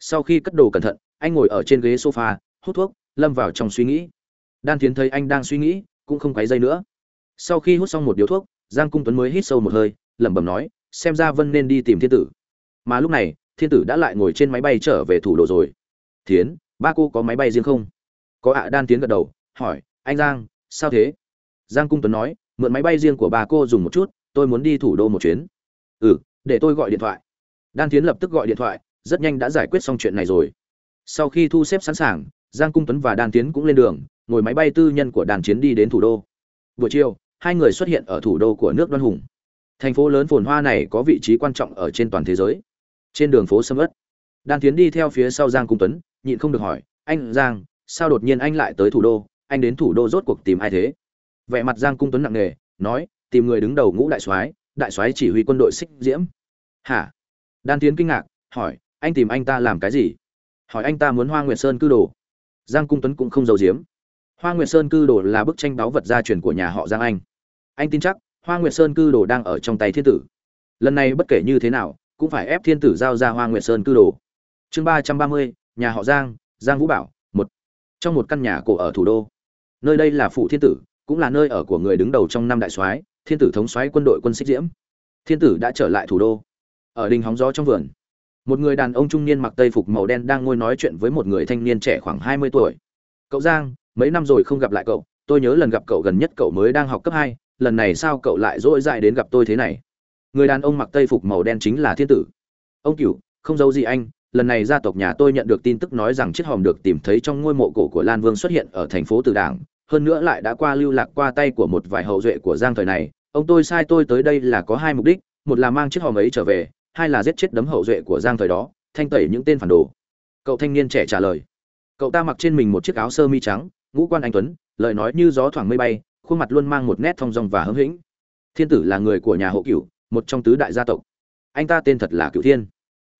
sau khi cất đồ cẩn thận, anh ngồi ở trên ghế sofa, hút thuốc, lâm vào trong suy nghĩ. Đan tiến thấy anh đang suy nghĩ, cũng không quấy dây nữa. Sau khi hút xong một điếu thuốc, giang cung tuấn mới hít sâu một hơi, lẩm bẩm nói, xem ra vân nên đi tìm thiên tử. Mà lúc này, thiên tử đã lại ngồi trên máy bay trở về thủ đô rồi. Thiến, ba cô có máy bay riêng không? Có ạ, đan tiến gật đầu, hỏi, anh giang, sao thế? Giang cung tuấn nói, mượn máy bay riêng của bà cô dùng một chút, tôi muốn đi thủ đô một chuyến. Ừ để tôi gọi điện thoại. Đan tiến lập tức gọi điện thoại rất nhanh đã giải quyết xong chuyện này rồi. Sau khi thu xếp sẵn sàng, giang cung tuấn và đan tiến cũng lên đường, ngồi máy bay tư nhân của đàn chiến đi đến thủ đô. Buổi chiều, hai người xuất hiện ở thủ đô của nước đoan hùng. Thành phố lớn phồn hoa này có vị trí quan trọng ở trên toàn thế giới. Trên đường phố sâm ất đan tiến đi theo phía sau giang cung tuấn, nhịn không được hỏi, anh giang, sao đột nhiên anh lại tới thủ đô? Anh đến thủ đô rốt cuộc tìm ai thế? Vẻ mặt giang cung tuấn nặng nề, nói, tìm người đứng đầu ngũ đại soái đại soái chỉ huy quân đội xích diễm. Hả? Đan tiến kinh ngạc, hỏi anh tìm anh ta làm cái gì? Hỏi anh ta muốn hoa nguyệt sơn cư đồ. Giang cung tuấn cũng không giấu giếm. Hoa nguyệt sơn cư đồ là bức tranh báu vật gia truyền của nhà họ giang anh. Anh tin chắc, hoa nguyệt sơn cư đồ đang ở trong tay thiên tử. Lần này bất kể như thế nào, cũng phải ép thiên tử giao ra hoa nguyệt sơn cư đồ. Chương ba trăm ba mươi, nhà họ giang giang vũ bảo, một. Trong một căn nhà cổ ở thủ đô. Nơi đây là phụ thiên tử, cũng là nơi ở của người đứng đầu trong năm đại soái, thiên tử thống soái quân đội quân xích diễm. Thiên tử đã trở lại thủ đô. Ở đình hóng gió trong vườn một người đàn ông trung niên mặc tây phục màu đen đang ngồi nói chuyện với một người thanh niên trẻ khoảng hai mươi tuổi. Cậu giang, mấy năm rồi không gặp lại cậu. Tôi nhớ lần gặp cậu gần nhất cậu mới đang học cấp hai. Lần này sao cậu lại dỗi dại đến gặp tôi thế này? Người đàn ông mặc tây phục màu đen chính là thiên tử. Ông cửu, không giấu gì anh. Lần này gia tộc nhà tôi nhận được tin tức nói rằng chiếc hòm được tìm thấy trong ngôi mộ cổ của lan vương xuất hiện ở thành phố từ đảng. Hơn nữa lại đã qua lưu lạc qua tay của một vài hậu duệ của giang thời này. Ông tôi sai tôi tới đây là có hai mục đích. Một là mang chiếc hòm ấy trở về hai là giết chết đấm hậu duệ của giang thời đó, thanh tẩy những tên phản đồ. Cậu thanh niên trẻ trả lời. Cậu ta mặc trên mình một chiếc áo sơ mi trắng, ngũ quan anh tuấn, lời nói như gió thoảng mây bay, khuôn mặt luôn mang một nét thong dong và hưng hĩnh. Thiên tử là người của nhà hộ cửu, một trong tứ đại gia tộc. Anh ta tên thật là cửu thiên.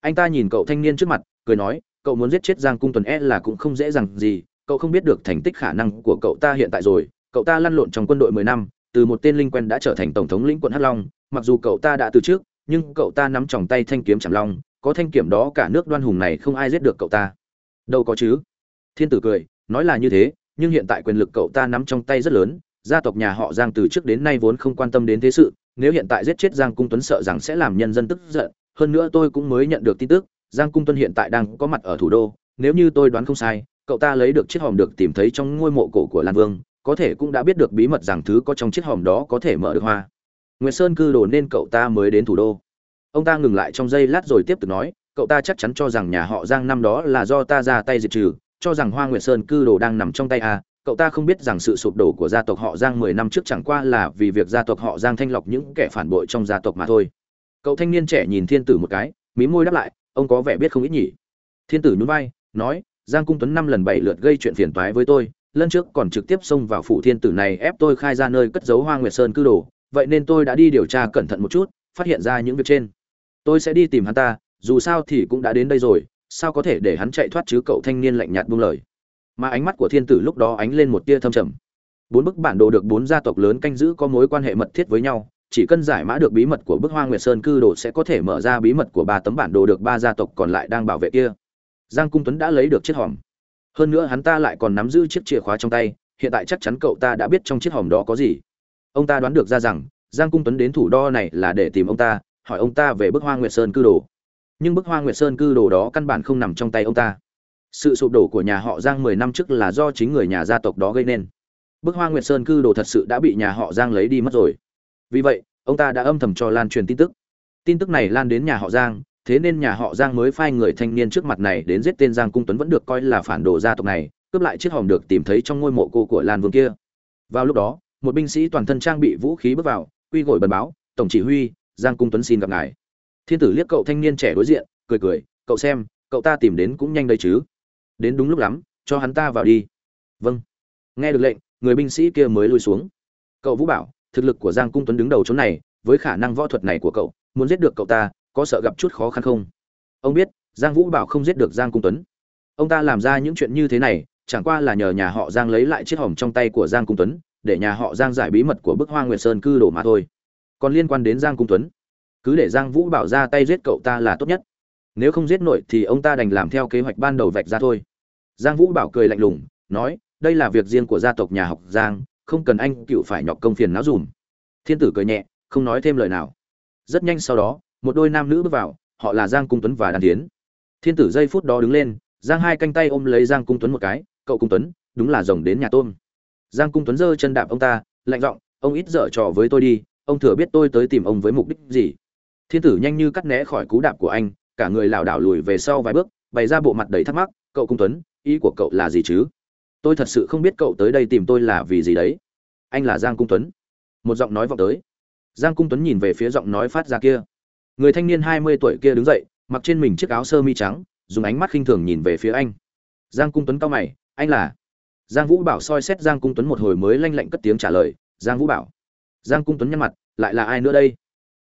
Anh ta nhìn cậu thanh niên trước mặt, cười nói, cậu muốn giết chết giang cung tuần e là cũng không dễ dàng gì, cậu không biết được thành tích khả năng của cậu ta hiện tại rồi. Cậu ta lăn lộn trong quân đội mười năm, từ một tên linh quen đã trở thành tổng thống lĩnh quận hắc long, mặc dù cậu ta đã từ trước nhưng cậu ta nắm trong tay thanh kiếm chạm long, có thanh kiếm đó cả nước đoan hùng này không ai giết được cậu ta. Đâu có chứ? Thiên tử cười, nói là như thế, nhưng hiện tại quyền lực cậu ta nắm trong tay rất lớn, gia tộc nhà họ giang từ trước đến nay vốn không quan tâm đến thế sự, nếu hiện tại giết chết giang cung tuấn sợ rằng sẽ làm nhân dân tức giận, hơn nữa tôi cũng mới nhận được tin tức, giang cung tuấn hiện tại đang có mặt ở thủ đô, nếu như tôi đoán không sai, cậu ta lấy được chiếc hòm được tìm thấy trong ngôi mộ cổ của lan vương, có thể cũng đã biết được bí mật rằng thứ có trong chiếc hòm đó có thể mở được hoa nguyệt sơn cư đồ nên cậu ta mới đến thủ đô. Ông ta ngừng lại trong giây lát rồi tiếp tục nói, cậu ta chắc chắn cho rằng nhà họ giang năm đó là do ta ra tay diệt trừ, cho rằng hoa nguyệt sơn cư đồ đang nằm trong tay a cậu ta không biết rằng sự sụp đổ của gia tộc họ giang mười năm trước chẳng qua là vì việc gia tộc họ giang thanh lọc những kẻ phản bội trong gia tộc mà thôi. Cậu thanh niên trẻ nhìn thiên tử một cái, mí môi đáp lại, ông có vẻ biết không ít nhỉ? Thiên tử nhún vai, nói, giang cung tuấn năm lần bảy lượt gây chuyện phiền toái với tôi, lần trước còn trực tiếp xông vào phủ thiên tử này ép tôi khai ra nơi cất giấu hoa nguyệt sơn cư đồ vậy nên tôi đã đi điều tra cẩn thận một chút, phát hiện ra những việc trên. Tôi sẽ đi tìm hắn ta, dù sao thì cũng đã đến đây rồi, sao có thể để hắn chạy thoát chứ, cậu thanh niên lạnh nhạt buông lời. Mà ánh mắt của thiên tử lúc đó ánh lên một tia thâm trầm. Bốn bức bản đồ được bốn gia tộc lớn canh giữ có mối quan hệ mật thiết với nhau, chỉ cần giải mã được bí mật của bức hoa nguyệt sơn cư đồ sẽ có thể mở ra bí mật của ba tấm bản đồ được ba gia tộc còn lại đang bảo vệ kia. Giang cung tuấn đã lấy được chiếc hòm. Hơn nữa hắn ta lại còn nắm giữ chiếc chìa khóa trong tay, hiện tại chắc chắn cậu ta đã biết trong chiếc hòm đó có gì ông ta đoán được ra rằng, giang cung tuấn đến thủ đo này là để tìm ông ta, hỏi ông ta về bức hoa nguyệt sơn cư đồ. Nhưng bức hoa nguyệt sơn cư đồ đó căn bản không nằm trong tay ông ta. Sự sụp đổ của nhà họ giang mười năm trước là do chính người nhà gia tộc đó gây nên. Bức hoa nguyệt sơn cư đồ thật sự đã bị nhà họ giang lấy đi mất rồi. Vì vậy, ông ta đã âm thầm cho lan truyền tin tức. Tin tức này lan đến nhà họ giang, thế nên nhà họ giang mới phai người thanh niên trước mặt này đến giết tên giang cung tuấn vẫn được coi là phản đồ gia tộc này, cướp lại chiếc hòm được tìm thấy trong ngôi mộ cô của lan vương kia. Vào lúc đó một binh sĩ toàn thân trang bị vũ khí bước vào, quy gội bần báo, tổng chỉ huy, giang cung tuấn xin gặp ngài. Thiên tử liếc cậu thanh niên trẻ đối diện, cười cười, cậu xem, cậu ta tìm đến cũng nhanh đây chứ. Đến đúng lúc lắm, cho hắn ta vào đi. Vâng. Nghe được lệnh, người binh sĩ kia mới lui xuống. Cậu vũ bảo, thực lực của giang cung tuấn đứng đầu chỗ này, với khả năng võ thuật này của cậu, muốn giết được cậu ta, có sợ gặp chút khó khăn không? Ông biết, giang vũ bảo không giết được giang cung tuấn. Ông ta làm ra những chuyện như thế này, chẳng qua là nhờ nhà họ giang lấy lại chiếc hòm trong tay của giang cung tuấn để nhà họ giang giải bí mật của bức hoa nguyệt sơn cư đồ mà thôi. Còn liên quan đến giang cung tuấn, cứ để giang vũ bảo ra tay giết cậu ta là tốt nhất. Nếu không giết nổi thì ông ta đành làm theo kế hoạch ban đầu vạch ra thôi. Giang vũ bảo cười lạnh lùng, nói, đây là việc riêng của gia tộc nhà học giang, không cần anh cựu phải nhọc công phiền não dùm. Thiên tử cười nhẹ, không nói thêm lời nào. Rất nhanh sau đó, một đôi nam nữ bước vào, họ là giang cung tuấn và Đan tiến. Thiên tử giây phút đó đứng lên, giang hai canh tay ôm lấy giang cung tuấn một cái, cậu cung tuấn, đúng là rồng đến nhà tôm giang cung tuấn giơ chân đạp ông ta, lạnh giọng, ông ít dở trò với tôi đi, ông thừa biết tôi tới tìm ông với mục đích gì? Thiên tử nhanh như cắt né khỏi cú đạp của anh, cả người lảo đảo lùi về sau vài bước, bày ra bộ mặt đầy thắc mắc, cậu cung tuấn, ý của cậu là gì chứ? Tôi thật sự không biết cậu tới đây tìm tôi là vì gì đấy. Anh là giang cung tuấn. Một giọng nói vọng tới. Giang cung tuấn nhìn về phía giọng nói phát ra kia. Người thanh niên hai mươi tuổi kia đứng dậy, mặc trên mình chiếc áo sơ mi trắng, dùng ánh mắt khinh thường nhìn về phía anh. Giang cung tuấn cao mày, anh là giang vũ bảo soi xét giang cung tuấn một hồi mới lanh lạnh cất tiếng trả lời, giang vũ bảo. Giang cung tuấn nhăn mặt, lại là ai nữa đây?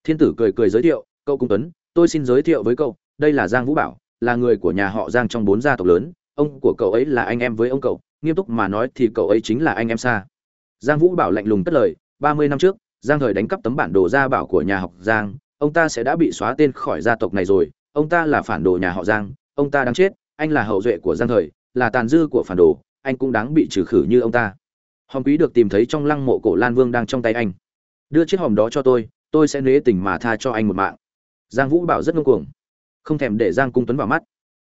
Thiên tử cười cười giới thiệu, cậu cung tuấn, tôi xin giới thiệu với cậu, đây là giang vũ bảo, là người của nhà họ giang trong bốn gia tộc lớn, ông của cậu ấy là anh em với ông cậu, nghiêm túc mà nói thì cậu ấy chính là anh em xa. Giang vũ bảo lạnh lùng cất lời, ba mươi năm trước, giang thời đánh cắp tấm bản đồ gia bảo của nhà học giang, ông ta sẽ đã bị xóa tên khỏi gia tộc này rồi, ông ta là phản đồ nhà họ giang, ông ta đáng chết, anh là hậu duệ của giang thời, là tàn dư của phản đồ anh cũng đáng bị trừ khử như ông ta. Hòm quý được tìm thấy trong lăng mộ cổ lan vương đang trong tay anh. Đưa chiếc hòm đó cho tôi tôi sẽ nế tình mà tha cho anh một mạng. Giang vũ bảo rất ngông cuồng. Không thèm để giang cung tuấn vào mắt.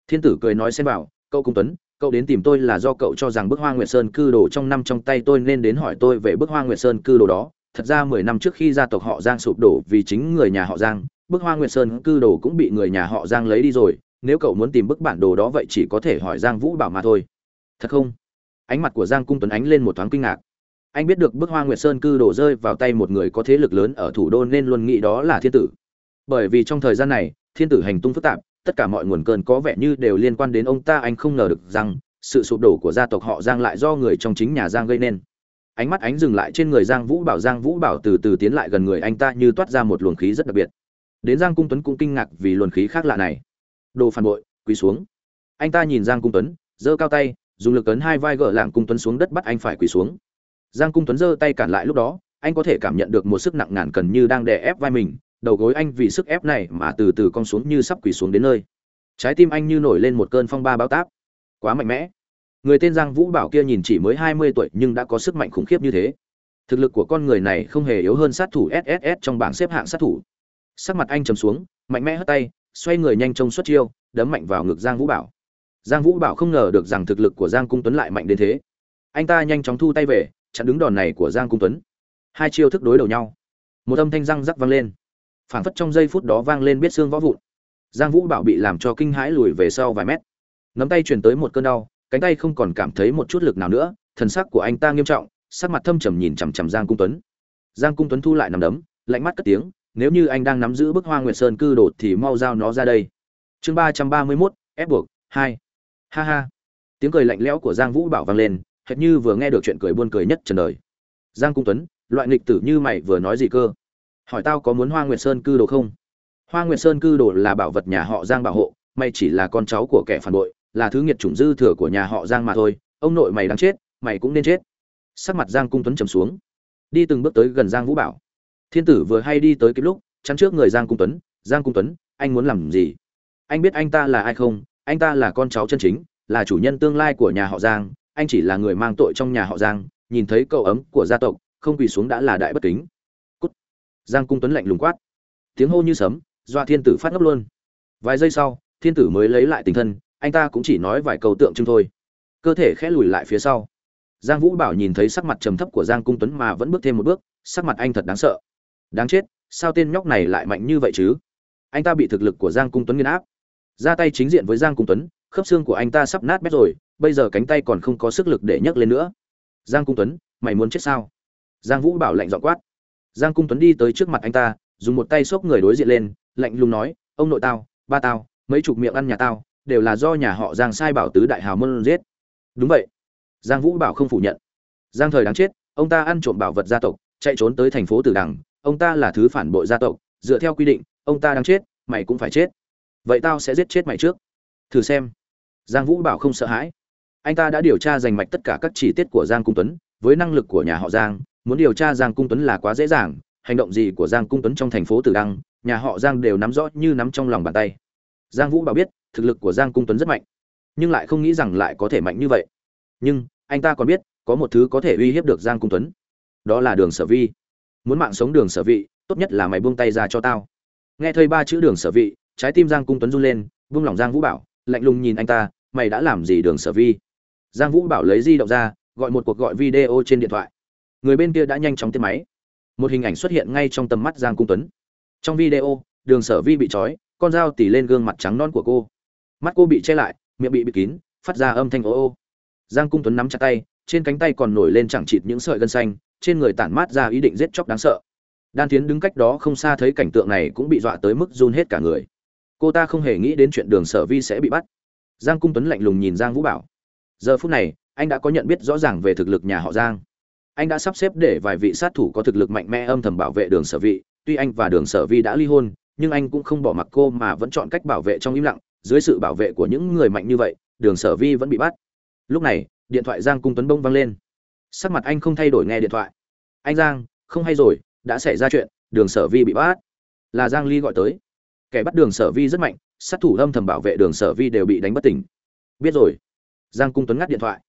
Thiên tử cười nói xem bảo cậu cung tuấn, cậu đến tìm tôi là do cậu cho rằng bức hoa nguyệt sơn cư đồ trong năm trong tay tôi nên đến hỏi tôi về bức hoa nguyệt sơn cư đồ đó. Thật ra mười năm trước khi gia tộc họ giang sụp đổ vì chính người nhà họ giang, bức hoa nguyệt sơn cư đồ cũng bị người nhà họ giang lấy đi rồi. Nếu cậu muốn tìm bức bản đồ đó vậy chỉ có thể hỏi giang vũ bảo mà thôi. Thật không? Ánh mặt của giang cung tuấn ánh lên một thoáng kinh ngạc. Anh biết được bức hoa nguyệt sơn cư đổ rơi vào tay một người có thế lực lớn ở thủ đô nên luôn nghĩ đó là thiên tử. Bởi vì trong thời gian này, thiên tử hành tung phức tạp, tất cả mọi nguồn cơn có vẻ như đều liên quan đến ông ta, anh không ngờ được rằng, sự sụp đổ của gia tộc họ giang lại do người trong chính nhà giang gây nên. Ánh mắt ánh dừng lại trên người giang vũ bảo giang vũ bảo từ từ tiến lại gần người anh ta như toát ra một luồng khí rất đặc biệt. Đến giang cung tuấn cũng kinh ngạc vì luồng khí khác lạ này. Đồ phản bội, quỳ xuống. Anh ta nhìn giang cung tuấn, giơ cao tay dùng lực ấn hai vai gỡ lạng cung tuấn xuống đất bắt anh phải quỳ xuống. Giang cung tuấn giơ tay cản lại lúc đó, anh có thể cảm nhận được một sức nặng ngàn cần như đang đè ép vai mình, đầu gối anh vì sức ép này mà từ từ cong xuống như sắp quỳ xuống đến nơi. Trái tim anh như nổi lên một cơn phong ba bao táp. Quá mạnh mẽ. Người tên giang vũ bảo kia nhìn chỉ mới hai mươi tuổi nhưng đã có sức mạnh khủng khiếp như thế. Thực lực của con người này không hề yếu hơn sát thủ sss trong bảng xếp hạng sát thủ. Sắc mặt anh trầm xuống, mạnh mẽ hất tay, xoay người nhanh trông xuất chiêu, đấm mạnh vào ngực giang vũ bảo giang vũ bảo không ngờ được rằng thực lực của giang cung tuấn lại mạnh đến thế. Anh ta nhanh chóng thu tay về, chặn đứng đòn này của giang cung tuấn. Hai chiêu thức đối đầu nhau. Một âm thanh răng rắc vang lên. Phảng phất trong giây phút đó vang lên biết xương võ vụn. Giang vũ bảo bị làm cho kinh hãi lùi về sau vài mét. Nắm tay truyền tới một cơn đau, cánh tay không còn cảm thấy một chút lực nào nữa, thần sắc của anh ta nghiêm trọng, sắc mặt thâm trầm nhìn chằm chằm giang cung tuấn. Giang cung tuấn thu lại nằm đấm, lạnh mắt cất tiếng, nếu như anh đang nắm giữ bức hoa nguyệt sơn cư đột thì mau giao nó ra đây. Chương ba trăm ba mươi mốt, ép buộc, hai ha ha. Tiếng cười lạnh lẽo của giang vũ bảo vang lên, hệt như vừa nghe được chuyện cười buôn cười nhất trần đời. Giang cung tuấn, loại nghịch tử như mày vừa nói gì cơ? Hỏi tao có muốn hoa nguyệt sơn cư đồ không? Hoa nguyệt sơn cư đồ là bảo vật nhà họ giang bảo hộ, mày chỉ là con cháu của kẻ phản bội, là thứ nghiệt chủng dư thừa của nhà họ giang mà thôi, ông nội mày đang chết, mày cũng nên chết. Sắc mặt giang cung tuấn trầm xuống. Đi từng bước tới gần giang vũ bảo. Thiên tử vừa hay đi tới kịp lúc, chắn trước người giang cung tuấn, giang cung tuấn, anh muốn làm gì? Anh biết anh ta là ai không? Anh ta là con cháu chân chính, là chủ nhân tương lai của nhà họ giang, anh chỉ là người mang tội trong nhà họ giang, nhìn thấy cậu ấm của gia tộc, không quỳ xuống đã là đại bất kính. Cút. Giang cung tuấn lạnh lùng quát. Tiếng hô như sấm, doa thiên tử phát ngốc luôn. Vài giây sau, thiên tử mới lấy lại tình thân anh ta cũng chỉ nói vài câu tượng trưng thôi. Cơ thể khẽ lùi lại phía sau. Giang vũ bảo nhìn thấy sắc mặt trầm thấp của giang cung tuấn mà vẫn bước thêm một bước, sắc mặt anh thật đáng sợ. Đáng chết, sao tên nhóc này lại mạnh như vậy chứ? Anh ta bị thực lực của giang cung tuấn nghiên áp ra tay chính diện với giang cung tuấn, khớp xương của anh ta sắp nát bét rồi, bây giờ cánh tay còn không có sức lực để nhấc lên nữa. Giang cung tuấn, mày muốn chết sao? Giang vũ bảo lạnh dọn quát. Giang cung tuấn đi tới trước mặt anh ta, dùng một tay xốc người đối diện lên, lạnh lùng nói, ông nội tao, ba tao, mấy chục miệng ăn nhà tao, đều là do nhà họ giang sai bảo tứ đại hào môn giết. Đúng vậy. Giang vũ bảo không phủ nhận. Giang thời đáng chết, ông ta ăn trộm bảo vật gia tộc, chạy trốn tới thành phố tử đằng, ông ta là thứ phản bội gia tộc, dựa theo quy định, ông ta đang chết, mày cũng phải chết vậy tao sẽ giết chết mày trước. Thử xem. Giang vũ bảo không sợ hãi. Anh ta đã điều tra giành mạch tất cả các chi tiết của giang cung tuấn, với năng lực của nhà họ giang, muốn điều tra giang cung tuấn là quá dễ dàng, hành động gì của giang cung tuấn trong thành phố tử đăng, nhà họ giang đều nắm rõ như nắm trong lòng bàn tay. Giang vũ bảo biết, thực lực của giang cung tuấn rất mạnh, nhưng lại không nghĩ rằng lại có thể mạnh như vậy. Nhưng, anh ta còn biết, có một thứ có thể uy hiếp được giang cung tuấn. Đó là đường sở vi. Muốn mạng sống đường sở vị, tốt nhất là mày buông tay ra cho tao. Nghe thấy ba chữ đường sở vị trái tim giang cung tuấn run lên vung lòng giang vũ bảo, lạnh lùng nhìn anh ta, mày đã làm gì, đường sở vi? Giang vũ bảo lấy di động ra, gọi một cuộc gọi video trên điện thoại. Người bên kia đã nhanh chóng tiếp máy. Một hình ảnh xuất hiện ngay trong tầm mắt giang cung tuấn. Trong video, đường sở vi bị trói, con dao tỉ lên gương mặt trắng non của cô. Mắt cô bị che lại, miệng bị bịt kín, phát ra âm thanh ô ô. Giang cung tuấn nắm chặt tay, trên cánh tay còn nổi lên chẳng chịt những sợi gân xanh, trên người tản mát ra ý định giết chóc đáng sợ. Đan tiến đứng cách đó không xa thấy cảnh tượng này cũng bị dọa tới mức run hết cả người cô ta không hề nghĩ đến chuyện đường sở vi sẽ bị bắt. Giang cung tuấn lạnh lùng nhìn giang vũ bảo. Giờ phút này, anh đã có nhận biết rõ ràng về thực lực nhà họ giang. Anh đã sắp xếp để vài vị sát thủ có thực lực mạnh mẽ âm thầm bảo vệ đường sở vị tuy anh và đường sở vi đã ly hôn, nhưng anh cũng không bỏ mặc cô mà vẫn chọn cách bảo vệ trong im lặng. Dưới sự bảo vệ của những người mạnh như vậy, đường sở vi vẫn bị bắt. Lúc này, điện thoại giang cung tuấn bông văng lên. Sắc mặt anh không thay đổi nghe điện thoại. Anh giang, không hay rồi, đã xảy ra chuyện, đường sở vi bị bắt. Là giang ly gọi tới kẻ bắt đường sở vi rất mạnh, sát thủ âm thầm bảo vệ đường sở vi đều bị đánh bất tỉnh. Biết rồi. Giang cung tuấn ngắt điện thoại.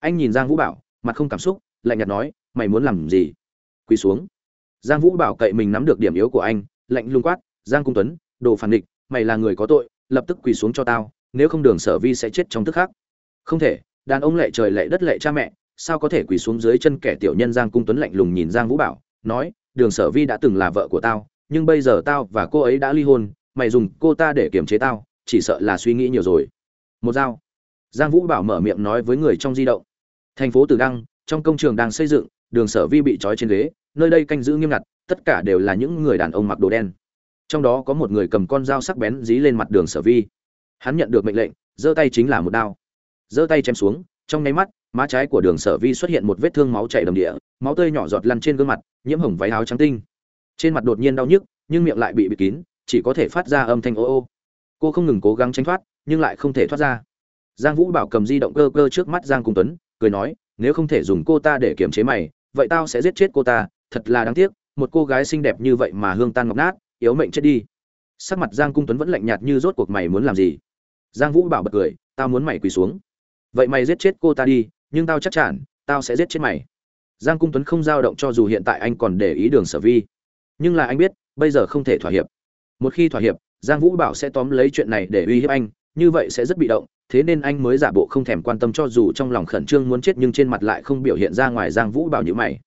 Anh nhìn giang vũ bảo, mặt không cảm xúc, lạnh nhạt nói, mày muốn làm gì? Quỳ xuống. Giang vũ bảo cậy mình nắm được điểm yếu của anh, lạnh lung quát, giang cung tuấn, đồ phản địch mày là người có tội, lập tức quỳ xuống cho tao, nếu không đường sở vi sẽ chết trong tức khắc. Không thể, đàn ông lệ trời lệ đất lệ cha mẹ, sao có thể quỳ xuống dưới chân kẻ tiểu nhân? Giang cung tuấn lạnh lùng nhìn giang vũ bảo, nói, đường sở vi đã từng là vợ của tao, nhưng bây giờ tao và cô ấy đã ly hôn mày dùng cô ta để kiềm chế tao, chỉ sợ là suy nghĩ nhiều rồi. Một dao. Giang vũ bảo mở miệng nói với người trong di động. Thành phố từ đăng, trong công trường đang xây dựng, đường sở vi bị trói trên ghế, nơi đây canh giữ nghiêm ngặt, tất cả đều là những người đàn ông mặc đồ đen. Trong đó có một người cầm con dao sắc bén dí lên mặt đường sở vi. Hắn nhận được mệnh lệnh, giơ tay chính là một đao. Giơ tay chém xuống, trong nháy mắt, má trái của đường sở vi xuất hiện một vết thương máu chảy đầm địa, máu tươi nhỏ giọt lăn trên gương mặt, nhiễm hồng váy áo trắng tinh. Trên mặt đột nhiên đau nhức, nhưng miệng lại bị bịt kín chỉ có thể phát ra âm thanh ô ô. Cô không ngừng cố gắng tránh thoát, nhưng lại không thể thoát ra. Giang vũ bảo cầm di động cơ cơ trước mắt giang cung tuấn, cười nói, nếu không thể dùng cô ta để kiềm chế mày, vậy tao sẽ giết chết cô ta, thật là đáng tiếc, một cô gái xinh đẹp như vậy mà hương tan ngọc nát, yếu mệnh chết đi. Sắc mặt giang cung tuấn vẫn lạnh nhạt như rốt cuộc mày muốn làm gì? Giang vũ bảo bật cười, tao muốn mày quỳ xuống. Vậy mày giết chết cô ta đi, nhưng tao chắc chắn, tao sẽ giết chết mày. Giang cung tuấn không dao động cho dù hiện tại anh còn để ý đường sở vi. Nhưng là anh biết, bây giờ không thể thỏa hiệp một khi thỏa hiệp, giang vũ bảo sẽ tóm lấy chuyện này để uy hiếp anh, như vậy sẽ rất bị động, thế nên anh mới giả bộ không thèm quan tâm cho dù trong lòng khẩn trương muốn chết nhưng trên mặt lại không biểu hiện ra ngoài giang vũ bảo như mày.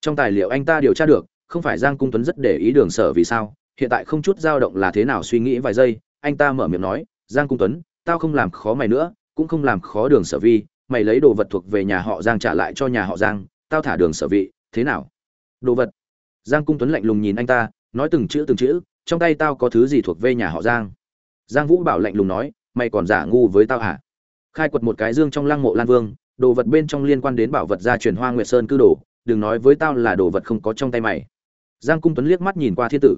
Trong tài liệu anh ta điều tra được, không phải giang cung tuấn rất để ý đường sở vì sao, hiện tại không chút dao động là thế nào suy nghĩ vài giây, anh ta mở miệng nói, giang cung tuấn, tao không làm khó mày nữa, cũng không làm khó đường sở vi, mày lấy đồ vật thuộc về nhà họ giang trả lại cho nhà họ giang, tao thả đường sở vị, thế nào? Đồ vật? Giang cung tuấn lạnh lùng nhìn anh ta, nói từng chữ từng chữ trong tay tao có thứ gì thuộc về nhà họ giang? Giang vũ bảo lạnh lùng nói, mày còn giả ngu với tao hả? Khai quật một cái dương trong lăng mộ lan vương, đồ vật bên trong liên quan đến bảo vật gia truyền hoa nguyệt sơn cư đồ, đừng nói với tao là đồ vật không có trong tay mày. Giang cung tuấn liếc mắt nhìn qua thiên tử.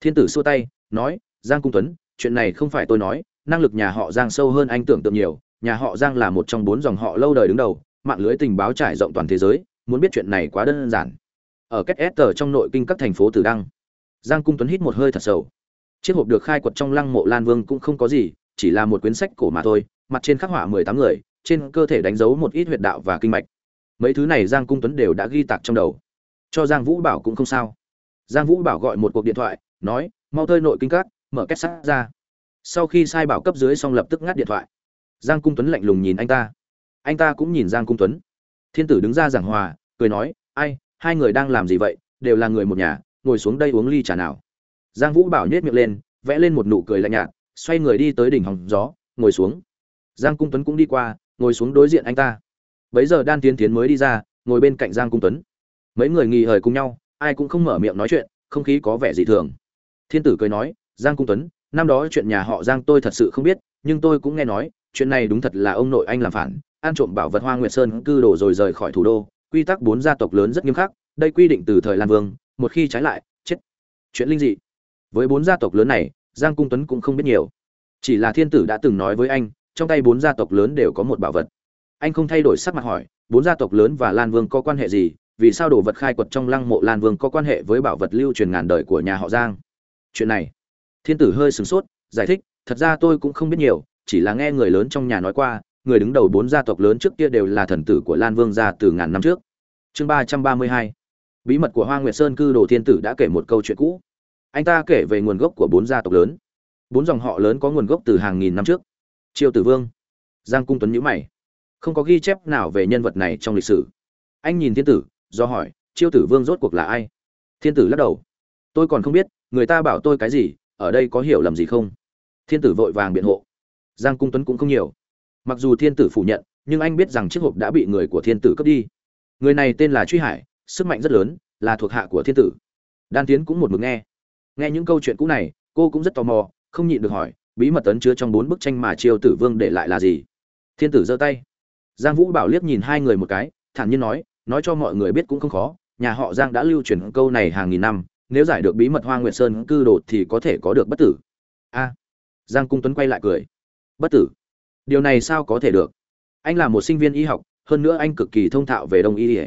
Thiên tử xua tay, nói, giang cung tuấn, chuyện này không phải tôi nói, năng lực nhà họ giang sâu hơn anh tưởng tượng nhiều, nhà họ giang là một trong bốn dòng họ lâu đời đứng đầu, mạng lưới tình báo trải rộng toàn thế giới, muốn biết chuyện này quá đơn giản. Ở cách s tờ trong nội kinh các thành phố tử đăng giang cung tuấn hít một hơi thật sâu. Chiếc hộp được khai quật trong lăng mộ lan vương cũng không có gì, chỉ là một quyển sách cổ mà thôi, mặt trên khắc họa mười tám người, trên cơ thể đánh dấu một ít huyệt đạo và kinh mạch. Mấy thứ này giang cung tuấn đều đã ghi tạc trong đầu. Cho giang vũ bảo cũng không sao. Giang vũ bảo gọi một cuộc điện thoại, nói, mau tơi nội kinh các, mở kết sắt ra. Sau khi sai bảo cấp dưới xong lập tức ngắt điện thoại. Giang cung tuấn lạnh lùng nhìn anh ta. Anh ta cũng nhìn giang cung tuấn. Thiên tử đứng ra giảng hòa, cười nói, ai, hai người đang làm gì vậy? Đều là người một nhà ngồi xuống đây uống ly trà nào. Giang vũ bảo nhét miệng lên, vẽ lên một nụ cười lạnh nhạt, xoay người đi tới đỉnh hòng gió, ngồi xuống. Giang cung tuấn cũng đi qua, ngồi xuống đối diện anh ta. Bấy giờ đan tiến tiến mới đi ra, ngồi bên cạnh giang cung tuấn. Mấy người nghỉ hời cùng nhau, ai cũng không mở miệng nói chuyện, không khí có vẻ dị thường. Thiên tử cười nói, giang cung tuấn, năm đó chuyện nhà họ giang tôi thật sự không biết, nhưng tôi cũng nghe nói, chuyện này đúng thật là ông nội anh làm phản, ăn trộm bảo vật hoa nguyệt sơn cư đồ rồi rời khỏi thủ đô, quy tắc bốn gia tộc lớn rất nghiêm khắc, đây quy định từ thời lan vương một khi trái lại, chết. Chuyện linh dị. Với bốn gia tộc lớn này, giang cung tuấn cũng không biết nhiều. Chỉ là thiên tử đã từng nói với anh, trong tay bốn gia tộc lớn đều có một bảo vật. Anh không thay đổi sắc mặt hỏi, bốn gia tộc lớn và lan vương có quan hệ gì? Vì sao đồ vật khai quật trong lăng mộ lan vương có quan hệ với bảo vật lưu truyền ngàn đời của nhà họ giang? Chuyện này, thiên tử hơi sửng sốt, giải thích, thật ra tôi cũng không biết nhiều, chỉ là nghe người lớn trong nhà nói qua, người đứng đầu bốn gia tộc lớn trước kia đều là thần tử của lan vương gia từ ngàn năm trước. Chương ba trăm ba mươi hai bí mật của hoa nguyệt sơn cư đồ thiên tử đã kể một câu chuyện cũ. Anh ta kể về nguồn gốc của bốn gia tộc lớn. Bốn dòng họ lớn có nguồn gốc từ hàng nghìn năm trước. Triều tử vương, giang cung tuấn nhữ mày. Không có ghi chép nào về nhân vật này trong lịch sử. Anh nhìn thiên tử, do hỏi, triều tử vương rốt cuộc là ai? Thiên tử lắc đầu. Tôi còn không biết, người ta bảo tôi cái gì, ở đây có hiểu lầm gì không? Thiên tử vội vàng biện hộ. Giang cung tuấn cũng không nhiều. Mặc dù thiên tử phủ nhận, nhưng anh biết rằng chiếc hộp đã bị người của thiên tử cướp đi. Người này tên là truy hải sức mạnh rất lớn, là thuộc hạ của thiên tử. Đan tiến cũng một mực nghe. Nghe những câu chuyện cũ này, cô cũng rất tò mò, không nhịn được hỏi, bí mật ấn chứa trong bốn bức tranh mà triều tử vương để lại là gì? Thiên tử giơ tay. Giang vũ bảo liếc nhìn hai người một cái, thản nhiên nói nói cho mọi người biết cũng không khó, nhà họ giang đã lưu truyền câu này hàng nghìn năm, nếu giải được bí mật hoa nguyệt sơn cư đột thì có thể có được bất tử. A. Giang cung tuấn quay lại cười. Bất tử? Điều này sao có thể được? Anh là một sinh viên y học, hơn nữa anh cực kỳ thông thạo về đông y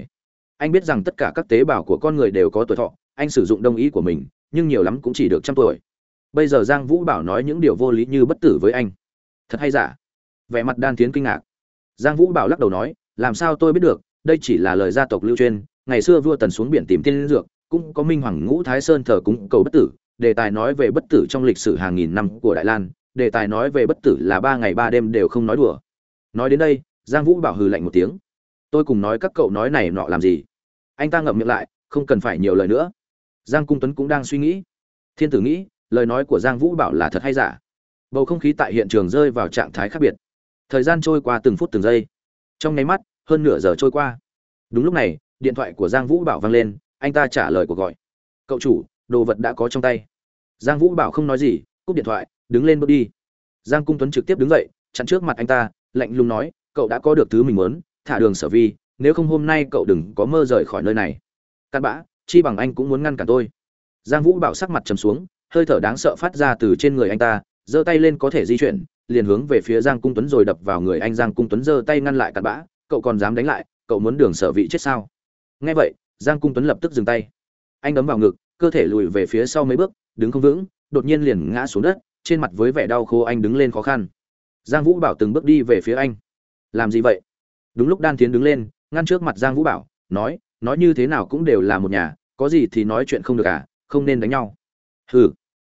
anh biết rằng tất cả các tế bào của con người đều có tuổi thọ, anh sử dụng đông y của mình, nhưng nhiều lắm cũng chỉ được trăm tuổi. Bây giờ giang vũ bảo nói những điều vô lý như bất tử với anh. Thật hay giả? Vẻ mặt đan tiến kinh ngạc. Giang vũ bảo lắc đầu nói, làm sao tôi biết được, đây chỉ là lời gia tộc lưu truyền, ngày xưa vua tần xuống biển tìm tiên dược, cũng có minh hoàng ngũ thái sơn thờ cúng cầu bất tử, đề tài nói về bất tử trong lịch sử hàng nghìn năm của đại lan, đề tài nói về bất tử là ba ngày ba đêm đều không nói đùa. Nói đến đây, giang vũ bảo hừ lạnh một tiếng tôi cùng nói các cậu nói này nọ làm gì? Anh ta ngậm miệng lại, không cần phải nhiều lời nữa. Giang cung tuấn cũng đang suy nghĩ. Thiên tử nghĩ, lời nói của giang vũ bảo là thật hay giả? Bầu không khí tại hiện trường rơi vào trạng thái khác biệt. Thời gian trôi qua từng phút từng giây. Trong nháy mắt, hơn nửa giờ trôi qua. Đúng lúc này, điện thoại của giang vũ bảo vang lên, anh ta trả lời cuộc gọi. Cậu chủ, đồ vật đã có trong tay. Giang vũ bảo không nói gì, cúp điện thoại, đứng lên bước đi. Giang cung tuấn trực tiếp đứng dậy, chặn trước mặt anh ta, lạnh lùng nói, cậu đã có được thứ mình muốn thả đường sở vi, nếu không hôm nay cậu đừng có mơ rời khỏi nơi này. Cắt bã, chi bằng anh cũng muốn ngăn cản tôi. Giang vũ bảo sắc mặt trầm xuống, hơi thở đáng sợ phát ra từ trên người anh ta, giơ tay lên có thể di chuyển, liền hướng về phía giang cung tuấn rồi đập vào người anh giang cung tuấn giơ tay ngăn lại cặn bã, cậu còn dám đánh lại, cậu muốn đường sở vị chết sao? Nghe vậy, giang cung tuấn lập tức dừng tay. Anh đấm vào ngực, cơ thể lùi về phía sau mấy bước, đứng không vững, đột nhiên liền ngã xuống đất, trên mặt với vẻ đau khô anh đứng lên khó khăn. Giang vũ bảo từng bước đi về phía anh. Làm gì vậy? Đúng lúc đan tiến đứng lên, ngăn trước mặt giang vũ bảo, nói nói như thế nào cũng đều là một nhà, có gì thì nói chuyện không được à không nên đánh nhau. Hừ.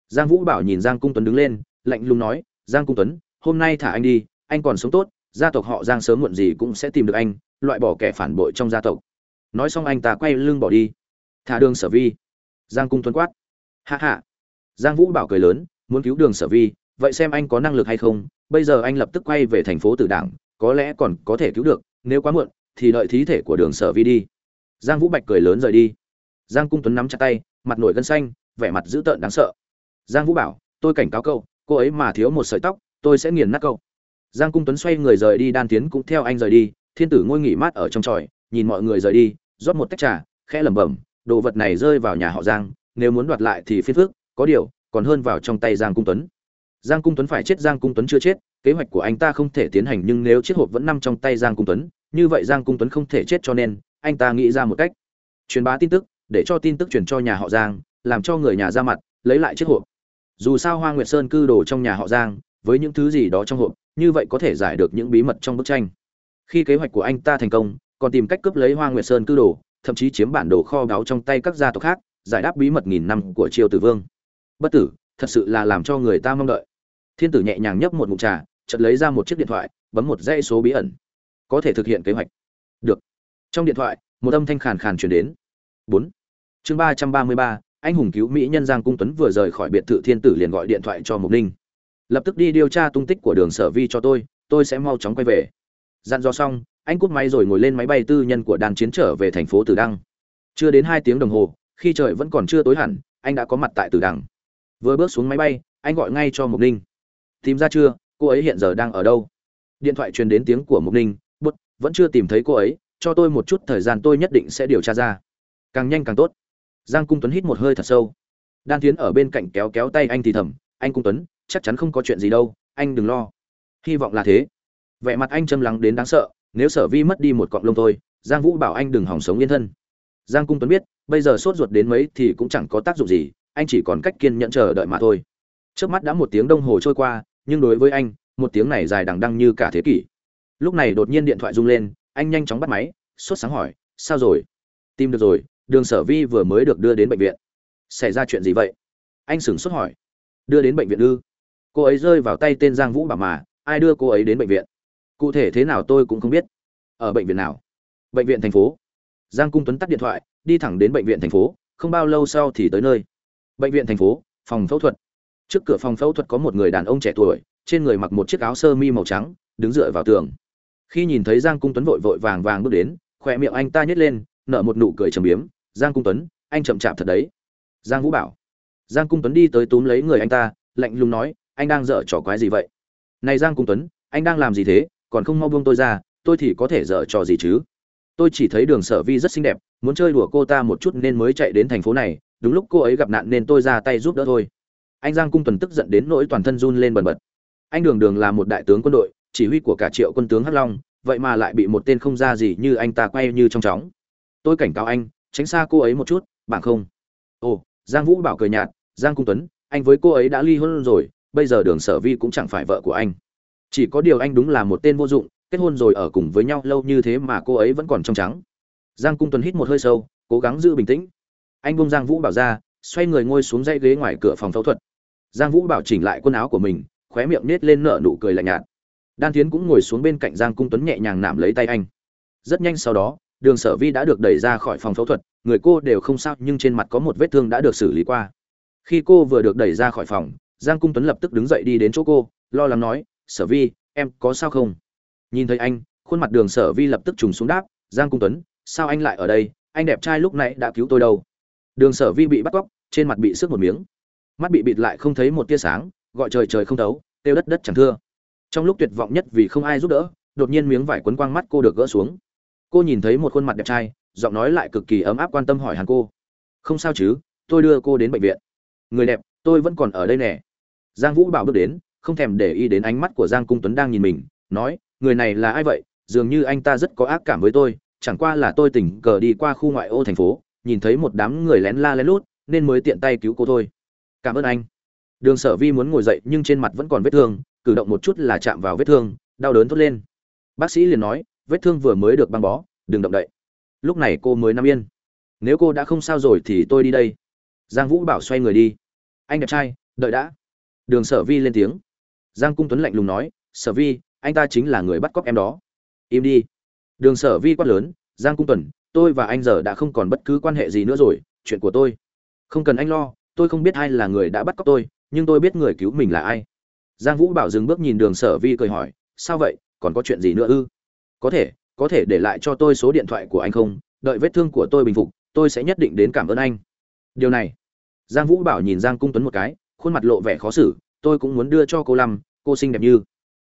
Giang vũ bảo nhìn giang cung tuấn đứng lên, lạnh lùng nói, giang cung tuấn, hôm nay thả anh đi, anh còn sống tốt, gia tộc họ giang sớm muộn gì cũng sẽ tìm được anh, loại bỏ kẻ phản bội trong gia tộc. Nói xong anh ta quay lưng bỏ đi. Thả đường sở vi. Giang cung tuấn quát. Hạ hạ giang vũ bảo cười lớn, muốn cứu đường sở vi, vậy xem anh có năng lực hay không, bây giờ anh lập tức quay về thành phố tử đảng, có lẽ còn có thể cứu được nếu quá muộn, thì đợi thí thể của đường sở vi đi. Giang vũ bạch cười lớn rời đi. Giang cung tuấn nắm chặt tay, mặt nổi gân xanh, vẻ mặt dữ tợn đáng sợ. Giang vũ bảo, tôi cảnh cáo cậu, cô ấy mà thiếu một sợi tóc, tôi sẽ nghiền nát cậu. Giang cung tuấn xoay người rời đi, đan tiến cũng theo anh rời đi. Thiên tử ngôi nghỉ mát ở trong tròi, nhìn mọi người rời đi, rót một tách trà, khẽ lẩm bẩm, đồ vật này rơi vào nhà họ giang, nếu muốn đoạt lại thì phiên phước có điều còn hơn vào trong tay giang cung tuấn giang cung tuấn phải chết, giang cung tuấn chưa chết, kế hoạch của anh ta không thể tiến hành, nhưng nếu chiếc hộp vẫn nằm trong tay giang cung tuấn, như vậy giang cung tuấn không thể chết cho nên, anh ta nghĩ ra một cách. Truyền bá tin tức, để cho tin tức truyền cho nhà họ giang, làm cho người nhà ra mặt, lấy lại chiếc hộp. Dù sao hoa nguyệt sơn cư đồ trong nhà họ giang, với những thứ gì đó trong hộp, như vậy có thể giải được những bí mật trong bức tranh. Khi kế hoạch của anh ta thành công, còn tìm cách cướp lấy hoa nguyệt sơn cư đồ, thậm chí chiếm bản đồ kho báu trong tay các gia tộc khác, giải đáp bí mật nghìn năm của triều tử vương. Bất tử, thật sự là làm cho người ta mong đợi thiên tử nhẹ nhàng nhấp một ngụm trà, chợt lấy ra một chiếc điện thoại, bấm một dãy số bí ẩn. Có thể thực hiện kế hoạch. Được. Trong điện thoại, một âm thanh khàn khàn truyền đến. Bốn. Chương ba trăm ba mươi ba, anh hùng cứu mỹ nhân giang cung tuấn vừa rời khỏi biệt thự thiên tử liền gọi điện thoại cho mục ninh. Lập tức đi điều tra tung tích của đường sở vi cho tôi tôi sẽ mau chóng quay về. Dặn dò xong, anh cút máy rồi ngồi lên máy bay tư nhân của đàn chiến trở về thành phố tử đăng. Chưa đến hai tiếng đồng hồ, khi trời vẫn còn chưa tối hẳn, anh đã có mặt tại tử đằng vừa bước xuống máy bay, anh gọi ngay cho mục ninh tìm ra chưa? Cô ấy hiện giờ đang ở đâu? Điện thoại truyền đến tiếng của mục ninh, bút, vẫn chưa tìm thấy cô ấy, cho tôi một chút thời gian tôi nhất định sẽ điều tra ra. Càng nhanh càng tốt. Giang cung tuấn hít một hơi thật sâu. Đan tiến ở bên cạnh kéo kéo tay anh thì thầm, anh cung tuấn, chắc chắn không có chuyện gì đâu, anh đừng lo. Hy vọng là thế. Vẻ mặt anh châm lắng đến đáng sợ, nếu sở vi mất đi một cọng lông thôi, giang vũ bảo anh đừng hỏng sống yên thân. Giang cung tuấn biết, bây giờ sốt ruột đến mấy thì cũng chẳng có tác dụng gì, anh chỉ còn cách kiên nhẫn chờ đợi mà thôi trước mắt đã một tiếng đồng hồ trôi qua, nhưng đối với anh, một tiếng này dài đằng đăng như cả thế kỷ. Lúc này đột nhiên điện thoại rung lên, anh nhanh chóng bắt máy, sốt sáng hỏi, sao rồi? Tìm được rồi, đường sở vi vừa mới được đưa đến bệnh viện. Xảy ra chuyện gì vậy? Anh sửng sốt hỏi. Đưa đến bệnh viện ư? Cô ấy rơi vào tay tên giang vũ bảo mà, ai đưa cô ấy đến bệnh viện? Cụ thể thế nào tôi cũng không biết. Ở bệnh viện nào? Bệnh viện thành phố. Giang cung tuấn tắt điện thoại, đi thẳng đến bệnh viện thành phố, không bao lâu sau thì tới nơi. Bệnh viện thành phố, phòng phẫu thuật trước cửa phòng phẫu thuật có một người đàn ông trẻ tuổi, trên người mặc một chiếc áo sơ mi màu trắng, đứng dựa vào tường. Khi nhìn thấy giang cung tuấn vội vội vàng vàng bước đến, khỏe miệng anh ta nhét lên, nở một nụ cười trầm biếm, giang cung tuấn, anh chậm chạp thật đấy. Giang vũ bảo. Giang cung tuấn đi tới túm lấy người anh ta, lạnh lùng nói, anh đang dở trò quái gì vậy? Này giang cung tuấn, anh đang làm gì thế? Còn không mau buông tôi ra, tôi thì có thể dở trò gì chứ? Tôi chỉ thấy đường sở vi rất xinh đẹp, muốn chơi đùa cô ta một chút nên mới chạy đến thành phố này, đúng lúc cô ấy gặp nạn nên tôi ra tay giúp đỡ thôi anh giang cung tuấn tức giận đến nỗi toàn thân run lên bần bật. Anh đường đường là một đại tướng quân đội, chỉ huy của cả triệu quân tướng hắc long, vậy mà lại bị một tên không ra gì như anh ta quay như trong chóng. Tôi cảnh cáo anh, tránh xa cô ấy một chút, bạn không? Ồ, giang vũ bảo cười nhạt, giang cung tuấn, anh với cô ấy đã ly hôn rồi, bây giờ đường sở vi cũng chẳng phải vợ của anh. Chỉ có điều anh đúng là một tên vô dụng, kết hôn rồi ở cùng với nhau lâu như thế mà cô ấy vẫn còn trong trắng. Giang cung tuấn hít một hơi sâu, cố gắng giữ bình tĩnh. Anh bông giang vũ bảo ra, xoay người ngồi xuống dãy ghế ngoài cửa phòng phẫu thuật giang vũ bảo chỉnh lại quần áo của mình, khóe miệng nết lên nở nụ cười lạnh nhạt. Đan tiến cũng ngồi xuống bên cạnh giang cung tuấn nhẹ nhàng nạm lấy tay anh. Rất nhanh sau đó, đường sở vi đã được đẩy ra khỏi phòng phẫu thuật, người cô đều không sao nhưng trên mặt có một vết thương đã được xử lý qua. Khi cô vừa được đẩy ra khỏi phòng, giang cung tuấn lập tức đứng dậy đi đến chỗ cô, lo lắng nói, sở vi, em có sao không? Nhìn thấy anh, khuôn mặt đường sở vi lập tức trùng xuống đáp, giang cung tuấn, sao anh lại ở đây? Anh đẹp trai lúc nãy đã cứu tôi đâu? Đường sở vi bị bắt cóc, trên mặt bị sức một miếng mắt bị bịt lại không thấy một tia sáng, gọi trời trời không thấu, tiêu đất đất chẳng thưa. Trong lúc tuyệt vọng nhất vì không ai giúp đỡ, đột nhiên miếng vải quấn quang mắt cô được gỡ xuống. Cô nhìn thấy một khuôn mặt đẹp trai, giọng nói lại cực kỳ ấm áp quan tâm hỏi hàn cô. Không sao chứ, tôi đưa cô đến bệnh viện. Người đẹp, tôi vẫn còn ở đây nè. Giang vũ bảo bước đến, không thèm để ý đến ánh mắt của giang cung tuấn đang nhìn mình, nói, người này là ai vậy? Dường như anh ta rất có ác cảm với tôi, chẳng qua là tôi tình cờ đi qua khu ngoại ô thành phố, nhìn thấy một đám người lén la lén lút, nên mới tiện tay cứu cô thôi cảm ơn anh. Đường sở vi muốn ngồi dậy nhưng trên mặt vẫn còn vết thương, cử động một chút là chạm vào vết thương, đau đớn thốt lên. Bác sĩ liền nói, vết thương vừa mới được băng bó, đừng động đậy. Lúc này cô mới nằm yên. Nếu cô đã không sao rồi thì tôi đi đây. Giang vũ bảo xoay người đi. Anh đẹp trai, đợi đã. Đường sở vi lên tiếng. Giang cung tuấn lạnh lùng nói, sở vi, anh ta chính là người bắt cóc em đó. Im đi. Đường sở vi quát lớn, giang cung tuấn, tôi và anh giờ đã không còn bất cứ quan hệ gì nữa rồi, chuyện của tôi. Không cần anh lo tôi không biết ai là người đã bắt cóc tôi, nhưng tôi biết người cứu mình là ai. Giang vũ bảo dừng bước nhìn đường sở vi cười hỏi, sao vậy? Còn có chuyện gì nữa ư? Có thể có thể để lại cho tôi số điện thoại của anh không? Đợi vết thương của tôi bình phục, tôi sẽ nhất định đến cảm ơn anh. Điều này. Giang vũ bảo nhìn giang cung tuấn một cái, khuôn mặt lộ vẻ khó xử, tôi cũng muốn đưa cho cô lâm, cô xinh đẹp như.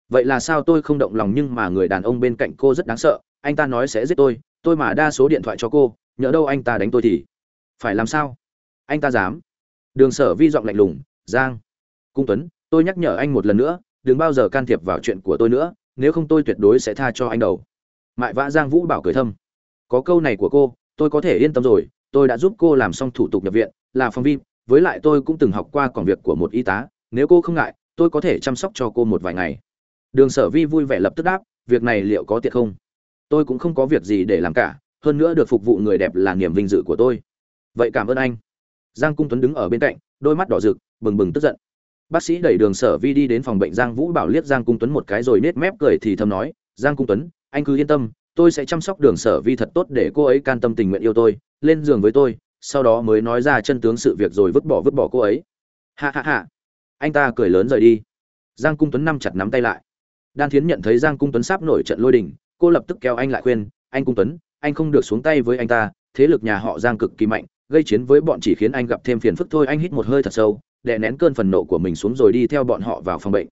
Vậy là sao tôi không động lòng nhưng mà người đàn ông bên cạnh cô rất đáng sợ, anh ta nói sẽ giết tôi tôi mà đa số điện thoại cho cô, nhỡ đâu anh ta đánh tôi thì. Phải làm sao? Anh ta dám đường sở vi giọng lạnh lùng, giang, cung tuấn, tôi nhắc nhở anh một lần nữa, đừng bao giờ can thiệp vào chuyện của tôi nữa, nếu không tôi tuyệt đối sẽ tha cho anh đầu. Mại vã giang vũ bảo cười thâm, có câu này của cô, tôi có thể yên tâm rồi, tôi đã giúp cô làm xong thủ tục nhập viện, là phòng vi, với lại tôi cũng từng học qua còn việc của một y tá, nếu cô không ngại, tôi có thể chăm sóc cho cô một vài ngày. Đường sở vi vui vẻ lập tức đáp, việc này liệu có tiện không? Tôi cũng không có việc gì để làm cả, hơn nữa được phục vụ người đẹp là niềm vinh dự của tôi. Vậy cảm ơn anh giang cung tuấn đứng ở bên cạnh, đôi mắt đỏ rực, bừng bừng tức giận. Bác sĩ đẩy đường sở vi đi đến phòng bệnh giang vũ bảo liếc giang cung tuấn một cái rồi nết mép cười thì thầm nói, giang cung tuấn, anh cứ yên tâm, tôi sẽ chăm sóc đường sở vi thật tốt để cô ấy can tâm tình nguyện yêu tôi, lên giường với tôi, sau đó mới nói ra chân tướng sự việc rồi vứt bỏ vứt bỏ cô ấy. Ha ha ha, anh ta cười lớn rời đi. Giang cung tuấn nắm chặt nắm tay lại. Đan thiến nhận thấy giang cung tuấn sắp nổi trận lôi đình, cô lập tức kéo anh lại khuyên, anh cung tuấn, anh không được xuống tay với anh ta, thế lực nhà họ giang cực kỳ mạnh gây chiến với bọn chỉ khiến anh gặp thêm phiền phức thôi. Anh hít một hơi thật sâu, đè nén cơn phần nộ của mình xuống rồi đi theo bọn họ vào phòng bệnh.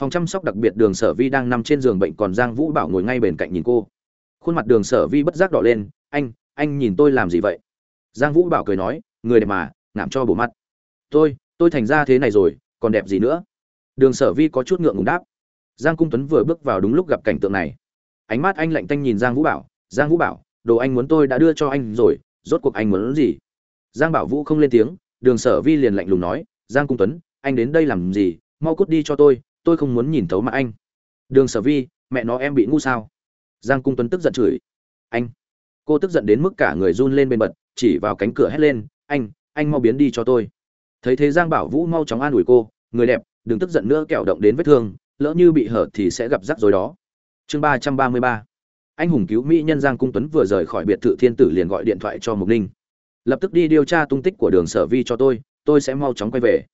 Phòng chăm sóc đặc biệt đường sở vi đang nằm trên giường bệnh, còn giang vũ bảo ngồi ngay bên cạnh nhìn cô. Khuôn mặt đường sở vi bất giác đỏ lên. Anh anh nhìn tôi làm gì vậy? Giang vũ bảo cười nói, người đẹp mà ngảm cho bổ mắt. Tôi tôi thành ra thế này rồi, còn đẹp gì nữa? Đường sở vi có chút ngượng ngùng đáp. Giang cung tuấn vừa bước vào đúng lúc gặp cảnh tượng này. Ánh mắt anh lạnh tanh nhìn giang vũ bảo. Giang vũ bảo, đồ anh muốn tôi đã đưa cho anh rồi, rốt cuộc anh muốn gì? Giang bảo vũ không lên tiếng, đường sở vi liền lạnh lùng nói, giang cung tuấn, anh đến đây làm gì? Mau cút đi cho tôi tôi không muốn nhìn thấu mặt anh. Đường sở vi, mẹ nó em bị ngu sao? Giang cung tuấn tức giận chửi, anh, cô tức giận đến mức cả người run lên bên bật, chỉ vào cánh cửa hét lên, anh anh mau biến đi cho tôi. Thấy thế giang bảo vũ mau chóng an ủi cô, người đẹp, đừng tức giận nữa kẹo động đến vết thương, lỡ như bị hở thì sẽ gặp rắc rối đó. Chương ba trăm ba mươi ba. Anh hùng cứu mỹ nhân giang cung tuấn vừa rời khỏi biệt thự thiên tử liền gọi điện thoại cho mục ninh lập tức đi điều tra tung tích của đường sở vi cho tôi tôi sẽ mau chóng quay về.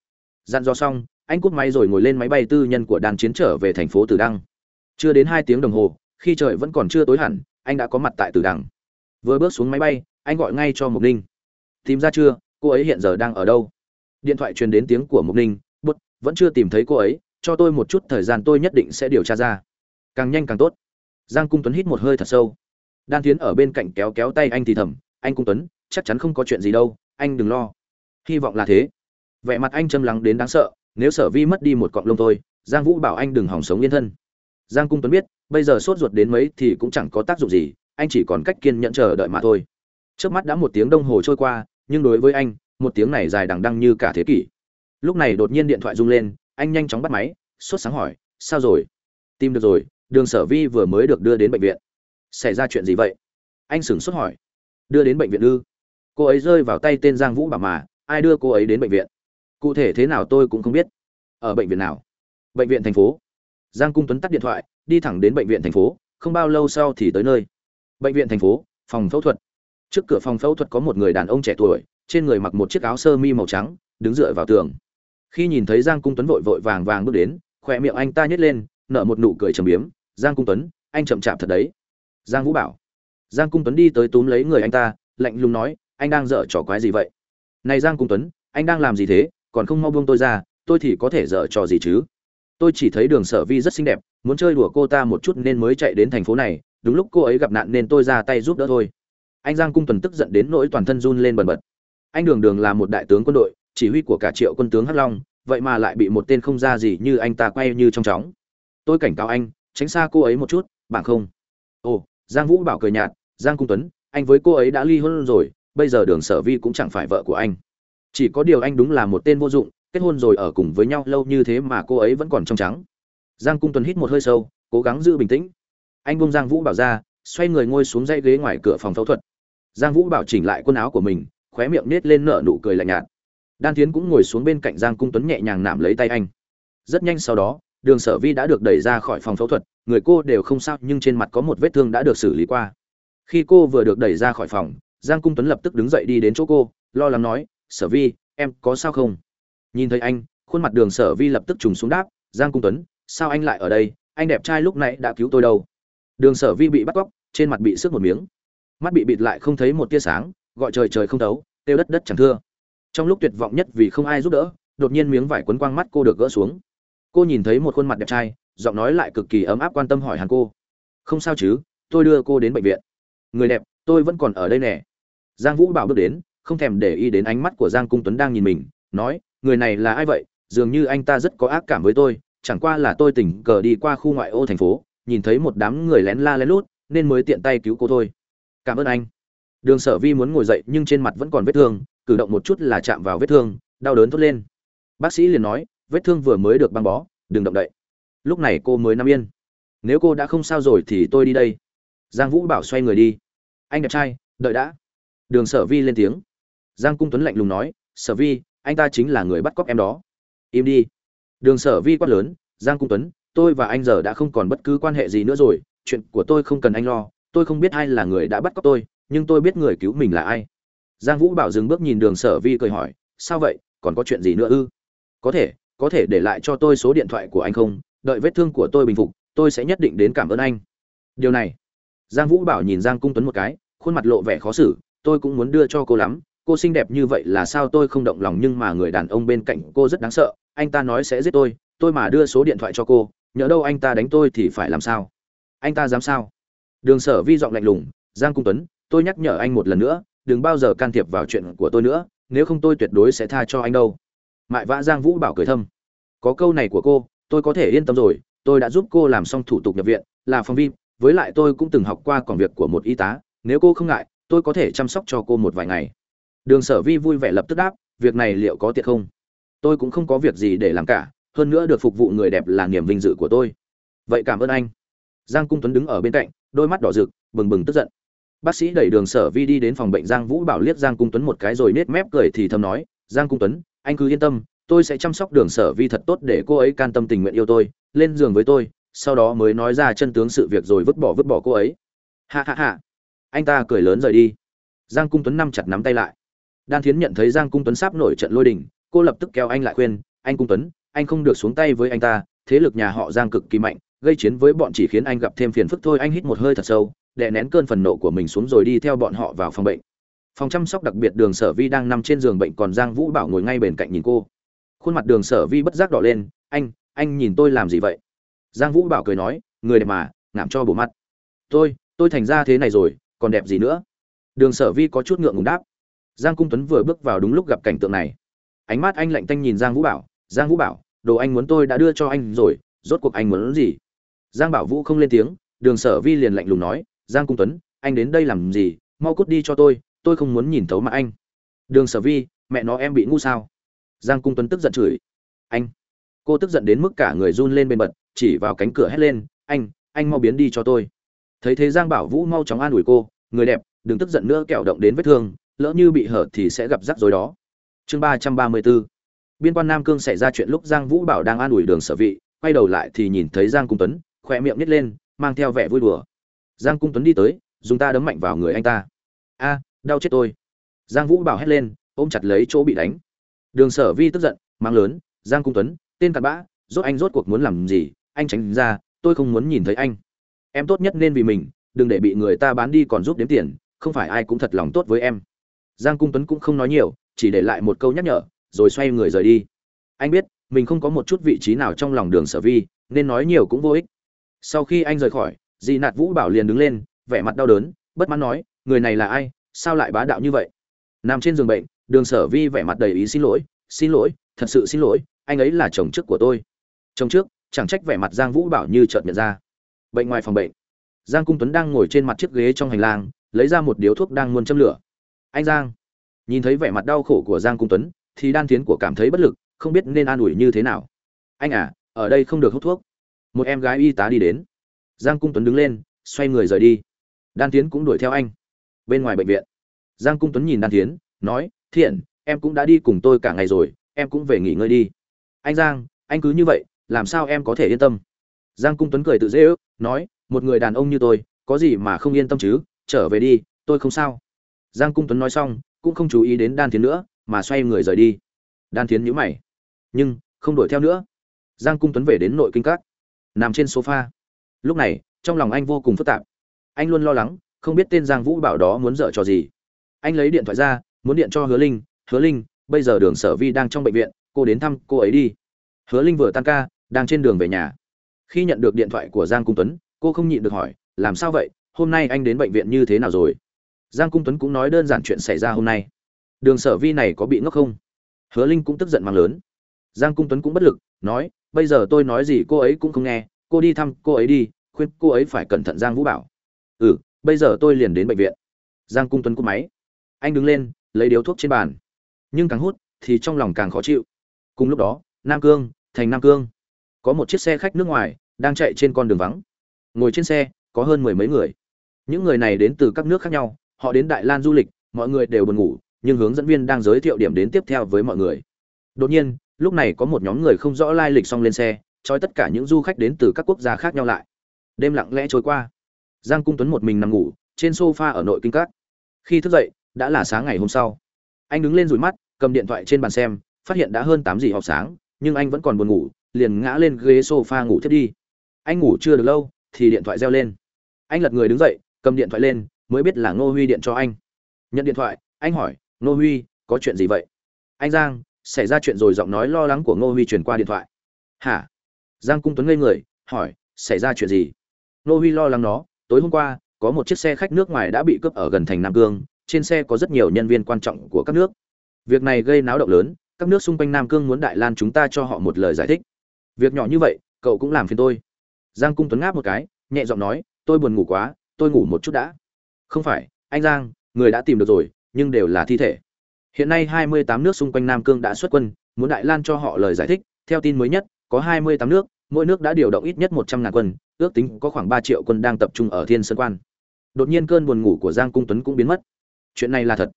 Dặn dò xong, anh cút máy rồi ngồi lên máy bay tư nhân của đàn chiến trở về thành phố tử đăng. Chưa đến hai tiếng đồng hồ, khi trời vẫn còn chưa tối hẳn, anh đã có mặt tại tử đăng. Vừa bước xuống máy bay, anh gọi ngay cho mục ninh. Tìm ra chưa? Cô ấy hiện giờ đang ở đâu? Điện thoại truyền đến tiếng của mục ninh. Bút, vẫn chưa tìm thấy cô ấy, cho tôi một chút thời gian tôi nhất định sẽ điều tra ra. Càng nhanh càng tốt. Giang cung tuấn hít một hơi thật sâu. Đan tiến ở bên cạnh kéo kéo tay anh thì thầm, anh cung tuấn chắc chắn không có chuyện gì đâu, anh đừng lo. Hy vọng là thế. Vẻ mặt anh châm lắng đến đáng sợ, nếu sở vi mất đi một cọng lông thôi, giang vũ bảo anh đừng hỏng sống yên thân. Giang cung tuấn biết, bây giờ sốt ruột đến mấy thì cũng chẳng có tác dụng gì, anh chỉ còn cách kiên nhẫn chờ đợi mà thôi. Trước mắt đã một tiếng đồng hồ trôi qua, nhưng đối với anh, một tiếng này dài đằng đăng như cả thế kỷ. Lúc này đột nhiên điện thoại rung lên, anh nhanh chóng bắt máy, sốt sáng hỏi, sao rồi? Tìm được rồi, đường sở vi vừa mới được đưa đến bệnh viện. Xảy ra chuyện gì vậy? Anh sửng sốt hỏi. Đưa đến bệnh viện ư? Cô ấy rơi vào tay tên giang vũ bảo mà, ai đưa cô ấy đến bệnh viện? Cụ thể thế nào tôi cũng không biết. Ở bệnh viện nào? Bệnh viện thành phố. Giang cung tuấn tắt điện thoại, đi thẳng đến bệnh viện thành phố, không bao lâu sau thì tới nơi. Bệnh viện thành phố, phòng phẫu thuật. Trước cửa phòng phẫu thuật có một người đàn ông trẻ tuổi, trên người mặc một chiếc áo sơ mi màu trắng, đứng dựa vào tường. Khi nhìn thấy giang cung tuấn vội vội vàng vàng bước đến, khỏe miệng anh ta nhét lên, nở một nụ cười trầm biếm. Giang cung tuấn, anh chậm chạp thật đấy. Giang vũ bảo. Giang cung tuấn đi tới túm lấy người anh ta, lạnh lùng nói anh đang dở trò quái gì vậy? Này giang cung tuấn, anh đang làm gì thế? Còn không mau buông tôi ra, tôi thì có thể dở trò gì chứ? Tôi chỉ thấy đường sở vi rất xinh đẹp, muốn chơi đùa cô ta một chút nên mới chạy đến thành phố này, đúng lúc cô ấy gặp nạn nên tôi ra tay giúp đỡ thôi. Anh giang cung tuấn tức giận đến nỗi toàn thân run lên bần bật. Anh đường đường là một đại tướng quân đội, chỉ huy của cả triệu quân tướng hắc long, vậy mà lại bị một tên không ra gì như anh ta quay như trong chóng. Tôi cảnh cáo anh, tránh xa cô ấy một chút, bạn không? Ồ, giang vũ bảo cười nhạt, giang cung tuấn, anh với cô ấy đã ly hôn rồi bây giờ đường sở vi cũng chẳng phải vợ của anh. Chỉ có điều anh đúng là một tên vô dụng, kết hôn rồi ở cùng với nhau lâu như thế mà cô ấy vẫn còn trong trắng. Giang cung tuấn hít một hơi sâu, cố gắng giữ bình tĩnh. Anh bông giang vũ bảo ra, xoay người ngồi xuống dãy ghế ngoài cửa phòng phẫu thuật. Giang vũ bảo chỉnh lại quần áo của mình, khóe miệng nết lên nở nụ cười lạnh nhạt. Đan tiến cũng ngồi xuống bên cạnh giang cung tuấn nhẹ nhàng nạm lấy tay anh. Rất nhanh sau đó, đường sở vi đã được đẩy ra khỏi phòng phẫu thuật, người cô đều không sao nhưng trên mặt có một vết thương đã được xử lý qua. Khi cô vừa được đẩy ra khỏi phòng giang cung tuấn lập tức đứng dậy đi đến chỗ cô, lo lắng nói, sở vi, em có sao không? Nhìn thấy anh, khuôn mặt đường sở vi lập tức trùng xuống đáp, giang cung tuấn, sao anh lại ở đây? Anh đẹp trai lúc nãy đã cứu tôi đâu? Đường sở vi bị bắt cóc, trên mặt bị sức một miếng. Mắt bị bịt lại không thấy một tia sáng, gọi trời trời không thấu têu đất đất chẳng thưa. Trong lúc tuyệt vọng nhất vì không ai giúp đỡ, đột nhiên miếng vải quấn quang mắt cô được gỡ xuống. Cô nhìn thấy một khuôn mặt đẹp trai, giọng nói lại cực kỳ ấm áp quan tâm hỏi hàn cô. Không sao chứ, tôi đưa cô đến bệnh viện. Người đẹp, tôi vẫn còn ở đây nè giang vũ bảo bước đến, không thèm để ý đến ánh mắt của giang cung tuấn đang nhìn mình, nói, người này là ai vậy? Dường như anh ta rất có ác cảm với tôi, chẳng qua là tôi tình cờ đi qua khu ngoại ô thành phố, nhìn thấy một đám người lén la lén lút, nên mới tiện tay cứu cô thôi. Cảm ơn anh. Đường sở vi muốn ngồi dậy nhưng trên mặt vẫn còn vết thương, cử động một chút là chạm vào vết thương, đau đớn thốt lên. Bác sĩ liền nói, vết thương vừa mới được băng bó, đừng động đậy. Lúc này cô mới nằm yên. Nếu cô đã không sao rồi thì tôi đi đây. Giang vũ bảo xoay người đi. Anh đẹp trai, đợi đã đường sở vi lên tiếng. Giang cung tuấn lạnh lùng nói, sở vi, anh ta chính là người bắt cóc em đó. Im đi. Đường sở vi quát lớn, giang cung tuấn, tôi và anh giờ đã không còn bất cứ quan hệ gì nữa rồi, chuyện của tôi không cần anh lo, tôi không biết ai là người đã bắt cóc tôi, nhưng tôi biết người cứu mình là ai. Giang vũ bảo dừng bước nhìn đường sở vi cười hỏi, sao vậy, còn có chuyện gì nữa ư? Có thể có thể để lại cho tôi số điện thoại của anh không? Đợi vết thương của tôi bình phục, tôi sẽ nhất định đến cảm ơn anh. Điều này. Giang vũ bảo nhìn giang cung tuấn một cái, khuôn mặt lộ vẻ khó xử tôi cũng muốn đưa cho cô lắm, cô xinh đẹp như vậy là sao tôi không động lòng nhưng mà người đàn ông bên cạnh cô rất đáng sợ, anh ta nói sẽ giết tôi tôi mà đưa số điện thoại cho cô, nhỡ đâu anh ta đánh tôi thì phải làm sao? Anh ta dám sao? Đường sở vi giọng lạnh lùng, giang cung tuấn, tôi nhắc nhở anh một lần nữa, đừng bao giờ can thiệp vào chuyện của tôi nữa, nếu không tôi tuyệt đối sẽ tha cho anh đâu. Mại vã giang vũ bảo cười thâm, có câu này của cô, tôi có thể yên tâm rồi, tôi đã giúp cô làm xong thủ tục nhập viện, là phòng vi, với lại tôi cũng từng học qua còn việc của một y tá, nếu cô không ngại tôi có thể chăm sóc cho cô một vài ngày. Đường sở vi vui vẻ lập tức đáp, việc này liệu có tiện không? Tôi cũng không có việc gì để làm cả, hơn nữa được phục vụ người đẹp là niềm vinh dự của tôi. Vậy cảm ơn anh. Giang cung tuấn đứng ở bên cạnh, đôi mắt đỏ rực, bừng bừng tức giận. Bác sĩ đẩy đường sở vi đi đến phòng bệnh, giang vũ bảo liếc giang cung tuấn một cái rồi nết mép cười thì thầm nói, giang cung tuấn, anh cứ yên tâm, tôi sẽ chăm sóc đường sở vi thật tốt để cô ấy can tâm tình nguyện yêu tôi, lên giường với tôi, sau đó mới nói ra chân tướng sự việc rồi vứt bỏ vứt bỏ cô ấy. Ha ha ha anh ta cười lớn rời đi. Giang cung tuấn nắm chặt nắm tay lại. Đan thiến nhận thấy giang cung tuấn sắp nổi trận lôi đình, cô lập tức kéo anh lại khuyên, anh cung tuấn, anh không được xuống tay với anh ta, thế lực nhà họ giang cực kỳ mạnh, gây chiến với bọn chỉ khiến anh gặp thêm phiền phức thôi. Anh hít một hơi thật sâu, đè nén cơn phần nộ của mình xuống rồi đi theo bọn họ vào phòng bệnh. Phòng chăm sóc đặc biệt đường sở vi đang nằm trên giường bệnh, còn giang vũ bảo ngồi ngay bên cạnh nhìn cô. Khuôn mặt đường sở vi bất giác đỏ lên, anh anh nhìn tôi làm gì vậy? Giang vũ bảo cười nói, người đẹp mà ngảm cho bổ mắt tôi tôi thành ra thế này rồi còn đẹp gì nữa? Đường sở vi có chút ngượng ngùng đáp. Giang cung tuấn vừa bước vào đúng lúc gặp cảnh tượng này. Ánh mắt anh lạnh tanh nhìn giang vũ bảo. Giang vũ bảo, đồ anh muốn tôi đã đưa cho anh rồi, rốt cuộc anh muốn gì? Giang bảo vũ không lên tiếng, đường sở vi liền lạnh lùng nói, giang cung tuấn, anh đến đây làm gì? Mau cút đi cho tôi tôi không muốn nhìn thấu mặt anh. Đường sở vi, mẹ nó em bị ngu sao? Giang cung tuấn tức giận chửi. Anh. Cô tức giận đến mức cả người run lên bên bật, chỉ vào cánh cửa hét lên, anh anh mau biến đi cho tôi thấy thế giang bảo vũ mau chóng an ủi cô, người đẹp, đừng tức giận nữa kẹo động đến vết thương, lỡ như bị hở thì sẽ gặp rắc rối đó. Chương ba trăm ba mươi bốn. Biên quan nam cương xảy ra chuyện lúc giang vũ bảo đang an ủi đường sở vị, quay đầu lại thì nhìn thấy giang cung tuấn, khỏe miệng nhét lên, mang theo vẻ vui đùa. Giang cung tuấn đi tới, dùng ta đấm mạnh vào người anh ta. A, đau chết tôi. Giang vũ bảo hét lên, ôm chặt lấy chỗ bị đánh. Đường sở vi tức giận, mang lớn, giang cung tuấn, tên cặn bã, rốt anh rốt cuộc muốn làm gì? Anh tránh ra, tôi không muốn nhìn thấy anh em tốt nhất nên vì mình, đừng để bị người ta bán đi còn giúp đếm tiền, không phải ai cũng thật lòng tốt với em. Giang cung tuấn cũng không nói nhiều, chỉ để lại một câu nhắc nhở, rồi xoay người rời đi. Anh biết, mình không có một chút vị trí nào trong lòng đường sở vi, nên nói nhiều cũng vô ích. Sau khi anh rời khỏi dị nạt vũ bảo liền đứng lên, vẻ mặt đau đớn, bất mãn nói, người này là ai? Sao lại bá đạo như vậy? Nằm trên giường bệnh, đường sở vi vẻ mặt đầy ý xin lỗi xin lỗi, thật sự xin lỗi, anh ấy là chồng trước của tôi. Chồng trước, chẳng trách vẻ mặt giang vũ bảo như chợt nhận ra bệnh ngoài phòng bệnh. Giang cung tuấn đang ngồi trên mặt chiếc ghế trong hành lang, lấy ra một điếu thuốc đang muôn châm lửa. Anh giang, nhìn thấy vẻ mặt đau khổ của giang cung tuấn, thì đan tiến của cảm thấy bất lực, không biết nên an ủi như thế nào. Anh à ở đây không được hút thuốc. Một em gái y tá đi đến. Giang cung tuấn đứng lên, xoay người rời đi. Đan tiến cũng đuổi theo anh. Bên ngoài bệnh viện. Giang cung tuấn nhìn đan tiến nói, thiện, em cũng đã đi cùng tôi cả ngày rồi, em cũng về nghỉ ngơi đi. Anh giang, anh cứ như vậy, làm sao em có thể yên tâm? Giang cung tuấn cười tự dễ ước, nói, một người đàn ông như tôi, có gì mà không yên tâm chứ? Trở về đi, tôi không sao. Giang cung tuấn nói xong, cũng không chú ý đến đan thiến nữa, mà xoay người rời đi. Đan thiến nhíu mày. Nhưng, không đuổi theo nữa. Giang cung tuấn về đến nội kinh các. Nằm trên sofa. Lúc này, trong lòng anh vô cùng phức tạp. Anh luôn lo lắng, không biết tên giang vũ bảo đó muốn dở trò gì. Anh lấy điện thoại ra, muốn điện cho hứa linh hứa linh, bây giờ đường sở vi đang trong bệnh viện, cô đến thăm cô ấy đi. Hứa linh vừa tan ca, đang trên đường về nhà khi nhận được điện thoại của giang cung tuấn, cô không nhịn được hỏi, làm sao vậy? Hôm nay anh đến bệnh viện như thế nào rồi? Giang cung tuấn cũng nói đơn giản chuyện xảy ra hôm nay. Đường sở vi này có bị ngốc không? Hứa linh cũng tức giận mang lớn. Giang cung tuấn cũng bất lực, nói, bây giờ tôi nói gì cô ấy cũng không nghe, cô đi thăm cô ấy đi, khuyên cô ấy phải cẩn thận giang vũ bảo. Ừ bây giờ tôi liền đến bệnh viện. Giang cung tuấn cúp máy. Anh đứng lên, lấy điếu thuốc trên bàn. Nhưng càng hút thì trong lòng càng khó chịu. Cùng lúc đó, nam cương, thành nam cương có một chiếc xe khách nước ngoài đang chạy trên con đường vắng. Ngồi trên xe, có hơn mười mấy người. Những người này đến từ các nước khác nhau, họ đến đại lan du lịch, mọi người đều buồn ngủ, nhưng hướng dẫn viên đang giới thiệu điểm đến tiếp theo với mọi người. Đột nhiên, lúc này có một nhóm người không rõ lai lịch xong lên xe trói tất cả những du khách đến từ các quốc gia khác nhau lại. Đêm lặng lẽ trôi qua. Giang cung tuấn một mình nằm ngủ, trên sofa ở nội kinh cát khi thức dậy, đã là sáng ngày hôm sau. Anh đứng lên rủi mắt, cầm điện thoại trên bàn xem, phát hiện đã hơn tám giờ học sáng, nhưng anh vẫn còn buồn ngủ liền ngã lên ghế sofa ngủ thiết đi. Anh ngủ chưa được lâu, thì điện thoại reo lên. Anh lật người đứng dậy, cầm điện thoại lên, mới biết là ngô huy điện cho anh. Nhận điện thoại, anh hỏi, ngô huy, có chuyện gì vậy? Anh giang, xảy ra chuyện rồi giọng nói lo lắng của ngô huy truyền qua điện thoại. Hả? Giang cung tuấn ngây người, hỏi, xảy ra chuyện gì? Ngô huy lo lắng nó, tối hôm qua, có một chiếc xe khách nước ngoài đã bị cướp ở gần thành nam cương, trên xe có rất nhiều nhân viên quan trọng của các nước. Việc này gây náo động lớn, các nước xung quanh nam cương muốn đại lan chúng ta cho họ một lời giải thích việc nhỏ như vậy, cậu cũng làm phiền tôi. Giang cung tuấn ngáp một cái, nhẹ giọng nói, tôi buồn ngủ quá, tôi ngủ một chút đã. Không phải, anh giang, người đã tìm được rồi, nhưng đều là thi thể. Hiện nay hai mươi tám nước xung quanh nam cương đã xuất quân, muốn đại lan cho họ lời giải thích, theo tin mới nhất, có hai mươi tám nước, mỗi nước đã điều động ít nhất một trăm ngàn quân, ước tính có khoảng ba triệu quân đang tập trung ở thiên sơn quan. Đột nhiên cơn buồn ngủ của giang cung tuấn cũng biến mất. Chuyện này là thật.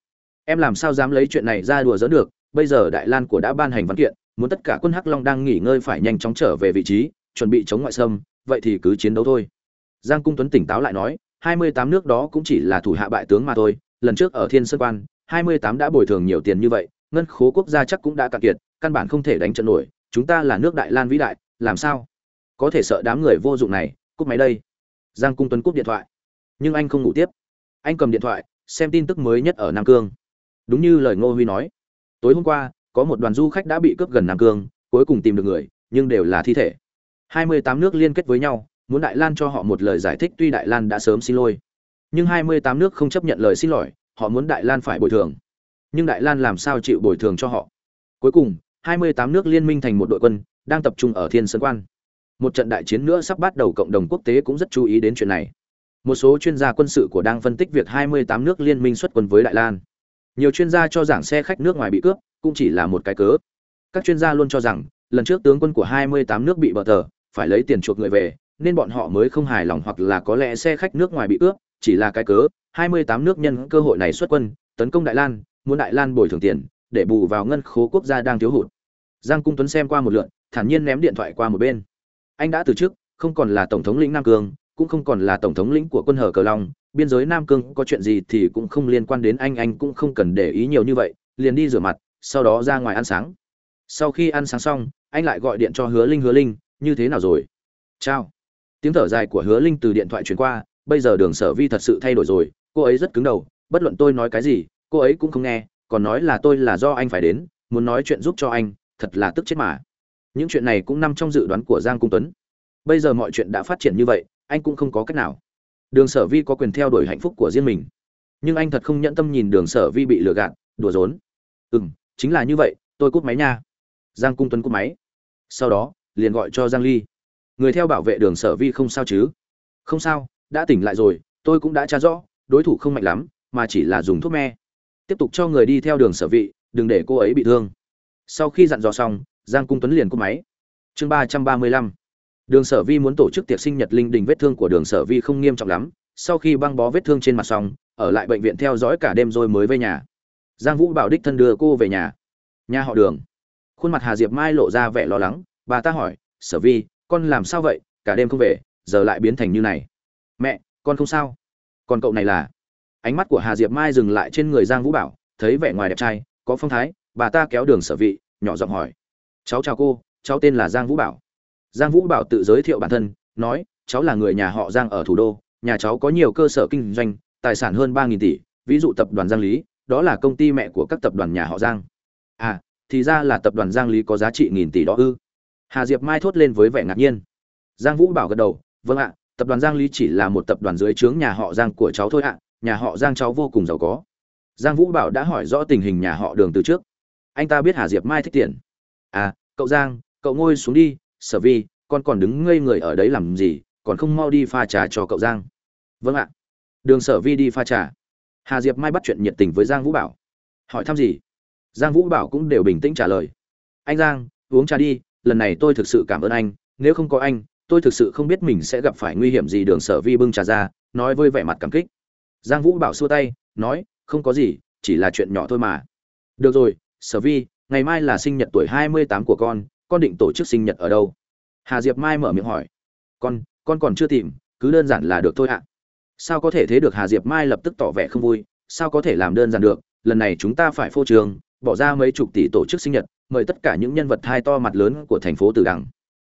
Em làm sao dám lấy chuyện này ra đùa giỡn được? Bây giờ đại lan của đã ban hành văn kiện muốn tất cả quân hắc long đang nghỉ ngơi phải nhanh chóng trở về vị trí, chuẩn bị chống ngoại xâm, vậy thì cứ chiến đấu thôi. Giang cung tuấn tỉnh táo lại nói, hai mươi tám nước đó cũng chỉ là thủ hạ bại tướng mà thôi, lần trước ở thiên sơn quan, hai mươi tám đã bồi thường nhiều tiền như vậy, ngân khố quốc gia chắc cũng đã cạn kiệt, căn bản không thể đánh trận nổi, chúng ta là nước đại lan vĩ đại, làm sao? Có thể sợ đám người vô dụng này, cúp máy đây. Giang cung tuấn cúp điện thoại. Nhưng anh không ngủ tiếp. Anh cầm điện thoại, xem tin tức mới nhất ở nam cương. Đúng như lời ngô huy nói. Tối hôm qua có một đoàn du khách đã bị cướp gần nam cương, cuối cùng tìm được người, nhưng đều là thi thể. Hai mươi tám nước liên kết với nhau, muốn đại lan cho họ một lời giải thích tuy đại lan đã sớm xin lỗi. Nhưng hai mươi tám nước không chấp nhận lời xin lỗi, họ muốn đại lan phải bồi thường. Nhưng đại lan làm sao chịu bồi thường cho họ? Cuối cùng, hai mươi tám nước liên minh thành một đội quân, đang tập trung ở thiên sơn quan. Một trận đại chiến nữa sắp bắt đầu, cộng đồng quốc tế cũng rất chú ý đến chuyện này. Một số chuyên gia quân sự của đang phân tích việc 28 nước liên minh xuất quân với Đại Lan. Nhiều chuyên gia cho rằng xe khách nước ngoài bị cướp cũng chỉ là một cái cớ. Các chuyên gia luôn cho rằng, lần trước tướng quân của 28 nước bị bờ tờ, phải lấy tiền chuộc người về, nên bọn họ mới không hài lòng hoặc là có lẽ xe khách nước ngoài bị cướp, chỉ là cái cớ. 28 nước nhân cơ hội này xuất quân, tấn công Đại Lan, muốn Đại Lan bồi thường tiền, để bù vào ngân khố quốc gia đang thiếu hụt. Giang Cung Tuấn xem qua một lượt, thản nhiên ném điện thoại qua một bên. Anh đã từ chức, không còn là tổng thống lĩnh Nam Cương, cũng không còn là tổng thống lĩnh của quân hở cờ long biên giới nam cương có chuyện gì thì cũng không liên quan đến anh anh cũng không cần để ý nhiều như vậy liền đi rửa mặt sau đó ra ngoài ăn sáng. Sau khi ăn sáng xong, anh lại gọi điện cho hứa linh hứa linh, như thế nào rồi? Chào. Tiếng thở dài của hứa linh từ điện thoại truyền qua, bây giờ đường sở vi thật sự thay đổi rồi, cô ấy rất cứng đầu, bất luận tôi nói cái gì, cô ấy cũng không nghe, còn nói là tôi là do anh phải đến, muốn nói chuyện giúp cho anh, thật là tức chết mà. Những chuyện này cũng nằm trong dự đoán của giang cung tuấn. Bây giờ mọi chuyện đã phát triển như vậy, anh cũng không có cách nào. Đường sở vi có quyền theo đuổi hạnh phúc của riêng mình. Nhưng anh thật không nhẫn tâm nhìn đường sở vi bị lừa gạt, đùa giỡn. Ừ m chính là như vậy tôi cúp máy nha. Giang cung tuấn cúp máy. Sau đó liền gọi cho giang ly. Người theo bảo vệ đường sở vi không sao chứ? Không sao đã tỉnh lại rồi tôi cũng đã tra rõ đối thủ không mạnh lắm mà chỉ là dùng thuốc me. Tiếp tục cho người đi theo đường sở vị đừng để cô ấy bị thương. Sau khi dặn dò xong giang cung tuấn liền cúp máy. Chương ba trăm ba mươi lăm. Đường Sở Vi muốn tổ chức tiệc sinh nhật linh đình vết thương của Đường Sở Vi không nghiêm trọng lắm, sau khi băng bó vết thương trên mặt xong, ở lại bệnh viện theo dõi cả đêm rồi mới về nhà. Giang Vũ bảo đích thân đưa cô về nhà. Nhà họ Đường. Khuôn mặt Hà Diệp Mai lộ ra vẻ lo lắng, bà ta hỏi, "Sở Vi, con làm sao vậy, cả đêm không về, giờ lại biến thành như này?" "Mẹ, con không sao." "Còn cậu này là?" Ánh mắt của Hà Diệp Mai dừng lại trên người Giang Vũ Bảo, thấy vẻ ngoài đẹp trai, có phong thái, bà ta kéo Đường Sở Vi, nhỏ giọng hỏi, "Cháu chào cô, cháu tên là Giang Vũ Bảo." Giang Vũ Bảo tự giới thiệu bản thân, nói, cháu là người nhà họ Giang ở thủ đô, nhà cháu có nhiều cơ sở kinh doanh, tài sản hơn ba tỷ, ví dụ tập đoàn Giang Lý, đó là công ty mẹ của các tập đoàn nhà họ Giang. À, thì ra là tập đoàn Giang Lý có giá trị nghìn tỷ đó ư? Hà Diệp Mai thốt lên với vẻ ngạc nhiên. Giang Vũ Bảo gật đầu, vâng ạ, tập đoàn Giang Lý chỉ là một tập đoàn dưới trướng nhà họ Giang của cháu thôi ạ, nhà họ Giang cháu vô cùng giàu có. Giang Vũ Bảo đã hỏi rõ tình hình nhà họ Đường từ trước. Anh ta biết Hà Diệp Mai thích tiền. À, cậu Giang, cậu ngồi xuống đi, sở vi con còn đứng ngây người ở đấy làm gì còn không mau đi pha trà cho cậu giang vâng ạ đường sở vi đi pha trà hà diệp mai bắt chuyện nhiệt tình với giang vũ bảo. Hỏi thăm gì? Giang vũ bảo cũng đều bình tĩnh trả lời. Anh giang, uống trà đi, lần này tôi thực sự cảm ơn anh. Nếu không có anh, tôi thực sự không biết mình sẽ gặp phải nguy hiểm gì đường sở vi bưng trà ra, nói với vẻ mặt cảm kích. Giang vũ bảo xua tay, nói, không có gì, chỉ là chuyện nhỏ thôi mà. Được rồi, sở vi, ngày mai là sinh nhật tuổi hai mươi tám của con con định tổ chức sinh nhật ở đâu? Hà diệp mai mở miệng hỏi. Con con còn chưa tìm, cứ đơn giản là được thôi ạ sao có thể thế được hà diệp mai lập tức tỏ vẻ không vui, sao có thể làm đơn giản được, lần này chúng ta phải phô trường bỏ ra mấy chục tỷ tổ chức sinh nhật, mời tất cả những nhân vật hai to mặt lớn của thành phố từ đằng.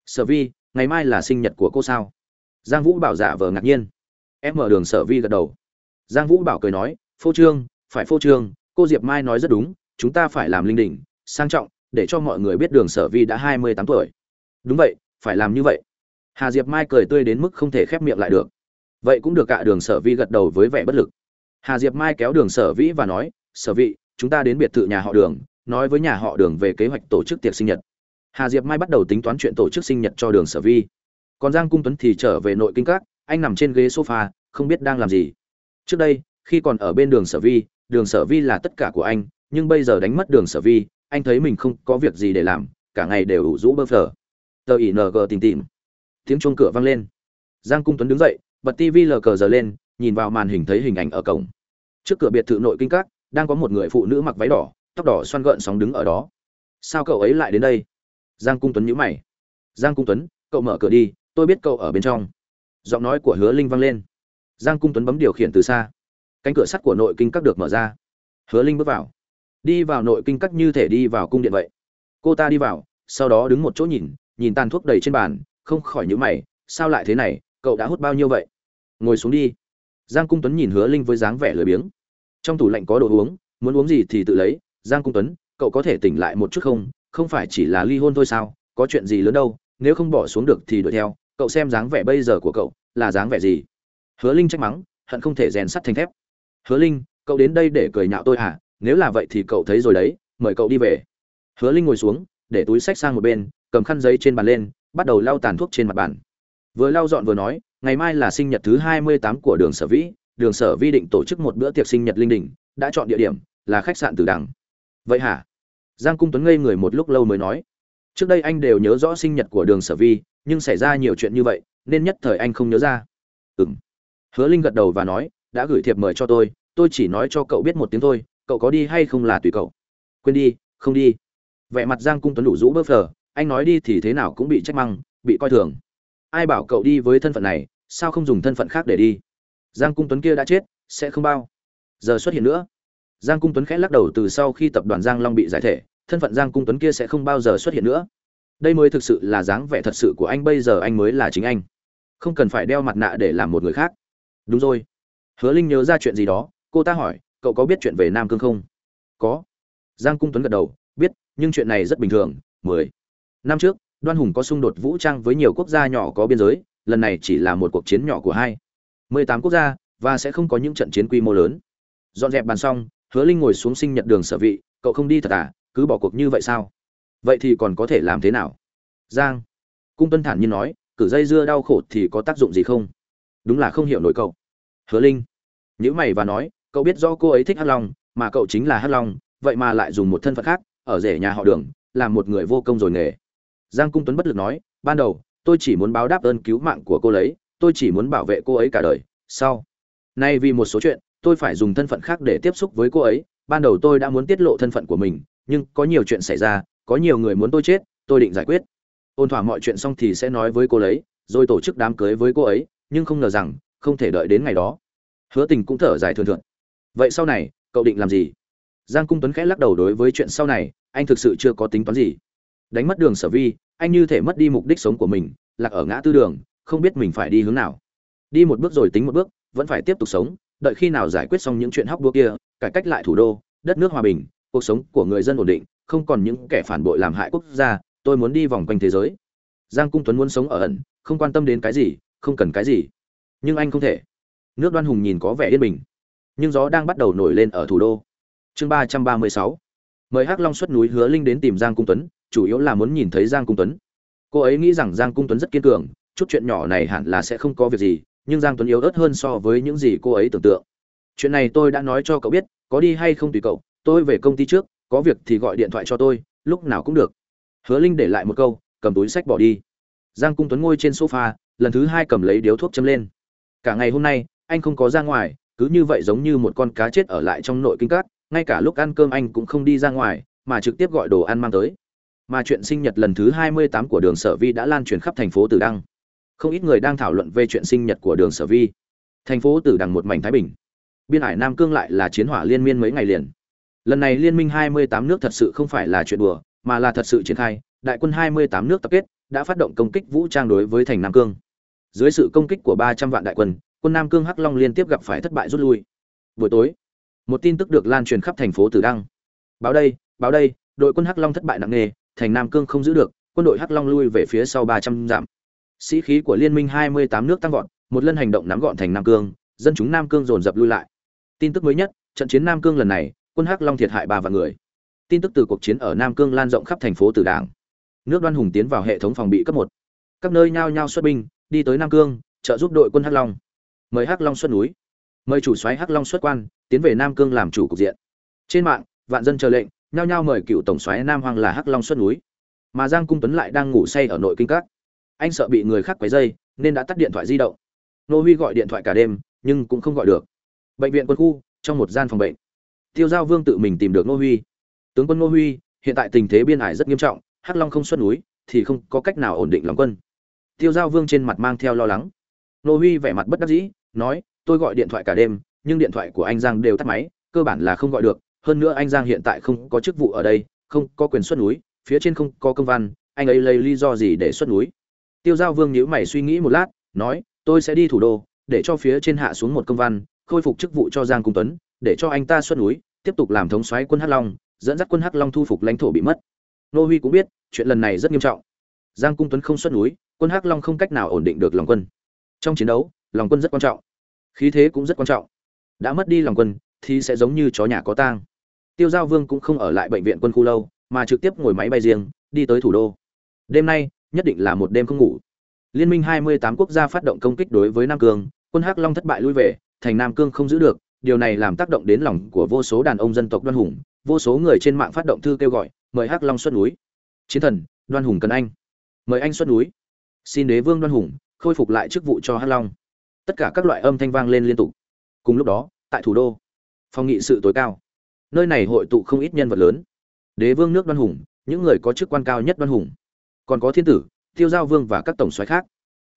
Sở vi, ngày mai là sinh nhật của cô sao? Giang vũ bảo giả vờ ngạc nhiên. Em mở đường sở vi gật đầu. Giang vũ bảo cười nói, phô trương, phải phô trương, cô diệp mai nói rất đúng, chúng ta phải làm linh đình, sang trọng, để cho mọi người biết đường sở vi đã hai mươi tám tuổi. Đúng vậy, phải làm như vậy. Hà diệp mai cười tươi đến mức không thể khép miệng lại được vậy cũng được cả đường sở vi gật đầu với vẻ bất lực. Hà diệp mai kéo đường sở vĩ và nói, sở vị chúng ta đến biệt thự nhà họ đường, nói với nhà họ đường về kế hoạch tổ chức tiệc sinh nhật. Hà diệp mai bắt đầu tính toán chuyện tổ chức sinh nhật cho đường sở vi còn giang cung tuấn thì trở về nội kinh các, anh nằm trên ghế sofa, không biết đang làm gì. Trước đây, khi còn ở bên đường sở vi đường sở vi là tất cả của anh, nhưng bây giờ đánh mất đường sở vi anh thấy mình không có việc gì để làm, cả ngày đều ủ rũ bơ phờ. Tờ ỉ ng tìm tìm. Tiếng chuông cửa vang lên. Giang cung tuấn đứng dậy bật tv lờ cờ giờ lên, nhìn vào màn hình thấy hình ảnh ở cổng. Trước cửa biệt thự nội kinh các, đang có một người phụ nữ mặc váy đỏ, tóc đỏ xoăn gợn sóng đứng ở đó. Sao cậu ấy lại đến đây? Giang cung tuấn nhíu mày. Giang cung tuấn, cậu mở cửa đi, tôi biết cậu ở bên trong. Giọng nói của hứa linh vang lên. Giang cung tuấn bấm điều khiển từ xa. Cánh cửa sắt của nội kinh các được mở ra. Hứa linh bước vào. Đi vào nội kinh các như thể đi vào cung điện vậy. Cô ta đi vào, sau đó đứng một chỗ nhìn nhìn tàn thuốc đầy trên bàn, không khỏi nhíu mày, sao lại thế này? Cậu đã hút bao nhiêu vậy? Ngồi xuống đi. Giang cung tuấn nhìn hứa linh với dáng vẻ lười biếng. Trong tủ lạnh có đồ uống, muốn uống gì thì tự lấy. Giang cung tuấn, cậu có thể tỉnh lại một chút không? Không phải chỉ là ly hôn thôi sao? Có chuyện gì lớn đâu? Nếu không bỏ xuống được thì đuổi theo. Cậu xem dáng vẻ bây giờ của cậu là dáng vẻ gì? Hứa linh trách mắng, hận không thể rèn sắt thành thép. Hứa linh, cậu đến đây để cười nhạo tôi à nếu là vậy thì cậu thấy rồi đấy, mời cậu đi về. Hứa linh ngồi xuống, để túi sách sang một bên, cầm khăn giấy trên bàn lên, bắt đầu lau tàn thuốc trên mặt bàn vừa lau dọn vừa nói, ngày mai là sinh nhật thứ hai mươi tám của đường sở vĩ, đường sở vi định tổ chức một bữa tiệc sinh nhật linh đình, đã chọn địa điểm, là khách sạn tử đằng. Vậy hả? Giang cung tuấn ngây người một lúc lâu mới nói. Trước đây anh đều nhớ rõ sinh nhật của đường sở vi nhưng xảy ra nhiều chuyện như vậy, nên nhất thời anh không nhớ ra. Ừ m hứa linh gật đầu và nói, đã gửi thiệp mời cho tôi tôi chỉ nói cho cậu biết một tiếng thôi, cậu có đi hay không là tùy cậu. Quên đi, không đi. Vẻ mặt giang cung tuấn đủ rũ bơ phờ, anh nói đi thì thế nào cũng bị trách măng bị coi thường ai bảo cậu đi với thân phận này, sao không dùng thân phận khác để đi? Giang cung tuấn kia đã chết, sẽ không bao giờ xuất hiện nữa. Giang cung tuấn khẽ lắc đầu từ sau khi tập đoàn giang long bị giải thể, thân phận giang cung tuấn kia sẽ không bao giờ xuất hiện nữa. Đây mới thực sự là dáng vẻ thật sự của anh, bây giờ anh mới là chính anh. Không cần phải đeo mặt nạ để làm một người khác. Đúng rồi. Hứa linh nhớ ra chuyện gì đó, cô ta hỏi, cậu có biết chuyện về nam cương không? Có. Giang cung tuấn gật đầu, biết, nhưng chuyện này rất bình thường, mười năm trước đoan hùng có xung đột vũ trang với nhiều quốc gia nhỏ có biên giới, lần này chỉ là một cuộc chiến nhỏ của hai. Mười tám quốc gia, và sẽ không có những trận chiến quy mô lớn. Dọn dẹp bàn xong, hứa linh ngồi xuống sinh nhật đường sở vị, cậu không đi thật à? Cứ bỏ cuộc như vậy sao? Vậy thì còn có thể làm thế nào? Giang cung tuân thản nhiên nói, cử dây dưa đau khổ thì có tác dụng gì không? Đúng là không hiểu nổi cậu. Hứa linh nhữ mày và nói, cậu biết do cô ấy thích hắc long, mà cậu chính là hắc long, vậy mà lại dùng một thân phận khác, ở rể nhà họ đường làm một người vô công rồi nghề giang cung tuấn bất lực nói, ban đầu, tôi chỉ muốn báo đáp ơn cứu mạng của cô lấy tôi chỉ muốn bảo vệ cô ấy cả đời. Sau, nay vì một số chuyện, tôi phải dùng thân phận khác để tiếp xúc với cô ấy. Ban đầu tôi đã muốn tiết lộ thân phận của mình, nhưng có nhiều chuyện xảy ra, có nhiều người muốn tôi chết, tôi định giải quyết. Ôn thỏa mọi chuyện xong thì sẽ nói với cô lấy rồi tổ chức đám cưới với cô ấy, nhưng không ngờ rằng, không thể đợi đến ngày đó. Hứa tình cũng thở dài thường thượn vậy sau này, cậu định làm gì? Giang cung tuấn khẽ lắc đầu đối với chuyện sau này, anh thực sự chưa có tính toán gì. Đánh mất đường sở vi anh như thể mất đi mục đích sống của mình, lạc ở ngã tư đường, không biết mình phải đi hướng nào. Đi một bước rồi tính một bước, vẫn phải tiếp tục sống, đợi khi nào giải quyết xong những chuyện hóc búa kia, cải cách lại thủ đô, đất nước hòa bình, cuộc sống của người dân ổn định, không còn những kẻ phản bội làm hại quốc gia, tôi muốn đi vòng quanh thế giới. Giang cung tuấn muốn sống ở ẩn, không quan tâm đến cái gì, không cần cái gì. Nhưng anh không thể. Nước đoan hùng nhìn có vẻ yên bình. Nhưng gió đang bắt đầu nổi lên ở thủ đô. Chương ba trăm ba mươi sáu. Mời hắc long xuất núi hứa linh đến tìm giang cung tuấn chủ yếu là muốn nhìn thấy giang cung tuấn. Cô ấy nghĩ rằng giang cung tuấn rất kiên cường, chút chuyện nhỏ này hẳn là sẽ không có việc gì, nhưng giang tuấn yếu ớt hơn so với những gì cô ấy tưởng tượng. Chuyện này tôi đã nói cho cậu biết, có đi hay không tùy cậu, tôi về công ty trước, có việc thì gọi điện thoại cho tôi, lúc nào cũng được. Hứa linh để lại một câu, cầm túi sách bỏ đi. Giang cung tuấn ngồi trên sofa, lần thứ hai cầm lấy điếu thuốc châm lên. Cả ngày hôm nay, anh không có ra ngoài, cứ như vậy giống như một con cá chết ở lại trong nội kinh cát ngay cả lúc ăn cơm anh cũng không đi ra ngoài, mà trực tiếp gọi đồ ăn mang tới mà chuyện sinh nhật lần thứ hai mươi tám của đường sở vi đã lan truyền khắp thành phố tử đăng. Không ít người đang thảo luận về chuyện sinh nhật của đường sở vi. Thành phố tử đằng một mảnh thái bình. Biên hải nam cương lại là chiến hỏa liên miên mấy ngày liền. Lần này liên minh 28 nước thật sự không phải là chuyện đùa, mà là thật sự triển khai. Đại quân 28 nước tập kết đã phát động công kích vũ trang đối với thành nam cương. Dưới sự công kích của 300 vạn đại quân quân nam cương hắc long liên tiếp gặp phải thất bại rút lui. Buổi tối, một tin tức được lan truyền khắp thành phố tử đăng. Báo đây báo đây, đội quân hắc long thất bại nặng nề thành nam cương không giữ được, quân đội hắc long lui về phía sau 300 dặm. Sĩ khí của liên minh 28 nước tăng vọt, một lần hành động nắm gọn thành nam cương, dân chúng nam cương dồn dập lui lại. Tin tức mới nhất, trận chiến nam cương lần này, quân hắc long thiệt hại ba vạn người. Tin tức từ cuộc chiến ở nam cương lan rộng khắp thành phố tử đảng. Nước đoan hùng tiến vào hệ thống phòng bị cấp một. Các nơi nhao nhao xuất binh, đi tới nam cương, trợ giúp đội quân hắc long. Mời hắc long xuất núi. Mời chủ soái hắc long xuất quan, tiến về nam cương làm chủ cục diện. Trên mạng, vạn dân chờ lệnh nhao nhao mời cựu tổng soái nam hoàng là hắc long xuất núi. Mà giang cung tuấn lại đang ngủ say ở nội kinh các. Anh sợ bị người khác quấy dây nên đã tắt điện thoại di động. Nô huy gọi điện thoại cả đêm, nhưng cũng không gọi được. Bệnh viện quân khu, trong một gian phòng bệnh. Tiêu giao vương tự mình tìm được nô huy. Tướng quân nô huy, hiện tại tình thế biên ải rất nghiêm trọng, hắc long không xuất núi, thì không có cách nào ổn định lòng quân. Tiêu giao vương trên mặt mang theo lo lắng. Nô huy vẻ mặt bất đắc dĩ, nói, tôi gọi điện thoại cả đêm, nhưng điện thoại của anh giang đều tắt máy, cơ bản là không gọi được hơn nữa anh giang hiện tại không có chức vụ ở đây, không có quyền xuất núi, phía trên không có công văn, anh ấy lấy lý do gì để xuất núi? Tiêu giao vương nhữ mày suy nghĩ một lát, nói, tôi sẽ đi thủ đô, để cho phía trên hạ xuống một công văn, khôi phục chức vụ cho giang cung tuấn, để cho anh ta xuất núi, tiếp tục làm thống soái quân hắc long, dẫn dắt quân hắc long thu phục lãnh thổ bị mất. Nô huy cũng biết, chuyện lần này rất nghiêm trọng. Giang cung tuấn không xuất núi, quân hắc long không cách nào ổn định được lòng quân. Trong chiến đấu, lòng quân rất quan trọng. Khí thế cũng rất quan trọng. Đã mất đi lòng quân, thì sẽ giống như chó nhà có tang tiêu giao vương cũng không ở lại bệnh viện quân khu lâu, mà trực tiếp ngồi máy bay riêng, đi tới thủ đô. Đêm nay, nhất định là một đêm không ngủ. Liên minh 28 quốc gia phát động công kích đối với nam cương, quân hắc long thất bại lui về, thành nam cương không giữ được, điều này làm tác động đến lòng của vô số đàn ông dân tộc đoan hùng, vô số người trên mạng phát động thư kêu gọi, mời hắc long xuất núi. Chiến thần, đoan hùng cần anh. Mời anh xuất núi. Xin đế vương đoan hùng, khôi phục lại chức vụ cho hắc long. Tất cả các loại âm thanh vang lên liên tục. Cùng lúc đó, tại thủ đô, phòng nghị sự tối cao nơi này hội tụ không ít nhân vật lớn. Đế vương nước đoan hùng, những người có chức quan cao nhất đoan hùng. Còn có thiên tử, tiêu giao vương và các tổng soái khác.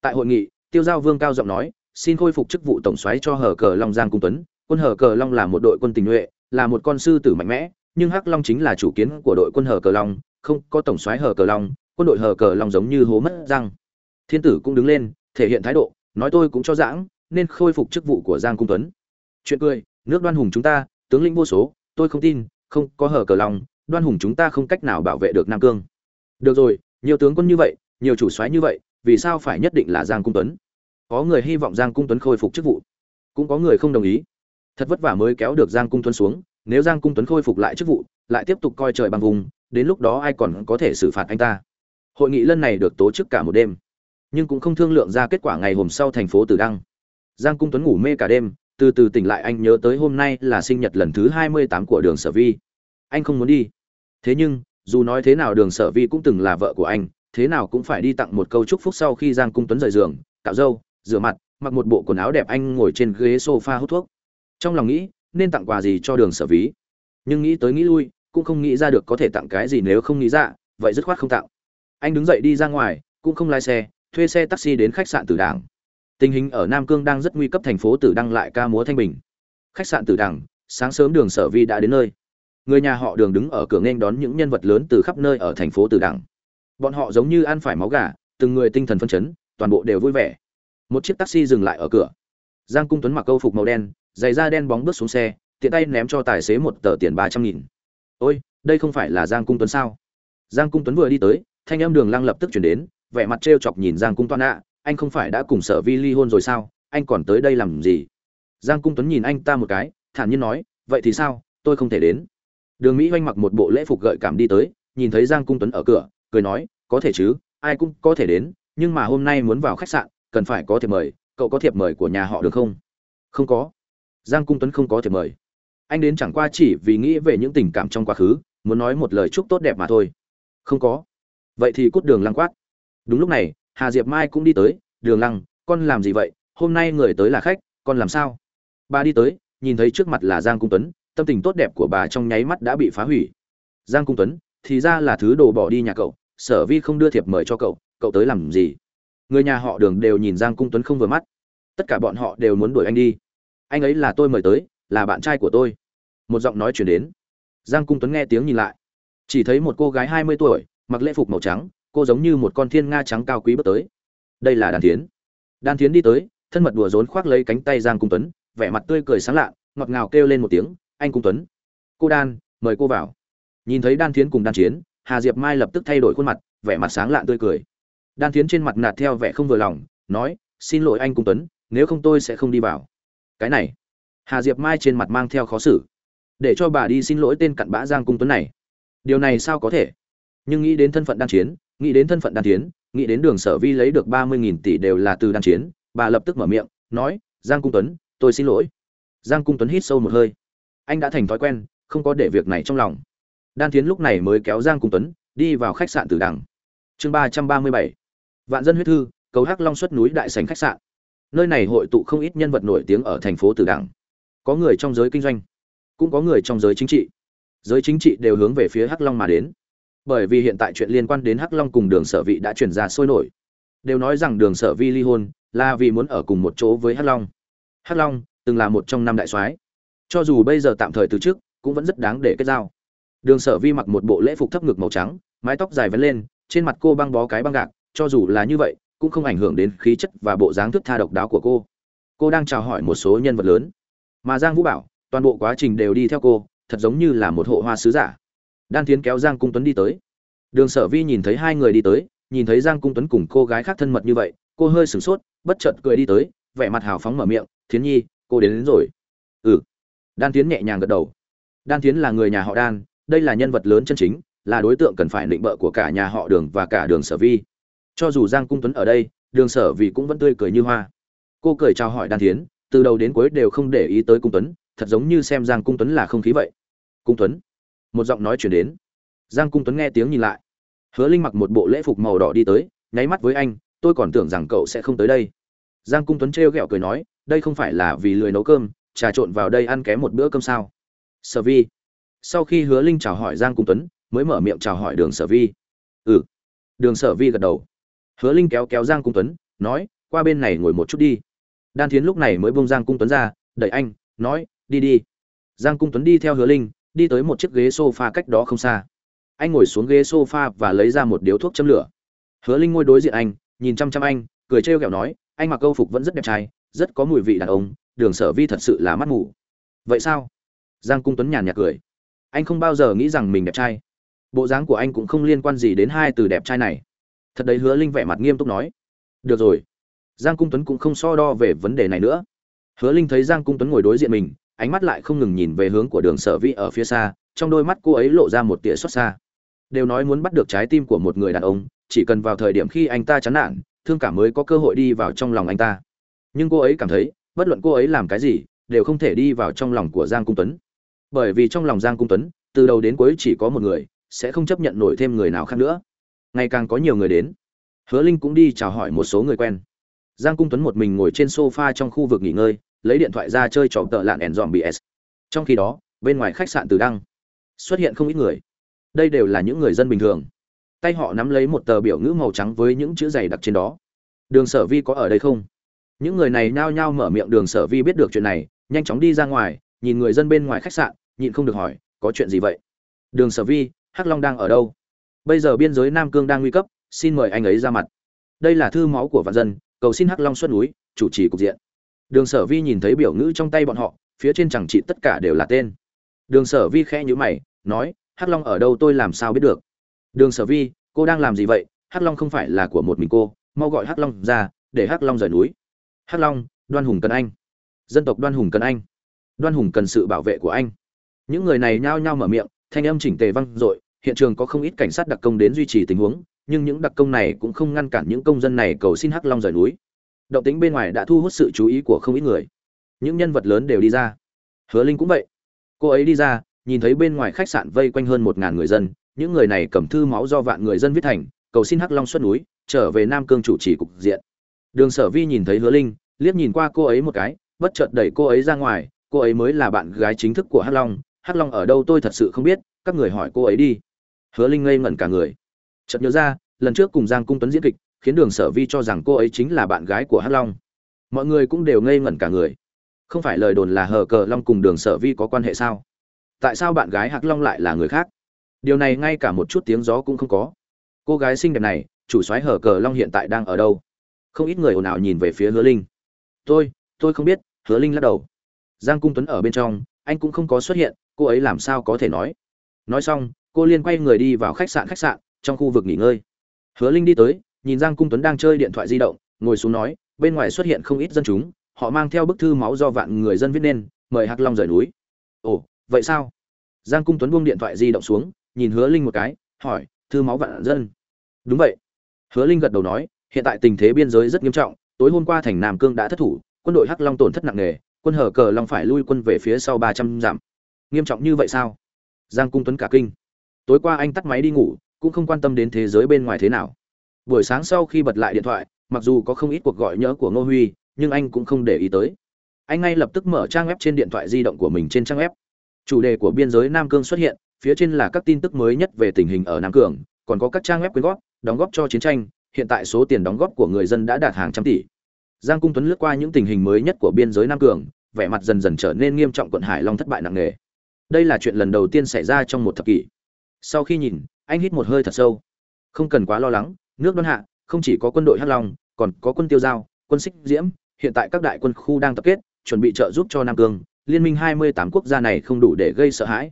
Tại hội nghị, tiêu giao vương cao giọng nói, xin khôi phục chức vụ tổng soái cho hở cờ long giang cung tuấn. Quân hở cờ long là một đội quân tình nhuệ, là một con sư tử mạnh mẽ, nhưng hắc long chính là chủ kiến của đội quân hở cờ long, không có tổng soái hở cờ long, quân đội hở cờ long giống như hố mất răng. Thiên tử cũng đứng lên, thể hiện thái độ, nói, tôi cũng cho giãng nên khôi phục chức vụ của giang cung tuấn. Chuyện cười, nước đoan hùng chúng ta, tướng lĩnh vô số tôi không tin không có hở cờ lòng, đoan hùng chúng ta không cách nào bảo vệ được nam cương. Được rồi nhiều tướng quân như vậy nhiều chủ soái như vậy vì sao phải nhất định là giang cung tuấn? Có người hy vọng giang cung tuấn khôi phục chức vụ. Cũng có người không đồng ý. Thật vất vả mới kéo được giang cung tuấn xuống nếu giang cung tuấn khôi phục lại chức vụ lại tiếp tục coi trời bằng vùng đến lúc đó ai còn có thể xử phạt anh ta? Hội nghị lần này được tổ chức cả một đêm nhưng cũng không thương lượng ra kết quả ngày hôm sau thành phố tử đăng. Giang cung tuấn ngủ mê cả đêm từ từ tỉnh lại anh nhớ tới hôm nay là sinh nhật lần thứ hai mươi tám của đường sở vi. Anh không muốn đi. Thế nhưng, dù nói thế nào đường sở vi cũng từng là vợ của anh, thế nào cũng phải đi tặng một câu chúc phúc sau khi giang cung tuấn rời giường, cạo râu, rửa mặt, mặc một bộ quần áo đẹp anh ngồi trên ghế sofa hút thuốc. Trong lòng nghĩ, nên tặng quà gì cho đường sở ví nhưng nghĩ tới nghĩ lui, cũng không nghĩ ra được có thể tặng cái gì nếu không nghĩ ra, vậy dứt khoát không tặng. Anh đứng dậy đi ra ngoài, cũng không lái xe, thuê xe taxi đến khách sạn tử đảng tình hình ở nam cương đang rất nguy cấp thành phố tử đăng lại ca múa thanh bình. Khách sạn tử Đằng, sáng sớm đường sở vi đã đến nơi. Người nhà họ đường đứng ở cửa nghênh đón những nhân vật lớn từ khắp nơi ở thành phố tử Đằng. bọn họ giống như ăn phải máu gà từng người tinh thần phân chấn toàn bộ đều vui vẻ. Một chiếc taxi dừng lại ở cửa. Giang cung tuấn mặc câu phục màu đen giày da đen bóng bước xuống xe tiện tay ném cho tài xế một tờ tiền ba trăm nghìn. Ôi đây không phải là giang cung tuấn sao? Giang cung tuấn vừa đi tới thanh em đường lăng lập tức chuyển đến vẻ mặt t r e o chọc nhìn giang cung toan ạ anh không phải đã cùng sở vi ly hôn rồi sao? Anh còn tới đây làm gì? Giang cung tuấn nhìn anh ta một cái, thản nhiên nói, vậy thì sao? Tôi không thể đến. Đường mỹ oanh mặc một bộ lễ phục gợi cảm đi tới, nhìn thấy giang cung tuấn ở cửa, cười nói, có thể chứ, ai cũng có thể đến, nhưng mà hôm nay muốn vào khách sạn, cần phải có thiệp mời, cậu có thiệp mời của nhà họ được không? Không có. Giang cung tuấn không có thiệp mời. Anh đến chẳng qua chỉ vì nghĩ về những tình cảm trong quá khứ, muốn nói một lời chúc tốt đẹp mà thôi. Không có. Vậy thì cút đường lăng quát. Đúng lúc này hà diệp mai cũng đi tới, đường lăng, con làm gì vậy? Hôm nay người tới là khách, con làm sao? Bà đi tới, nhìn thấy trước mặt là giang cung tuấn, tâm tình tốt đẹp của bà trong nháy mắt đã bị phá hủy. Giang cung tuấn, thì ra là thứ đồ bỏ đi nhà cậu, sở vi không đưa thiệp mời cho cậu cậu tới làm gì? Người nhà họ đường đều nhìn giang cung tuấn không vừa mắt. Tất cả bọn họ đều muốn đuổi anh đi. Anh ấy là tôi mời tới, là bạn trai của tôi. Một giọng nói truyền đến. Giang cung tuấn nghe tiếng nhìn lại. Chỉ thấy một cô gái hai mươi tuổi, mặc lễ phục màu trắng cô giống như một con thiên nga trắng cao quý bước tới. Đây là đàn thiến. Đàn thiến đi tới, thân mật đùa rốn khoác lấy cánh tay giang cung tuấn, vẻ mặt tươi cười sáng lạ, ngọt ngào kêu lên một tiếng, anh cung tuấn. Cô đan, mời cô vào. Nhìn thấy đan thiến cùng đan chiến hà diệp mai lập tức thay đổi khuôn mặt, vẻ mặt sáng lạ tươi cười. Đan thiến trên mặt nạt theo vẻ không vừa lòng, nói, xin lỗi anh cung tuấn, nếu không tôi sẽ không đi vào. Cái này. Hà diệp mai trên mặt mang theo khó xử. Để cho bà đi xin lỗi tên cặn bã giang cung tuấn này. Điều này sao có thể? Nhưng nghĩ đến thân phận đan chiến nghĩ đến thân phận đan chiến nghĩ đến đường sở vi lấy được ba mươi nghìn tỷ đều là từ đan chiến bà lập tức mở miệng nói giang cung tuấn tôi xin lỗi giang cung tuấn hít sâu một hơi anh đã thành thói quen không có để việc này trong lòng đan tiến lúc này mới kéo giang cung tuấn đi vào khách sạn Tử Đằng. Chương ba trăm ba mươi bảy Vạn dân huyết thư, cầu Hắc Long xuất núi đại sảnh khách sạn. Nơi này hội tụ không ít nhân vật nổi tiếng ở thành phố Tử Đằng. Có người trong giới kinh doanh, cũng có người trong giới chính trị. Giới chính trị đều hướng về phía Hắc Long mà đến. Bởi vì hiện tại chuyện liên quan đến Hắc Long cùng Đường Sở Vị đã chuyển ra sôi nổi. Đều nói rằng Đường Sở Vi ly hôn là vì muốn ở cùng một chỗ với Hắc Long. Hắc Long từng là một trong năm đại soái, cho dù bây giờ tạm thời từ chức cũng vẫn rất đáng để kết giao. Đường Sở Vi mặc một bộ lễ phục thấp ngực màu trắng, mái tóc dài vấn lên, trên mặt cô băng bó cái băng gạc, cho dù là như vậy, cũng không ảnh hưởng đến khí chất và bộ dáng thức tha độc đáo của cô. Cô đang chào hỏi một số nhân vật lớn, mà Giang Vũ Bảo, toàn bộ quá trình đều đi theo cô, thật giống như là một hộ hoa sứ giả. Đan Thiến kéo Giang Cung Tuấn đi tới. Đường Sở Vi nhìn thấy hai người đi tới, nhìn thấy Giang Cung Tuấn cùng cô gái khác thân mật như vậy, cô hơi sửng sốt, bất chợt cười đi tới, vẻ mặt hào phóng mở miệng, "Thiến Nhi, cô đến, đến rồi." "Ừ." Đan Thiến nhẹ nhàng gật đầu. Đan Thiến là người nhà họ Đan, đây là nhân vật lớn chân chính, là đối tượng cần phải định bợ của cả nhà họ Đường và cả Đường Sở Vi. Cho dù Giang Cung Tuấn ở đây, Đường Sở Vi cũng vẫn tươi cười như hoa. Cô cười chào hỏi Đan Thiến, từ đầu đến cuối đều không để ý tới Cung Tuấn, thật giống như xem Giang Cung Tuấn là không khí vậy. "Cung Tuấn." Một giọng nói truyền đến. Giang Cung Tuấn nghe tiếng nhìn lại. Hứa Linh mặc một bộ lễ phục màu đỏ đi tới, nháy mắt với anh, tôi còn tưởng rằng cậu sẽ không tới đây. Giang Cung Tuấn trêu ghẹo cười nói, đây không phải là vì lười nấu cơm, trà trộn vào đây ăn kém một bữa cơm sao? Sở Vi. Sau khi Hứa Linh chào hỏi Giang Cung Tuấn, mới mở miệng chào hỏi Đường Sở Vi. Ừ. Đường Sở Vi gật đầu. Hứa Linh kéo kéo Giang Cung Tuấn, nói, qua bên này ngồi một chút đi. Đan Thiến lúc này mới bông Giang Cung Tuấn ra, đẩy anh, nói, đi đi. Giang Cung Tuấn đi theo Hứa Linh, đi tới một chiếc ghế sofa cách đó không xa. Anh ngồi xuống ghế sofa và lấy ra một điếu thuốc châm lửa. Hứa Linh ngồi đối diện anh, nhìn chăm chăm anh, cười trêu ghẹo nói, anh mặc câu phục vẫn rất đẹp trai, rất có mùi vị đàn ông, Đường Sở Vi thật sự là mắt mù. Vậy sao? Giang Cung Tuấn nhàn nhạt cười. Anh không bao giờ nghĩ rằng mình đẹp trai. Bộ dáng của anh cũng không liên quan gì đến hai từ đẹp trai này. Thật đấy Hứa Linh vẻ mặt nghiêm túc nói. Được rồi. Giang Cung Tuấn cũng không so đo về vấn đề này nữa. Hứa Linh thấy Giang Cung Tuấn ngồi đối diện mình, ánh mắt lại không ngừng nhìn về hướng của Đường Sở Vi ở phía xa, trong đôi mắt cô ấy lộ ra một tia xót xa. Đều nói muốn bắt được trái tim của một người đàn ông, chỉ cần vào thời điểm khi anh ta chán nản, thương cảm mới có cơ hội đi vào trong lòng anh ta. Nhưng cô ấy cảm thấy, bất luận cô ấy làm cái gì, đều không thể đi vào trong lòng của Giang Cung Tuấn. Bởi vì trong lòng Giang Cung Tuấn, từ đầu đến cuối chỉ có một người, sẽ không chấp nhận nổi thêm người nào khác nữa. Ngày càng có nhiều người đến. Hứa Linh cũng đi chào hỏi một số người quen. Giang Cung Tuấn một mình ngồi trên sofa trong khu vực nghỉ ngơi, lấy điện thoại ra chơi trò tợ lạn ẻn dòm BS. Trong khi đó, bên ngoài khách sạn Từ Đăng, xuất hiện không ít người. Đây đều là những người dân bình thường. Tay họ nắm lấy một tờ biểu ngữ màu trắng với những chữ dày đặc trên đó. Đường Sở Vi có ở đây không? Những người này nhao nhao mở miệng Đường Sở Vi biết được chuyện này, nhanh chóng đi ra ngoài, nhìn người dân bên ngoài khách sạn, nhịn không được hỏi, có chuyện gì vậy? Đường Sở Vi, Hắc Long đang ở đâu? Bây giờ biên giới Nam Cương đang nguy cấp, xin mời anh ấy ra mặt. Đây là thư máu của vạn dân, cầu xin Hắc Long xuất núi, chủ trì cục diện. Đường Sở Vi nhìn thấy biểu ngữ trong tay bọn họ, phía trên chẳng chỉ tất cả đều là tên. Đường Sở Vi khẽ nhíu mày, nói, Hắc Long ở đâu tôi làm sao biết được? Đường Sở Vi, cô đang làm gì vậy? Hắc Long không phải là của một mình cô, mau gọi Hắc Long ra, để Hắc Long rời núi. Hắc Long, Đoan Hùng cần anh. Dân tộc Đoan Hùng cần anh. Đoan Hùng cần sự bảo vệ của anh. Những người này nhao nhao mở miệng, thanh âm chỉnh tề vang dội, hiện trường có không ít cảnh sát đặc công đến duy trì tình huống, nhưng những đặc công này cũng không ngăn cản những công dân này cầu xin Hắc Long rời núi. Động tính bên ngoài đã thu hút sự chú ý của không ít người. Những nhân vật lớn đều đi ra. Hứa Linh cũng vậy. Cô ấy đi ra, nhìn thấy bên ngoài khách sạn vây quanh hơn một ngàn người dân, những người này cầm thư máu do vạn người dân viết thành, cầu xin Hắc Long xuất núi, trở về Nam Cương chủ trì cục diện. Đường Sở Vi nhìn thấy Hứa Linh, liếc nhìn qua cô ấy một cái, bất chợt đẩy cô ấy ra ngoài, cô ấy mới là bạn gái chính thức của Hắc Long, Hắc Long ở đâu tôi thật sự không biết, các người hỏi cô ấy đi. Hứa Linh ngây ngẩn cả người. Chợt nhớ ra, lần trước cùng Giang Cung Tuấn diễn kịch, khiến Đường Sở Vi cho rằng cô ấy chính là bạn gái của Hắc Long. Mọi người cũng đều ngây ngẩn cả người. Không phải lời đồn là Hờ Cờ Long cùng Đường Sở Vi có quan hệ sao? Tại sao bạn gái Hắc Long lại là người khác? Điều này ngay cả một chút tiếng gió cũng không có. Cô gái xinh đẹp này, chủ soái Hờ Cờ Long hiện tại đang ở đâu? Không ít người ồn ào nhìn về phía Hứa Linh. Tôi, tôi không biết, Hứa Linh lắc đầu. Giang Cung Tuấn ở bên trong, anh cũng không có xuất hiện, cô ấy làm sao có thể nói? Nói xong, cô liên quay người đi vào khách sạn khách sạn, trong khu vực nghỉ ngơi. Hứa Linh đi tới, nhìn Giang Cung Tuấn đang chơi điện thoại di động, ngồi xuống nói, bên ngoài xuất hiện không ít dân chúng, họ mang theo bức thư máu do vạn người dân viết nên, mời Hắc Long rời núi. Ồ, vậy sao? Giang Cung Tuấn buông điện thoại di động xuống, nhìn Hứa Linh một cái, hỏi, thư máu vạn dân? Đúng vậy. Hứa Linh gật đầu nói, hiện tại tình thế biên giới rất nghiêm trọng, tối hôm qua thành Nam Cương đã thất thủ, quân đội Hắc Long tổn thất nặng nề, quân hở cờ Long phải lui quân về phía sau 300 dặm. Nghiêm trọng như vậy sao? Giang Cung Tuấn cả kinh. Tối qua anh tắt máy đi ngủ, cũng không quan tâm đến thế giới bên ngoài thế nào buổi sáng sau khi bật lại điện thoại, mặc dù có không ít cuộc gọi nhớ của ngô huy, nhưng anh cũng không để ý tới. Anh ngay lập tức mở trang web trên điện thoại di động của mình trên trang web. Chủ đề của biên giới nam cương xuất hiện, phía trên là các tin tức mới nhất về tình hình ở nam cường, còn có các trang web quyên góp, đóng góp cho chiến tranh, hiện tại số tiền đóng góp của người dân đã đạt hàng trăm tỷ. Giang cung tuấn lướt qua những tình hình mới nhất của biên giới nam cường, vẻ mặt dần dần trở nên nghiêm trọng quận hải long thất bại nặng nề. Đây là chuyện lần đầu tiên xảy ra trong một thập kỷ. Sau khi nhìn, anh hít một hơi thật sâu. Không cần quá lo lắng nước đoan hạ, không chỉ có quân đội hắc long, còn có quân tiêu giao, quân xích diễm, hiện tại các đại quân khu đang tập kết, chuẩn bị trợ giúp cho nam cương. Liên minh 28 quốc gia này không đủ để gây sợ hãi.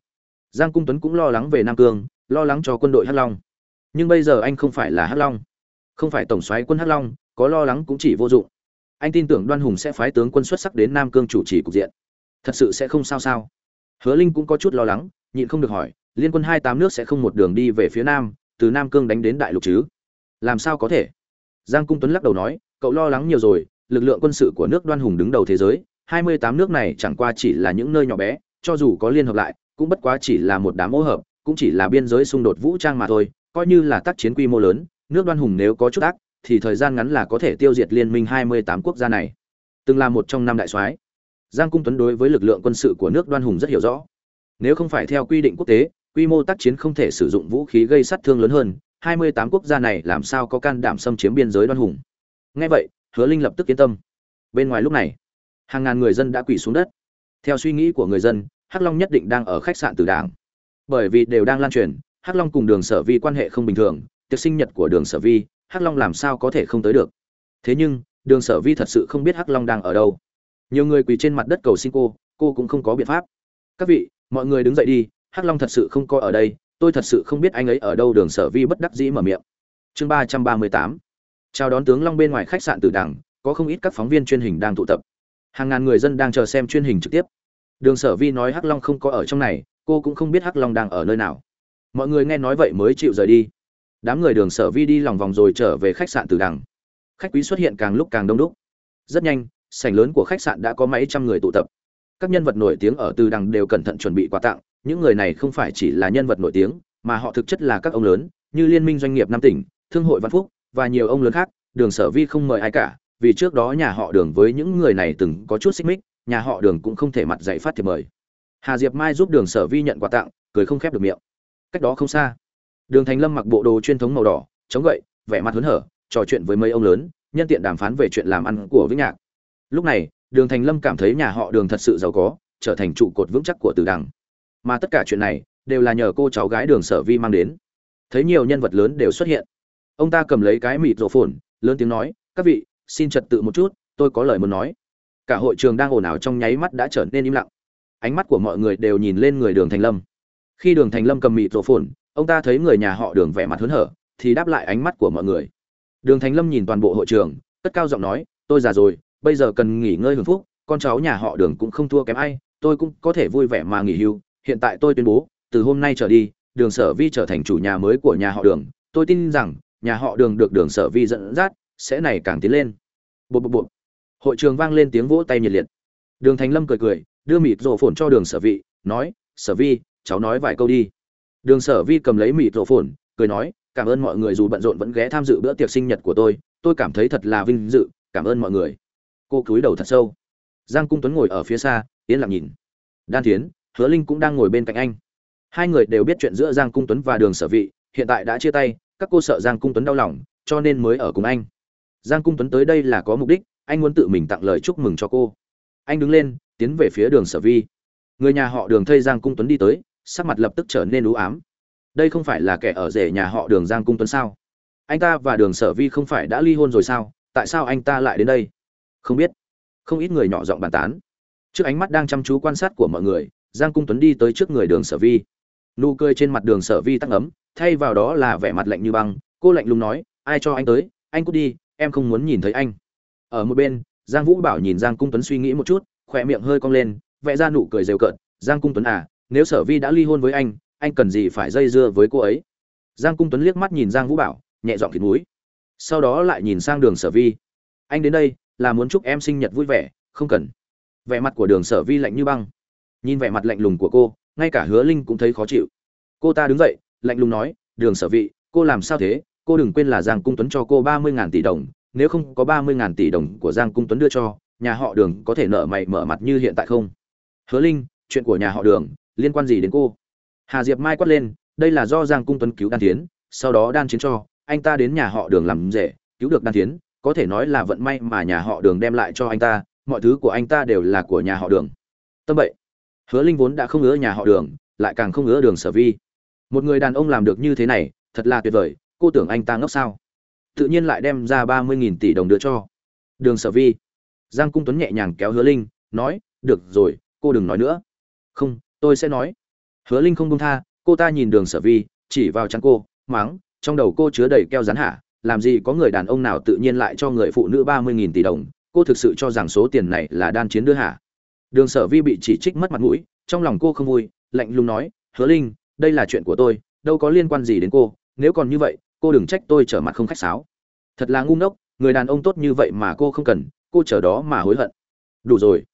Giang cung tuấn cũng lo lắng về nam cương, lo lắng cho quân đội hắc long. Nhưng bây giờ anh không phải là hắc long. Không phải tổng soái quân hắc long, có lo lắng cũng chỉ vô dụng. Anh tin tưởng đoan hùng sẽ phái tướng quân xuất sắc đến nam cương chủ trì cục diện. Thật sự sẽ không sao sao. Hứa linh cũng có chút lo lắng, nhịn không được hỏi, liên quân hai tám nước sẽ không một đường đi về phía nam, từ nam cương đánh đến đại lục chứ? Làm sao có thể giang cung tuấn lắc đầu nói cậu lo lắng nhiều rồi lực lượng quân sự của nước đoan hùng đứng đầu thế giới hai mươi tám nước này chẳng qua chỉ là những nơi nhỏ bé cho dù có liên hợp lại cũng bất quá chỉ là một đám ô hợp cũng chỉ là biên giới xung đột vũ trang mà thôi coi như là tác chiến quy mô lớn nước đoan hùng nếu có chút ác thì thời gian ngắn là có thể tiêu diệt liên minh 28 quốc gia này. Từng là một trong năm đại soái, Giang Cung Tuấn đối với lực lượng quân sự của nước Đoan Hùng rất hiểu rõ. Nếu không phải theo quy định quốc tế, quy mô tác chiến không thể sử dụng vũ khí gây sát thương lớn hơn, 28 quốc gia này làm sao có can đảm xâm chiếm biên giới Đoan Hùng. Nghe vậy, Hứa Linh lập tức yên tâm. Bên ngoài lúc này, hàng ngàn người dân đã quỳ xuống đất. Theo suy nghĩ của người dân, Hắc Long nhất định đang ở khách sạn Tử Đảng. Bởi vì đều đang lan truyền, Hắc Long cùng Đường Sở Vi quan hệ không bình thường, tiệc sinh nhật của Đường Sở Vi, hắc long làm sao có thể không tới được thế nhưng đường sở vi thật sự không biết hắc long đang ở đâu nhiều người quỳ trên mặt đất cầu xin cô cô cũng không có biện pháp các vị mọi người đứng dậy đi hắc long thật sự không có ở đây tôi thật sự không biết anh ấy ở đâu, đường sở vi bất đắc dĩ mở miệng. Chương ba trăm ba mươi tám. Chào đón tướng long bên ngoài khách sạn tử đằng, có không ít các phóng viên truyền hình đang tụ tập. Hàng ngàn người dân đang chờ xem truyền hình trực tiếp. Đường sở vi nói hắc long không có ở trong này, cô cũng không biết hắc long đang ở nơi nào. Mọi người nghe nói vậy mới chịu rời đi. Đám người đường sở vi đi lòng vòng rồi trở về khách sạn Tử đằng. Khách quý xuất hiện càng lúc càng đông đúc. Rất nhanh, sảnh lớn của khách sạn đã có mấy trăm người tụ tập. Các nhân vật nổi tiếng ở từ đằng đều cẩn thận chuẩn bị quà tặng những người này không phải chỉ là nhân vật nổi tiếng, mà họ thực chất là các ông lớn, như liên minh doanh nghiệp năm tỉnh, thương hội văn phúc và nhiều ông lớn khác. Đường sở vi không mời ai cả, vì trước đó nhà họ đường với những người này từng có chút xích mích, nhà họ đường cũng không thể mặt dạy phát thiệp mời. Hà diệp mai giúp đường sở vi nhận quà tặng, cười không khép được miệng. Cách đó không xa, đường thành lâm mặc bộ đồ truyền thống màu đỏ, chống gậy, vẻ mặt hớn hở, trò chuyện với mấy ông lớn, nhân tiện đàm phán về chuyện làm ăn của vĩnh nhạc. Lúc này, đường thành lâm cảm thấy nhà họ đường thật sự giàu có, trở thành trụ cột vững chắc của từ đằng mà tất cả chuyện này đều là nhờ cô cháu gái đường sở vi mang đến. Thấy nhiều nhân vật lớn đều xuất hiện. Ông ta cầm lấy cái mịt rổ phồn, lớn tiếng nói, các vị, xin trật tự một chút, tôi có lời muốn nói. Cả hội trường đang ồn ào trong nháy mắt đã trở nên im lặng. Ánh mắt của mọi người đều nhìn lên người đường thành lâm. Khi đường thành lâm cầm mịt rổ phồn, ông ta thấy người nhà họ đường vẻ mặt hớn hở, thì đáp lại ánh mắt của mọi người. Đường thành lâm nhìn toàn bộ hội trường, cất cao giọng nói, tôi già rồi, bây giờ cần nghỉ ngơi hưởng phúc, con cháu nhà họ đường cũng không thua kém ai, tôi cũng có thể vui vẻ mà nghỉ hưu hiện tại tôi tuyên bố, từ hôm nay trở đi, đường sở vi trở thành chủ nhà mới của nhà họ đường. Tôi tin rằng, nhà họ đường được đường sở vi dẫn dắt, sẽ này càng tiến lên. Bộ bộ bộ hội trường vang lên tiếng vỗ tay nhiệt liệt. Đường thành lâm cười cười, đưa mịt rổ phồn cho đường sở vị nói, sở vi, cháu nói vài câu đi. Đường sở vi cầm lấy mịt rổ phồn, cười nói, cảm ơn mọi người dù bận rộn vẫn ghé tham dự bữa tiệc sinh nhật của tôi. Tôi cảm thấy thật là vinh dự. Cảm ơn mọi người. Cô cúi đầu thật sâu. Giang cung tuấn ngồi ở phía xa, yên lặng nhìn. Đan tiến hứa linh cũng đang ngồi bên cạnh anh. Hai người đều biết chuyện giữa giang cung tuấn và đường sở vị, hiện tại đã chia tay, các cô sợ giang cung tuấn đau lòng, cho nên mới ở cùng anh. Giang cung tuấn tới đây là có mục đích, anh muốn tự mình tặng lời chúc mừng cho cô. Anh đứng lên, tiến về phía đường sở vi người nhà họ đường thấy giang cung tuấn đi tới, sắc mặt lập tức trở nên u ám. Đây không phải là kẻ ở rể nhà họ đường giang cung tuấn sao? Anh ta và đường sở vi không phải đã ly hôn rồi sao? Tại sao anh ta lại đến đây? Không biết. Không ít người nhỏ giọng bàn tán. Trước ánh mắt đang chăm chú quan sát của mọi người giang cung tuấn đi tới trước người đường sở vi. Nụ cười trên mặt đường sở vi tăng ấm thay vào đó là vẻ mặt lạnh như băng. Cô lạnh lùng nói, ai cho anh tới? Anh cút đi, em không muốn nhìn thấy anh. Ở một bên, giang vũ bảo nhìn giang cung tuấn suy nghĩ một chút, khỏe miệng hơi cong lên, vẽ ra nụ cười rêu cợt. Giang cung tuấn à nếu sở vi đã ly hôn với anh anh cần gì phải dây dưa với cô ấy? Giang cung tuấn liếc mắt nhìn giang vũ bảo, nhẹ giọng thịt núi sau đó lại nhìn sang đường sở vi. Anh đến đây, là muốn chúc em sinh nhật vui vẻ, không cần. Vẻ mặt của đường sở vi lạnh như băng nhìn vẻ mặt lạnh lùng của cô, ngay cả hứa linh cũng thấy khó chịu. Cô ta đứng dậy, lạnh lùng nói, đường sở vị, cô làm sao thế? Cô đừng quên là giang cung tuấn cho cô ba mươi ngàn tỷ đồng, nếu không có ba mươi ngàn tỷ đồng của giang cung tuấn đưa cho, nhà họ đường có thể nợ mày mở mặt như hiện tại không? Hứa linh, chuyện của nhà họ đường liên quan gì đến cô? Hà diệp mai quát lên, đây là do giang cung tuấn cứu đan tiến sau đó đan chiến cho, anh ta đến nhà họ đường làm rể, cứu được đan tiến có thể nói là vận may mà nhà họ đường đem lại cho anh ta, mọi thứ của anh ta đều là của nhà họ đường. Tâm vậy hứa linh vốn đã không ngứa nhà họ đường, lại càng không ngứa đường sở vi. Một người đàn ông làm được như thế này, thật là tuyệt vời, cô tưởng anh ta ngốc sao? Tự nhiên lại đem ra ba mươi nghìn tỷ đồng đưa cho đường sở vi. Giang cung tuấn nhẹ nhàng kéo hứa linh, nói, được rồi, cô đừng nói nữa. Không, tôi sẽ nói. Hứa linh không công tha, cô ta nhìn đường sở vi, chỉ vào chắn cô, mắng, trong đầu cô chứa đầy keo rán hả? Làm gì có người đàn ông nào tự nhiên lại cho người phụ nữ ba mươi nghìn tỷ đồng? Cô thực sự cho rằng số tiền này là đan chiến đưa hả? Đường sở vi bị chỉ trích mất mặt mũi trong lòng cô không vui lạnh lùng nói hứa linh đây là chuyện của tôi đâu có liên quan gì đến cô nếu còn như vậy cô đừng trách tôi trở mặt không khách sáo. Thật là ngu ngốc người đàn ông tốt như vậy mà cô không cần cô chờ đó mà hối hận. Đủ rồi.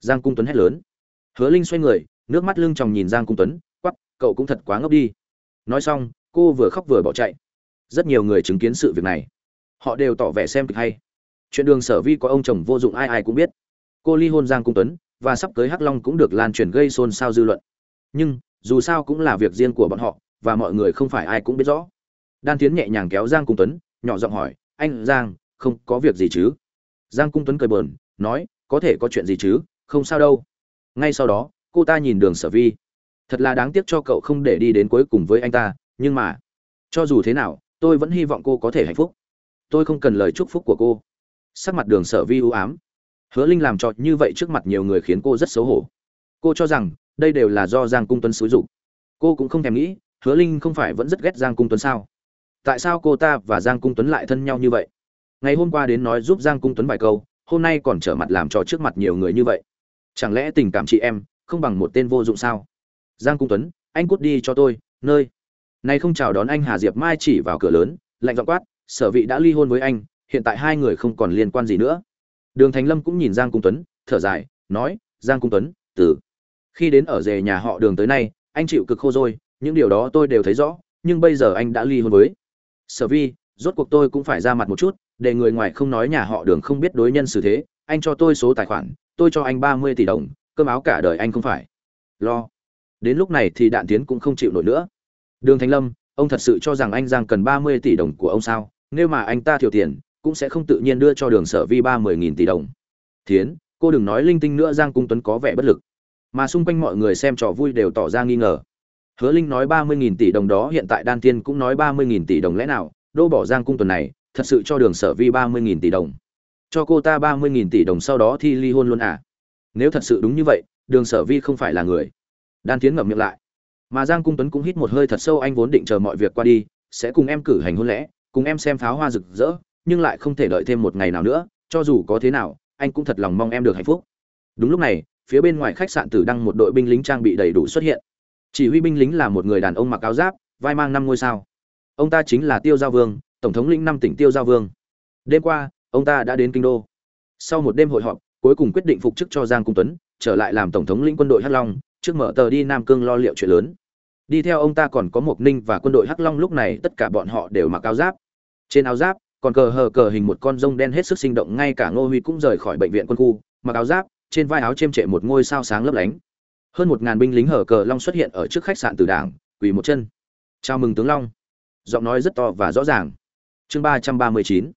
Giang cung tuấn hét lớn. Hứa linh xoay người nước mắt lưng tròng nhìn giang cung tuấn quắc, cậu cũng thật quá ngốc đi. Nói xong cô vừa khóc vừa bỏ chạy. Rất nhiều người chứng kiến sự việc này. Họ đều tỏ vẻ xem kịch hay. Chuyện đường sở vi có ông chồng vô dụng ai ai cũng biết. Cô ly hôn giang cung tuấn và sắp cưới hắc long cũng được lan truyền gây xôn xao dư luận. Nhưng, dù sao cũng là việc riêng của bọn họ, và mọi người không phải ai cũng biết rõ. Đan tiến nhẹ nhàng kéo giang cung tuấn, nhỏ giọng hỏi, anh giang, không có việc gì chứ? Giang cung tuấn cười bờn nói, có thể có chuyện gì chứ? Không sao đâu. Ngay sau đó, cô ta nhìn đường sở vi. Thật là đáng tiếc cho cậu không để đi đến cuối cùng với anh ta, nhưng mà, cho dù thế nào, tôi vẫn hy vọng cô có thể hạnh phúc. Tôi không cần lời chúc phúc của cô. Sắc mặt đường sở vi ưu ám hứa linh làm trò như vậy trước mặt nhiều người khiến cô rất xấu hổ. Cô cho rằng, đây đều là do giang cung tuấn xúi dục. Cô cũng không thèm nghĩ, hứa linh không phải vẫn rất ghét giang cung tuấn sao? Tại sao cô ta và giang cung tuấn lại thân nhau như vậy? Ngày hôm qua đến nói giúp giang cung tuấn vài câu, hôm nay còn trở mặt làm trò trước mặt nhiều người như vậy. Chẳng lẽ tình cảm chị em không bằng một tên vô dụng sao? Giang cung tuấn, anh cút đi cho tôi, nơi. Này không chào đón anh hà diệp mai chỉ vào cửa lớn, lạnh giọng quát, sở vị đã ly hôn với anh, hiện tại hai người không còn liên quan gì nữa đường thành lâm cũng nhìn giang cung tuấn, thở dài, nói, giang cung tuấn, từ khi đến ở rể nhà họ đường tới nay, anh chịu cực khô rồi, những điều đó tôi đều thấy rõ, nhưng bây giờ anh đã ly hôn với sở vi, rốt cuộc tôi cũng phải ra mặt một chút, để người ngoài không nói nhà họ đường không biết đối nhân xử thế, anh cho tôi số tài khoản, tôi cho anh ba mươi tỷ đồng, cơm áo cả đời anh không phải lo. Đến lúc này thì đạn tiến cũng không chịu nổi nữa. Đường thành lâm, ông thật sự cho rằng anh giang cần ba mươi tỷ đồng của ông sao? Nếu mà anh ta thiểu tiền cũng sẽ không tự nhiên đưa cho đường sở vi ba mươi nghìn tỷ đồng. Thiến, cô đừng nói linh tinh nữa, giang cung tuấn có vẻ bất lực. Mà xung quanh mọi người xem trò vui đều tỏ ra nghi ngờ. Hứa linh nói ba mươi nghìn tỷ đồng đó, hiện tại đan tiên cũng nói ba mươi nghìn tỷ đồng lẽ nào? Đô bỏ giang cung tuần này, thật sự cho đường sở vi ba mươi nghìn tỷ đồng. Cho cô ta ba mươi nghìn tỷ đồng sau đó thi ly hôn luôn à? Nếu thật sự đúng như vậy, đường sở vi không phải là người. Đan tiến ngậm miệng lại. Mà giang cung tuấn cũng hít một hơi thật sâu, anh vốn định chờ mọi việc qua đi, sẽ cùng em cử hành hôn lễ, cùng em xem pháo hoa rực rỡ nhưng lại không thể đợi thêm một ngày nào nữa, cho dù có thế nào, anh cũng thật lòng mong em được hạnh phúc. Đúng lúc này, phía bên ngoài khách sạn tử đăng một đội binh lính trang bị đầy đủ xuất hiện. Chỉ huy binh lính là một người đàn ông mặc áo giáp, vai mang năm ngôi sao. Ông ta chính là tiêu giao vương, tổng thống lĩnh năm tỉnh tiêu giao vương. Đêm qua, ông ta đã đến kinh đô. Sau một đêm hội họp, cuối cùng quyết định phục chức cho giang cung tuấn, trở lại làm tổng thống lĩnh quân đội hắc long, trước mở tờ đi nam cương lo liệu chuyện lớn. Đi theo ông ta còn có một ninh và quân đội hắc long lúc này tất cả bọn họ đều mặc áo giáp. Trên áo giáp còn cờ hờ cờ hình một con rông đen hết sức sinh động, ngay cả ngô huy cũng rời khỏi bệnh viện quân khu, mặc áo giáp, trên vai áo chêm trệ một ngôi sao sáng lấp lánh. Hơn một ngàn binh lính hở cờ long xuất hiện ở trước khách sạn từ đảng, quỳ một chân. Chào mừng tướng long. Giọng nói rất to và rõ ràng. Chương ba trăm ba mươi chín.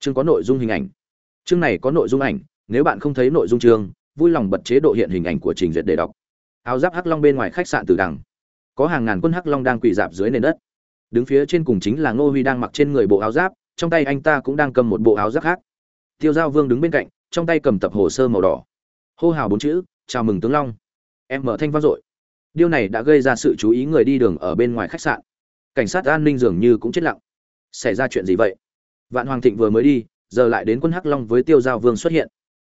Chương có nội dung hình ảnh. Chương này có nội dung ảnh, nếu bạn không thấy nội dung chương, vui lòng bật chế độ hiện hình ảnh của trình duyệt để đọc. Áo giáp hắc long bên ngoài khách sạn từ đằng có hàng ngàn quân hắc long đang quỳ dạp dưới nền đất. Đứng phía trên cùng chính là ngô huy đang mặc trên người bộ áo giáp trong tay anh ta cũng đang cầm một bộ áo giáp khác. Tiêu giao vương đứng bên cạnh, trong tay cầm tập hồ sơ màu đỏ. Hô hào bốn chữ, chào mừng tướng long. Em mở thanh vang dội. Điều này đã gây ra sự chú ý người đi đường ở bên ngoài khách sạn. Cảnh sát an ninh dường như cũng chết lặng. Xảy ra chuyện gì vậy? Vạn hoàng thịnh vừa mới đi, giờ lại đến quân hắc long với tiêu giao vương xuất hiện.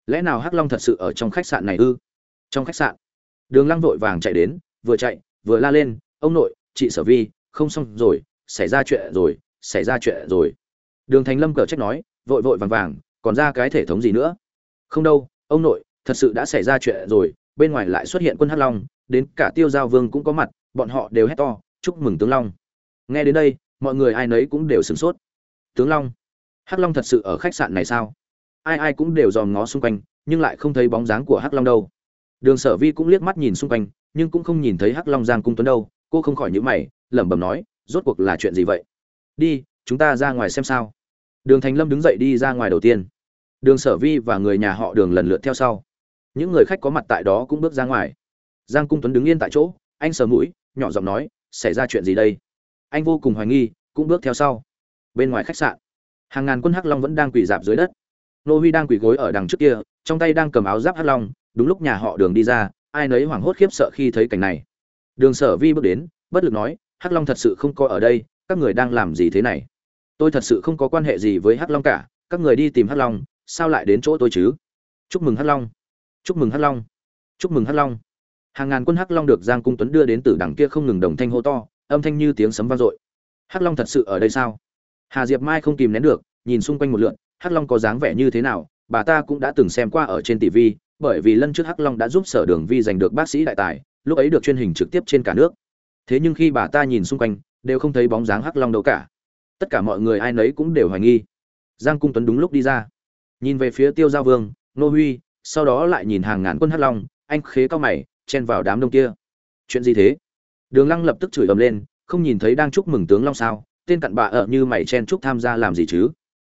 Lẽ nào hắc long thật sự ở trong khách sạn này ư? Trong khách sạn. Đường lăng vội vàng chạy đến, vừa chạy, vừa la lên, ông nội, chị sở vi, không xong rồi, xảy ra chuyện rồi, xảy ra chuyện rồi đường thành lâm cờ trách nói, vội vội vàng vàng, còn ra cái thể thống gì nữa? Không đâu, ông nội, thật sự đã xảy ra chuyện rồi, bên ngoài lại xuất hiện quân hắc long, đến cả tiêu giao vương cũng có mặt, bọn họ đều hét to, chúc mừng tướng long. Nghe đến đây, mọi người ai nấy cũng đều sửng sốt. Tướng long, hắc long thật sự ở khách sạn này sao? Ai ai cũng đều dòm ngó xung quanh, nhưng lại không thấy bóng dáng của hắc long đâu. Đường sở vi cũng liếc mắt nhìn xung quanh, nhưng cũng không nhìn thấy hắc long giang cung tuấn đâu. Cô không khỏi nhữ mày, lẩm bẩm nói, rốt cuộc là chuyện gì vậy? Đi, chúng ta ra ngoài xem sao đường thành lâm đứng dậy đi ra ngoài đầu tiên. Đường sở vi và người nhà họ đường lần lượt theo sau. Những người khách có mặt tại đó cũng bước ra ngoài. Giang cung tuấn đứng yên tại chỗ, anh sờ mũi, nhỏ giọng nói, xảy ra chuyện gì đây? Anh vô cùng hoài nghi, cũng bước theo sau. Bên ngoài khách sạn, hàng ngàn quân hắc long vẫn đang quỳ dạp dưới đất. Nô huy đang quỳ gối ở đằng trước kia, trong tay đang cầm áo giáp hắc long, đúng lúc nhà họ đường đi ra, ai nấy hoảng hốt khiếp sợ khi thấy cảnh này. Đường sở vi bước đến, bất lực nói, hắc long thật sự không có ở đây, các người đang làm gì thế này? Tôi thật sự không có quan hệ gì với hắc long cả, các người đi tìm hắc long, sao lại đến chỗ tôi chứ? Chúc mừng hắc long. Chúc mừng hắc long. Chúc mừng hắc long. Hàng ngàn quân hắc long được giang cung tuấn đưa đến từ đằng kia không ngừng đồng thanh hô to, âm thanh như tiếng sấm vang dội. Hắc long thật sự ở đây sao? Hà diệp mai không kìm nén được, nhìn xung quanh một lượn, hắc long có dáng vẻ như thế nào? Bà ta cũng đã từng xem qua ở trên tv bởi vì lần trước hắc long đã giúp sở đường vi giành được bác sĩ đại tài, lúc ấy được truyền hình trực tiếp trên cả nước. Thế nhưng khi bà ta nhìn xung quanh, đều không thấy bóng dáng hắc long đâu cả tất cả mọi người ai nấy cũng đều hoài nghi. Giang cung tuấn đúng lúc đi ra. Nhìn về phía tiêu giao vương, nô huy, sau đó lại nhìn hàng ngàn quân hắc long, anh khế cao mày, chen vào đám đông kia. Chuyện gì thế? Đường lăng lập tức chửi ầm lên, không nhìn thấy đang chúc mừng tướng long sao? Tên cặn bạ ở như mày chen chúc tham gia làm gì chứ?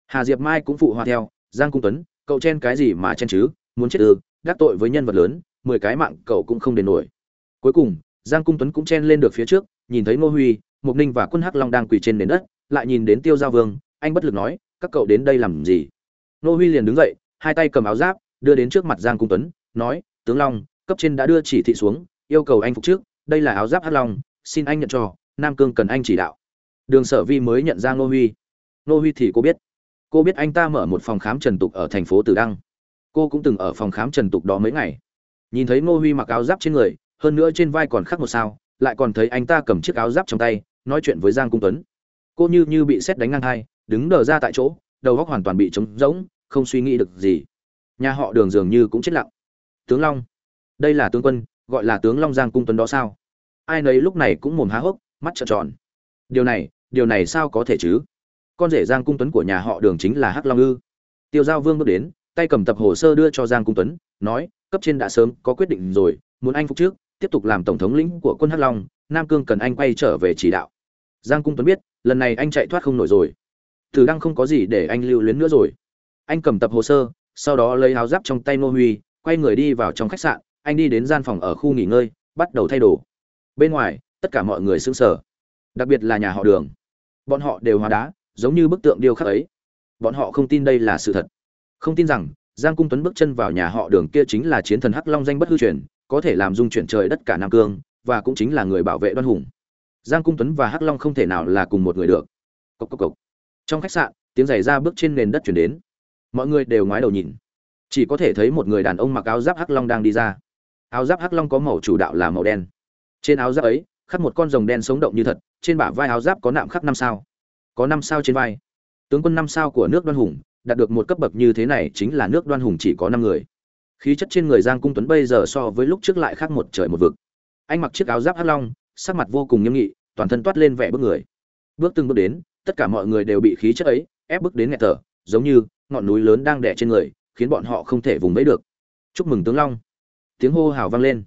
Hà diệp mai cũng phụ hòa theo, giang cung tuấn, cậu chen cái gì mà chen chứ? Muốn chết ư? Gác tội với nhân vật lớn, mười cái mạng cậu cũng không đền nổi. Cuối cùng, giang cung tuấn cũng chen lên được phía trước, nhìn thấy ngô huy, mục ninh và quân hắc long đang quỳ trên nền đất lại nhìn đến tiêu giao vương, anh bất lực nói, các cậu đến đây làm gì? Nô huy liền đứng dậy, hai tay cầm áo giáp, đưa đến trước mặt giang cung tuấn, nói, tướng long, cấp trên đã đưa chỉ thị xuống, yêu cầu anh phục trước, đây là áo giáp hắc long, xin anh nhận cho, nam cương cần anh chỉ đạo. Đường sở vi mới nhận ra Nô huy. Nô huy thì cô biết. Cô biết anh ta mở một phòng khám trần tục ở thành phố từ đăng. Cô cũng từng ở phòng khám trần tục đó mấy ngày. Nhìn thấy Nô huy mặc áo giáp trên người, hơn nữa trên vai còn khắc một sao, lại còn thấy anh ta cầm chiếc áo giáp trong tay, nói chuyện với giang cung tuấn cô như như bị xét đánh ngang hai, đứng đờ ra tại chỗ, đầu góc hoàn toàn bị trống rỗng, không suy nghĩ được gì. Nhà họ đường dường như cũng chết lặng. Tướng long. Đây là tướng quân, gọi là tướng long giang cung tuấn đó sao? Ai nấy lúc này cũng mồm há hốc, mắt trợn tròn. Điều này điều này sao có thể chứ? Con rể giang cung tuấn của nhà họ đường chính là hắc long ư. Tiêu giao vương bước đến, tay cầm tập hồ sơ đưa cho giang cung tuấn, nói, cấp trên đã sớm có quyết định rồi, muốn anh phục trước, tiếp tục làm tổng thống lĩnh của quân hắc long, nam cương cần anh quay trở về chỉ đạo giang cung tuấn biết, lần này anh chạy thoát không nổi rồi. Từ đăng không có gì để anh lưu luyến nữa rồi. Anh cầm tập hồ sơ, sau đó lấy áo giáp trong tay nô huy, quay người đi vào trong khách sạn. Anh đi đến gian phòng ở khu nghỉ ngơi, bắt đầu thay đồ. Bên ngoài, tất cả mọi người sững sờ. Đặc biệt là nhà họ đường. Bọn họ đều hóa đá, giống như bức tượng điêu khắc ấy. Bọn họ không tin đây là sự thật. Không tin rằng, giang cung tuấn bước chân vào nhà họ đường kia chính là chiến thần hắc long danh bất hư truyền, có thể làm dung chuyển trời đất cả nam cương, và cũng chính là người bảo vệ đoan hùng giang cung tuấn và hắc long không thể nào là cùng một người được. Cốc cốc cốc. trong khách sạn, tiếng giày ra bước trên nền đất chuyển đến. Mọi người đều ngoái đầu nhìn. Chỉ có thể thấy một người đàn ông mặc áo giáp hắc long đang đi ra. Áo giáp hắc long có màu chủ đạo là màu đen. Trên áo giáp ấy, khắc một con rồng đen sống động như thật, trên bả vai áo giáp có nạm khắc năm sao. Có năm sao trên vai. Tướng quân năm sao của nước đoan hùng, đạt được một cấp bậc như thế này chính là nước đoan hùng chỉ có năm người. Khí chất trên người giang cung tuấn bây giờ so với lúc trước lại khác một trời một vực. Anh mặc chiếc áo giáp hắc long, sắc mặt vô cùng nghiêm nghị toàn thân toát lên vẻ bước người. Bước từng bước đến, tất cả mọi người đều bị khí chất ấy ép bước đến nghẹt thở, giống như ngọn núi lớn đang đè trên người, khiến bọn họ không thể vùng vẫy được. Chúc mừng tướng long. Tiếng hô hào vang lên.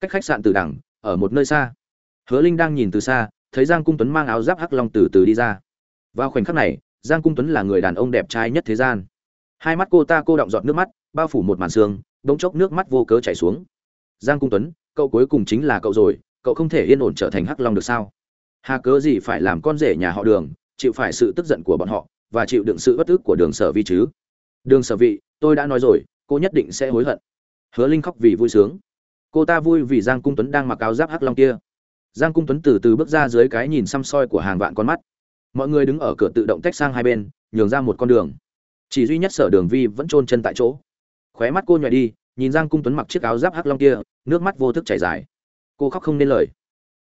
Cách khách sạn từ đằng, ở một nơi xa. Hứa linh đang nhìn từ xa, thấy giang cung tuấn mang áo giáp hắc long từ từ đi ra. Vào khoảnh khắc này, giang cung tuấn là người đàn ông đẹp trai nhất thế gian. Hai mắt cô ta cô động giọt nước mắt, bao phủ một màn xương bỗng chốc nước mắt vô cớ chảy xuống. Giang cung tuấn, cậu cuối cùng chính là cậu rồi, cậu không thể yên ổn trở thành hắc long được sao? Hà cớ gì phải làm con rể nhà họ đường, chịu phải sự tức giận của bọn họ, và chịu đựng sự bất ức của đường sở vi chứ? Đường sở vị, tôi đã nói rồi, cô nhất định sẽ hối hận. Hứa linh khóc vì vui sướng. Cô ta vui vì giang cung tuấn đang mặc áo giáp hắc long kia. Giang cung tuấn từ từ bước ra dưới cái nhìn xăm soi của hàng vạn con mắt. Mọi người đứng ở cửa tự động tách sang hai bên, nhường ra một con đường. Chỉ duy nhất sở đường vi vẫn chôn chân tại chỗ. Khóe mắt cô nhòe đi, nhìn giang cung tuấn mặc chiếc áo giáp hắc long kia, nước mắt vô thức chảy dài. Cô khóc không nên lời.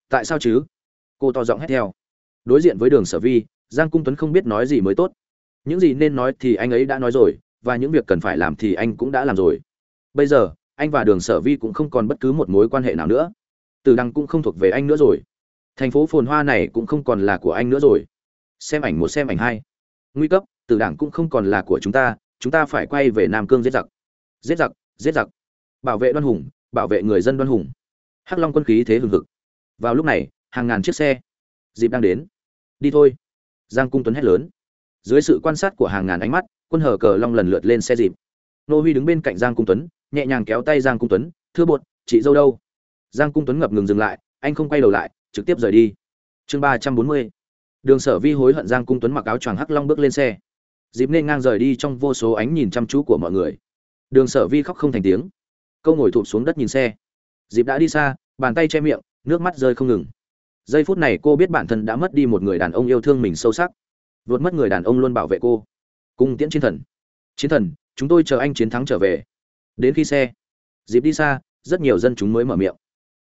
Tại sao chứ? Cô to giọng hét theo. Đối diện với đường sở vi, giang cung tuấn không biết nói gì mới tốt. Những gì nên nói thì anh ấy đã nói rồi, và những việc cần phải làm thì anh cũng đã làm rồi. Bây giờ, anh và đường sở vi cũng không còn bất cứ một mối quan hệ nào nữa. Từ đăng cũng không thuộc về anh nữa rồi. Thành phố phồn hoa này cũng không còn là của anh nữa rồi. Xem ảnh một, xem ảnh hai. Nguy cấp, Từ đảng cũng không còn là của chúng ta chúng ta phải quay về nam cương giết giặc. Giết giặc giết giặc. Bảo vệ đoan hùng, bảo vệ người dân đoan hùng. Hắc long quân khí thế hừng hực. Vào lúc này hàng ngàn chiếc xe. Dịp đang đến. Đi thôi. Giang cung tuấn hét lớn. Dưới sự quan sát của hàng ngàn ánh mắt, quân hờ cờ long lần lượt lên xe dịp. Nô huy đứng bên cạnh giang cung tuấn, nhẹ nhàng kéo tay giang cung tuấn, thưa bột, chị dâu đâu? Giang cung tuấn ngập ngừng dừng lại, anh không quay đầu lại, trực tiếp rời đi. Chương ba trăm bốn mươi. Đường sở vi hối hận giang cung tuấn mặc áo choàng hắc long bước lên xe. Dịp nên ngang rời đi trong vô số ánh nhìn chăm chú của mọi người. Đường sở vi khóc không thành tiếng. Câu ngồi thụp xuống đất nhìn xe. Dịp đã đi xa, bàn tay che miệng, nước mắt rơi không ngừng giây phút này cô biết bản thân đã mất đi một người đàn ông yêu thương mình sâu sắc. Vượt mất người đàn ông luôn bảo vệ cô. Cung tiễn chiến thần. Chiến thần, chúng tôi chờ anh chiến thắng trở về. Đến khi xe. Dịp đi xa, rất nhiều dân chúng mới mở miệng.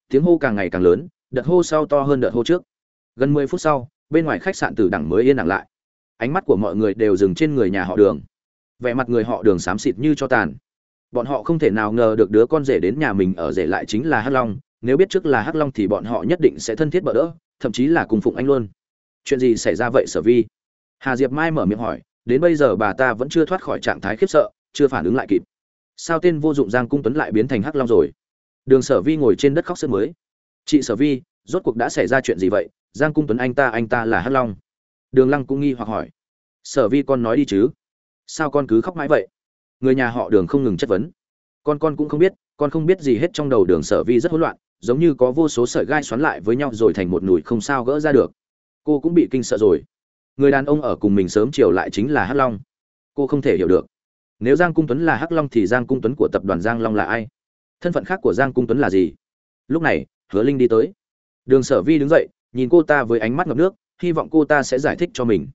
Tiếng hô càng ngày càng lớn, đợt hô sau to hơn đợt hô trước. Gần mười phút sau, bên ngoài khách sạn tử đẳng mới yên lặng lại. Ánh mắt của mọi người đều dừng trên người nhà họ đường. Vẻ mặt người họ đường xám xịt như cho tàn. Bọn họ không thể nào ngờ được đứa con rể đến nhà mình ở rể lại chính là hắc long nếu biết trước là hắc long thì bọn họ nhất định sẽ thân thiết bỡ đỡ, thậm chí là cùng phụng anh luôn. Chuyện gì xảy ra vậy, sở vi? Hà diệp mai mở miệng hỏi, đến bây giờ bà ta vẫn chưa thoát khỏi trạng thái khiếp sợ, chưa phản ứng lại kịp. Sao tên vô dụng giang cung tuấn lại biến thành hắc long rồi? Đường sở vi ngồi trên đất khóc sức mới. Chị sở vi, rốt cuộc đã xảy ra chuyện gì vậy? Giang cung tuấn anh ta anh ta là hắc long. Đường lăng cũng nghi hoặc hỏi. Sở vi, con nói đi chứ. Sao con cứ khóc mãi vậy? Người nhà họ đường không ngừng chất vấn. Con con cũng không biết, con không biết gì hết trong đầu đường sở vi rất hỗn loạn giống như có vô số sợi gai xoắn lại với nhau rồi thành một nùi không sao gỡ ra được. Cô cũng bị kinh sợ rồi. Người đàn ông ở cùng mình sớm chiều lại chính là hắc long. Cô không thể hiểu được. Nếu giang cung tuấn là hắc long thì giang cung tuấn của tập đoàn giang long là ai? Thân phận khác của giang cung tuấn là gì? Lúc này, hứa linh đi tới. Đường sở vi đứng dậy, nhìn cô ta với ánh mắt ngập nước, hy vọng cô ta sẽ giải thích cho mình.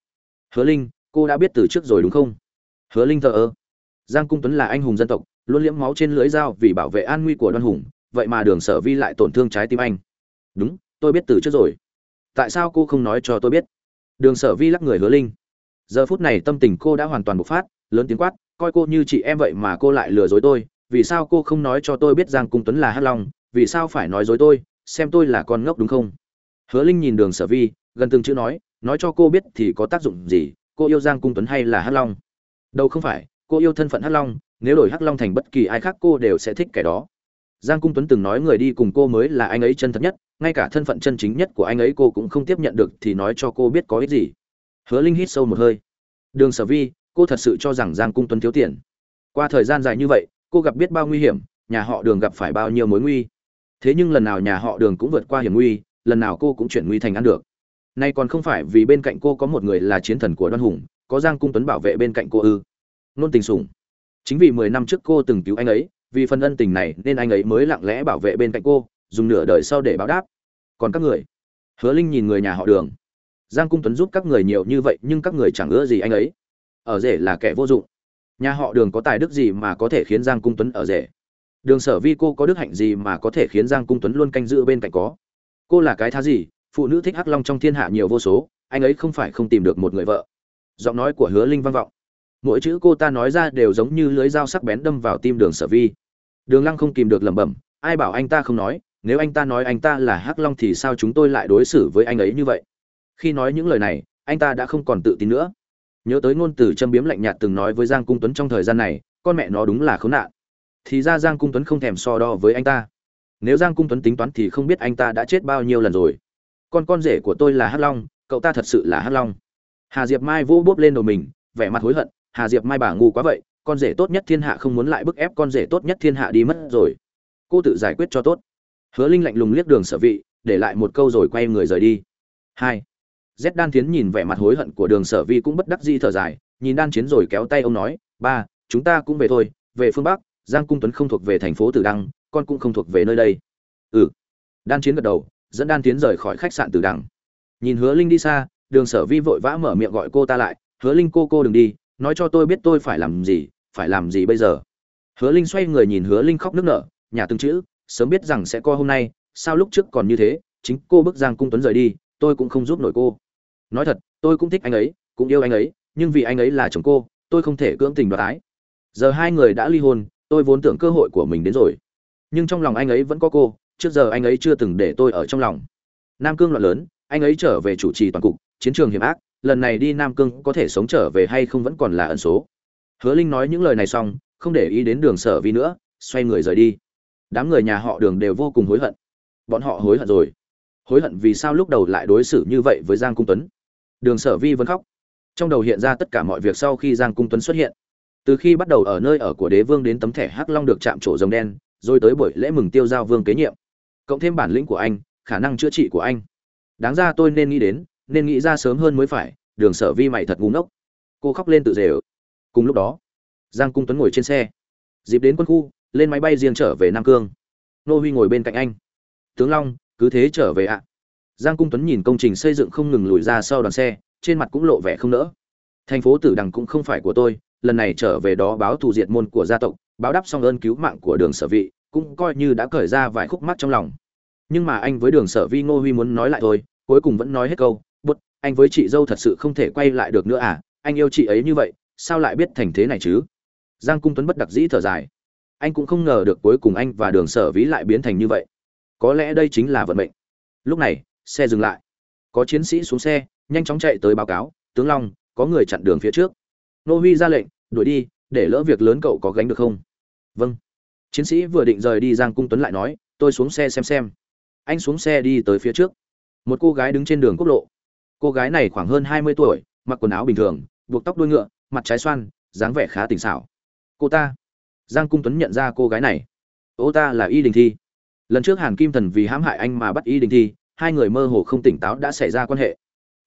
Hứa linh, cô đã biết từ trước rồi đúng không? Hứa linh thờ ơ. Giang cung tuấn là anh hùng dân tộc, luôn liễm máu trên lưỡi dao vì bảo vệ an nguy của đoan hùng vậy mà đường sở vi lại tổn thương trái tim anh. Đúng, tôi biết từ trước rồi. Tại sao cô không nói cho tôi biết? Đường sở vi lắc người hứa linh. Giờ phút này tâm tình cô đã hoàn toàn bộc phát, lớn tiếng quát, coi cô như chị em vậy mà cô lại lừa dối tôi, vì sao cô không nói cho tôi biết giang cung tuấn là hắc long, vì sao phải nói dối tôi, xem tôi là con ngốc đúng không? Hứa linh nhìn đường sở vi, gần từng chữ nói nói cho cô biết thì có tác dụng gì, cô yêu giang cung tuấn hay là hắc long? Đâu không phải, cô yêu thân phận hắc long, nếu đổi hắc long thành bất kỳ ai khác cô đều sẽ thích kẻ đó giang cung tuấn từng nói người đi cùng cô mới là anh ấy chân thật nhất, ngay cả thân phận chân chính nhất của anh ấy cô cũng không tiếp nhận được thì nói cho cô biết có ích gì. Hứa linh hít sâu một hơi. Đường sở vi, cô thật sự cho rằng giang cung tuấn thiếu tiền. Qua thời gian dài như vậy, cô gặp biết bao nguy hiểm, nhà họ đường gặp phải bao nhiêu mối nguy. Thế nhưng lần nào nhà họ đường cũng vượt qua hiểm nguy, lần nào cô cũng chuyển nguy thành ăn được. Nay còn không phải vì bên cạnh cô có một người là chiến thần của đoan hùng, có giang cung tuấn bảo vệ bên cạnh cô ư. Nôn tình sủng. Chính vì mười năm trước cô từng cứu anh ấy vì phần ân tình này nên anh ấy mới lặng lẽ bảo vệ bên cạnh cô, dùng nửa đời sau để báo đáp. Còn các người? Hứa linh nhìn người nhà họ đường. Giang cung tuấn giúp các người nhiều như vậy nhưng các người chẳng ưa gì anh ấy. Ở rể là kẻ vô dụng. Nhà họ đường có tài đức gì mà có thể khiến giang cung tuấn ở rể? Đường sở vi cô có đức hạnh gì mà có thể khiến giang cung tuấn luôn canh giữ bên cạnh có? Cô là cái thá gì? Phụ nữ thích hắc long trong thiên hạ nhiều vô số, anh ấy không phải không tìm được một người vợ. Giọng nói của hứa linh vang vọng mỗi chữ cô ta nói ra đều giống như lưới dao sắc bén đâm vào tim đường sở vi. Đường lăng không kìm được lẩm bẩm, ai bảo anh ta không nói? Nếu anh ta nói anh ta là hắc long thì sao chúng tôi lại đối xử với anh ấy như vậy? Khi nói những lời này, anh ta đã không còn tự tin nữa. Nhớ tới ngôn từ châm biếm lạnh nhạt từng nói với giang cung tuấn trong thời gian này, con mẹ nó đúng là khốn nạn. Thì ra giang cung tuấn không thèm so đo với anh ta. Nếu giang cung tuấn tính toán thì không biết anh ta đã chết bao nhiêu lần rồi. Con con rể của tôi là hắc long, cậu ta thật sự là hắc long. Hà diệp mai vỗ bốp lên đầu mình, vẻ mặt hối hận hà diệp mai bà ngu quá vậy, con rể tốt nhất thiên hạ không muốn lại bức ép con rể tốt nhất thiên hạ đi mất rồi. Cô tự giải quyết cho tốt. Hứa linh lạnh lùng liếc đường sở vị, để lại một câu rồi quay người rời đi. Hai. Z đan tiến nhìn vẻ mặt hối hận của đường sở vi cũng bất đắc di thở dài, nhìn đan chiến rồi kéo tay ông nói, ba, chúng ta cũng về thôi, về phương bắc, giang cung tuấn không thuộc về thành phố tử đăng, con cũng không thuộc về nơi đây. Ừ. Đan chiến gật đầu, dẫn đan tiến rời khỏi khách sạn tử đăng. Nhìn hứa linh đi xa, đường sở vi vội vã mở miệng gọi cô ta lại, hứa linh cô cô đừng đi nói cho tôi biết tôi phải làm gì, phải làm gì bây giờ? Hứa linh xoay người nhìn hứa linh khóc nức nở, nhà từng chữ, sớm biết rằng sẽ co hôm nay, sao lúc trước còn như thế, chính cô bức giang cung tuấn rời đi, tôi cũng không giúp nổi cô. Nói thật, tôi cũng thích anh ấy, cũng yêu anh ấy, nhưng vì anh ấy là chồng cô, tôi không thể cưỡng tình đoạt ái. Giờ hai người đã ly hôn, tôi vốn tưởng cơ hội của mình đến rồi. Nhưng trong lòng anh ấy vẫn có cô, trước giờ anh ấy chưa từng để tôi ở trong lòng. Nam cương loạn lớn, anh ấy trở về chủ trì toàn cục, chiến trường hiểm ác lần này đi nam cương có thể sống trở về hay không vẫn còn là ẩn số. Hứa linh nói những lời này xong, không để ý đến đường sở vi nữa, xoay người rời đi. Đám người nhà họ đường đều vô cùng hối hận. Bọn họ hối hận rồi. Hối hận vì sao lúc đầu lại đối xử như vậy với giang cung tuấn? Đường sở vi vẫn khóc. Trong đầu hiện ra tất cả mọi việc sau khi giang cung tuấn xuất hiện. Từ khi bắt đầu ở nơi ở của đế vương đến tấm thẻ hắc long được chạm trổ rồng đen, rồi tới buổi lễ mừng tiêu giao vương kế nhiệm. Cộng thêm bản lĩnh của anh, khả năng chữa trị của anh. Đáng ra tôi nên nghĩ đến nên nghĩ ra sớm hơn mới phải, đường sở vi mày thật ngu ngốc. Cô khóc lên tự dề cùng lúc đó, giang cung tuấn ngồi trên xe. Dịp đến quân khu, lên máy bay riêng trở về nam cương. Nô huy ngồi bên cạnh anh. Tướng long, cứ thế trở về ạ. Giang cung tuấn nhìn công trình xây dựng không ngừng lùi ra sau đoàn xe, trên mặt cũng lộ vẻ không nỡ. Thành phố tử đằng cũng không phải của tôi, lần này trở về đó báo thù diệt môn của gia tộc, báo đáp xong ơn cứu mạng của đường sở vị, cũng coi như đã cởi ra vài khúc mắt trong lòng. Nhưng mà anh với đường sở vi ngô huy muốn nói lại thôi, cuối cùng vẫn nói hết câu anh với chị dâu thật sự không thể quay lại được nữa à anh yêu chị ấy như vậy, sao lại biết thành thế này chứ? Giang cung tuấn bất đắc dĩ thở dài. Anh cũng không ngờ được cuối cùng anh và đường sở ví lại biến thành như vậy. Có lẽ đây chính là vận mệnh. Lúc này, xe dừng lại. Có chiến sĩ xuống xe, nhanh chóng chạy tới báo cáo, tướng long, có người chặn đường phía trước. Nô huy ra lệnh, đuổi đi, để lỡ việc lớn cậu có gánh được không? Vâng. Chiến sĩ vừa định rời đi, giang cung tuấn lại nói, tôi xuống xe xem xem. Anh xuống xe đi tới phía trước. Một cô gái đứng trên đường quốc lộ cô gái này khoảng hơn hai mươi tuổi, mặc quần áo bình thường, buộc tóc đuôi ngựa, mặt trái xoan, dáng vẻ khá tỉnh xảo. Cô ta. Giang cung tuấn nhận ra cô gái này. Ô ta là y đình thi. Lần trước hàn kim thần vì hãm hại anh mà bắt y đình thi, hai người mơ hồ không tỉnh táo đã xảy ra quan hệ.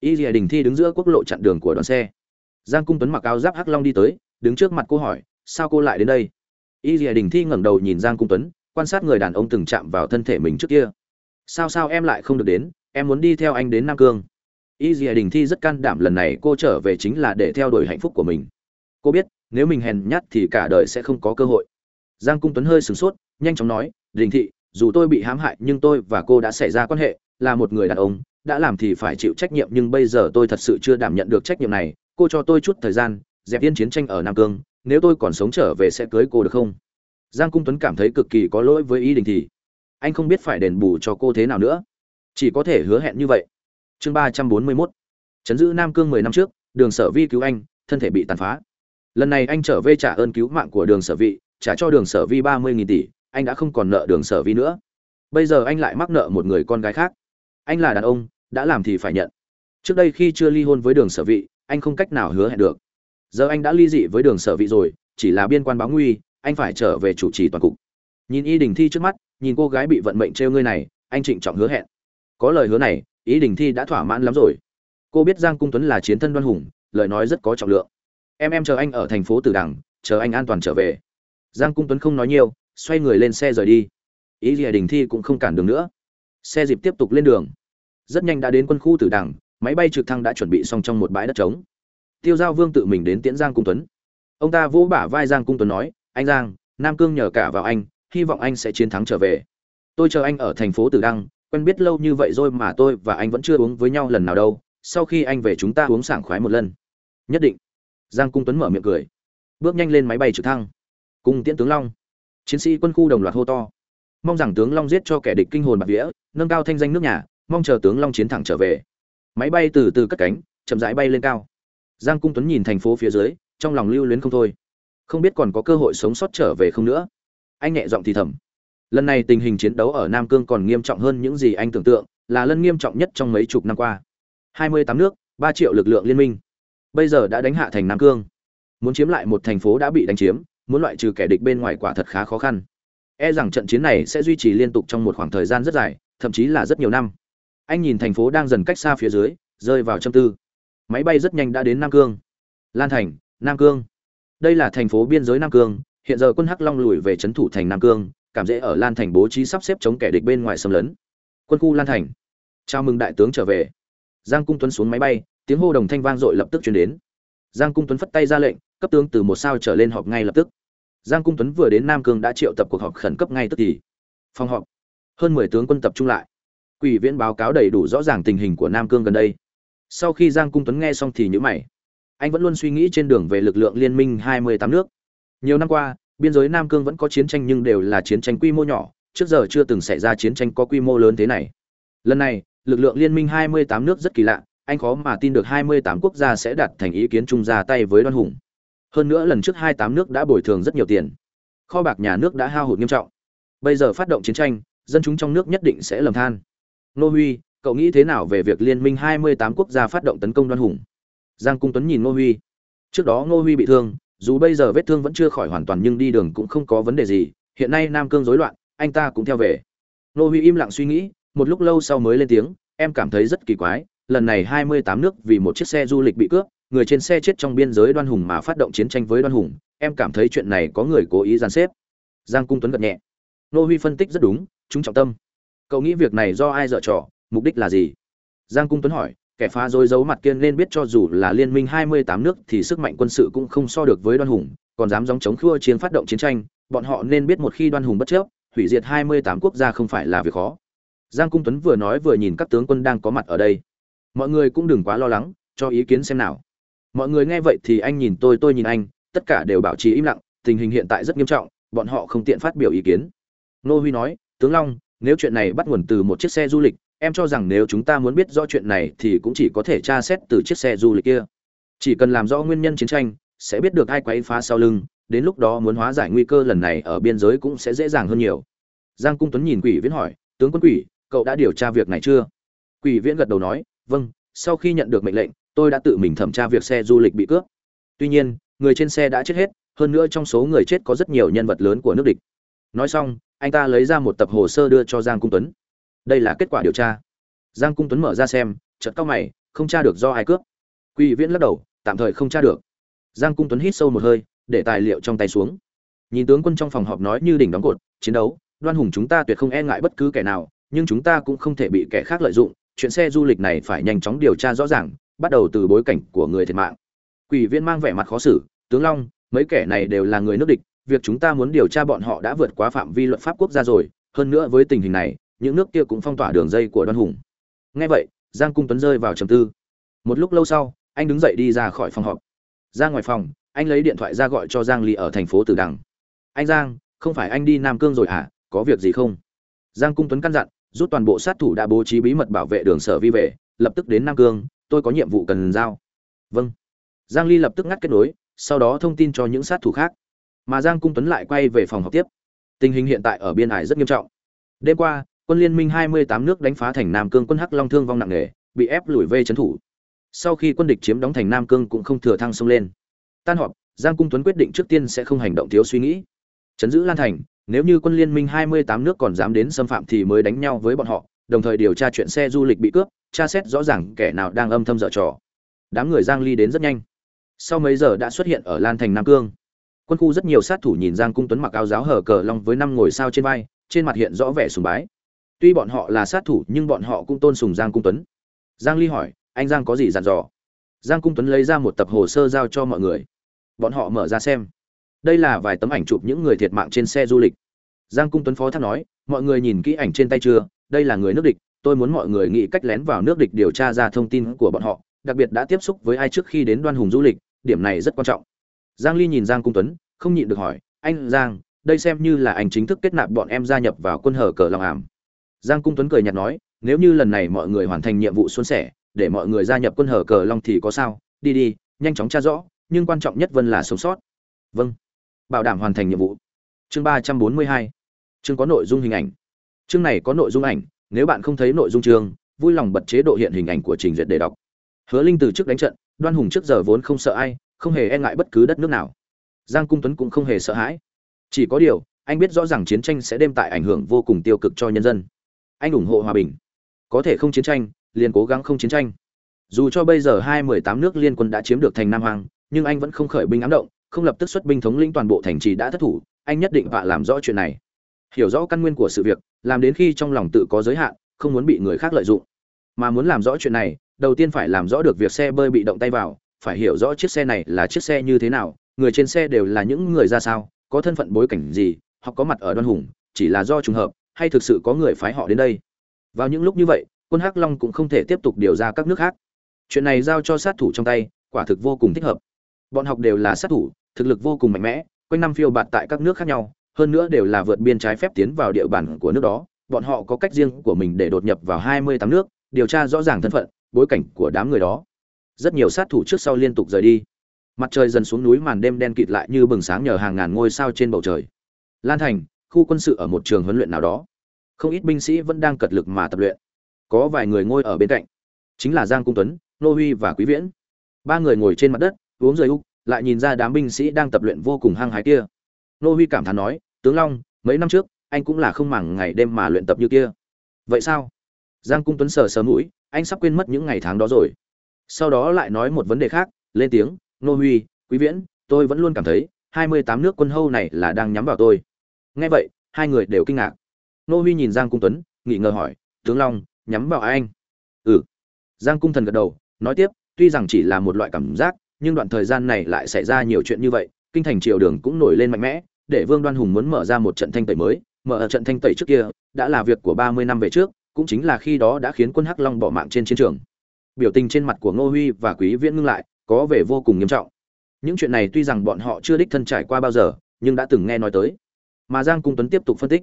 Y dìa đình thi đứng giữa quốc lộ chặn đường của đoàn xe. Giang cung tuấn mặc áo giáp hắc long đi tới, đứng trước mặt cô hỏi, sao cô lại đến đây? Y dìa đình thi ngẩng đầu nhìn giang cung tuấn, quan sát người đàn ông từng chạm vào thân thể mình trước kia. Sao sao em lại không được đến? Em muốn đi theo anh đến nam cương y dìa đình thi rất can đảm lần này cô trở về chính là để theo đuổi hạnh phúc của mình. Cô biết, nếu mình hèn nhát thì cả đời sẽ không có cơ hội. Giang cung tuấn hơi sửng sốt, nhanh chóng nói, đình thị, dù tôi bị hãm hại nhưng tôi và cô đã xảy ra quan hệ, là một người đàn ông, đã làm thì phải chịu trách nhiệm nhưng bây giờ tôi thật sự chưa đảm nhận được trách nhiệm này, cô cho tôi chút thời gian, dẹp yên chiến tranh ở nam cương, nếu tôi còn sống trở về sẽ cưới cô được không? Giang cung tuấn cảm thấy cực kỳ có lỗi với ý đình thì anh không biết phải đền bù cho cô thế nào nữa. Chỉ có thể hứa hẹn như vậy chương ba trăm bốn mươi mốt. Chấn giữ nam cương mười năm trước, đường sở vi cứu anh, thân thể bị tàn phá. Lần này anh trở về trả ơn cứu mạng của đường sở vị trả cho đường sở vi ba mươi nghìn tỷ, anh đã không còn nợ đường sở vi nữa. Bây giờ anh lại mắc nợ một người con gái khác. Anh là đàn ông, đã làm thì phải nhận. Trước đây khi chưa ly hôn với đường sở vị anh không cách nào hứa hẹn được. Giờ anh đã ly dị với đường sở vị rồi, chỉ là biên quan báo nguy, anh phải trở về chủ trì toàn cục. Nhìn y đình thi trước mắt, nhìn cô gái bị vận mệnh trêu ngươi này, anh trịnh trọng hứa hẹn. Có lời hứa này ý đình thi đã thỏa mãn lắm rồi. Cô biết giang cung tuấn là chiến thân đoan hùng, lời nói rất có trọng lượng. Em em chờ anh ở thành phố tử đằng, chờ anh an toàn trở về. Giang cung tuấn không nói nhiều, xoay người lên xe rời đi. Ý gì à, đình thi cũng không cản đường nữa. Xe dịp tiếp tục lên đường. Rất nhanh đã đến quân khu tử đằng, máy bay trực thăng đã chuẩn bị xong trong một bãi đất trống. Tiêu giao vương tự mình đến tiễn giang cung tuấn. Ông ta vỗ bả vai giang cung tuấn nói, anh giang, nam cương nhờ cả vào anh, hy vọng anh sẽ chiến thắng trở về. Tôi chờ anh ở thành phố tử đăng quen biết lâu như vậy rồi mà tôi và anh vẫn chưa uống với nhau lần nào đâu, sau khi anh về chúng ta uống sảng khoái một lần. Nhất định. Giang cung tuấn mở miệng cười. Bước nhanh lên máy bay trực thăng. Cùng tiễn tướng long. Chiến sĩ quân khu đồng loạt hô to. Mong rằng tướng long giết cho kẻ địch kinh hồn bạc vía, nâng cao thanh danh nước nhà, mong chờ tướng long chiến thẳng trở về. Máy bay từ từ cất cánh, chậm rãi bay lên cao. Giang cung tuấn nhìn thành phố phía dưới, trong lòng lưu luyến không thôi. Không biết còn có cơ hội sống sót trở về không nữa. Anh nhẹ giọng thì thầm lần này tình hình chiến đấu ở nam cương còn nghiêm trọng hơn những gì anh tưởng tượng, là lần nghiêm trọng nhất trong mấy chục năm qua. Hai mươi tám nước, ba triệu lực lượng liên minh. Bây giờ đã đánh hạ thành nam cương. Muốn chiếm lại một thành phố đã bị đánh chiếm, muốn loại trừ kẻ địch bên ngoài quả thật khá khó khăn. E rằng trận chiến này sẽ duy trì liên tục trong một khoảng thời gian rất dài, thậm chí là rất nhiều năm. Anh nhìn thành phố đang dần cách xa phía dưới, rơi vào châm tư. Máy bay rất nhanh đã đến nam cương. Lan thành, nam cương. Đây là thành phố biên giới nam cương. Hiện giờ quân hắc long lùi về trấn thủ thành nam cương cảm dễ ở lan thành bố trí sắp xếp chống kẻ địch bên ngoài xâm lấn. Quân khu lan thành. Chào mừng đại tướng trở về. Giang cung tuấn xuống máy bay tiếng hô đồng thanh vang dội lập tức truyền đến. Giang cung tuấn phất tay ra lệnh cấp tướng từ một sao trở lên họp ngay lập tức. Giang cung tuấn vừa đến nam cương đã triệu tập cuộc họp khẩn cấp ngay tức thì. Phòng họp. Hơn mười tướng quân tập trung lại. Quỷ viễn báo cáo đầy đủ rõ ràng tình hình của nam cương gần đây. Sau khi giang cung tuấn nghe xong thì nhữ mày. Anh vẫn luôn suy nghĩ trên đường về lực lượng liên minh hai mươi tám nước. Nhiều năm qua, biên giới Nam Cương vẫn có chiến tranh nhưng đều là chiến tranh quy mô nhỏ, trước giờ chưa từng xảy ra chiến tranh có quy mô lớn thế này. Lần này, lực lượng liên minh 28 nước rất kỳ lạ, anh khó mà tin được 28 quốc gia sẽ đặt thành ý kiến chung ra tay với Đoan Hùng. Hơn nữa lần trước 28 nước đã bồi thường rất nhiều tiền. Kho bạc nhà nước đã hao hụt nghiêm trọng. Bây giờ phát động chiến tranh, dân chúng trong nước nhất định sẽ lầm than. Nô Huy, cậu nghĩ thế nào về việc liên minh 28 quốc gia phát động tấn công Đoan Hùng? Giang Cung Tuấn nhìn Nô Huy. Trước đó Nô Huy bị thương, dù bây giờ vết thương vẫn chưa khỏi hoàn toàn nhưng đi đường cũng không có vấn đề gì, hiện nay Nam Cương rối loạn, anh ta cũng theo về. Nô Huy im lặng suy nghĩ, một lúc lâu sau mới lên tiếng, em cảm thấy rất kỳ quái, lần này 28 nước vì một chiếc xe du lịch bị cướp, người trên xe chết trong biên giới Đoan Hùng mà phát động chiến tranh với Đoan Hùng, em cảm thấy chuyện này có người cố ý giàn xếp. Giang Cung Tuấn gật nhẹ. Nô Huy phân tích rất đúng, chúng trọng tâm. Cậu nghĩ việc này do ai dở trò, mục đích là gì? Giang Cung Tuấn hỏi, kẻ phá rối giấu mặt kiên nên biết cho dù là liên minh 28 nước thì sức mạnh quân sự cũng không so được với Đoan Hùng, còn dám gióng chống khua chiến phát động chiến tranh, bọn họ nên biết một khi Đoan Hùng bất chấp, hủy diệt 28 quốc gia không phải là việc khó. Giang Cung Tuấn vừa nói vừa nhìn các tướng quân đang có mặt ở đây. Mọi người cũng đừng quá lo lắng, cho ý kiến xem nào. Mọi người nghe vậy thì anh nhìn tôi tôi nhìn anh, tất cả đều bảo trì im lặng, tình hình hiện tại rất nghiêm trọng, bọn họ không tiện phát biểu ý kiến. Nô Huy nói, tướng Long, nếu chuyện này bắt nguồn từ một chiếc xe du lịch, em cho rằng nếu chúng ta muốn biết rõ chuyện này thì cũng chỉ có thể tra xét từ chiếc xe du lịch kia. Chỉ cần làm rõ nguyên nhân chiến tranh, sẽ biết được ai quấy phá sau lưng, đến lúc đó muốn hóa giải nguy cơ lần này ở biên giới cũng sẽ dễ dàng hơn nhiều. Giang Cung Tuấn nhìn Quỷ Viễn hỏi, tướng quân Quỷ, cậu đã điều tra việc này chưa? Quỷ Viễn gật đầu nói, vâng, sau khi nhận được mệnh lệnh, tôi đã tự mình thẩm tra việc xe du lịch bị cướp. Tuy nhiên, người trên xe đã chết hết, hơn nữa trong số người chết có rất nhiều nhân vật lớn của nước địch. Nói xong, anh ta lấy ra một tập hồ sơ đưa cho Giang Cung Tuấn. Đây là kết quả điều tra. Giang Cung Tuấn mở ra xem, chợt cao mày, không tra được do ai cướp. Quỷ Viễn lắc đầu, tạm thời không tra được. Giang Cung Tuấn hít sâu một hơi, để tài liệu trong tay xuống. Nhìn tướng quân trong phòng họp nói như đỉnh đóng cột, chiến đấu, Đoan Hùng chúng ta tuyệt không e ngại bất cứ kẻ nào, nhưng chúng ta cũng không thể bị kẻ khác lợi dụng, chuyện xe du lịch này phải nhanh chóng điều tra rõ ràng, bắt đầu từ bối cảnh của người thiệt mạng. Quỷ viên mang vẻ mặt khó xử, tướng Long, mấy kẻ này đều là người nước địch, việc chúng ta muốn điều tra bọn họ đã vượt quá phạm vi luật pháp quốc gia rồi, hơn nữa với tình hình này, những nước kia cũng phong tỏa đường dây của Đoan Hùng. Nghe vậy, Giang Cung Tuấn rơi vào trầm tư. Một lúc lâu sau, anh đứng dậy đi ra khỏi phòng họp. Ra ngoài phòng, anh lấy điện thoại ra gọi cho Giang Ly ở thành phố Từ Đằng. "Anh Giang, không phải anh đi Nam Cương rồi à, có việc gì không?" Giang Cung Tuấn căn dặn, rút toàn bộ sát thủ đã bố trí bí mật bảo vệ đường sở vi về, lập tức đến Nam Cương, tôi có nhiệm vụ cần giao. Vâng. Giang Ly lập tức ngắt kết nối, sau đó thông tin cho những sát thủ khác. Mà Giang Cung Tuấn lại quay về phòng họp tiếp. Tình hình hiện tại ở biên hải rất nghiêm trọng. Đêm qua, quân liên minh 28 nước đánh phá thành Nam Cương quân Hắc Long thương vong nặng nề, bị ép lùi về trấn thủ. Sau khi quân địch chiếm đóng thành Nam Cương cũng không thừa thăng xông lên. Tan họp, Giang Cung Tuấn quyết định trước tiên sẽ không hành động thiếu suy nghĩ. Chấn giữ Lan Thành, nếu như quân liên minh 28 nước còn dám đến xâm phạm thì mới đánh nhau với bọn họ, đồng thời điều tra chuyện xe du lịch bị cướp, tra xét rõ ràng kẻ nào đang âm thầm dở trò. Đám người Giang Ly đến rất nhanh. Sau mấy giờ đã xuất hiện ở Lan Thành Nam Cương. Quân khu rất nhiều sát thủ nhìn Giang Cung Tuấn mặc áo giáo hở cờ long với năm ngồi sao trên vai, trên mặt hiện rõ vẻ sùng bái. Tuy bọn họ là sát thủ, nhưng bọn họ cũng tôn sùng Giang Cung Tuấn. Giang Ly hỏi, anh Giang có gì dặn dò? Giang Cung Tuấn lấy ra một tập hồ sơ giao cho mọi người. Bọn họ mở ra xem. Đây là vài tấm ảnh chụp những người thiệt mạng trên xe du lịch. Giang cung tuấn phó thác nói mọi người nhìn kỹ ảnh trên tay chưa? Đây là người nước địch. Tôi muốn mọi người nghĩ cách lén vào nước địch điều tra ra thông tin của bọn họ đặc biệt đã tiếp xúc với ai trước khi đến đoan hùng du lịch. Điểm này rất quan trọng. Giang ly nhìn giang cung tuấn không nhịn được hỏi anh giang đây xem như là anh chính thức kết nạp bọn em gia nhập vào quân hở cờ long ảm giang cung tuấn cười nhạt nói, nếu như lần này mọi người hoàn thành nhiệm vụ xuân sẻ, để mọi người gia nhập quân hở cờ long thì có sao? Đi đi, nhanh chóng tra rõ, nhưng quan trọng nhất vân là sống sót. Vâng. Bảo đảm hoàn thành nhiệm vụ. Chương ba trăm bốn mươi hai. Chương có nội dung hình ảnh. Chương này có nội dung ảnh, nếu bạn không thấy nội dung chương, vui lòng bật chế độ hiện hình ảnh của trình duyệt để đọc. Hứa linh từ trước đánh trận, đoan hùng trước giờ vốn không sợ ai, không hề e ngại bất cứ đất nước nào. Giang cung tuấn cũng không hề sợ hãi. Chỉ có điều, anh biết rõ ràng chiến tranh sẽ đem lại ảnh hưởng vô cùng tiêu cực cho nhân dân anh ủng hộ hòa bình. Có thể không chiến tranh, liền cố gắng không chiến tranh. Dù cho bây giờ hai mười tám nước liên quân đã chiếm được thành nam hoàng nhưng anh vẫn không khởi binh ám động, không lập tức xuất binh thống lĩnh toàn bộ thành trì đã thất thủ, anh nhất định vạ làm rõ chuyện này. Hiểu rõ căn nguyên của sự việc, làm đến khi trong lòng tự có giới hạn, không muốn bị người khác lợi dụng. Mà muốn làm rõ chuyện này, đầu tiên phải làm rõ được việc xe bơi bị động tay vào, phải hiểu rõ chiếc xe này là chiếc xe như thế nào, người trên xe đều là những người ra sao, có thân phận bối cảnh gì, hoặc có mặt ở đoan hùng, chỉ là do trùng hợp hay thực sự có người phái họ đến đây? Vào những lúc như vậy, quân hắc long cũng không thể tiếp tục điều ra các nước khác. Chuyện này giao cho sát thủ trong tay, quả thực vô cùng thích hợp. Bọn học đều là sát thủ, thực lực vô cùng mạnh mẽ, quanh năm phiêu bạt tại các nước khác nhau, hơn nữa đều là vượt biên trái phép tiến vào địa bàn của nước đó. Bọn họ có cách riêng của mình để đột nhập vào hai mươi tám nước, điều tra rõ ràng thân phận, bối cảnh của đám người đó. Rất nhiều sát thủ trước sau liên tục rời đi. Mặt trời dần xuống núi, màn đêm đen kịt lại như bừng sáng nhờ hàng ngàn ngôi sao trên bầu trời. Lan thành, khu quân sự ở một trường huấn luyện nào đó không ít binh sĩ vẫn đang cật lực mà tập luyện. Có vài người ngồi ở bên cạnh. Chính là giang cung tuấn, nô huy và quý viễn. Ba người ngồi trên mặt đất, uống rời úc lại nhìn ra đám binh sĩ đang tập luyện vô cùng hăng hái kia. Nô huy cảm thán nói, tướng long, mấy năm trước, anh cũng là không màng ngày đêm mà luyện tập như kia. Vậy sao? Giang cung tuấn sờ sờ mũi, anh sắp quên mất những ngày tháng đó rồi. Sau đó lại nói một vấn đề khác, lên tiếng, nô huy, quý viễn, tôi vẫn luôn cảm thấy hai mươi tám nước quân hâu này là đang nhắm vào tôi. Nghe vậy, hai người đều kinh ngạc nô huy nhìn giang cung tuấn, nghi ngờ hỏi, tướng long, nhắm vào ai anh? Ừ. Giang cung thần gật đầu, nói tiếp, tuy rằng chỉ là một loại cảm giác, nhưng đoạn thời gian này lại xảy ra nhiều chuyện như vậy, kinh thành triều đường cũng nổi lên mạnh mẽ, để vương đoan hùng muốn mở ra một trận thanh tẩy mới, mở ở trận thanh tẩy trước kia, đã là việc của ba mươi năm về trước, cũng chính là khi đó đã khiến quân hắc long bỏ mạng trên chiến trường. Biểu tình trên mặt của ngô huy và quý viễn ngưng lại, có vẻ vô cùng nghiêm trọng. Những chuyện này tuy rằng bọn họ chưa đích thân trải qua bao giờ, nhưng đã từng nghe nói tới. Mà giang cung tuấn tiếp tục phân tích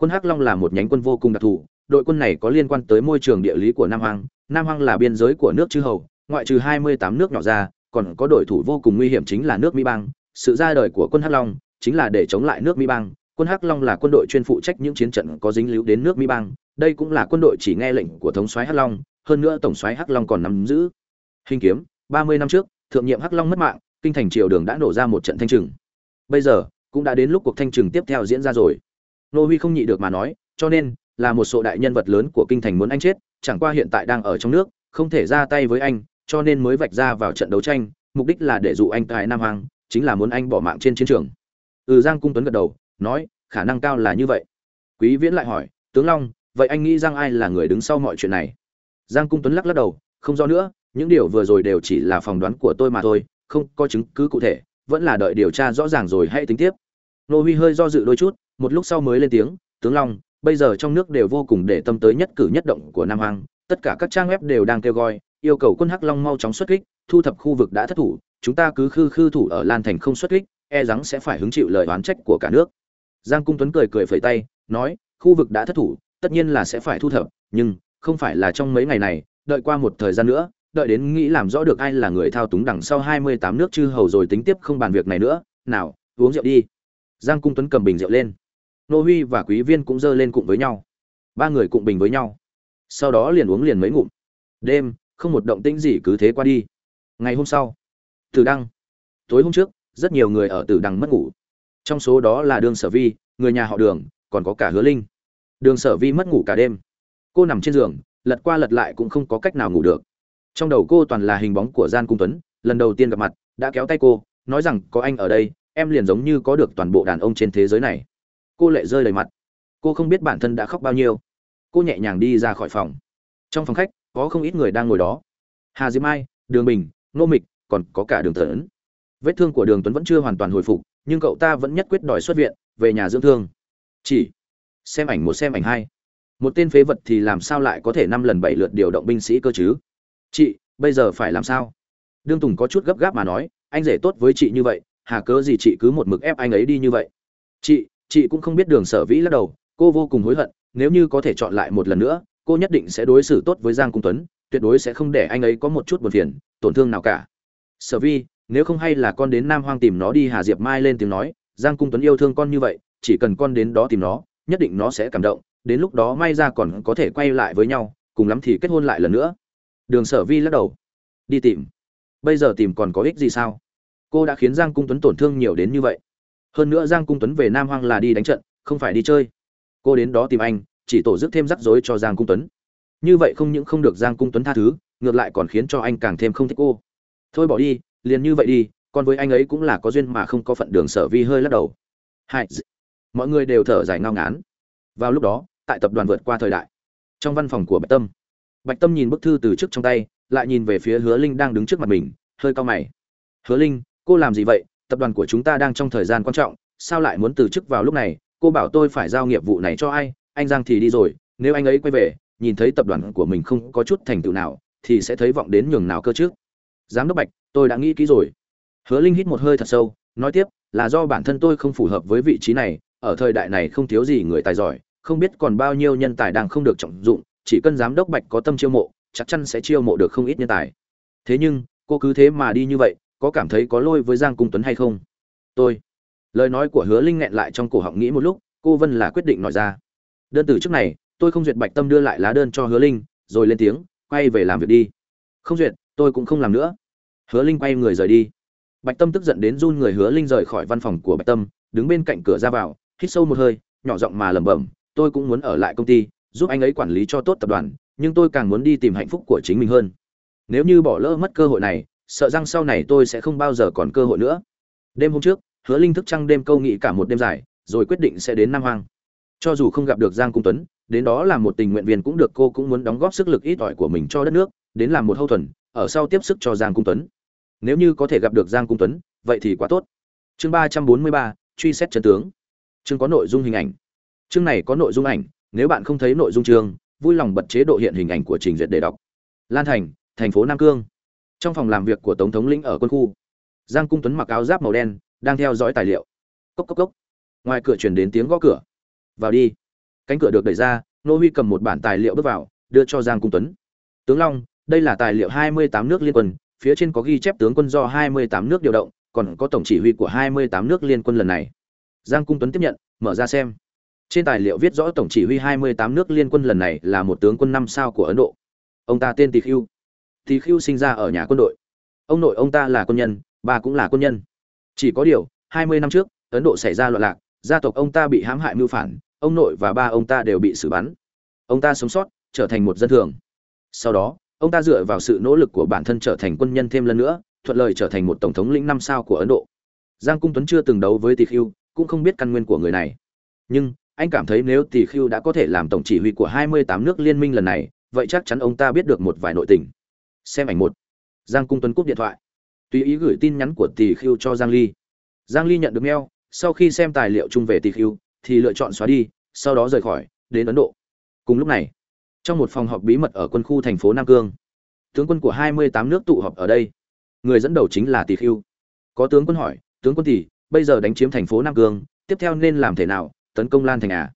quân hắc long là một nhánh quân vô cùng đặc thù, đội quân này có liên quan tới môi trường địa lý của nam Hoang. nam Hoang là biên giới của nước chư hầu, ngoại trừ hai mươi tám nước nhỏ ra, còn có đội thủ vô cùng nguy hiểm chính là nước mỹ bang. Sự ra đời của quân hắc long chính là để chống lại nước mỹ bang. Quân hắc long là quân đội chuyên phụ trách những chiến trận có dính líu đến nước mỹ bang. Đây cũng là quân đội chỉ nghe lệnh của thống soái hắc long, hơn nữa tổng soái hắc long còn nắm giữ hình kiếm. Ba mươi năm trước, thượng nhiệm hắc long mất mạng, kinh thành triều đường đã nổ ra một trận thanh trừng. Bây giờ, cũng đã đến lúc cuộc thanh trừng tiếp theo diễn ra rồi nô huy không nhị được mà nói, cho nên là một số đại nhân vật lớn của kinh thành muốn anh chết, chẳng qua hiện tại đang ở trong nước, không thể ra tay với anh, cho nên mới vạch ra vào trận đấu tranh, mục đích là để dụ anh tại nam hoàng chính là muốn anh bỏ mạng trên chiến trường. Ừ giang cung tuấn gật đầu, nói, khả năng cao là như vậy. Quý viễn lại hỏi, tướng long, vậy anh nghĩ rằng ai là người đứng sau mọi chuyện này? Giang cung tuấn lắc lắc đầu, không do nữa, những điều vừa rồi đều chỉ là phỏng đoán của tôi mà thôi, không có chứng cứ cụ thể, vẫn là đợi điều tra rõ ràng rồi hãy tính tiếp nô huy hơi do dự đôi chút, một lúc sau mới lên tiếng, tướng long, bây giờ trong nước đều vô cùng để tâm tới nhất cử nhất động của nam hoàng tất cả các trang web đều đang kêu gọi, yêu cầu quân hắc long mau chóng xuất kích, thu thập khu vực đã thất thủ, chúng ta cứ khư khư thủ ở lan thành không xuất kích e rằng sẽ phải hứng chịu lời oán trách của cả nước. Giang cung tuấn cười cười phẩy tay, nói, khu vực đã thất thủ, tất nhiên là sẽ phải thu thập, nhưng không phải là trong mấy ngày này, đợi qua một thời gian nữa, đợi đến nghĩ làm rõ được ai là người thao túng đằng sau hai mươi tám nước chư hầu rồi tính tiếp không bàn việc này nữa, nào, uống rượu đi giang cung tuấn cầm bình rượu lên. Nô huy và quý viên cũng dơ lên cụng với nhau. Ba người cụng bình với nhau. Sau đó liền uống liền mấy ngụm. Đêm, không một động tĩnh gì cứ thế qua đi. Ngày hôm sau, tử đăng. Tối hôm trước, rất nhiều người ở tử đăng mất ngủ. Trong số đó là đường sở vi, người nhà họ đường, còn có cả hứa linh. Đường sở vi mất ngủ cả đêm. Cô nằm trên giường, lật qua lật lại cũng không có cách nào ngủ được. Trong đầu cô toàn là hình bóng của gian cung tuấn, lần đầu tiên gặp mặt, đã kéo tay cô, nói rằng có anh ở đây em liền giống như có được toàn bộ đàn ông trên thế giới này. Cô lệ rơi đầy mặt. Cô không biết bản thân đã khóc bao nhiêu. Cô nhẹ nhàng đi ra khỏi phòng. Trong phòng khách, có không ít người đang ngồi đó. Hà diệp mai, đường bình nô mịch, còn có cả đường tấn. Vết thương của đường tuấn vẫn chưa hoàn toàn hồi phục, nhưng cậu ta vẫn nhất quyết đòi xuất viện, về nhà dưỡng thương. Chỉ xem ảnh một xem ảnh hai. Một tên phế vật thì làm sao lại có thể năm lần bảy lượt điều động binh sĩ cơ chứ? Chị, bây giờ phải làm sao? Đương tùng có chút gấp gáp mà nói, anh rể tốt với chị như vậy hà cớ gì chị cứ một mực ép anh ấy đi như vậy? Chị chị cũng không biết đường sở vĩ lắc đầu, cô vô cùng hối hận, nếu như có thể chọn lại một lần nữa, cô nhất định sẽ đối xử tốt với giang cung tuấn, tuyệt đối sẽ không để anh ấy có một chút buồn phiền, tổn thương nào cả. Sở vi nếu không hay là con đến nam hoang tìm nó đi, hà diệp mai lên tiếng nói, giang cung tuấn yêu thương con như vậy, chỉ cần con đến đó tìm nó, nhất định nó sẽ cảm động, đến lúc đó may ra còn có thể quay lại với nhau, cùng lắm thì kết hôn lại lần nữa. Đường sở vi lắc đầu. Đi tìm. Bây giờ tìm còn có ích gì sao? Cô đã khiến giang cung tuấn tổn thương nhiều đến như vậy. Hơn nữa giang cung tuấn về nam hoang là đi đánh trận, không phải đi chơi. Cô đến đó tìm anh, chỉ tổ chức thêm rắc rối cho giang cung tuấn. Như vậy không những không được giang cung tuấn tha thứ, ngược lại còn khiến cho anh càng thêm không thích cô. Thôi bỏ đi, liền như vậy đi còn với anh ấy cũng là có duyên mà không có phận đường sở vi hơi lắc đầu. Hai mọi người đều thở dài ngao ngán. Vào lúc đó, tại tập đoàn vượt qua thời đại, trong văn phòng của bạch tâm bạch tâm nhìn bức thư từ trước trong tay, lại nhìn về phía hứa linh đang đứng trước mặt mình, hơi cao mày. Hứa linh cô làm gì vậy? Tập đoàn của chúng ta đang trong thời gian quan trọng, sao lại muốn từ chức vào lúc này? Cô bảo tôi phải giao nghiệp vụ này cho ai? Anh giang thì đi rồi, nếu anh ấy quay về, nhìn thấy tập đoàn của mình không có chút thành tựu nào, thì sẽ thấy vọng đến nhường nào cơ chứ? Giám đốc bạch, tôi đã nghĩ kỹ rồi. Hứa linh hít một hơi thật sâu, nói tiếp, là do bản thân tôi không phù hợp với vị trí này, ở thời đại này không thiếu gì người tài giỏi, không biết còn bao nhiêu nhân tài đang không được trọng dụng, chỉ cần giám đốc bạch có tâm chiêu mộ, chắc chắn sẽ chiêu mộ được không ít nhân tài. Thế nhưng, cô cứ thế mà đi như vậy có cảm thấy có lôi với giang cung tuấn hay không? Tôi. Lời nói của hứa linh nghẹn lại trong cổ họng nghĩ một lúc, cô vân là quyết định nói ra. Đơn từ trước này, tôi không duyệt bạch tâm đưa lại lá đơn cho hứa linh, rồi lên tiếng, quay về làm việc đi. Không duyệt, tôi cũng không làm nữa. Hứa linh quay người rời đi. Bạch tâm tức giận đến run người hứa linh rời khỏi văn phòng của bạch tâm, đứng bên cạnh cửa ra vào, hít sâu một hơi, nhỏ giọng mà lẩm bẩm, tôi cũng muốn ở lại công ty, giúp anh ấy quản lý cho tốt tập đoàn, nhưng tôi càng muốn đi tìm hạnh phúc của chính mình hơn. Nếu như bỏ lỡ mất cơ hội này sợ rằng sau này tôi sẽ không bao giờ còn cơ hội nữa. Đêm hôm trước, hứa linh thức trăng đêm câu nghị cả một đêm dài, rồi quyết định sẽ đến nam hoang. Cho dù không gặp được giang cung tuấn, đến đó là một tình nguyện viên cũng được cô cũng muốn đóng góp sức lực ít ỏi của mình cho đất nước, đến làm một hậu thuần ở sau tiếp sức cho giang cung tuấn. Nếu như có thể gặp được giang cung tuấn, vậy thì quá tốt. Chương ba trăm bốn mươi ba, truy xét chân tướng. Chương có nội dung hình ảnh. Chương này có nội dung ảnh, nếu bạn không thấy nội dung chương, vui lòng bật chế độ hiện hình ảnh của trình duyệt để đọc. Lan thành thành phố nam cương trong phòng làm việc của tổng thống lĩnh ở quân khu. Giang cung tuấn mặc áo giáp màu đen, đang theo dõi tài liệu. Cốc cốc cốc. Ngoài cửa truyền đến tiếng gõ cửa. Vào đi. Cánh cửa được đẩy ra, nô huy cầm một bản tài liệu bước vào, đưa cho giang cung tuấn. Tướng long, đây là tài liệu hai mươi tám nước liên quân, phía trên có ghi chép tướng quân do hai mươi tám nước điều động, còn có tổng chỉ huy của hai mươi tám nước liên quân lần này. Giang cung tuấn tiếp nhận, mở ra xem. Trên tài liệu viết rõ tổng chỉ huy hai mươi tám nước liên quân lần này là một tướng quân năm sao của ấn độ. Ông ta tên tỳ khưu thì khưu sinh ra ở nhà quân đội. Ông nội ông ta là quân nhân bà cũng là quân nhân. Chỉ có điều hai mươi năm trước ấn độ xảy ra loạn lạc gia tộc ông ta bị hãm hại mưu phản ông nội và ba ông ta đều bị xử bắn. Ông ta sống sót trở thành một dân thường. Sau đó ông ta dựa vào sự nỗ lực của bản thân trở thành quân nhân thêm lần nữa thuận lợi trở thành một tổng thống lĩnh năm sao của ấn độ. Giang cung tuấn chưa từng đấu với tỷ Khưu, cũng không biết căn nguyên của người này. Nhưng anh cảm thấy nếu tỷ Khưu đã có thể làm tổng chỉ huy của 28 nước liên minh lần này vậy chắc chắn ông ta biết được một vài nội tình xem ảnh một. Giang cung tuấn cúp điện thoại. Tùy ý gửi tin nhắn của tỷ khiêu cho giang ly. Giang ly nhận được mail, sau khi xem tài liệu chung về tỷ khiêu thì lựa chọn xóa đi, sau đó rời khỏi, đến ấn độ. Cùng lúc này, trong một phòng họp bí mật ở quân khu thành phố nam cương, tướng quân của 28 nước tụ họp ở đây. Người dẫn đầu chính là tỷ khiêu có tướng quân hỏi, tướng quân tỷ bây giờ đánh chiếm thành phố nam cương, tiếp theo nên làm thế nào? Tấn công lan thành à?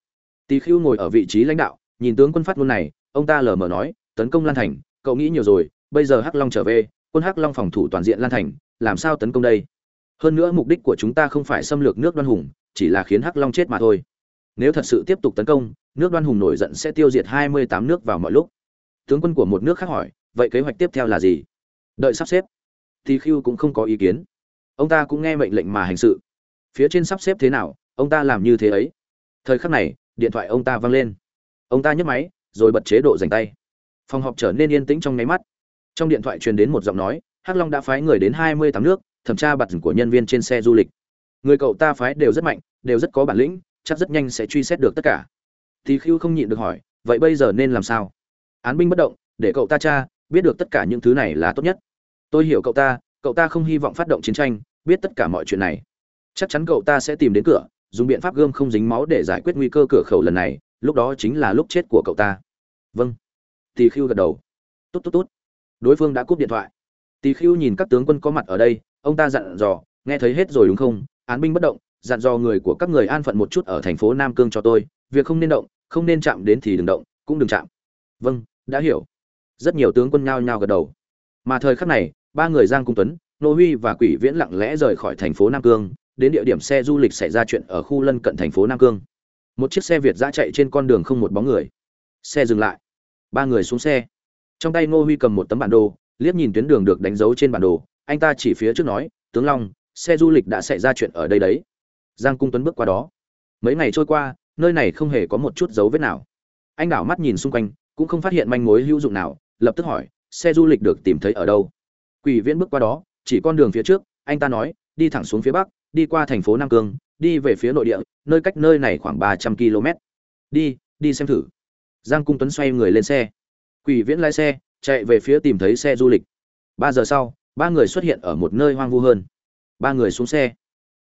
Tỷ khiêu ngồi ở vị trí lãnh đạo, nhìn tướng quân phát ngôn này, ông ta lờ mờ nói, tấn công lan thành, cậu nghĩ nhiều rồi bây giờ hắc long trở về, quân hắc long phòng thủ toàn diện lan thành, làm sao tấn công đây? Hơn nữa mục đích của chúng ta không phải xâm lược nước đoan hùng, chỉ là khiến hắc long chết mà thôi. Nếu thật sự tiếp tục tấn công, nước đoan hùng nổi giận sẽ tiêu diệt hai mươi tám nước vào mọi lúc. Tướng quân của một nước khác hỏi, vậy kế hoạch tiếp theo là gì? Đợi sắp xếp. Thì khiêu cũng không có ý kiến. Ông ta cũng nghe mệnh lệnh mà hành sự. Phía trên sắp xếp thế nào, ông ta làm như thế ấy. Thời khắc này, điện thoại ông ta văng lên. Ông ta nhấc máy, rồi bật chế độ dành tay. Phòng họp trở nên yên tĩnh trong nháy mắt trong điện thoại truyền đến một giọng nói, hắc long đã phái người đến hai mươi tám nước, thẩm tra bặt của nhân viên trên xe du lịch. Người cậu ta phái đều rất mạnh, đều rất có bản lĩnh, chắc rất nhanh sẽ truy xét được tất cả. Thì khiêu không nhịn được hỏi, vậy bây giờ nên làm sao? Án binh bất động, để cậu ta tra, biết được tất cả những thứ này là tốt nhất. Tôi hiểu cậu ta cậu ta không hy vọng phát động chiến tranh, biết tất cả mọi chuyện này. Chắc chắn cậu ta sẽ tìm đến cửa, dùng biện pháp gươm không dính máu để giải quyết nguy cơ cửa khẩu lần này, lúc đó chính là lúc chết của cậu ta. Vâng. Tỳ khiêu gật đầu. Tốt tốt tốt đối phương đã cúp điện thoại. Tỳ Khưu nhìn các tướng quân có mặt ở đây, ông ta dặn dò, nghe thấy hết rồi đúng không? Án binh bất động, dặn dò người của các người an phận một chút ở thành phố nam cương cho tôi, việc không nên động, không nên chạm đến thì đừng động, cũng đừng chạm. Vâng đã hiểu. Rất nhiều tướng quân nhao nhao gật đầu. Mà thời khắc này, ba người giang cung tuấn, nô huy và quỷ viễn lặng lẽ rời khỏi thành phố nam cương, đến địa điểm xe du lịch xảy ra chuyện ở khu lân cận thành phố nam cương. Một chiếc xe việt giã chạy trên con đường không một bóng người. Xe dừng lại. Ba người xuống xe trong tay ngô huy cầm một tấm bản đồ, liếc nhìn tuyến đường được đánh dấu trên bản đồ, anh ta chỉ phía trước nói, tướng long, xe du lịch đã xảy ra chuyện ở đây đấy. Giang cung tuấn bước qua đó. Mấy ngày trôi qua, nơi này không hề có một chút dấu vết nào. Anh đảo mắt nhìn xung quanh, cũng không phát hiện manh mối hữu dụng nào, lập tức hỏi, xe du lịch được tìm thấy ở đâu? Quỷ viễn bước qua đó, chỉ con đường phía trước, anh ta nói, đi thẳng xuống phía bắc, đi qua thành phố nam cương, đi về phía nội địa, nơi cách nơi này khoảng ba trăm km đi đi xem thử. Giang cung tuấn xoay người lên xe quỷ viễn lái xe, chạy về phía tìm thấy xe du lịch. Ba giờ sau, ba người xuất hiện ở một nơi hoang vu hơn. Ba người xuống xe,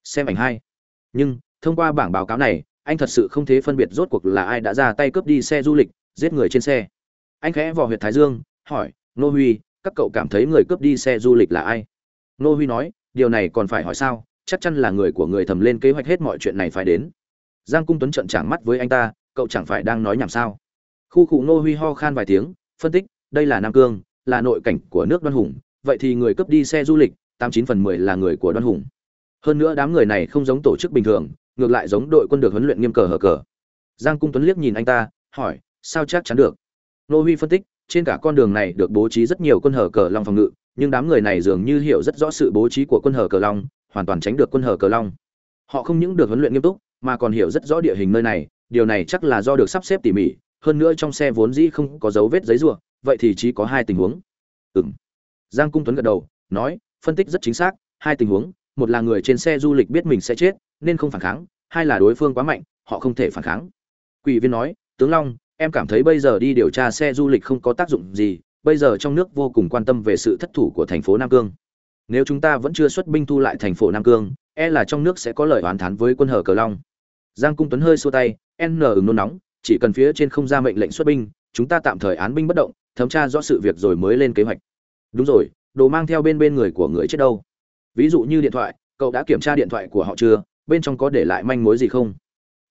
xem ảnh hai. Nhưng, thông qua bảng báo cáo này, anh thật sự không thể phân biệt rốt cuộc là ai đã ra tay cướp đi xe du lịch, giết người trên xe. Anh khẽ vào huyệt thái dương, hỏi nô huy, các cậu cảm thấy người cướp đi xe du lịch là ai? Nô huy nói, điều này còn phải hỏi sao, chắc chắn là người của người thầm lên kế hoạch hết mọi chuyện này phải đến. Giang cung tuấn trợn trảng mắt với anh ta, cậu chẳng phải đang nói nhảm sao? Khu cụ nô huy ho khan vài tiếng phân tích, đây là nam cương, là nội cảnh của nước đoan hùng, vậy thì người cướp đi xe du lịch, tám chín phần mười là người của đoan hùng. Hơn nữa đám người này không giống tổ chức bình thường, ngược lại giống đội quân được huấn luyện nghiêm cờ hở cờ. Giang cung tuấn liếc nhìn anh ta, hỏi, sao chắc chắn được? Nô huy phân tích, trên cả con đường này được bố trí rất nhiều quân hở cờ long phòng ngự, nhưng đám người này dường như hiểu rất rõ sự bố trí của quân hở cờ long, hoàn toàn tránh được quân hở cờ long. Họ không những được huấn luyện nghiêm túc, mà còn hiểu rất rõ địa hình nơi này, điều này chắc là do được sắp xếp tỉ mỉ hơn nữa trong xe vốn dĩ không có dấu vết giấy rùa, vậy thì chỉ có hai tình huống. Ừ m giang cung tuấn gật đầu, nói, phân tích rất chính xác, hai tình huống, một là người trên xe du lịch biết mình sẽ chết, nên không phản kháng, hai là đối phương quá mạnh, họ không thể phản kháng. Quỷ viên nói, tướng long, em cảm thấy bây giờ đi điều tra xe du lịch không có tác dụng gì, bây giờ trong nước vô cùng quan tâm về sự thất thủ của thành phố nam cương. Nếu chúng ta vẫn chưa xuất binh thu lại thành phố nam cương e là trong nước sẽ có lời oán thán với quân hờ cờ long. Giang cung tuấn hơi xua tay, n ứng nôn nóng chỉ cần phía trên không ra mệnh lệnh xuất binh, chúng ta tạm thời án binh bất động, thẩm tra rõ sự việc rồi mới lên kế hoạch. Đúng rồi, đồ mang theo bên bên người của người chết đâu? Ví dụ như điện thoại, cậu đã kiểm tra điện thoại của họ chưa? Bên trong có để lại manh mối gì không?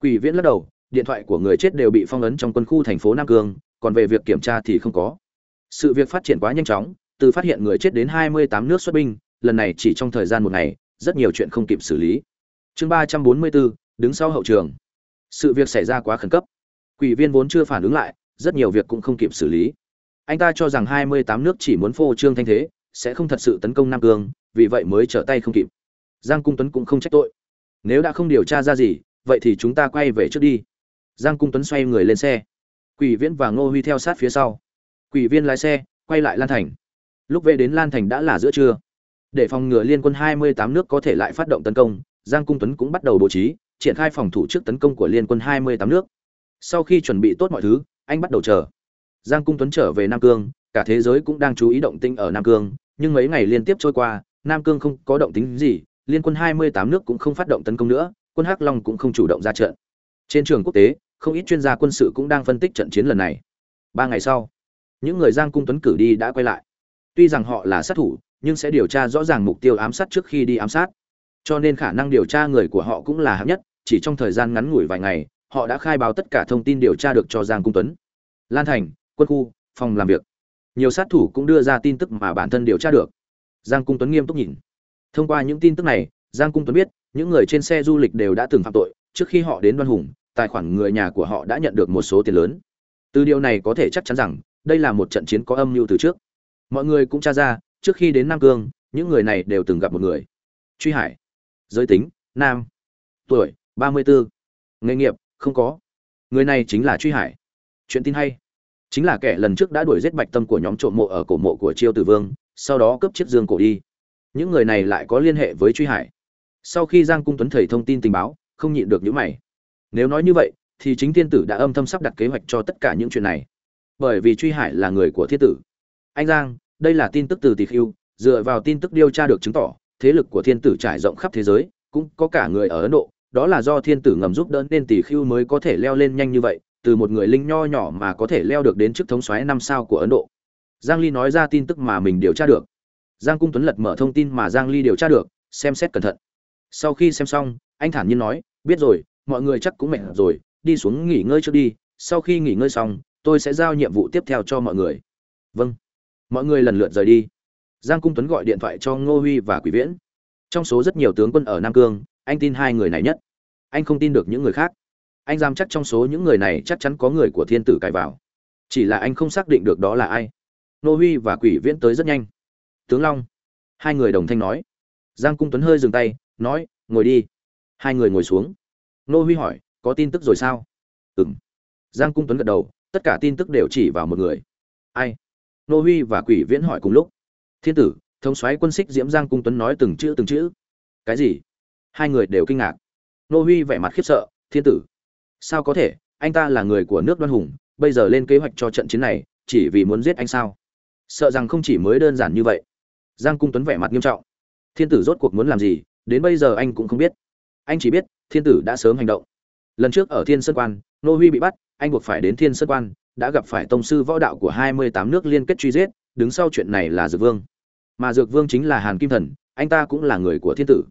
Quỷ viễn lắc đầu, điện thoại của người chết đều bị phong ấn trong quân khu thành phố nam cương còn về việc kiểm tra thì không có. Sự việc phát triển quá nhanh chóng, từ phát hiện người chết đến hai mươi tám nước xuất binh, lần này chỉ trong thời gian một ngày, rất nhiều chuyện không kịp xử lý. Chương ba trăm bốn mươi bốn, đứng sau hậu trường. Sự việc xảy ra quá khẩn cấp quỷ viên vốn chưa phản ứng lại, rất nhiều việc cũng không kịp xử lý. Anh ta cho rằng hai mươi tám nước chỉ muốn phô trương thanh thế, sẽ không thật sự tấn công nam cương, vì vậy mới trở tay không kịp. Giang cung tuấn cũng không trách tội. Nếu đã không điều tra ra gì, vậy thì chúng ta quay về trước đi. Giang cung tuấn xoay người lên xe. Quỷ viễn và ngô huy theo sát phía sau. Quỷ viên lái xe, quay lại lan thành. Lúc về đến lan thành đã là giữa trưa. Để phòng ngừa liên quân 28 nước có thể lại phát động tấn công, giang cung tuấn cũng bắt đầu bố trí, triển khai phòng thủ trước tấn công của liên quân 28 nước sau khi chuẩn bị tốt mọi thứ, anh bắt đầu chờ. Giang cung tuấn trở về nam cương, cả thế giới cũng đang chú ý động tĩnh ở nam cương, nhưng mấy ngày liên tiếp trôi qua, nam cương không có động tĩnh gì, liên quân 28 nước cũng không phát động tấn công nữa, quân hắc long cũng không chủ động ra trận. Trên trường quốc tế, không ít chuyên gia quân sự cũng đang phân tích trận chiến lần này. Ba ngày sau, những người giang cung tuấn cử đi đã quay lại. Tuy rằng họ là sát thủ, nhưng sẽ điều tra rõ ràng mục tiêu ám sát trước khi đi ám sát. Cho nên khả năng điều tra người của họ cũng là hạng nhất, chỉ trong thời gian ngắn ngủi vài ngày họ đã khai báo tất cả thông tin điều tra được cho giang cung tuấn. Lan thành, quân khu, phòng làm việc. Nhiều sát thủ cũng đưa ra tin tức mà bản thân điều tra được. Giang cung tuấn nghiêm túc nhìn. Thông qua những tin tức này, giang cung tuấn biết, những người trên xe du lịch đều đã từng phạm tội, trước khi họ đến đoan hùng, tài khoản người nhà của họ đã nhận được một số tiền lớn. Từ điều này có thể chắc chắn rằng, đây là một trận chiến có âm mưu từ trước. Mọi người cũng tra ra, trước khi đến nam cương, những người này đều từng gặp một người. Truy hải. Giới tính, nam. Tuổi, ba mươi 34. nghề nghiệp không có. Người này chính là truy hải. Chuyện tin hay. Chính là kẻ lần trước đã đuổi giết bạch tâm của nhóm trộm mộ ở cổ mộ của chiêu tử vương, sau đó cướp chiếc dương cổ đi. Những người này lại có liên hệ với truy hải. Sau khi giang cung tuấn thầy thông tin tình báo, không nhịn được những mày. Nếu nói như vậy, thì chính thiên tử đã âm thầm sắp đặt kế hoạch cho tất cả những chuyện này. Bởi vì truy hải là người của thiên tử. Anh giang, đây là tin tức từ tỷ khiêu dựa vào tin tức điều tra được chứng tỏ, thế lực của thiên tử trải rộng khắp thế giới, cũng có cả người ở ấn độ đó là do thiên tử ngầm giúp đỡ nên tỷ khưu mới có thể leo lên nhanh như vậy, từ một người linh nho nhỏ mà có thể leo được đến chức thống soái năm sao của ấn độ. Giang ly nói ra tin tức mà mình điều tra được. Giang cung tuấn lật mở thông tin mà giang ly điều tra được, xem xét cẩn thận. Sau khi xem xong, anh thản nhiên nói, biết rồi, mọi người chắc cũng mệt rồi, đi xuống nghỉ ngơi trước đi, sau khi nghỉ ngơi xong, tôi sẽ giao nhiệm vụ tiếp theo cho mọi người. Vâng. Mọi người lần lượt rời đi. Giang cung tuấn gọi điện thoại cho ngô huy và quỷ viễn. Trong số rất nhiều tướng quân ở nam cương anh tin hai người này nhất. Anh không tin được những người khác. Anh dám chắc trong số những người này chắc chắn có người của thiên tử cài vào. Chỉ là anh không xác định được đó là ai. Nô huy và quỷ viễn tới rất nhanh. Tướng long. Hai người đồng thanh nói. Giang cung tuấn hơi dừng tay, nói, ngồi đi. Hai người ngồi xuống. Nô huy hỏi, có tin tức rồi sao? Ừ m giang cung tuấn gật đầu, tất cả tin tức đều chỉ vào một người. Ai? Nô huy và quỷ viễn hỏi cùng lúc. Thiên tử, thống soái quân xích diễm giang cung tuấn nói từng chữ từng chữ. Cái gì? Hai người đều kinh ngạc. Nô huy vẻ mặt khiếp sợ, thiên tử, sao có thể? Anh ta là người của nước đoan hùng, bây giờ lên kế hoạch cho trận chiến này, chỉ vì muốn giết anh sao? Sợ rằng không chỉ mới đơn giản như vậy. Giang cung tuấn vẻ mặt nghiêm trọng. Thiên tử rốt cuộc muốn làm gì, đến bây giờ anh cũng không biết. Anh chỉ biết, thiên tử đã sớm hành động. Lần trước ở thiên sơn quan, nô huy bị bắt, anh buộc phải đến thiên sơn quan, đã gặp phải tông sư võ đạo của hai mươi tám nước liên kết truy giết, đứng sau chuyện này là dược vương. Mà dược vương chính là hàn kim thần, anh ta cũng là người của thiên tử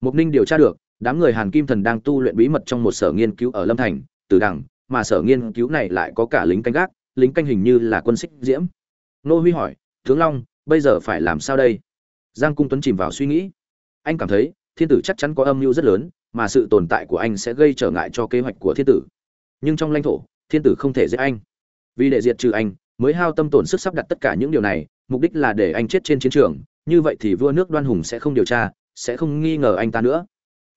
mục ninh điều tra được, đám người hàn kim thần đang tu luyện bí mật trong một sở nghiên cứu ở lâm thành từ đằng, mà sở nghiên cứu này lại có cả lính canh gác, lính canh hình như là quân xích diễm. Nô huy hỏi, tướng long, bây giờ phải làm sao đây? Giang cung tuấn chìm vào suy nghĩ. Anh cảm thấy, thiên tử chắc chắn có âm mưu rất lớn, mà sự tồn tại của anh sẽ gây trở ngại cho kế hoạch của thiên tử. Nhưng trong lãnh thổ, thiên tử không thể giết anh. Vì để diệt trừ anh, mới hao tâm tổn sức sắp đặt tất cả những điều này, mục đích là để anh chết trên chiến trường, như vậy thì vua nước đoan hùng sẽ không điều tra sẽ không nghi ngờ anh ta nữa.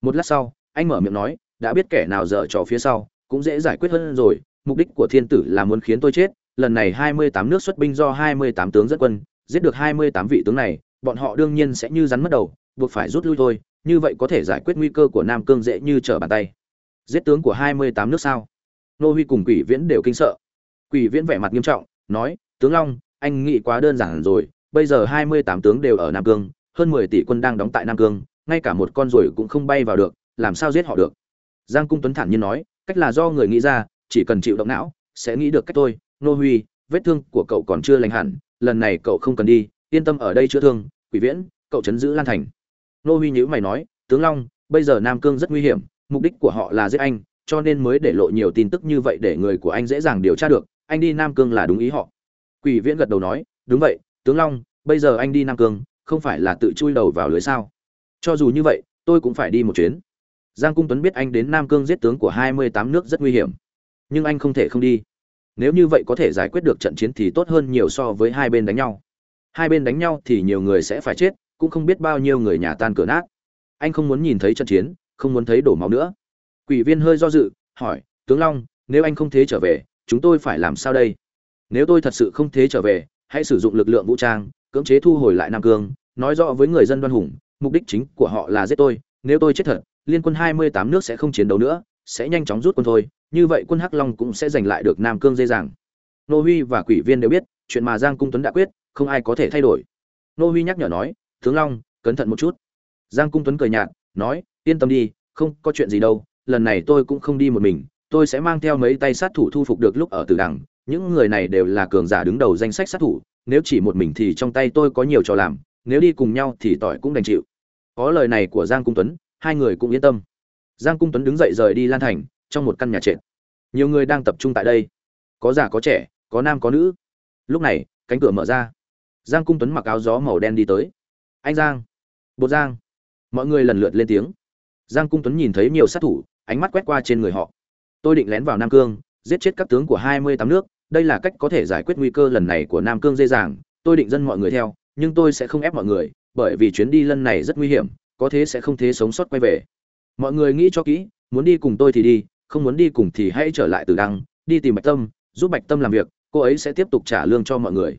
Một lát sau, anh mở miệng nói, đã biết kẻ nào dở trò phía sau, cũng dễ giải quyết hơn rồi, mục đích của thiên tử là muốn khiến tôi chết, lần này hai mươi tám nước xuất binh do hai mươi tám tướng dẫn quân, giết được hai mươi tám vị tướng này, bọn họ đương nhiên sẽ như rắn mất đầu, buộc phải rút lui thôi, như vậy có thể giải quyết nguy cơ của nam cương dễ như trở bàn tay. Giết tướng của hai mươi tám nước sao? Nô huy cùng quỷ viễn đều kinh sợ. Quỷ viễn vẻ mặt nghiêm trọng, nói, tướng long, anh nghĩ quá đơn giản rồi, bây giờ hai mươi tám tướng đều ở nam cương hơn mười tỷ quân đang đóng tại nam cương, ngay cả một con ruồi cũng không bay vào được, làm sao giết họ được? Giang cung tuấn thản nhiên nói, cách là do người nghĩ ra, chỉ cần chịu động não, sẽ nghĩ được cách tôi nô huy, vết thương của cậu còn chưa lành hẳn, lần này cậu không cần đi, yên tâm ở đây chữa thương, quỷ viễn, cậu chấn giữ lan thành. Nô huy nhíu mày nói, tướng long, bây giờ nam cương rất nguy hiểm, mục đích của họ là giết anh, cho nên mới để lộ nhiều tin tức như vậy để người của anh dễ dàng điều tra được, anh đi nam cương là đúng ý họ. Quỷ viễn gật đầu nói, đúng vậy, tướng long, bây giờ anh đi nam cương không phải là tự chui đầu vào lưới sao? Cho dù như vậy, tôi cũng phải đi một chuyến. Giang cung tuấn biết anh đến nam cương giết tướng của hai mươi tám nước rất nguy hiểm. Nhưng anh không thể không đi. Nếu như vậy có thể giải quyết được trận chiến thì tốt hơn nhiều so với hai bên đánh nhau. Hai bên đánh nhau thì nhiều người sẽ phải chết, cũng không biết bao nhiêu người nhà tan cửa nát. Anh không muốn nhìn thấy trận chiến, không muốn thấy đổ máu nữa. Quỷ viên hơi do dự, hỏi, tướng long, nếu anh không thế trở về, chúng tôi phải làm sao đây? Nếu tôi thật sự không thế trở về, hãy sử dụng lực lượng vũ trang cưỡng chế thu hồi lại nam cương, nói rõ với người dân đoan hùng, mục đích chính của họ là giết tôi, nếu tôi chết thật, liên quân hai mươi tám nước sẽ không chiến đấu nữa, sẽ nhanh chóng rút quân thôi, như vậy quân hắc long cũng sẽ giành lại được nam cương dễ dàng. Nô huy và quỷ viên đều biết, chuyện mà giang cung tuấn đã quyết, không ai có thể thay đổi. Nô huy nhắc nhở nói, tướng long, cẩn thận một chút. Giang cung tuấn cười nhạt, nói, yên tâm đi, không có chuyện gì đâu, lần này tôi cũng không đi một mình, tôi sẽ mang theo mấy tay sát thủ thu phục được lúc ở tử đằng, những người này đều là cường giả đứng đầu danh sách sát thủ nếu chỉ một mình thì trong tay tôi có nhiều trò làm, nếu đi cùng nhau thì tỏi cũng đành chịu. Có lời này của giang cung tuấn, hai người cũng yên tâm. Giang cung tuấn đứng dậy rời đi lan thành, trong một căn nhà trệt. Nhiều người đang tập trung tại đây. Có già, có trẻ, có nam, có nữ. Lúc này, cánh cửa mở ra. Giang cung tuấn mặc áo gió màu đen đi tới. Anh giang, bột giang. Mọi người lần lượt lên tiếng. Giang cung tuấn nhìn thấy nhiều sát thủ, ánh mắt quét qua trên người họ. Tôi định lén vào nam cương, giết chết các tướng của hai mươi tám nước đây là cách có thể giải quyết nguy cơ lần này của nam cương dễ dàng, tôi định dân mọi người theo, nhưng tôi sẽ không ép mọi người, bởi vì chuyến đi lần này rất nguy hiểm, có thế sẽ không thế sống sót quay về. Mọi người nghĩ cho kỹ, muốn đi cùng tôi thì đi, không muốn đi cùng thì hãy trở lại từ đăng, đi tìm bạch tâm, giúp bạch tâm làm việc, cô ấy sẽ tiếp tục trả lương cho mọi người.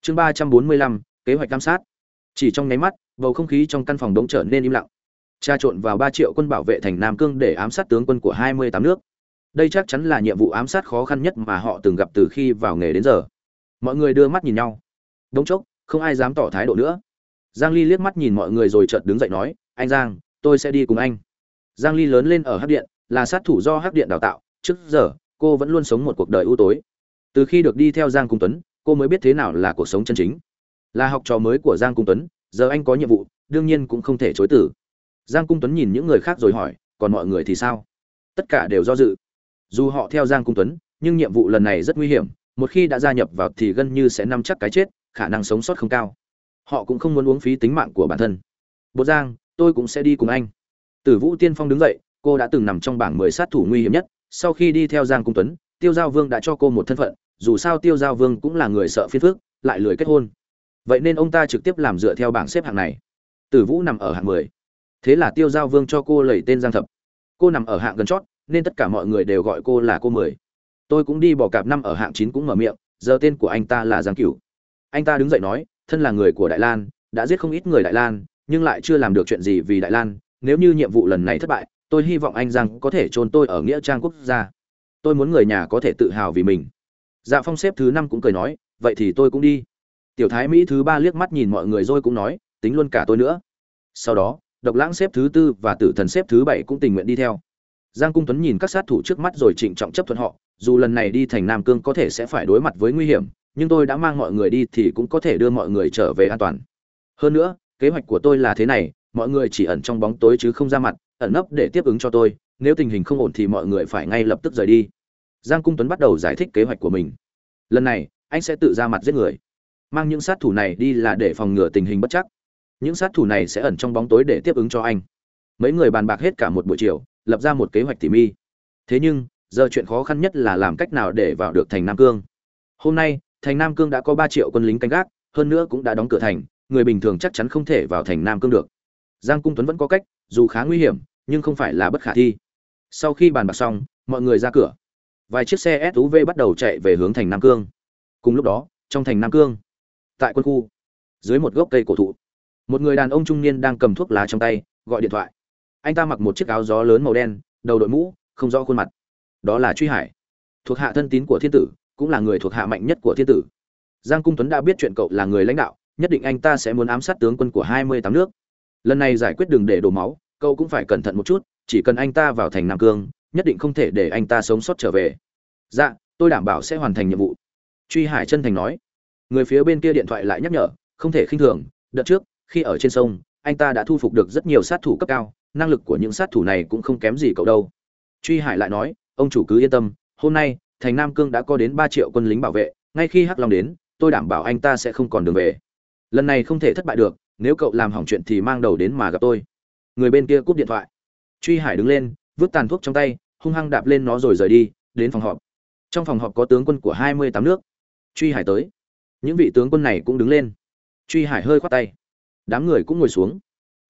Chương ba trăm bốn mươi lăm, kế hoạch giám sát. Chỉ trong nháy mắt, bầu không khí trong căn phòng đống trở nên im lặng. Tra trộn vào ba triệu quân bảo vệ thành nam cương để ám sát tướng quân của hai mươi tám nước đây chắc chắn là nhiệm vụ ám sát khó khăn nhất mà họ từng gặp từ khi vào nghề đến giờ. Mọi người đưa mắt nhìn nhau. Đống chốc, không ai dám tỏ thái độ nữa. Giang ly liếc mắt nhìn mọi người rồi chợt đứng dậy nói, anh giang, tôi sẽ đi cùng anh. Giang ly lớn lên ở hắc điện, là sát thủ do hắc điện đào tạo. Trước giờ, cô vẫn luôn sống một cuộc đời ưu tối. Từ khi được đi theo giang cung tuấn, cô mới biết thế nào là cuộc sống chân chính. Là học trò mới của giang cung tuấn, giờ anh có nhiệm vụ, đương nhiên cũng không thể chối từ. Giang cung tuấn nhìn những người khác rồi hỏi, còn mọi người thì sao? Tất cả đều do dự dù họ theo giang cung tuấn, nhưng nhiệm vụ lần này rất nguy hiểm, một khi đã gia nhập vào thì gần như sẽ nắm chắc cái chết, khả năng sống sót không cao. Họ cũng không muốn uống phí tính mạng của bản thân. Bố giang, tôi cũng sẽ đi cùng anh. Tử vũ tiên phong đứng dậy, cô đã từng nằm trong bảng mười sát thủ nguy hiểm nhất. Sau khi đi theo giang cung tuấn, tiêu giao vương đã cho cô một thân phận, dù sao tiêu giao vương cũng là người sợ phiên phước lại lười kết hôn. Vậy nên ông ta trực tiếp làm dựa theo bảng xếp hạng này. Tử vũ nằm ở hạng mười. Thế là tiêu giao vương cho cô lẩy tên giang thập. Cô nằm ở hạng gần chót nên tất cả mọi người đều gọi cô là cô mười. Tôi cũng đi bỏ cạp năm ở hạng chín cũng mở miệng, giờ tên của anh ta là giang cửu. Anh ta đứng dậy nói, thân là người của đại lan, đã giết không ít người đại lan, nhưng lại chưa làm được chuyện gì vì đại lan, nếu như nhiệm vụ lần này thất bại, tôi hy vọng anh giang có thể chôn tôi ở nghĩa trang quốc gia. Tôi muốn người nhà có thể tự hào vì mình. Dạ phong xếp thứ năm cũng cười nói, vậy thì tôi cũng đi. Tiểu thái mỹ thứ ba liếc mắt nhìn mọi người rồi cũng nói, tính luôn cả tôi nữa. Sau đó, độc lãng xếp thứ tư và tử thần xếp thứ bảy cũng tình nguyện đi theo giang cung tuấn nhìn các sát thủ trước mắt rồi trịnh trọng chấp thuận họ, dù lần này đi thành nam cương có thể sẽ phải đối mặt với nguy hiểm, nhưng tôi đã mang mọi người đi thì cũng có thể đưa mọi người trở về an toàn. Hơn nữa, kế hoạch của tôi là thế này, mọi người chỉ ẩn trong bóng tối chứ không ra mặt, ẩn nấp để tiếp ứng cho tôi, nếu tình hình không ổn thì mọi người phải ngay lập tức rời đi. Giang cung tuấn bắt đầu giải thích kế hoạch của mình. Lần này, anh sẽ tự ra mặt giết người. Mang những sát thủ này đi là để phòng ngừa tình hình bất chắc. Những sát thủ này sẽ ẩn trong bóng tối để tiếp ứng cho anh. Mấy người bàn bạc hết cả một buổi chiều lập ra một kế hoạch tỉ mi thế nhưng, giờ chuyện khó khăn nhất là làm cách nào để vào được thành nam cương. Hôm nay, thành nam cương đã có ba triệu quân lính canh gác, hơn nữa cũng đã đóng cửa thành, người bình thường chắc chắn không thể vào thành nam cương được. Giang cung tuấn vẫn có cách, dù khá nguy hiểm, nhưng không phải là bất khả thi. Sau khi bàn bạc xong, mọi người ra cửa. Vài chiếc xe suv bắt đầu chạy về hướng thành nam cương. Cùng lúc đó, trong thành nam cương, tại quân khu, dưới một gốc cây cổ thụ, một người đàn ông trung niên đang cầm thuốc lá trong tay, gọi điện thoại anh ta mặc một chiếc áo gió lớn màu đen, đầu đội mũ, không rõ khuôn mặt. Đó là truy hải, thuộc hạ thân tín của thiên tử, cũng là người thuộc hạ mạnh nhất của thiên tử. Giang cung tuấn đã biết chuyện cậu là người lãnh đạo, nhất định anh ta sẽ muốn ám sát tướng quân của hai mươi tám nước. Lần này giải quyết đừng để đổ máu, cậu cũng phải cẩn thận một chút, chỉ cần anh ta vào thành nam cương, nhất định không thể để anh ta sống sót trở về. Dạ tôi đảm bảo sẽ hoàn thành nhiệm vụ. Truy hải chân thành nói. Người phía bên kia điện thoại lại nhắc nhở, không thể khinh thường, đợt trước, khi ở trên sông, anh ta đã thu phục được rất nhiều sát thủ cấp cao năng lực của những sát thủ này cũng không kém gì cậu đâu. Truy hải lại nói, ông chủ cứ yên tâm, hôm nay, thành nam cương đã có đến ba triệu quân lính bảo vệ, ngay khi hắc long đến, tôi đảm bảo anh ta sẽ không còn đường về. Lần này không thể thất bại được, nếu cậu làm hỏng chuyện thì mang đầu đến mà gặp tôi. Người bên kia cúp điện thoại. Truy hải đứng lên, vứt tàn thuốc trong tay, hung hăng đạp lên nó rồi rời đi, đến phòng họp. Trong phòng họp có tướng quân của hai mươi tám nước. Truy hải tới. Những vị tướng quân này cũng đứng lên. Truy hải hơi khoát tay. Đám người cũng ngồi xuống.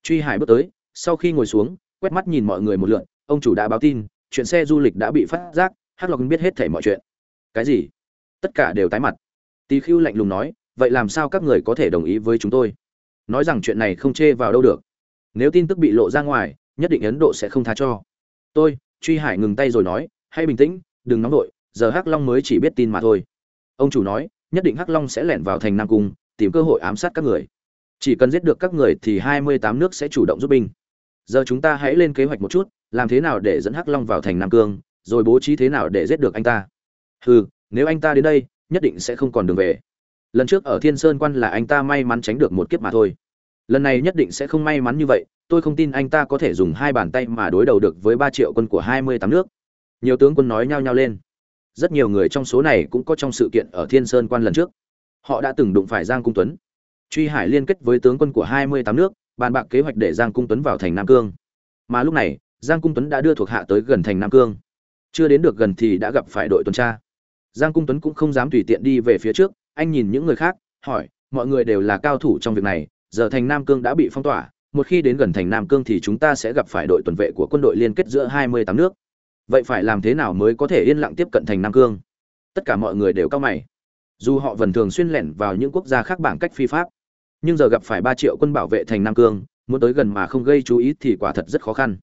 Truy hải bước tới sau khi ngồi xuống, quét mắt nhìn mọi người một lượn, ông chủ đã báo tin, chuyện xe du lịch đã bị phát giác, hắc lộc biết hết thảy mọi chuyện. Cái gì? Tất cả đều tái mặt. Tỳ khưu lạnh lùng nói, vậy làm sao các người có thể đồng ý với chúng tôi? Nói rằng chuyện này không chê vào đâu được. Nếu tin tức bị lộ ra ngoài, nhất định ấn độ sẽ không tha cho. Tôi, truy hải ngừng tay rồi nói, hãy bình tĩnh, đừng nóng vội, giờ hắc long mới chỉ biết tin mà thôi. Ông chủ nói, nhất định hắc long sẽ lẻn vào thành nam cung, tìm cơ hội ám sát các người. Chỉ cần giết được các người thì hai mươi tám nước sẽ chủ động giúp binh giờ chúng ta hãy lên kế hoạch một chút, làm thế nào để dẫn hắc long vào thành nam cương, rồi bố trí thế nào để giết được anh ta. Hừ, nếu anh ta đến đây, nhất định sẽ không còn đường về. Lần trước ở thiên sơn quan là anh ta may mắn tránh được một kiếp mà thôi. Lần này nhất định sẽ không may mắn như vậy, tôi không tin anh ta có thể dùng hai bàn tay mà đối đầu được với ba triệu quân của hai mươi tám nước. Nhiều tướng quân nói nhao nhao lên. Rất nhiều người trong số này cũng có trong sự kiện ở thiên sơn quan lần trước. Họ đã từng đụng phải giang cung tuấn. Truy hải liên kết với tướng quân của hai mươi tám nước bàn bạc kế hoạch để giang cung tuấn vào thành nam cương. Mà lúc này, giang cung tuấn đã đưa thuộc hạ tới gần thành nam cương. Chưa đến được gần thì đã gặp phải đội tuần tra. Giang cung tuấn cũng không dám tùy tiện đi về phía trước, anh nhìn những người khác, hỏi, mọi người đều là cao thủ trong việc này, giờ thành nam cương đã bị phong tỏa, một khi đến gần thành nam cương thì chúng ta sẽ gặp phải đội tuần vệ của quân đội liên kết giữa hai mươi tám nước. Vậy phải làm thế nào mới có thể yên lặng tiếp cận thành nam cương? Tất cả mọi người đều cao mày. Dù họ vẫn thường xuyên lẻn vào những quốc gia khác bằng cách phi pháp nhưng giờ gặp phải ba triệu quân bảo vệ thành nam cương, muốn tới gần mà không gây chú ý thì quả thật rất khó khăn.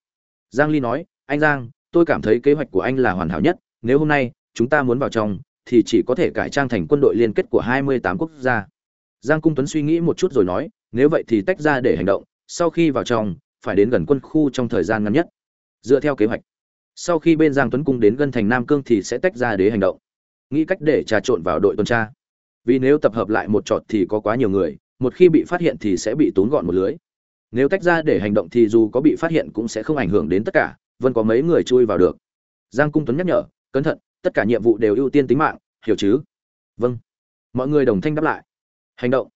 Giang ly nói, anh giang, tôi cảm thấy kế hoạch của anh là hoàn hảo nhất, nếu hôm nay chúng ta muốn vào trong, thì chỉ có thể cải trang thành quân đội liên kết của 28 quốc gia. Giang cung tuấn suy nghĩ một chút rồi nói, nếu vậy thì tách ra để hành động, sau khi vào trong, phải đến gần quân khu trong thời gian ngắn nhất. Dựa theo kế hoạch, sau khi bên giang tuấn cung đến gần thành nam cương thì sẽ tách ra để hành động. Nghĩ cách để trà trộn vào đội tuần tra. Vì nếu tập hợp lại một trọt thì có quá nhiều người một khi bị phát hiện thì sẽ bị tốn gọn một lưới. Nếu tách ra để hành động thì dù có bị phát hiện cũng sẽ không ảnh hưởng đến tất cả, vẫn có mấy người chui vào được. Giang cung tuấn nhắc nhở, cẩn thận, tất cả nhiệm vụ đều ưu tiên tính mạng, hiểu chứ? Vâng. Mọi người đồng thanh đáp lại. Hành động.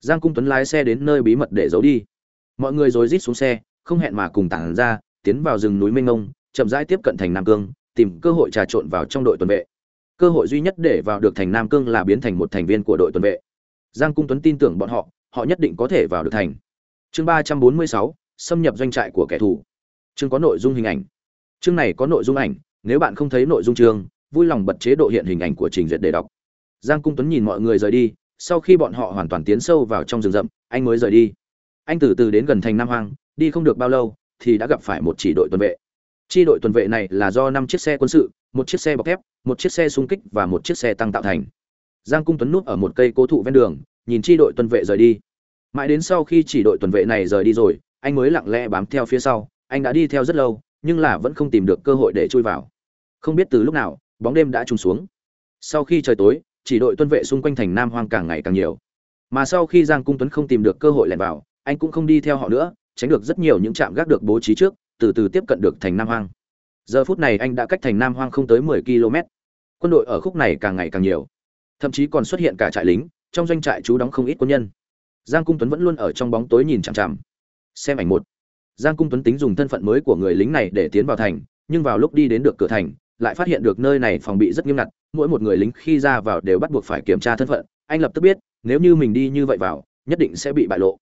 Giang cung tuấn lái xe đến nơi bí mật để giấu đi. Mọi người rồi rít xuống xe, không hẹn mà cùng tản ra, tiến vào rừng núi mênh mông chậm rãi tiếp cận thành nam cương, tìm cơ hội trà trộn vào trong đội tuần vệ. Cơ hội duy nhất để vào được thành nam cương là biến thành một thành viên của đội tuần vệ giang cung tuấn tin tưởng bọn họ họ nhất định có thể vào được thành. Chương ba trăm bốn mươi sáu, xâm nhập doanh trại của kẻ thù. Chương có nội dung hình ảnh. Chương này có nội dung ảnh, nếu bạn không thấy nội dung chương, vui lòng bật chế độ hiện hình ảnh của trình duyệt để đọc. Giang cung tuấn nhìn mọi người rời đi, sau khi bọn họ hoàn toàn tiến sâu vào trong rừng rậm, anh mới rời đi. Anh từ từ đến gần thành nam hoang, đi không được bao lâu, thì đã gặp phải một chỉ đội tuần vệ. Chi đội tuần vệ này là do năm chiếc xe quân sự, một chiếc xe bọc thép, một chiếc xe xung kích và một chiếc xe tăng tạo thành giang cung tuấn núp ở một cây cố thụ ven đường, nhìn chi đội tuần vệ rời đi. Mãi đến sau khi chỉ đội tuần vệ này rời đi rồi, anh mới lặng lẽ bám theo phía sau, anh đã đi theo rất lâu, nhưng là vẫn không tìm được cơ hội để chui vào. Không biết từ lúc nào, bóng đêm đã trùng xuống. Sau khi trời tối, chỉ đội tuân vệ xung quanh thành nam hoang càng ngày càng nhiều. Mà sau khi giang cung tuấn không tìm được cơ hội lẻn vào, anh cũng không đi theo họ nữa, tránh được rất nhiều những trạm gác được bố trí trước, từ từ tiếp cận được thành nam hoang. Giờ phút này anh đã cách thành nam hoang không tới mười km quân đội ở khúc này càng ngày càng nhiều thậm chí còn xuất hiện cả trại lính, trong doanh trại chú đóng không ít quân nhân. Giang cung tuấn vẫn luôn ở trong bóng tối nhìn chằm chằm. Xem ảnh một. Giang cung tuấn tính dùng thân phận mới của người lính này để tiến vào thành, nhưng vào lúc đi đến được cửa thành, lại phát hiện được nơi này phòng bị rất nghiêm ngặt. Mỗi một người lính khi ra vào đều bắt buộc phải kiểm tra thân phận. Anh lập tức biết, nếu như mình đi như vậy vào, nhất định sẽ bị bại lộ.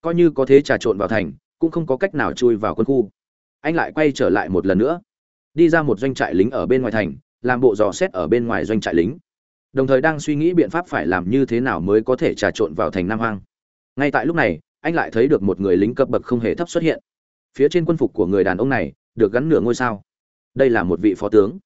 Coi như có thế trà trộn vào thành, cũng không có cách nào chui vào quân khu. Anh lại quay trở lại một lần nữa. Đi ra một doanh trại lính ở bên ngoài thành, làm bộ dò xét ở bên ngoài doanh trại lính đồng thời đang suy nghĩ biện pháp phải làm như thế nào mới có thể trà trộn vào thành nam hoang. Ngay tại lúc này, anh lại thấy được một người lính cấp bậc không hề thấp xuất hiện. Phía trên quân phục của người đàn ông này, được gắn nửa ngôi sao. Đây là một vị phó tướng.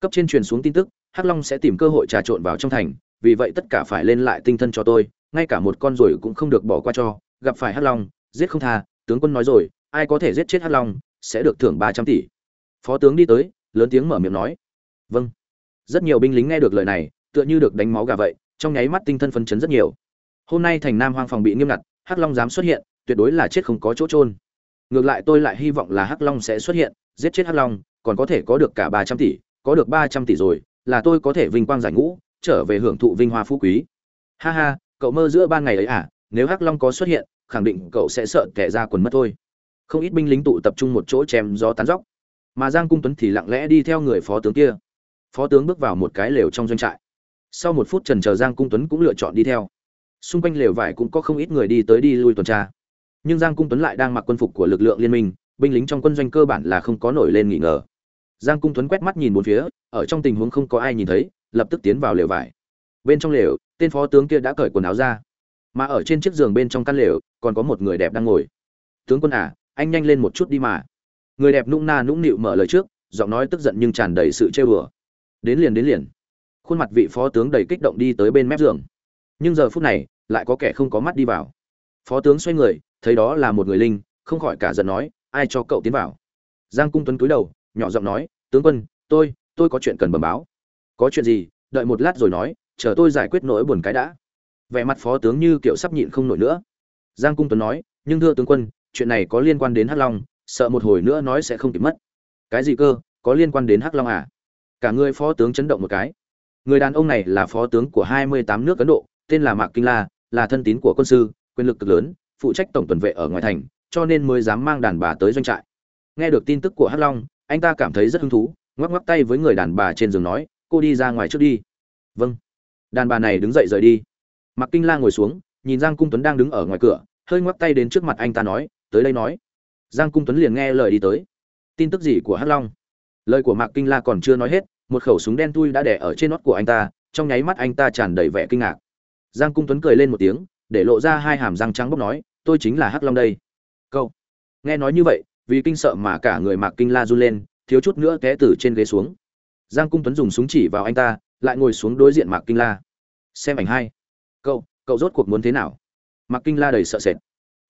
Cấp trên truyền xuống tin tức, hắc long sẽ tìm cơ hội trà trộn vào trong thành, vì vậy tất cả phải lên lại tinh thần cho tôi, ngay cả một con rồi cũng không được bỏ qua cho, gặp phải hắc long, giết không tha, tướng quân nói rồi, ai có thể giết chết hắc long, sẽ được thưởng ba trăm tỷ. Phó tướng đi tới, lớn tiếng mở miệng nói. Vâng. Rất nhiều binh lính nghe được lời này tựa như được đánh máu gà vậy, trong nháy mắt tinh thần phấn chấn rất nhiều. Hôm nay thành nam hoang phòng bị nghiêm ngặt, hắc long dám xuất hiện, tuyệt đối là chết không có chỗ trôn ngược lại tôi lại hy vọng là hắc long sẽ xuất hiện, giết chết hắc long, còn có thể có được cả ba trăm tỷ, có được ba trăm tỷ rồi, là tôi có thể vinh quang giải ngũ, trở về hưởng thụ vinh hoa phú quý. Ha ha, cậu mơ giữa ban ngày ấy à nếu hắc long có xuất hiện, khẳng định cậu sẽ sợ kẻ ra quần mất thôi. Không ít binh lính tụ tập trung một chỗ chém gió tán dóc mà giang cung tuấn thì lặng lẽ đi theo người phó tướng kia. Phó tướng bước vào một cái lều trong doanh trại sau một phút trần chờ giang cung tuấn cũng lựa chọn đi theo. Xung quanh lều vải cũng có không ít người đi tới đi lui tuần tra. Nhưng giang cung tuấn lại đang mặc quân phục của lực lượng liên minh, binh lính trong quân doanh cơ bản là không có nổi lên nghi ngờ. Giang cung tuấn quét mắt nhìn bốn phía, ở trong tình huống không có ai nhìn thấy, lập tức tiến vào lều vải. Bên trong lều, tên phó tướng kia đã cởi quần áo ra. Mà ở trên chiếc giường bên trong căn lều, còn có một người đẹp đang ngồi. Tướng quân à anh nhanh lên một chút đi mà. Người đẹp nũng na nũng nịu mở lời trước, giọng nói tức giận nhưng tràn đầy sự trêu đùa. Đến liền đến liền khuôn mặt vị phó tướng đầy kích động đi tới bên mép giường. Nhưng giờ phút này, lại có kẻ không có mắt đi vào. Phó tướng xoay người, thấy đó là một người linh, không khỏi cả giận nói, ai cho cậu tiến vào? Giang cung tuấn cúi đầu, nhỏ giọng nói, tướng quân, tôi tôi có chuyện cần bẩm báo. Có chuyện gì? Đợi một lát rồi nói, chờ tôi giải quyết nỗi buồn cái đã. Vẻ mặt phó tướng như kiểu sắp nhịn không nổi nữa. Giang cung tuấn nói, nhưng thưa tướng quân, chuyện này có liên quan đến hắc long, sợ một hồi nữa nói sẽ không kịp mất. Cái gì cơ? Có liên quan đến hắc long à? Cả người phó tướng chấn động một cái người đàn ông này là phó tướng của hai mươi tám nước ấn độ, tên là mạc kinh la, là thân tín của quân sư, quyền lực cực lớn, phụ trách tổng tuần vệ ở ngoài thành, cho nên mới dám mang đàn bà tới doanh trại. Nghe được tin tức của hắc long, anh ta cảm thấy rất hứng thú, ngoắc ngoắc tay với người đàn bà trên giường nói, cô đi ra ngoài trước đi. Vâng. Đàn bà này đứng dậy rời đi. Mạc kinh la ngồi xuống, nhìn giang cung tuấn đang đứng ở ngoài cửa, hơi ngoắc tay đến trước mặt anh ta nói, tới đây nói. Giang cung tuấn liền nghe lời đi tới. Tin tức gì của hắc long? Lời của mạc kinh la còn chưa nói hết một khẩu súng đen tui đã đẻ ở trên nót của anh ta, trong nháy mắt anh ta tràn đầy vẻ kinh ngạc. Giang cung tuấn cười lên một tiếng, để lộ ra hai hàm răng trắng bóc nói, tôi chính là hắc long đây. Câu nghe nói như vậy, vì kinh sợ mà cả người mạc kinh la run lên, thiếu chút nữa té từ trên ghế xuống. Giang cung tuấn dùng súng chỉ vào anh ta, lại ngồi xuống đối diện mạc kinh la. Xem ảnh hai. Cậu cậu rốt cuộc muốn thế nào? Mạc kinh la đầy sợ sệt.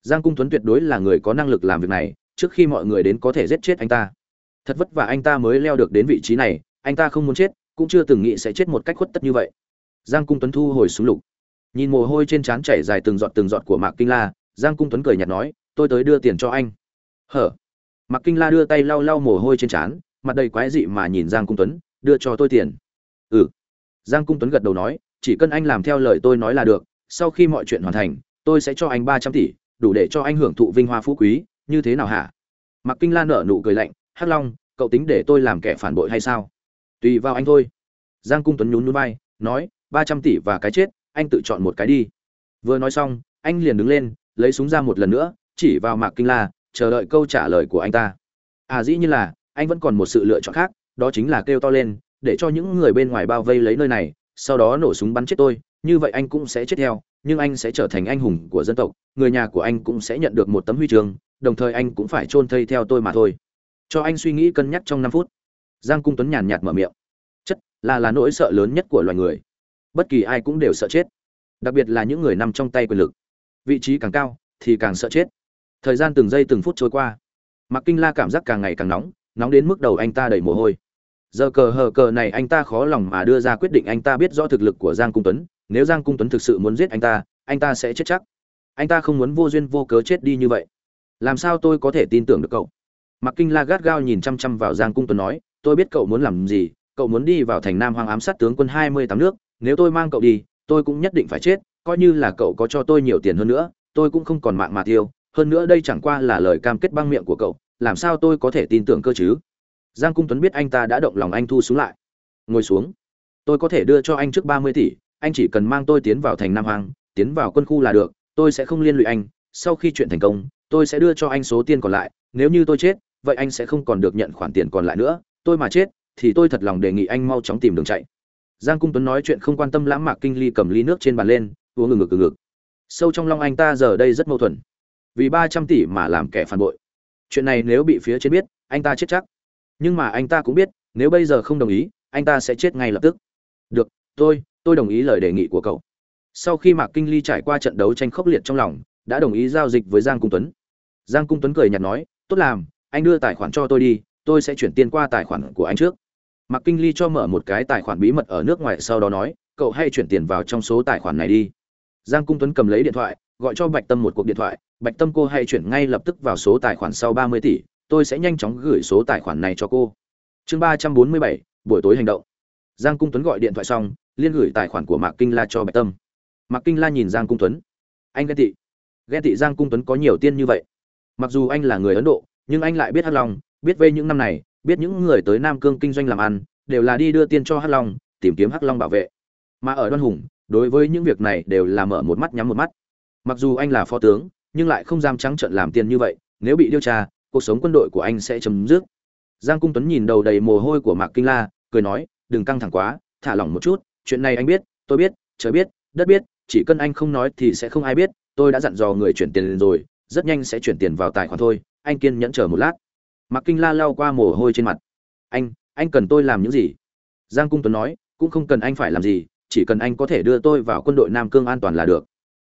Giang cung tuấn tuyệt đối là người có năng lực làm việc này, trước khi mọi người đến có thể giết chết anh ta. Thật vất vả anh ta mới leo được đến vị trí này anh ta không muốn chết, cũng chưa từng nghĩ sẽ chết một cách khuất tất như vậy. Giang cung tuấn thu hồi súng lục. Nhìn mồ hôi trên trán chảy dài từng giọt từng giọt của mạc kinh la, giang cung tuấn cười nhạt nói, tôi tới đưa tiền cho anh. Hở? Mạc kinh la đưa tay lau lau mồ hôi trên trán, mặt đầy quái dị mà nhìn giang cung tuấn, đưa cho tôi tiền. Ừ. Giang cung tuấn gật đầu nói, chỉ cần anh làm theo lời tôi nói là được, sau khi mọi chuyện hoàn thành, tôi sẽ cho anh ba trăm tỷ, đủ để cho anh hưởng thụ vinh hoa phú quý, như thế nào hả? Mạc kinh la nở nụ cười lạnh, hắc long, cậu tính để tôi làm kẻ phản bội hay sao? Tùy vào anh thôi. Giang cung tuấn nhún núi bay nói, ba trăm tỷ và cái chết, anh tự chọn một cái đi. Vừa nói xong, anh liền đứng lên, lấy súng ra một lần nữa, chỉ vào mạc kinh la, chờ đợi câu trả lời của anh ta. À dĩ nhiên là, anh vẫn còn một sự lựa chọn khác, đó chính là kêu to lên, để cho những người bên ngoài bao vây lấy nơi này, sau đó nổ súng bắn chết tôi, như vậy anh cũng sẽ chết theo, nhưng anh sẽ trở thành anh hùng của dân tộc, người nhà của anh cũng sẽ nhận được một tấm huy chương, đồng thời anh cũng phải chôn thây theo tôi mà thôi. Cho anh suy nghĩ cân nhắc trong năm phút giang cung tuấn nhàn nhạt mở miệng. Chất, là là nỗi sợ lớn nhất của loài người. Bất kỳ ai cũng đều sợ chết. Đặc biệt là những người nằm trong tay quyền lực. Vị trí càng cao, thì càng sợ chết. Thời gian từng giây từng phút trôi qua. Mặc kinh la cảm giác càng ngày càng nóng nóng đến mức đầu anh ta đầy mồ hôi. Giờ cờ hờ cờ này anh ta khó lòng mà đưa ra quyết định anh ta biết rõ thực lực của giang cung tuấn. Nếu giang cung tuấn thực sự muốn giết anh ta anh ta sẽ chết chắc. Anh ta không muốn vô duyên vô cớ chết đi như vậy. Làm sao tôi có thể tin tưởng được cậu? Mặc kinh la gắt gao nhìn chăm chăm vào giang cung tuấn nói tôi biết cậu muốn làm gì, cậu muốn đi vào thành nam hoang ám sát tướng quân hai mươi tám nước, nếu tôi mang cậu đi, tôi cũng nhất định phải chết, coi như là cậu có cho tôi nhiều tiền hơn nữa, tôi cũng không còn mạng mà tiêu, hơn nữa đây chẳng qua là lời cam kết băng miệng của cậu, làm sao tôi có thể tin tưởng cơ chứ? Giang cung tuấn biết anh ta đã động lòng anh thu xuống lại. Ngồi xuống. Tôi có thể đưa cho anh trước ba mươi tỷ, anh chỉ cần mang tôi tiến vào thành nam hoàng tiến vào quân khu là được, tôi sẽ không liên lụy anh, sau khi chuyện thành công, tôi sẽ đưa cho anh số tiền còn lại, nếu như tôi chết, vậy anh sẽ không còn được nhận khoản tiền còn lại nữa tôi mà chết, thì tôi thật lòng đề nghị anh mau chóng tìm đường chạy. Giang cung tuấn nói chuyện không quan tâm lãng mạc kinh ly cầm ly nước trên bàn lên, uống ngừng ngực ngực. Sâu trong lòng anh ta giờ đây rất mâu thuẫn. Vì ba trăm tỷ mà làm kẻ phản bội. Chuyện này nếu bị phía trên biết, anh ta chết chắc. Nhưng mà anh ta cũng biết, nếu bây giờ không đồng ý, anh ta sẽ chết ngay lập tức. Được, tôi tôi đồng ý lời đề nghị của cậu. Sau khi mạc kinh ly trải qua trận đấu tranh khốc liệt trong lòng, đã đồng ý giao dịch với giang cung tuấn. Giang cung tuấn cười nhạt nói, tốt làm, anh đưa tài khoản cho tôi đi tôi sẽ chuyển tiền qua tài khoản của anh trước. Mạc kinh ly cho mở một cái tài khoản bí mật ở nước ngoài, sau đó nói, cậu hãy chuyển tiền vào trong số tài khoản này đi. Giang cung tuấn cầm lấy điện thoại, gọi cho bạch tâm một cuộc điện thoại. Bạch tâm cô hãy chuyển ngay lập tức vào số tài khoản sau ba mươi tỷ, tôi sẽ nhanh chóng gửi số tài khoản này cho cô. Chương ba trăm bốn mươi bảy, buổi tối hành động. Giang cung tuấn gọi điện thoại xong, liên gửi tài khoản của mạc kinh la cho bạch tâm. Mạc kinh la nhìn giang cung tuấn. Anh ghen tị. Ghen tị giang cung tuấn có nhiều tiên như vậy. Mặc dù anh là người ấn độ, nhưng anh lại biết hắc long biết về những năm này, biết những người tới nam cương kinh doanh làm ăn, đều là đi đưa tiền cho hắc long, tìm kiếm hắc long bảo vệ. Mà ở đoan hùng, đối với những việc này đều là mở một mắt nhắm một mắt. Mặc dù anh là phó tướng, nhưng lại không dám trắng trợn làm tiền như vậy, nếu bị điều tra, cuộc sống quân đội của anh sẽ chấm dứt. Giang cung tuấn nhìn đầu đầy mồ hôi của mạc kinh la, cười nói, đừng căng thẳng quá, thả lỏng một chút, chuyện này anh biết, tôi biết, trời biết, đất biết, chỉ cần anh không nói thì sẽ không ai biết, tôi đã dặn dò người chuyển tiền rồi, rất nhanh sẽ chuyển tiền vào tài khoản thôi, anh kiên nhẫn chờ một lát mạc kinh la lau qua mồ hôi trên mặt. Anh anh cần tôi làm những gì? Giang cung tuấn nói, cũng không cần anh phải làm gì, chỉ cần anh có thể đưa tôi vào quân đội nam cương an toàn là được.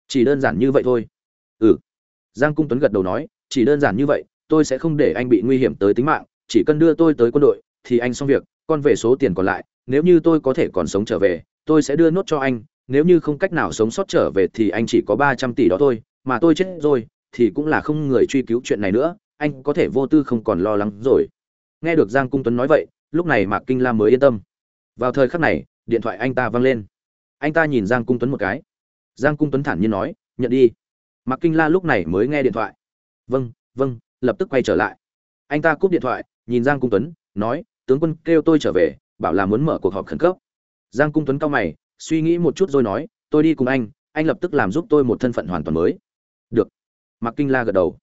Chỉ đơn giản như vậy thôi. Ừ. Giang cung tuấn gật đầu nói, chỉ đơn giản như vậy, tôi sẽ không để anh bị nguy hiểm tới tính mạng, chỉ cần đưa tôi tới quân đội, thì anh xong việc còn về số tiền còn lại, nếu như tôi có thể còn sống trở về, tôi sẽ đưa nốt cho anh, nếu như không cách nào sống sót trở về thì anh chỉ có ba trăm tỷ đó thôi, mà tôi chết rồi, thì cũng là không người truy cứu chuyện này nữa anh có thể vô tư không còn lo lắng rồi. Nghe được giang cung tuấn nói vậy, lúc này mạc kinh lam mới yên tâm. Vào thời khắc này, điện thoại anh ta văng lên. Anh ta nhìn giang cung tuấn một cái. Giang cung tuấn thản nhiên nói, nhận đi. Mạc kinh la lúc này mới nghe điện thoại. Vâng vâng lập tức quay trở lại. Anh ta cúp điện thoại, nhìn giang cung tuấn, nói, tướng quân kêu tôi trở về, bảo là muốn mở cuộc họp khẩn cấp. Giang cung tuấn cao mày, suy nghĩ một chút rồi nói, tôi đi cùng anh anh lập tức làm giúp tôi một thân phận hoàn toàn mới. Được. Mạc kinh la gật đầu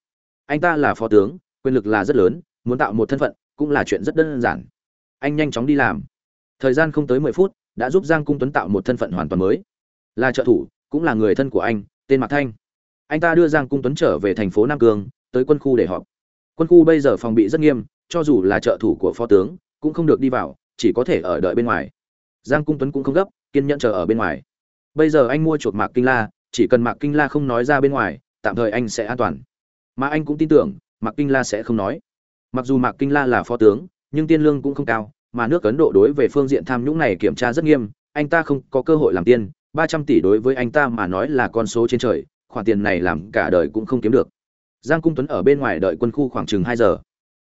anh ta là phó tướng, quyền lực là rất lớn, muốn tạo một thân phận cũng là chuyện rất đơn giản. Anh nhanh chóng đi làm. Thời gian không tới mười phút, đã giúp giang cung tuấn tạo một thân phận hoàn toàn mới. Là trợ thủ, cũng là người thân của anh, tên mạc thanh. Anh ta đưa giang cung tuấn trở về thành phố nam cương tới quân khu để họp. Quân khu bây giờ phòng bị rất nghiêm, cho dù là trợ thủ của phó tướng, cũng không được đi vào, chỉ có thể ở đợi bên ngoài. Giang cung tuấn cũng không gấp, kiên nhẫn chờ ở bên ngoài. Bây giờ anh mua chuột mạc kinh la, chỉ cần mạc kinh la không nói ra bên ngoài, tạm thời anh sẽ an toàn mà anh cũng tin tưởng, mạc kinh la sẽ không nói. Mặc dù mạc kinh la là phó tướng, nhưng tiên lương cũng không cao, mà nước ấn độ đối về phương diện tham nhũng này kiểm tra rất nghiêm, anh ta không có cơ hội làm tiên, ba trăm tỷ đối với anh ta mà nói là con số trên trời, khoản tiền này làm cả đời cũng không kiếm được. Giang cung tuấn ở bên ngoài đợi quân khu khoảng chừng hai giờ.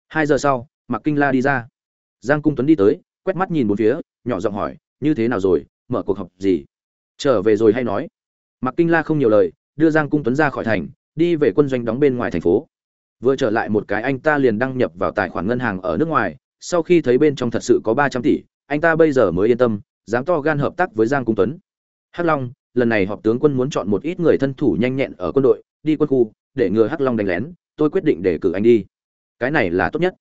Hai giờ sau, mạc kinh la đi ra. Giang cung tuấn đi tới, quét mắt nhìn bốn phía, nhỏ giọng hỏi, như thế nào rồi? Mở cuộc họp gì? Trở về rồi hay nói. Mạc kinh la không nhiều lời, đưa giang cung tuấn ra khỏi thành đi về quân doanh đóng bên ngoài thành phố. Vừa trở lại một cái anh ta liền đăng nhập vào tài khoản ngân hàng ở nước ngoài, sau khi thấy bên trong thật sự có ba trăm tỷ, anh ta bây giờ mới yên tâm, dám to gan hợp tác với giang cung tuấn. Hắc long, lần này họp tướng quân muốn chọn một ít người thân thủ nhanh nhẹn ở quân đội, đi quân khu, để ngừa hắc long đánh lén, tôi quyết định để cử anh đi. Cái này là tốt nhất.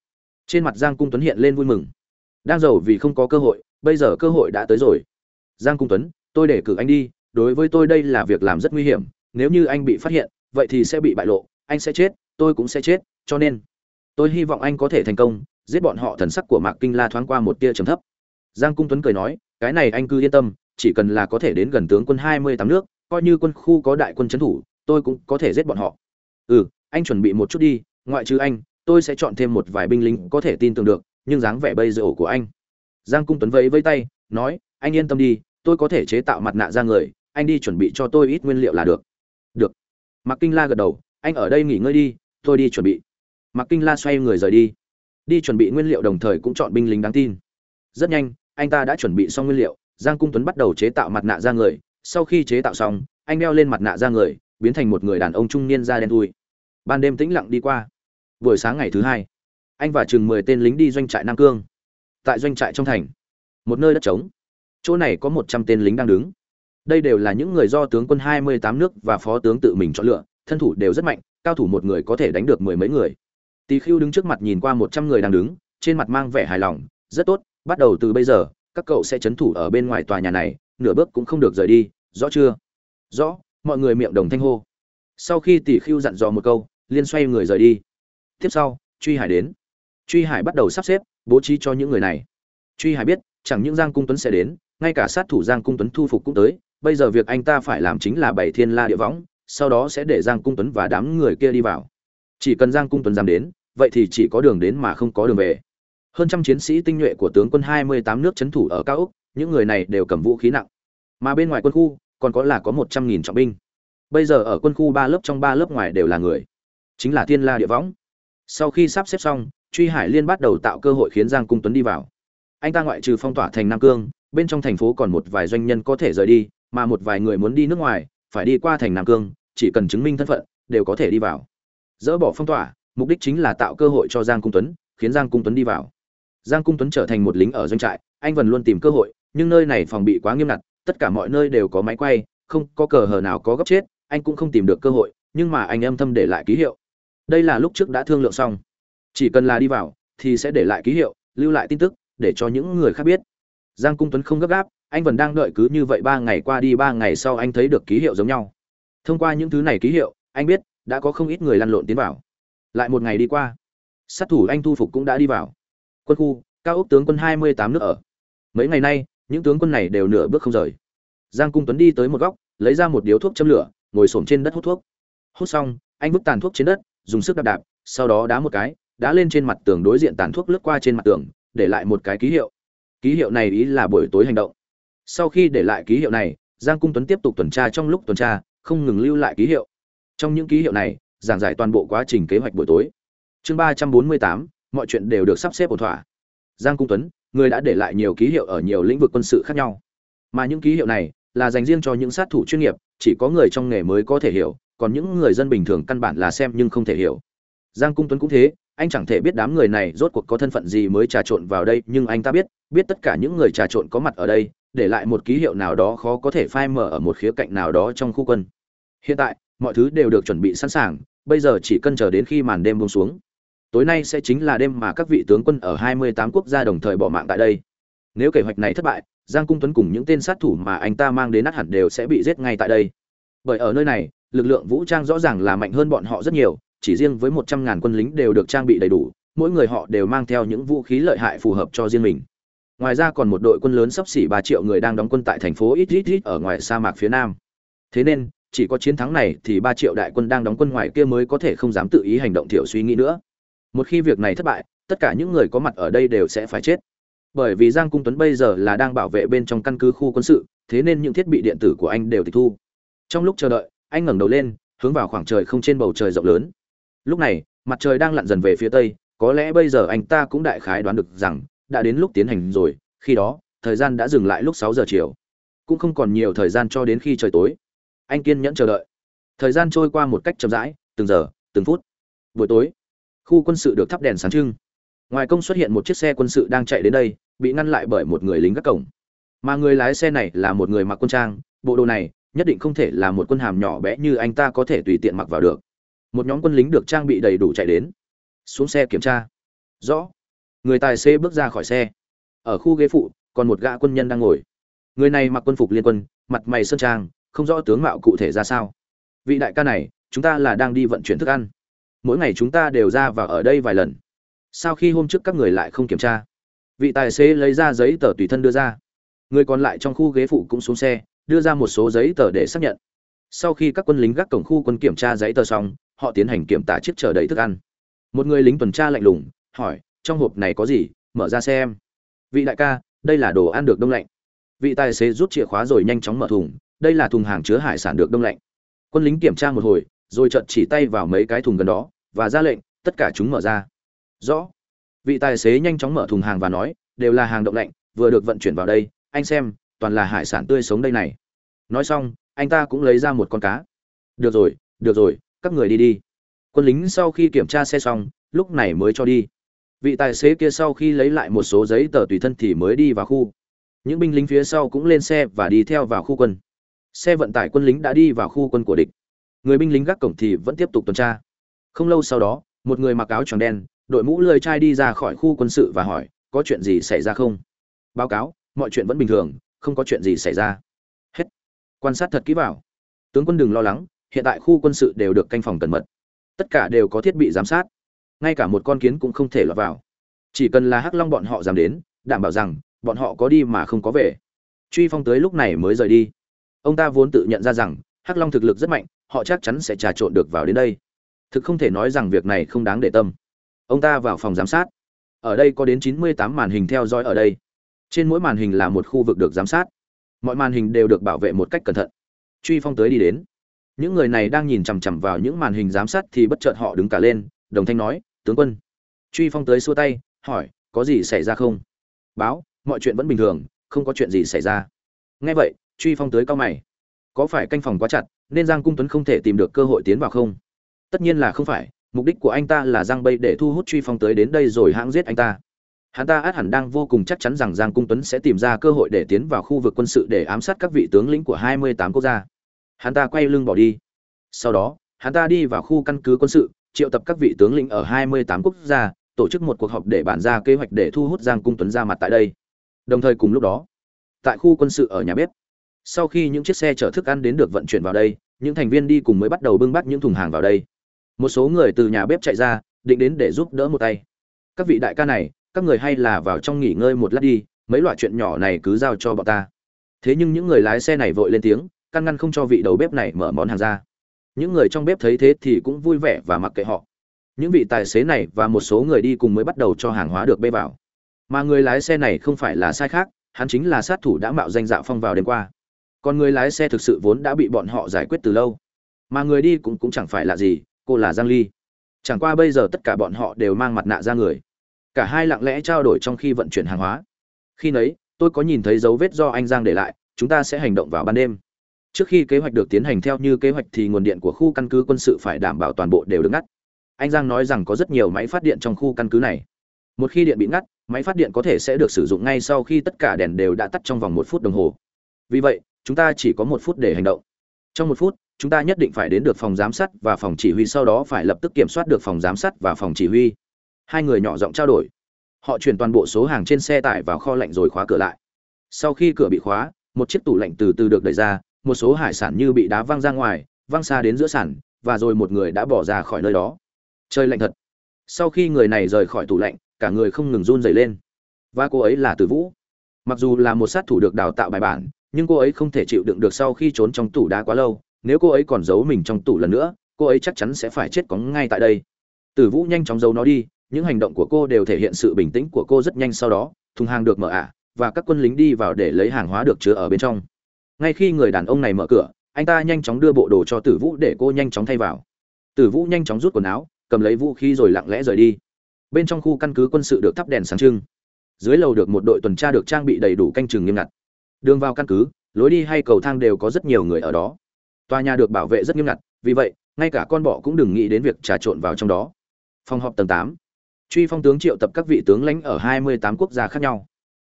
Trên mặt giang cung tuấn hiện lên vui mừng. Đang giàu vì không có cơ hội, bây giờ cơ hội đã tới rồi. Giang cung tuấn, tôi để cử anh đi, đối với tôi đây là việc làm rất nguy hiểm, nếu như anh bị phát hiện vậy thì sẽ bị bại lộ, anh sẽ chết, tôi cũng sẽ chết, cho nên tôi hy vọng anh có thể thành công, giết bọn họ thần sắc của mạc kinh la thoáng qua một tia trầm thấp. Giang cung tuấn cười nói, cái này anh cứ yên tâm, chỉ cần là có thể đến gần tướng quân hai mươi tám nước, coi như quân khu có đại quân trấn thủ, tôi cũng có thể giết bọn họ. Ừ anh chuẩn bị một chút đi, ngoại trừ anh, tôi sẽ chọn thêm một vài binh lính có thể tin tưởng được, nhưng dáng vẻ bây giờ ổ của anh. Giang cung tuấn vẫy vẫy tay, nói, anh yên tâm đi, tôi có thể chế tạo mặt nạ ra người, anh đi chuẩn bị cho tôi ít nguyên liệu là được mạc kinh la gật đầu, anh ở đây nghỉ ngơi đi, tôi đi chuẩn bị. Mạc kinh la xoay người rời đi. Đi chuẩn bị nguyên liệu đồng thời cũng chọn binh lính đáng tin. Rất nhanh, anh ta đã chuẩn bị xong nguyên liệu. Giang cung tuấn bắt đầu chế tạo mặt nạ ra người. Sau khi chế tạo xong, anh đeo lên mặt nạ ra người, biến thành một người đàn ông trung niên da đen thui. Ban đêm tĩnh lặng đi qua. Buổi sáng ngày thứ hai, anh và chừng mười tên lính đi doanh trại nam cương. Tại doanh trại trong thành, một nơi đất trống. Chỗ này có một trăm tên lính đang đứng đây đều là những người do tướng quân hai mươi tám nước và phó tướng tự mình chọn lựa, thân thủ đều rất mạnh, cao thủ một người có thể đánh được mười mấy người. Tỳ khưu đứng trước mặt nhìn qua một trăm người đang đứng, trên mặt mang vẻ hài lòng, rất tốt, bắt đầu từ bây giờ, các cậu sẽ chấn thủ ở bên ngoài tòa nhà này, nửa bước cũng không được rời đi, rõ chưa? Rõ, mọi người miệng đồng thanh hô. Sau khi tỷ khưu dặn dò một câu liên xoay người rời đi. Tiếp sau, truy hải đến. Truy hải bắt đầu sắp xếp, bố trí cho những người này. Truy hải biết chẳng những giang cung tuấn sẽ đến, ngay cả sát thủ giang cung tuấn thu phục cũng tới, bây giờ việc anh ta phải làm chính là bày thiên la địa võng, sau đó sẽ để giang cung tuấn và đám người kia đi vào. Chỉ cần giang cung tuấn dám đến, vậy thì chỉ có đường đến mà không có đường về. Hơn trăm chiến sĩ tinh nhuệ của tướng quân hai mươi tám nước chấn thủ ở cao úc những người này đều cầm vũ khí nặng. Mà bên ngoài quân khu, còn có là có một trăm nghìn trọng binh. Bây giờ ở quân khu ba lớp trong ba lớp ngoài đều là người. Chính là thiên la địa võng. Sau khi sắp xếp xong, truy hải liên bắt đầu tạo cơ hội khiến giang cung tuấn đi vào anh ta ngoại trừ phong tỏa thành nam cương, bên trong thành phố còn một vài doanh nhân có thể rời đi, mà một vài người muốn đi nước ngoài, phải đi qua thành nam cương, chỉ cần chứng minh thân phận, đều có thể đi vào. Dỡ bỏ phong tỏa, mục đích chính là tạo cơ hội cho giang cung tuấn, khiến giang cung tuấn đi vào. Giang cung tuấn trở thành một lính ở doanh trại, anh vẫn luôn tìm cơ hội, nhưng nơi này phòng bị quá nghiêm ngặt, tất cả mọi nơi đều có máy quay, không có cờ hờ nào có gấp chết, anh cũng không tìm được cơ hội, nhưng mà anh âm thâm để lại ký hiệu. Đây là lúc trước đã thương lượng xong. Chỉ cần là đi vào, thì sẽ để lại ký hiệu, lưu lại tin tức để cho những người khác biết. Giang cung tuấn không gấp gáp, anh vẫn đang đợi cứ như vậy ba ngày qua đi, ba ngày sau anh thấy được ký hiệu giống nhau. Thông qua những thứ này ký hiệu, anh biết đã có không ít người lăn lộn tiến vào. Lại một ngày đi qua, sát thủ anh thu phục cũng đã đi vào. Quân khu, cao ốc tướng quân hai mươi tám nước ở. Mấy ngày nay, những tướng quân này đều nửa bước không rời. Giang cung tuấn đi tới một góc, lấy ra một điếu thuốc châm lửa, ngồi xổm trên đất hút thuốc. Hút xong, anh vứt tàn thuốc trên đất, dùng sức đạp đạp, sau đó đá một cái, đá lên trên mặt tường đối diện tàn thuốc lướt qua trên mặt tường để lại một cái ký hiệu. Ký hiệu này ý là buổi tối hành động. Sau khi để lại ký hiệu này, giang cung tuấn tiếp tục tuần tra trong lúc tuần tra, không ngừng lưu lại ký hiệu. Trong những ký hiệu này, giảng giải toàn bộ quá trình kế hoạch buổi tối. Chương ba trăm bốn mươi tám, mọi chuyện đều được sắp xếp ổn thỏa. Giang cung tuấn, người đã để lại nhiều ký hiệu ở nhiều lĩnh vực quân sự khác nhau. Mà những ký hiệu này là dành riêng cho những sát thủ chuyên nghiệp, chỉ có người trong nghề mới có thể hiểu, còn những người dân bình thường căn bản là xem nhưng không thể hiểu. Giang cung tuấn cũng thế anh chẳng thể biết đám người này rốt cuộc có thân phận gì mới trà trộn vào đây, nhưng anh ta biết biết tất cả những người trà trộn có mặt ở đây, để lại một ký hiệu nào đó khó có thể phai mở ở một khía cạnh nào đó trong khu quân. Hiện tại, mọi thứ đều được chuẩn bị sẵn sàng, bây giờ chỉ cần chờ đến khi màn đêm buông xuống. Tối nay sẽ chính là đêm mà các vị tướng quân ở 28 quốc gia đồng thời bỏ mạng tại đây. Nếu kế hoạch này thất bại, giang cung tuấn cùng những tên sát thủ mà anh ta mang đến nát hẳn đều sẽ bị giết ngay tại đây. Bởi ở nơi này, lực lượng vũ trang rõ ràng là mạnh hơn bọn họ rất nhiều chỉ riêng với một trăm ngàn quân lính đều được trang bị đầy đủ, mỗi người họ đều mang theo những vũ khí lợi hại phù hợp cho riêng mình. Ngoài ra còn một đội quân lớn sắp xỉ ba triệu người đang đóng quân tại thành phố ít ít ít ở ngoài sa mạc phía nam. Thế nên, chỉ có chiến thắng này thì ba triệu đại quân đang đóng quân ngoài kia mới có thể không dám tự ý hành động thiểu suy nghĩ nữa. Một khi việc này thất bại, tất cả những người có mặt ở đây đều sẽ phải chết. Bởi vì giang cung tuấn bây giờ là đang bảo vệ bên trong căn cứ khu quân sự, thế nên những thiết bị điện tử của anh đều tịch thu. Trong lúc chờ đợi, anh ngẩng đầu lên, hướng vào khoảng trời không trên bầu trời rộng lớn lúc này, mặt trời đang lặn dần về phía tây, có lẽ bây giờ anh ta cũng đại khái đoán được rằng, đã đến lúc tiến hành rồi, khi đó, thời gian đã dừng lại lúc sáu giờ chiều. Cũng không còn nhiều thời gian cho đến khi trời tối. Anh kiên nhẫn chờ đợi. Thời gian trôi qua một cách chậm rãi, từng giờ, từng phút. Buổi tối, khu quân sự được thắp đèn sáng trưng. Ngoài công xuất hiện một chiếc xe quân sự đang chạy đến đây, bị ngăn lại bởi một người lính gác cổng. Mà người lái xe này là một người mặc quân trang, bộ đồ này nhất định không thể là một quân hàm nhỏ bé như anh ta có thể tùy tiện mặc vào được một nhóm quân lính được trang bị đầy đủ chạy đến. Xuống xe kiểm tra. Rõ. Người tài xế bước ra khỏi xe. Ở khu ghế phụ, còn một gã quân nhân đang ngồi. Người này mặc quân phục liên quân, mặt mày sơn trang, không rõ tướng mạo cụ thể ra sao. Vị đại ca này, chúng ta là đang đi vận chuyển thức ăn. Mỗi ngày chúng ta đều ra và ở đây vài lần. Sau khi hôm trước các người lại không kiểm tra, vị tài xế lấy ra giấy tờ tùy thân đưa ra. Người còn lại trong khu ghế phụ cũng xuống xe, đưa ra một số giấy tờ để xác nhận. Sau khi các quân lính gác cổng khu quân kiểm tra giấy tờ xong họ tiến hành kiểm tả chiếc chở đầy thức ăn. Một người lính tuần tra lạnh lùng, hỏi, trong hộp này có gì? Mở ra xem. Vị đại ca, đây là đồ ăn được đông lạnh. Vị tài xế rút chìa khóa rồi nhanh chóng mở thùng, đây là thùng hàng chứa hải sản được đông lạnh. Quân lính kiểm tra một hồi, rồi chợt chỉ tay vào mấy cái thùng gần đó, và ra lệnh, tất cả chúng mở ra. Rõ. Vị tài xế nhanh chóng mở thùng hàng và nói, đều là hàng động lạnh, vừa được vận chuyển vào đây, anh xem, toàn là hải sản tươi sống đây này. Nói xong, anh ta cũng lấy ra một con cá. Được rồi được rồi các người đi đi. Quân lính sau khi kiểm tra xe xong, lúc này mới cho đi. Vị tài xế kia sau khi lấy lại một số giấy tờ tùy thân thì mới đi vào khu. Những binh lính phía sau cũng lên xe và đi theo vào khu quân. Xe vận tải quân lính đã đi vào khu quân của địch. Người binh lính gác cổng thì vẫn tiếp tục tuần tra. Không lâu sau đó, một người mặc áo tròn đen, đội mũ lơi chai đi ra khỏi khu quân sự và hỏi, có chuyện gì xảy ra không? Báo cáo, mọi chuyện vẫn bình thường, không có chuyện gì xảy ra. Hết. Quan sát thật kỹ vào. Tướng quân đừng lo lắng hiện tại khu quân sự đều được canh phòng cẩn mật. Tất cả đều có thiết bị giám sát. Ngay cả một con kiến cũng không thể lọt vào. Chỉ cần là hắc long bọn họ dám đến, đảm bảo rằng, bọn họ có đi mà không có về. Truy phong tới lúc này mới rời đi. Ông ta vốn tự nhận ra rằng, hắc long thực lực rất mạnh, họ chắc chắn sẽ trà trộn được vào đến đây. Thực không thể nói rằng việc này không đáng để tâm. Ông ta vào phòng giám sát. Ở đây có đến 98 màn hình theo dõi ở đây. Trên mỗi màn hình là một khu vực được giám sát. Mọi màn hình đều được bảo vệ một cách cẩn thận. Truy phong tới đi đến những người này đang nhìn chằm chằm vào những màn hình giám sát thì bất chợt họ đứng cả lên, đồng thanh nói, tướng quân. Truy phong tới xua tay, hỏi, có gì xảy ra không? Báo, mọi chuyện vẫn bình thường, không có chuyện gì xảy ra. Nghe vậy, truy phong tới cao mày. Có phải canh phòng quá chặt, nên giang cung tuấn không thể tìm được cơ hội tiến vào không? Tất nhiên là không phải, mục đích của anh ta là giang bây để thu hút truy phong tới đến đây rồi hãng giết anh ta. Hắn ta át hẳn đang vô cùng chắc chắn rằng giang cung tuấn sẽ tìm ra cơ hội để tiến vào khu vực quân sự để ám sát các vị tướng lĩnh của 28 quốc gia hắn ta quay lưng bỏ đi. Sau đó, hắn ta đi vào khu căn cứ quân sự, triệu tập các vị tướng lĩnh ở 28 quốc gia, tổ chức một cuộc họp để bàn ra kế hoạch để thu hút giang cung tuấn ra mặt tại đây. Đồng thời cùng lúc đó, tại khu quân sự ở nhà bếp, sau khi những chiếc xe chở thức ăn đến được vận chuyển vào đây, những thành viên đi cùng mới bắt đầu bưng bắt những thùng hàng vào đây. Một số người từ nhà bếp chạy ra, định đến để giúp đỡ một tay. Các vị đại ca này, các người hay là vào trong nghỉ ngơi một lát đi, mấy loại chuyện nhỏ này cứ giao cho bọn ta. Thế nhưng những người lái xe này vội lên tiếng căn ngăn không cho vị đầu bếp này mở món hàng ra. Những người trong bếp thấy thế thì cũng vui vẻ và mặc kệ họ. Những vị tài xế này và một số người đi cùng mới bắt đầu cho hàng hóa được bê vào. Mà người lái xe này không phải là sai khác, hắn chính là sát thủ đã mạo danh dạo phong vào đêm qua. Còn người lái xe thực sự vốn đã bị bọn họ giải quyết từ lâu. Mà người đi cũng cũng chẳng phải là gì, cô là giang ly. Chẳng qua bây giờ tất cả bọn họ đều mang mặt nạ ra người. Cả hai lặng lẽ trao đổi trong khi vận chuyển hàng hóa. Khi nấy, tôi có nhìn thấy dấu vết do anh giang để lại, chúng ta sẽ hành động vào ban đêm trước khi kế hoạch được tiến hành theo như kế hoạch thì nguồn điện của khu căn cứ quân sự phải đảm bảo toàn bộ đều được ngắt. Anh giang nói rằng có rất nhiều máy phát điện trong khu căn cứ này. Một khi điện bị ngắt, máy phát điện có thể sẽ được sử dụng ngay sau khi tất cả đèn đều đã tắt trong vòng một phút đồng hồ. Vì vậy, chúng ta chỉ có một phút để hành động. Trong một phút, chúng ta nhất định phải đến được phòng giám sát và phòng chỉ huy, sau đó phải lập tức kiểm soát được phòng giám sát và phòng chỉ huy. Hai người nhỏ giọng trao đổi. Họ chuyển toàn bộ số hàng trên xe tải vào kho lạnh rồi khóa cửa lại. Sau khi cửa bị khóa, một chiếc tủ lạnh từ từ được đẩy ra một số hải sản như bị đá văng ra ngoài, văng xa đến giữa sản và rồi một người đã bỏ ra khỏi nơi đó. Trời lạnh thật. Sau khi người này rời khỏi tủ lạnh, cả người không ngừng run dày lên. Và cô ấy là tử vũ. Mặc dù là một sát thủ được đào tạo bài bản, nhưng cô ấy không thể chịu đựng được sau khi trốn trong tủ đá quá lâu. Nếu cô ấy còn giấu mình trong tủ lần nữa, cô ấy chắc chắn sẽ phải chết có ngay tại đây. Tử vũ nhanh chóng giấu nó đi, những hành động của cô đều thể hiện sự bình tĩnh của cô rất nhanh sau đó, thùng hàng được mở ả, và các quân lính đi vào để lấy hàng hóa được chứa ở bên trong ngay khi người đàn ông này mở cửa, anh ta nhanh chóng đưa bộ đồ cho tử vũ để cô nhanh chóng thay vào. Tử vũ nhanh chóng rút quần áo, cầm lấy vũ khí rồi lặng lẽ rời đi. Bên trong khu căn cứ quân sự được thắp đèn sáng trưng. Dưới lầu được một đội tuần tra được trang bị đầy đủ canh chừng nghiêm ngặt. Đường vào căn cứ, lối đi hay cầu thang đều có rất nhiều người ở đó. Tòa nhà được bảo vệ rất nghiêm ngặt, vì vậy, ngay cả con bọ cũng đừng nghĩ đến việc trà trộn vào trong đó. Phòng họp tầng tám. Truy phong tướng triệu tập các vị tướng lãnh ở hai mươi tám quốc gia khác nhau.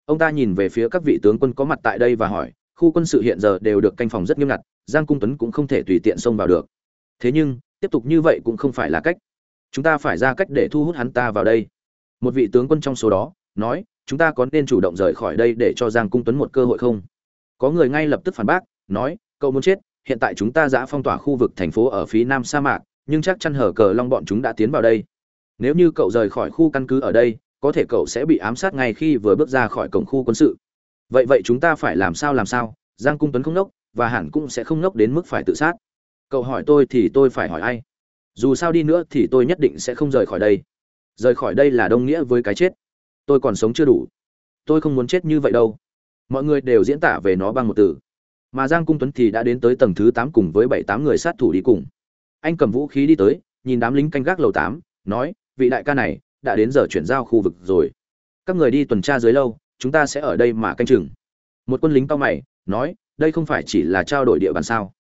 Ông ta nhìn về phía các vị tướng quân có mặt tại đây và hỏi khu quân sự hiện giờ đều được canh phòng rất nghiêm ngặt, giang cung tuấn cũng không thể tùy tiện xông vào được. Thế nhưng, tiếp tục như vậy cũng không phải là cách. Chúng ta phải ra cách để thu hút hắn ta vào đây. Một vị tướng quân trong số đó, nói, chúng ta có nên chủ động rời khỏi đây để cho giang cung tuấn một cơ hội không? Có người ngay lập tức phản bác, nói, cậu muốn chết, hiện tại chúng ta đã phong tỏa khu vực thành phố ở phía nam sa mạc, nhưng chắc chắn hở cờ long bọn chúng đã tiến vào đây. Nếu như cậu rời khỏi khu căn cứ ở đây, có thể cậu sẽ bị ám sát ngay khi vừa bước ra khỏi cổng khu quân sự vậy vậy chúng ta phải làm sao làm sao? Giang cung tuấn không nốc, và hẳn cũng sẽ không nốc đến mức phải tự sát. Cậu hỏi tôi thì tôi phải hỏi ai? Dù sao đi nữa thì tôi nhất định sẽ không rời khỏi đây. Rời khỏi đây là đồng nghĩa với cái chết. Tôi còn sống chưa đủ. Tôi không muốn chết như vậy đâu. Mọi người đều diễn tả về nó bằng một từ. Mà giang cung tuấn thì đã đến tới tầng thứ tám cùng với bảy tám người sát thủ đi cùng. Anh cầm vũ khí đi tới, nhìn đám lính canh gác lầu tám, nói, vị đại ca này, đã đến giờ chuyển giao khu vực rồi. Các người đi tuần tra dưới lâu chúng ta sẽ ở đây mà canh chừng. Một quân lính cao mày, nói, đây không phải chỉ là trao đổi địa bàn sao?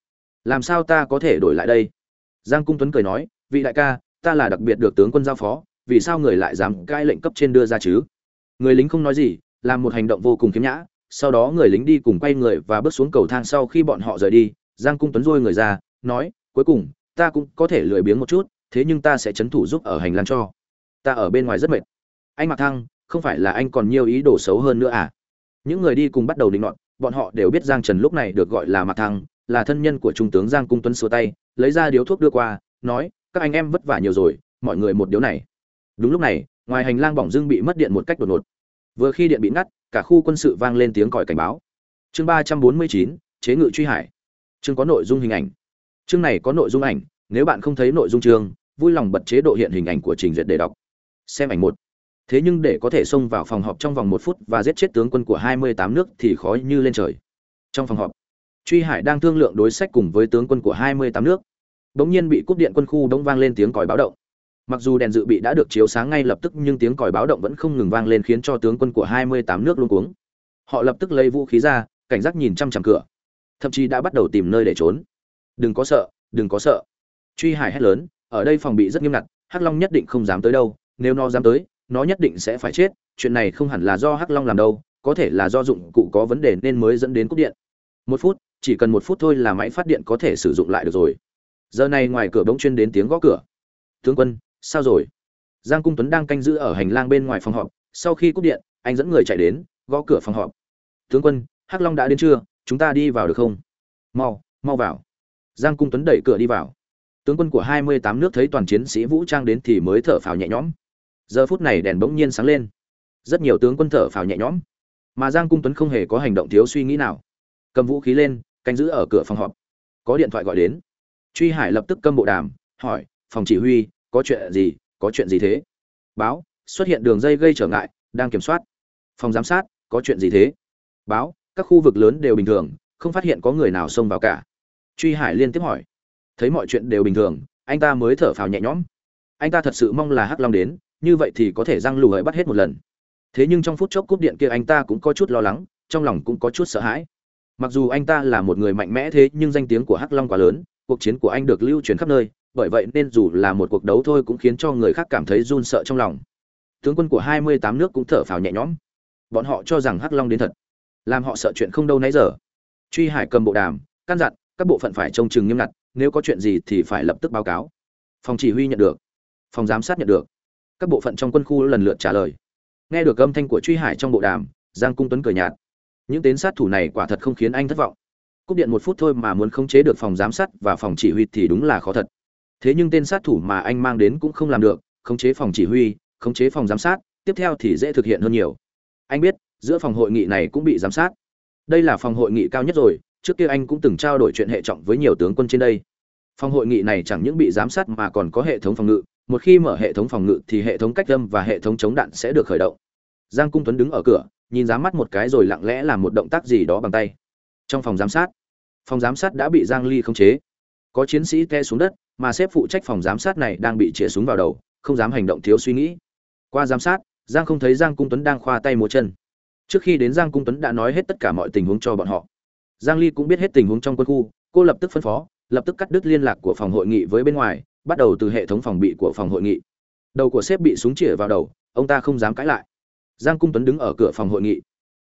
Làm sao ta có thể đổi lại đây? Giang cung tuấn cười nói, vị đại ca, ta là đặc biệt được tướng quân giao phó, vì sao người lại dám cai lệnh cấp trên đưa ra chứ? Người lính không nói gì, làm một hành động vô cùng khiếm nhã, sau đó người lính đi cùng quay người và bước xuống cầu thang sau khi bọn họ rời đi, giang cung tuấn dôi người ra, nói, cuối cùng, ta cũng có thể lười biếng một chút, thế nhưng ta sẽ chấn thủ giúp ở hành lang cho. Ta ở bên ngoài rất mệt. Anh mặc thăng không phải là anh còn nhiều ý đồ xấu hơn nữa à? Những người đi cùng bắt đầu định loạn, bọn họ đều biết giang trần lúc này được gọi là mạc thăng là thân nhân của trung tướng giang cung tuấn xua tay lấy ra điếu thuốc đưa qua nói các anh em vất vả nhiều rồi mọi người một điếu này. Đúng lúc này ngoài hành lang bỏng dưng bị mất điện một cách đột ngột. Vừa khi điện bị ngắt cả khu quân sự vang lên tiếng còi cảnh báo. Chương ba trăm bốn mươi chín chế ngự truy hải. Chương có nội dung hình ảnh. Chương này có nội dung ảnh nếu bạn không thấy nội dung chương vui lòng bật chế độ hiện hình ảnh của trình duyệt để đọc. Xem ảnh một thế nhưng để có thể xông vào phòng họp trong vòng một phút và giết chết tướng quân của hai mươi tám nước thì khó như lên trời. Trong phòng họp, truy hải đang thương lượng đối sách cùng với tướng quân của hai mươi tám nước. Bỗng nhiên bị cúp điện quân khu đông vang lên tiếng còi báo động. Mặc dù đèn dự bị đã được chiếu sáng ngay lập tức nhưng tiếng còi báo động vẫn không ngừng vang lên khiến cho tướng quân của hai mươi tám nước luôn cuống. Họ lập tức lấy vũ khí ra, cảnh giác nhìn chăm chằm cửa. Thậm chí đã bắt đầu tìm nơi để trốn. Đừng có sợ, đừng có sợ. Truy hải hét lớn, ở đây phòng bị rất nghiêm ngặt, hắc long nhất định không dám tới đâu, nếu nó dám tới nó nhất định sẽ phải chết, chuyện này không hẳn là do hắc long làm đâu, có thể là do dụng cụ có vấn đề nên mới dẫn đến cúp điện. Một phút, chỉ cần một phút thôi là máy phát điện có thể sử dụng lại được rồi. Giờ này ngoài cửa bỗng chuyên đến tiếng gõ cửa. Tướng quân, sao rồi? Giang cung tuấn đang canh giữ ở hành lang bên ngoài phòng họp. Sau khi cúp điện, anh dẫn người chạy đến, gõ cửa phòng họp. Tướng quân, hắc long đã đến chưa? Chúng ta đi vào được không? Mau mau vào. Giang cung tuấn đẩy cửa đi vào. Tướng quân của hai mươi tám nước thấy toàn chiến sĩ vũ trang đến thì mới thở phào nhẹ nhõm giờ phút này đèn bỗng nhiên sáng lên. Rất nhiều tướng quân thở phào nhẹ nhõm. Mà giang cung tuấn không hề có hành động thiếu suy nghĩ nào. Cầm vũ khí lên, canh giữ ở cửa phòng họp. Có điện thoại gọi đến. Truy hải lập tức câm bộ đàm, hỏi, phòng chỉ huy, có chuyện gì, có chuyện gì thế? Báo, xuất hiện đường dây gây trở ngại, đang kiểm soát. Phòng giám sát, có chuyện gì thế? Báo, các khu vực lớn đều bình thường, không phát hiện có người nào xông vào cả. Truy hải liên tiếp hỏi. Thấy mọi chuyện đều bình thường, anh ta mới thở phào nhẹ nhõm anh ta thật sự mong là hắc long đến, như vậy thì có thể răng lù hỡi bắt hết một lần. Thế nhưng trong phút chốc cúp điện kia anh ta cũng có chút lo lắng, trong lòng cũng có chút sợ hãi. Mặc dù anh ta là một người mạnh mẽ thế, nhưng danh tiếng của hắc long quá lớn, cuộc chiến của anh được lưu truyền khắp nơi, bởi vậy nên dù là một cuộc đấu thôi cũng khiến cho người khác cảm thấy run sợ trong lòng. Tướng quân của hai mươi tám nước cũng thở phào nhẹ nhõm. Bọn họ cho rằng hắc long đến thật, làm họ sợ chuyện không đâu nãy giờ. Truy hải cầm bộ đàm, căn dặn, các bộ phận phải trông chừng nghiêm ngặt, nếu có chuyện gì thì phải lập tức báo cáo. Phòng chỉ huy nhận được phòng giám sát nhận được. Các bộ phận trong quân khu lần lượt trả lời. Nghe được âm thanh của truy hải trong bộ đàm, giang cung tuấn cười nhạt. Những tên sát thủ này quả thật không khiến anh thất vọng. Cúp điện một phút thôi mà muốn khống chế được phòng giám sát và phòng chỉ huy thì đúng là khó thật. Thế nhưng tên sát thủ mà anh mang đến cũng không làm được, khống chế phòng chỉ huy, khống chế phòng giám sát, tiếp theo thì dễ thực hiện hơn nhiều. Anh biết, giữa phòng hội nghị này cũng bị giám sát. Đây là phòng hội nghị cao nhất rồi, trước kia anh cũng từng trao đổi chuyện hệ trọng với nhiều tướng quân trên đây. Phòng hội nghị này chẳng những bị giám sát mà còn có hệ thống phòng ngự một khi mở hệ thống phòng ngự thì hệ thống cách âm và hệ thống chống đạn sẽ được khởi động. Giang cung tuấn đứng ở cửa, nhìn giá mắt một cái rồi lặng lẽ làm một động tác gì đó bằng tay. Trong phòng giám sát, phòng giám sát đã bị giang ly khống chế. Có chiến sĩ te xuống đất, mà sếp phụ trách phòng giám sát này đang bị chĩa súng vào đầu, không dám hành động thiếu suy nghĩ. Qua giám sát, giang không thấy giang cung tuấn đang khoa tay múa chân. Trước khi đến giang cung tuấn đã nói hết tất cả mọi tình huống cho bọn họ. Giang ly cũng biết hết tình huống trong quân khu, cô lập tức phân phó, lập tức cắt đứt liên lạc của phòng hội nghị với bên ngoài bắt đầu từ hệ thống phòng bị của phòng hội nghị. Đầu của sếp bị súng chĩa vào đầu, ông ta không dám cãi lại. Giang cung tuấn đứng ở cửa phòng hội nghị.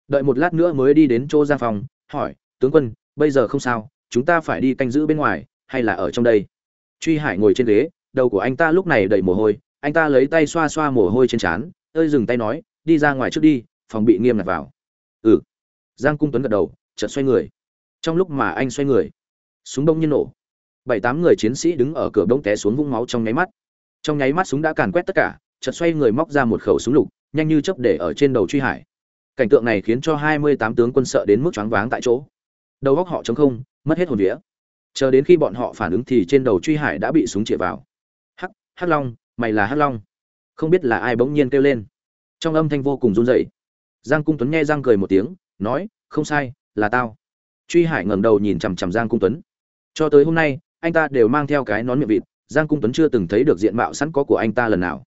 Đợi một lát nữa mới đi đến chỗ giang phòng hỏi, tướng quân, bây giờ không sao, chúng ta phải đi canh giữ bên ngoài, hay là ở trong đây? Truy hải ngồi trên ghế, đầu của anh ta lúc này đầy mồ hôi, anh ta lấy tay xoa xoa mồ hôi trên trán, ơi dừng tay nói, đi ra ngoài trước đi, phòng bị nghiêm ngặt vào. Ừ. Giang cung tuấn gật đầu, chợt xoay người. Trong lúc mà anh xoay người, súng đông như nổ bảy tám người chiến sĩ đứng ở cửa bông té xuống vũng máu trong nháy mắt. Trong nháy mắt súng đã càn quét tất cả, chợt xoay người móc ra một khẩu súng lục, nhanh như chớp để ở trên đầu truy hải. Cảnh tượng này khiến cho hai mươi tám tướng quân sợ đến mức choáng váng tại chỗ. Đầu góc họ trống không, mất hết hồn vía. Chờ đến khi bọn họ phản ứng thì trên đầu truy hải đã bị súng chĩa vào. Hắc hắc long, mày là hắc long. Không biết là ai bỗng nhiên kêu lên. Trong âm thanh vô cùng run rẩy. Giang cung tuấn nghe giang cười một tiếng, nói, không sai, là tao. Truy hải ngẩng đầu nhìn chằm chằm giang cung tuấn. Cho tới hôm nay anh ta đều mang theo cái nón miệng vịt, giang cung tuấn chưa từng thấy được diện mạo sẵn có của anh ta lần nào.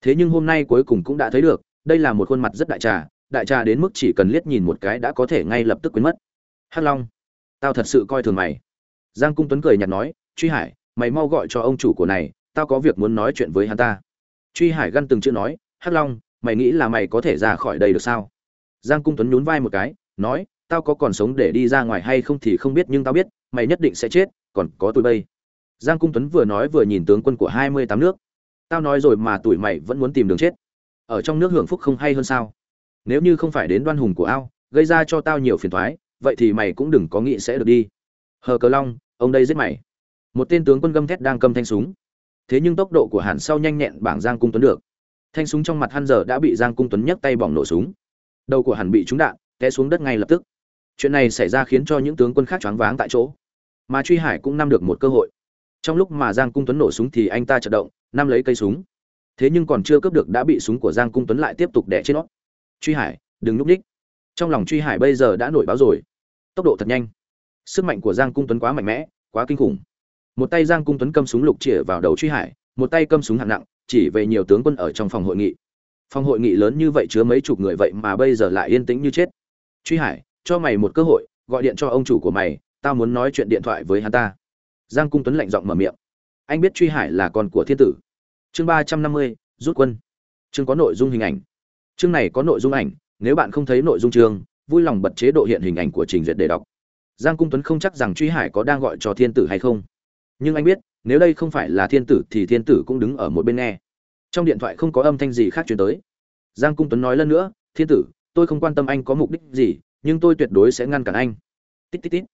Thế nhưng hôm nay cuối cùng cũng đã thấy được, đây là một khuôn mặt rất đại trà đại trà đến mức chỉ cần liếc nhìn một cái đã có thể ngay lập tức quên mất. Hắc long, tao thật sự coi thường mày. Giang cung tuấn cười nhạt nói, truy hải, mày mau gọi cho ông chủ của này, tao có việc muốn nói chuyện với hắn ta. Truy hải găn từng chữ nói, hắc long, mày nghĩ là mày có thể ra khỏi đây được sao? Giang cung tuấn nhún vai một cái, nói, tao có còn sống để đi ra ngoài hay không thì không biết nhưng tao biết, mày nhất định sẽ chết còn có tụi bây giang cung tuấn vừa nói vừa nhìn tướng quân của hai mươi tám nước. Tao nói rồi mà tụi mày vẫn muốn tìm đường chết. Ở trong nước hưởng phúc không hay hơn sao? Nếu như không phải đến đoan hùng của ao, gây ra cho tao nhiều phiền thoái vậy thì mày cũng đừng có nghĩ sẽ được đi. Hờ cờ long, ông đây giết mày. Một tên tướng quân gâm thét đang cầm thanh súng. Thế nhưng tốc độ của hàn sau nhanh nhẹn bảng giang cung tuấn được. Thanh súng trong mặt hắn giờ đã bị giang cung tuấn nhấc tay bỏng nổ súng. Đầu của hàn bị trúng đạn, té xuống đất ngay lập tức. Chuyện này xảy ra khiến cho những tướng quân khác choáng váng tại chỗ mà truy hải cũng nắm được một cơ hội. Trong lúc mà giang cung tuấn nổ súng thì anh ta chợt động, nắm lấy cây súng. Thế nhưng còn chưa cướp được đã bị súng của giang cung tuấn lại tiếp tục đẻ trên nó. Truy hải, đừng núp ních. Trong lòng truy hải bây giờ đã nổi báo rồi. Tốc độ thật nhanh. Sức mạnh của giang cung tuấn quá mạnh mẽ, quá kinh khủng. Một tay giang cung tuấn cầm súng lục chĩa vào đầu truy hải, một tay cầm súng hạng nặng, chỉ về nhiều tướng quân ở trong phòng hội nghị. Phòng hội nghị lớn như vậy chứa mấy chục người vậy mà bây giờ lại yên tĩnh như chết. Truy hải, cho mày một cơ hội, gọi điện cho ông chủ của mày tao muốn nói chuyện điện thoại với hắn ta. Giang cung tuấn lạnh giọng mở miệng. Anh biết truy hải là con của thiên tử. Chương ba trăm năm mươi, rút quân. Chương có nội dung hình ảnh. Chương này có nội dung ảnh, nếu bạn không thấy nội dung chương, vui lòng bật chế độ hiện hình ảnh của trình duyệt để đọc. Giang cung tuấn không chắc rằng truy hải có đang gọi cho thiên tử hay không. Nhưng anh biết, nếu đây không phải là thiên tử thì thiên tử cũng đứng ở một bên nghe. Trong điện thoại không có âm thanh gì khác truyền tới. Giang cung tuấn nói lần nữa, thiên tử, tôi không quan tâm anh có mục đích gì, nhưng tôi tuyệt đối sẽ ngăn cản anh. Tít tít tít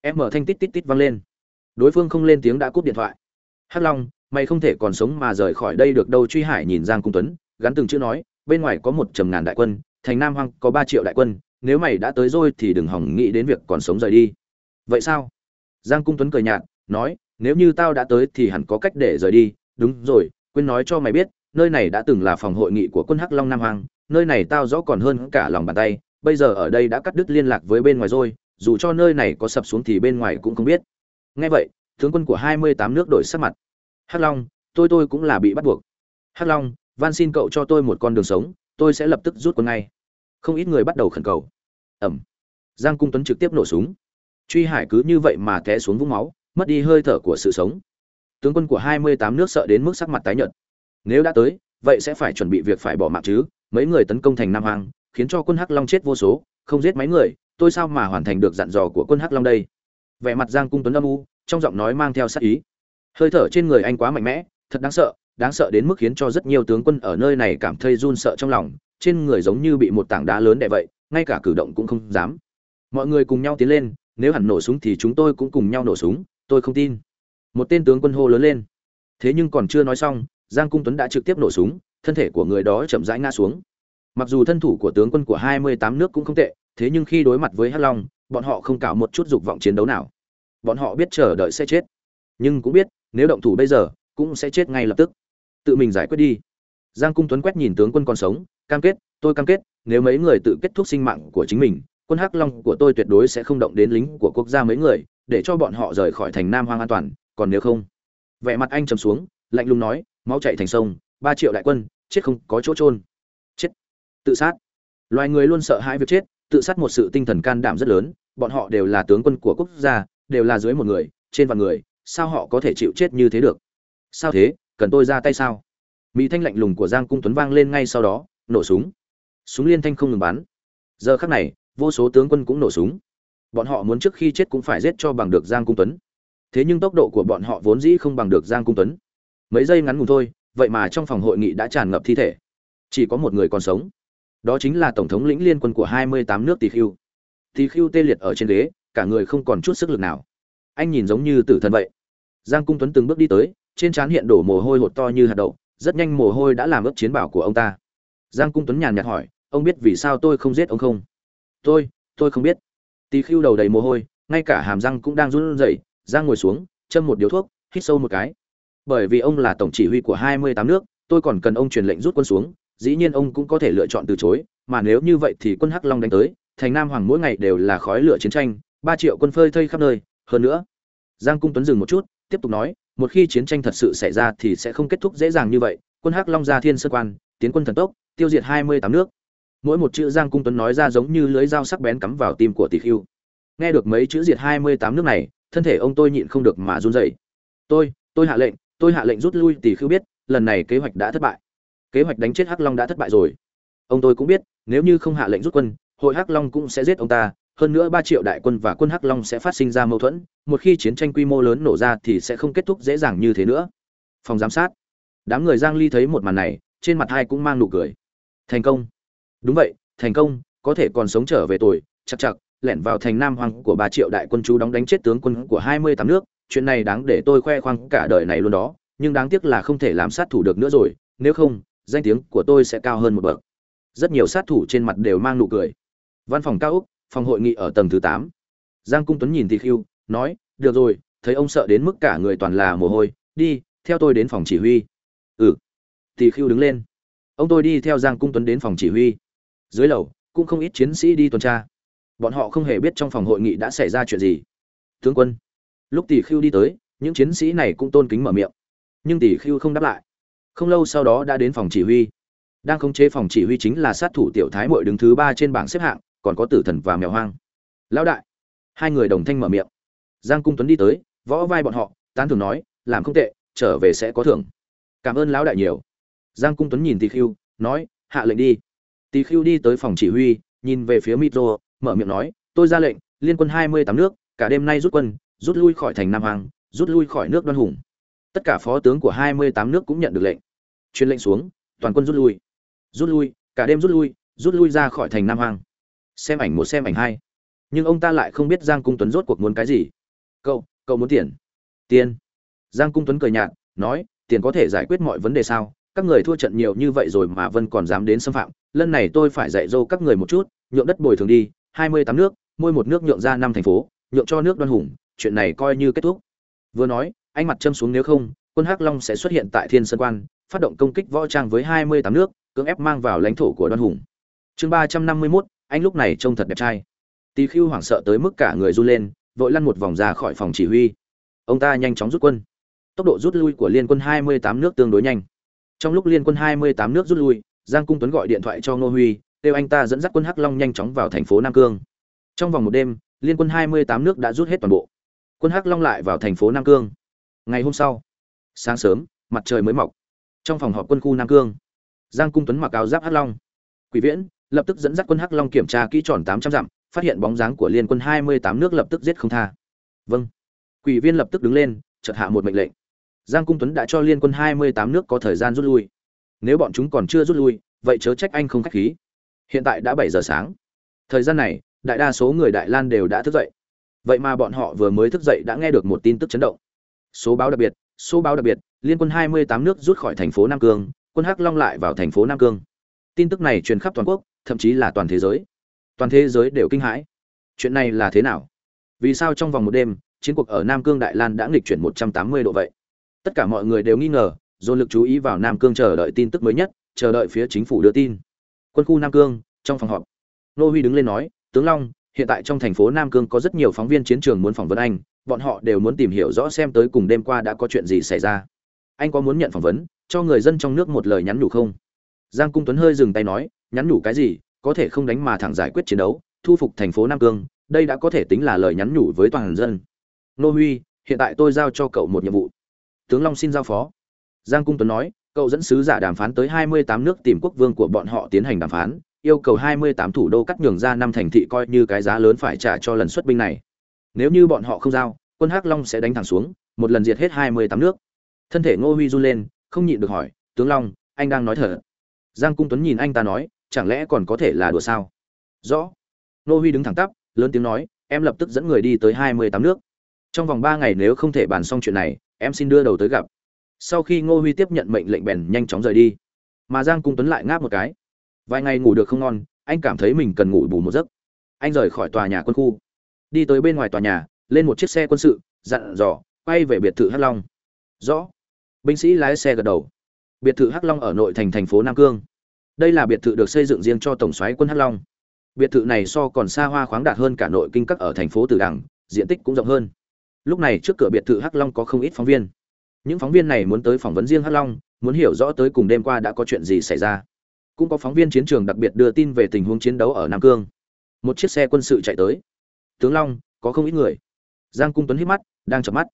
em mở thanh tít tít tít vang lên. Đối phương không lên tiếng đã cúp điện thoại. Hắc long, mày không thể còn sống mà rời khỏi đây được đâu, truy hải nhìn giang cung tuấn, gắn từng chữ nói, bên ngoài có một trầm ngàn đại quân, thành nam hoang có ba triệu đại quân, nếu mày đã tới rồi thì đừng hỏng nghĩ đến việc còn sống rời đi. Vậy sao? Giang cung tuấn cười nhạt, nói, nếu như tao đã tới thì hẳn có cách để rời đi. Đúng rồi, quên nói cho mày biết, nơi này đã từng là phòng hội nghị của quân hắc long nam hoàng nơi này tao rõ còn hơn cả lòng bàn tay. Bây giờ ở đây đã cắt đứt liên lạc với bên ngoài rồi dù cho nơi này có sập xuống thì bên ngoài cũng không biết. Nghe vậy, tướng quân của hai mươi tám nước đổi sắc mặt. Hắc long, tôi tôi cũng là bị bắt buộc. Hắc long, van xin cậu cho tôi một con đường sống, tôi sẽ lập tức rút quân ngay. Không ít người bắt đầu khẩn cầu. Ẩm. Giang cung tuấn trực tiếp nổ súng. Truy hải cứ như vậy mà té xuống vũng máu, mất đi hơi thở của sự sống. Tướng quân của hai mươi tám nước sợ đến mức sắc mặt tái nhợt. Nếu đã tới, vậy sẽ phải chuẩn bị việc phải bỏ mạng chứ. Mấy người tấn công thành nam hoàng khiến cho quân hắc long chết vô số, không giết mấy người tôi sao mà hoàn thành được dặn dò của quân hắc long đây? Vẻ mặt giang cung tuấn âm u, trong giọng nói mang theo sát ý. Hơi thở trên người anh quá mạnh mẽ, thật đáng sợ đáng sợ đến mức khiến cho rất nhiều tướng quân ở nơi này cảm thấy run sợ trong lòng. Trên người giống như bị một tảng đá lớn đè vậy, ngay cả cử động cũng không dám. Mọi người cùng nhau tiến lên, nếu hẳn nổ súng thì chúng tôi cũng cùng nhau nổ súng, tôi không tin. Một tên tướng quân hô lớn lên. Thế nhưng còn chưa nói xong, giang cung tuấn đã trực tiếp nổ súng, thân thể của người đó chậm rãi ngã xuống. Mặc dù thân thủ của tướng quân của hai mươi tám nước cũng không tệ thế nhưng khi đối mặt với hắc long, bọn họ không cả một chút dục vọng chiến đấu nào. Bọn họ biết chờ đợi sẽ chết. Nhưng cũng biết, nếu động thủ bây giờ, cũng sẽ chết ngay lập tức. Tự mình giải quyết đi. Giang cung tuấn quét nhìn tướng quân còn sống, cam kết, tôi cam kết, nếu mấy người tự kết thúc sinh mạng của chính mình, quân hắc long của tôi tuyệt đối sẽ không động đến lính của quốc gia mấy người, để cho bọn họ rời khỏi thành nam hoang an toàn, còn nếu không. Vẻ mặt anh trầm xuống, lạnh lùng nói, máu chạy thành sông, ba triệu đại quân, chết không có chỗ trôn chết. Tự sát. Loài người luôn sợ hãi việc chết tự sát một sự tinh thần can đảm rất lớn, bọn họ đều là tướng quân của quốc gia, đều là dưới một người, trên vạn người, sao họ có thể chịu chết như thế được? Sao thế? Cần tôi ra tay sao? Mỹ thanh lạnh lùng của giang cung tuấn vang lên ngay sau đó, nổ súng. Súng liên thanh không ngừng bắn. Giờ khắc này, vô số tướng quân cũng nổ súng. Bọn họ muốn trước khi chết cũng phải giết cho bằng được giang cung tuấn. Thế nhưng tốc độ của bọn họ vốn dĩ không bằng được giang cung tuấn. Mấy giây ngắn ngủn thôi, vậy mà trong phòng hội nghị đã tràn ngập thi thể. Chỉ có một người còn sống đó chính là tổng thống lĩnh liên quân của hai mươi tám nước tỳ khưu. Tỳ khưu tê liệt ở trên ghế, cả người không còn chút sức lực nào. Anh nhìn giống như tử thần vậy. Giang cung tuấn từng bước đi tới, trên trán hiện đổ mồ hôi hột to như hạt đậu, rất nhanh mồ hôi đã làm ướt chiến bảo của ông ta. Giang cung tuấn nhàn nhạt hỏi, ông biết vì sao tôi không giết ông không? Tôi tôi không biết. Tỳ khưu đầu đầy mồ hôi, ngay cả hàm răng cũng đang run rẩy. Giang ngồi xuống, châm một điếu thuốc, hít sâu một cái. Bởi vì ông là tổng chỉ huy của hai mươi tám nước, tôi còn cần ông truyền lệnh rút quân xuống dĩ nhiên ông cũng có thể lựa chọn từ chối, mà nếu như vậy thì quân hắc long đánh tới, thành nam hoàng mỗi ngày đều là khói lửa chiến tranh, ba triệu quân phơi thây khắp nơi. Hơn nữa, giang cung tuấn dừng một chút, tiếp tục nói, một khi chiến tranh thật sự xảy ra thì sẽ không kết thúc dễ dàng như vậy. Quân hắc long ra thiên sơn quan, tiến quân thần tốc, tiêu diệt hai mươi tám nước. Mỗi một chữ giang cung tuấn nói ra giống như lưới dao sắc bén cắm vào tim của tỷ khưu. Nghe được mấy chữ diệt hai mươi tám nước này, thân thể ông tôi nhịn không được mà run rẩy. Tôi tôi hạ lệnh, tôi hạ lệnh rút lui. Tỷ khưu biết, lần này kế hoạch đã thất bại kế hoạch đánh chết hắc long đã thất bại rồi. Ông tôi cũng biết, nếu như không hạ lệnh rút quân, hội hắc long cũng sẽ giết ông ta, hơn nữa ba triệu đại quân và quân hắc long sẽ phát sinh ra mâu thuẫn, một khi chiến tranh quy mô lớn nổ ra thì sẽ không kết thúc dễ dàng như thế nữa. Phòng giám sát. Đám người giang ly thấy một màn này, trên mặt hai cũng mang nụ cười. Thành công. Đúng vậy, thành công, có thể còn sống trở về tuổi chắc chắc lẻn vào thành nam hoàng của ba triệu đại quân chú đóng đánh chết tướng quân của 28 nước. Chuyện này đáng để tôi khoe khoang cả đời này luôn đó, nhưng đáng tiếc là không thể làm sát thủ được nữa rồi, nếu không danh tiếng của tôi sẽ cao hơn một bậc. Rất nhiều sát thủ trên mặt đều mang nụ cười. Văn phòng cao úc, phòng hội nghị ở tầng thứ tám. Giang cung tuấn nhìn thì khiêu, nói, được rồi, thấy ông sợ đến mức cả người toàn là mồ hôi, đi, theo tôi đến phòng chỉ huy. Ừ. Tỷ khiêu đứng lên. Ông tôi đi theo giang cung tuấn đến phòng chỉ huy. Dưới lầu, cũng không ít chiến sĩ đi tuần tra. Bọn họ không hề biết trong phòng hội nghị đã xảy ra chuyện gì. Tướng quân. Lúc tỷ khiêu đi tới, những chiến sĩ này cũng tôn kính mở miệng. Nhưng tỷ khiêu không đáp lại không lâu sau đó đã đến phòng chỉ huy. Đang khống chế phòng chỉ huy chính là sát thủ tiểu thái mội đứng thứ ba trên bảng xếp hạng, còn có tử thần và mèo hoang. Lão đại. Hai người đồng thanh mở miệng. Giang cung tuấn đi tới, võ vai bọn họ, tán thường nói, làm không tệ, trở về sẽ có thưởng. Cảm ơn lão đại nhiều. Giang cung tuấn nhìn tỳ khiêu nói, hạ lệnh đi. Tỳ khiêu đi tới phòng chỉ huy, nhìn về phía mitro, mở miệng nói, tôi ra lệnh, liên quân hai mươi tám nước, cả đêm nay rút quân, rút lui khỏi thành nam hoàng rút lui khỏi nước đoan hùng tất cả phó tướng của hai mươi tám nước cũng nhận được lệnh. Truyền lệnh xuống, toàn quân rút lui. Rút lui, cả đêm rút lui rút lui ra khỏi thành nam hoàng xem ảnh một, xem ảnh hai. Nhưng ông ta lại không biết giang cung tuấn rốt cuộc muốn cái gì. Cậu cậu muốn tiền. Tiền. Giang cung tuấn cười nhạt, nói, tiền có thể giải quyết mọi vấn đề sao? Các người thua trận nhiều như vậy rồi mà vân còn dám đến xâm phạm. Lần này tôi phải dạy dỗ các người một chút, nhượng đất bồi thường đi. hai mươi tám nước, mỗi một nước nhượng ra năm thành phố, nhượng cho nước đoan hùng. Chuyện này coi như kết thúc. Vừa nói anh mặt châm xuống nếu không, quân hắc long sẽ xuất hiện tại thiên sơn quan, phát động công kích võ trang với hai mươi tám nước, cưỡng ép mang vào lãnh thổ của đoan hùng. Chương ba trăm năm mươi mốt, anh lúc này trông thật đẹp trai. Tỳ khưu hoảng sợ tới mức cả người run lên, vội lăn một vòng ra khỏi phòng chỉ huy. Ông ta nhanh chóng rút quân. Tốc độ rút lui của liên quân 28 nước tương đối nhanh. Trong lúc liên quân 28 nước rút lui, giang cung tuấn gọi điện thoại cho ngô huy, kêu anh ta dẫn dắt quân hắc long nhanh chóng vào thành phố nam cương. Trong vòng một đêm, liên quân 28 nước đã rút hết toàn bộ. Quân hắc long lại vào thành phố nam cương ngày hôm sau, sáng sớm, mặt trời mới mọc. Trong phòng họp quân khu nam cương, giang cung tuấn mặc áo giáp hắc long. Quỷ viễn lập tức dẫn dắt quân hắc long kiểm tra kỹ tròn 800 dặm, phát hiện bóng dáng của liên quân 28 nước lập tức giết không tha. Vâng. Quỷ viên lập tức đứng lên chật hạ một mệnh lệnh. Giang cung tuấn đã cho liên quân 28 nước có thời gian rút lui. Nếu bọn chúng còn chưa rút lui, vậy chớ trách anh không khách khí. Hiện tại đã bảy giờ sáng. Thời gian này, đại đa số người đại lan đều đã thức dậy. Vậy mà bọn họ vừa mới thức dậy đã nghe được một tin tức chấn động số báo đặc biệt, số báo đặc biệt, liên quân 28 nước rút khỏi thành phố nam cương, quân hắc long lại vào thành phố nam cương. Tin tức này truyền khắp toàn quốc, thậm chí là toàn thế giới. Toàn thế giới đều kinh hãi. Chuyện này là thế nào? Vì sao trong vòng một đêm, chiến cuộc ở nam cương đại lan đã nghịch chuyển 180 độ vậy? Tất cả mọi người đều nghi ngờ, dồn lực chú ý vào nam cương chờ đợi tin tức mới nhất, chờ đợi phía chính phủ đưa tin. Quân khu nam cương, trong phòng họp. Nô huy đứng lên nói, tướng long, hiện tại trong thành phố nam cương có rất nhiều phóng viên chiến trường muốn phỏng vấn anh bọn họ đều muốn tìm hiểu rõ xem tới cùng đêm qua đã có chuyện gì xảy ra. Anh có muốn nhận phỏng vấn, cho người dân trong nước một lời nhắn nhủ không? Giang cung tuấn hơi dừng tay nói, nhắn nhủ cái gì, có thể không đánh mà thẳng giải quyết chiến đấu, thu phục thành phố nam cương, đây đã có thể tính là lời nhắn nhủ với toàn dân. Nô huy, hiện tại tôi giao cho cậu một nhiệm vụ. Tướng long xin giao phó. Giang cung tuấn nói, cậu dẫn sứ giả đàm phán tới 28 nước tìm quốc vương của bọn họ tiến hành đàm phán, yêu cầu 28 thủ đô cắt nhường ra năm thành thị coi như cái giá lớn phải trả cho lần xuất binh này nếu như bọn họ không giao, quân hắc long sẽ đánh thẳng xuống, một lần diệt hết 28 nước. Thân thể ngô huy run lên, không nhịn được hỏi, tướng long, anh đang nói thở. giang cung tuấn nhìn anh ta nói, chẳng lẽ còn có thể là đùa sao? Rõ. Ngô huy đứng thẳng tắp, lớn tiếng nói, em lập tức dẫn người đi tới 28 nước. Trong vòng ba ngày nếu không thể bàn xong chuyện này, em xin đưa đầu tới gặp. Sau khi ngô huy tiếp nhận mệnh lệnh bèn nhanh chóng rời đi. Mà giang cung tuấn lại ngáp một cái. Vài ngày ngủ được không ngon, anh cảm thấy mình cần ngủ bù một giấc. Anh rời khỏi tòa nhà quân khu đi tới bên ngoài tòa nhà, lên một chiếc xe quân sự, dặn dò, quay về biệt thự hắc long. Rõ. Binh sĩ lái xe gật đầu. Biệt thự hắc long ở nội thành thành phố nam cương. Đây là biệt thự được xây dựng riêng cho tổng soái quân hắc long. Biệt thự này so còn xa hoa khoáng đạt hơn cả nội kinh các ở thành phố từ đằng, diện tích cũng rộng hơn. Lúc này trước cửa biệt thự hắc long có không ít phóng viên. Những phóng viên này muốn tới phỏng vấn riêng hắc long, muốn hiểu rõ tới cùng đêm qua đã có chuyện gì xảy ra. Cũng có phóng viên chiến trường đặc biệt đưa tin về tình huống chiến đấu ở nam cương. Một chiếc xe quân sự chạy tới tướng long, có không ít người. Giang cung tuấn hít mắt, đang chợp mắt.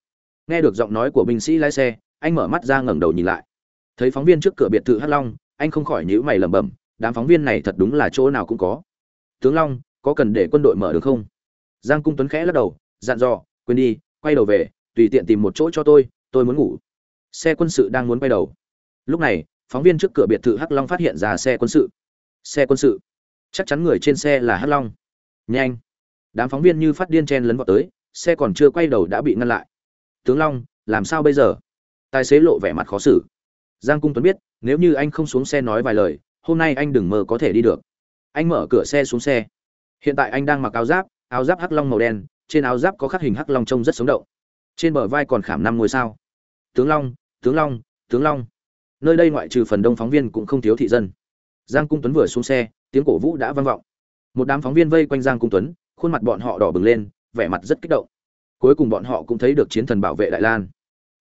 Nghe được giọng nói của binh sĩ lái xe, anh mở mắt ra ngẩng đầu nhìn lại. Thấy phóng viên trước cửa biệt thự hắc long, anh không khỏi nhíu mày lẩm bẩm, đám phóng viên này thật đúng là chỗ nào cũng có. Tướng long, có cần để quân đội mở được không? Giang cung tuấn khẽ lắc đầu, dặn dò, quên đi, quay đầu về, tùy tiện tìm một chỗ cho tôi tôi muốn ngủ. Xe quân sự đang muốn quay đầu. Lúc này, phóng viên trước cửa biệt thự hắc long phát hiện ra xe quân sự. Xe quân sự. Chắc chắn người trên xe là hắc long. Nhanh đám phóng viên như phát điên chen lấn vào tới, xe còn chưa quay đầu đã bị ngăn lại. Tướng long, làm sao bây giờ? Tài xế lộ vẻ mặt khó xử. Giang cung tuấn biết, nếu như anh không xuống xe nói vài lời, hôm nay anh đừng mơ có thể đi được. Anh mở cửa xe xuống xe. Hiện tại anh đang mặc áo giáp áo giáp hắc long màu đen, trên áo giáp có khắc hình hắc long trông rất sống động. Trên bờ vai còn khảm năm ngôi sao. Tướng long tướng long tướng long. Nơi đây ngoại trừ phần đông phóng viên cũng không thiếu thị dân. Giang cung tuấn vừa xuống xe, tiếng cổ vũ đã vang vọng. Một đám phóng viên vây quanh giang cung tuấn khuôn mặt bọn họ đỏ bừng lên, vẻ mặt rất kích động. Cuối cùng bọn họ cũng thấy được chiến thần bảo vệ đại lan.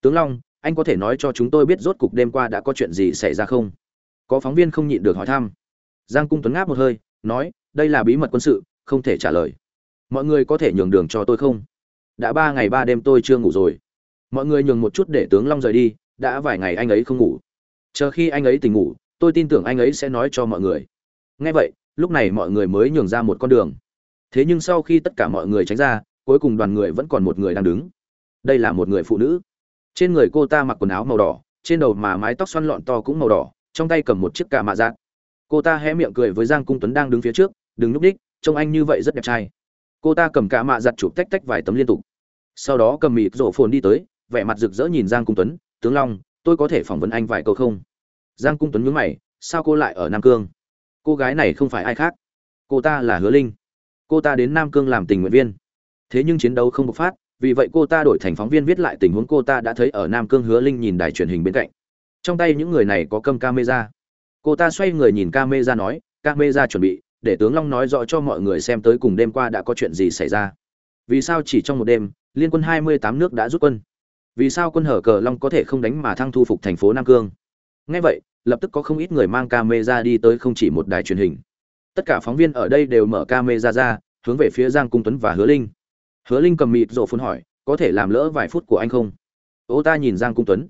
Tướng long, anh có thể nói cho chúng tôi biết rốt cục đêm qua đã có chuyện gì xảy ra không? Có phóng viên không nhịn được hỏi thăm. Giang cung tuấn ngáp một hơi, nói, đây là bí mật quân sự, không thể trả lời. Mọi người có thể nhường đường cho tôi không? Đã ba ngày ba đêm tôi chưa ngủ rồi. Mọi người nhường một chút để tướng long rời đi, đã vài ngày anh ấy không ngủ. Chờ khi anh ấy tỉnh ngủ, tôi tin tưởng anh ấy sẽ nói cho mọi người. Nghe vậy, lúc này mọi người mới nhường ra một con đường thế nhưng sau khi tất cả mọi người tránh ra, cuối cùng đoàn người vẫn còn một người đang đứng. Đây là một người phụ nữ. Trên người cô ta mặc quần áo màu đỏ, trên đầu mà mái tóc xoăn lọn to cũng màu đỏ, trong tay cầm một chiếc cà mạ giác cô ta hé miệng cười với giang cung tuấn đang đứng phía trước, đừng núp đích trông anh như vậy rất đẹp trai. Cô ta cầm cà mạ giặt chụp tách tách vài tấm liên tục. Sau đó cầm mịt rổ phồn đi tới, vẻ mặt rực rỡ nhìn giang cung tuấn, tướng long, tôi có thể phỏng vấn anh vài câu không? Giang cung tuấn nhướng mày, sao cô lại ở nam cương? Cô gái này không phải ai khác. Cô ta là hứa linh cô ta đến nam cương làm tình nguyện viên. Thế nhưng chiến đấu không bộc phát, vì vậy cô ta đổi thành phóng viên viết lại tình huống cô ta đã thấy ở nam cương hứa linh nhìn đài truyền hình bên cạnh. Trong tay những người này có cầm camera. Cô ta xoay người nhìn camera nói, camera chuẩn bị, để tướng long nói rõ cho mọi người xem tới cùng đêm qua đã có chuyện gì xảy ra. Vì sao chỉ trong một đêm, liên quân 28 nước đã rút quân? Vì sao quân hở cờ long có thể không đánh mà thăng thu phục thành phố nam cương? Ngay vậy, lập tức có không ít người mang camera đi tới không chỉ một đài truyền hình tất cả phóng viên ở đây đều mở camera ra, hướng về phía giang cung tuấn và hứa linh. Hứa linh cầm mịt rộ phun hỏi, có thể làm lỡ vài phút của anh không? Ô ta nhìn giang cung tuấn.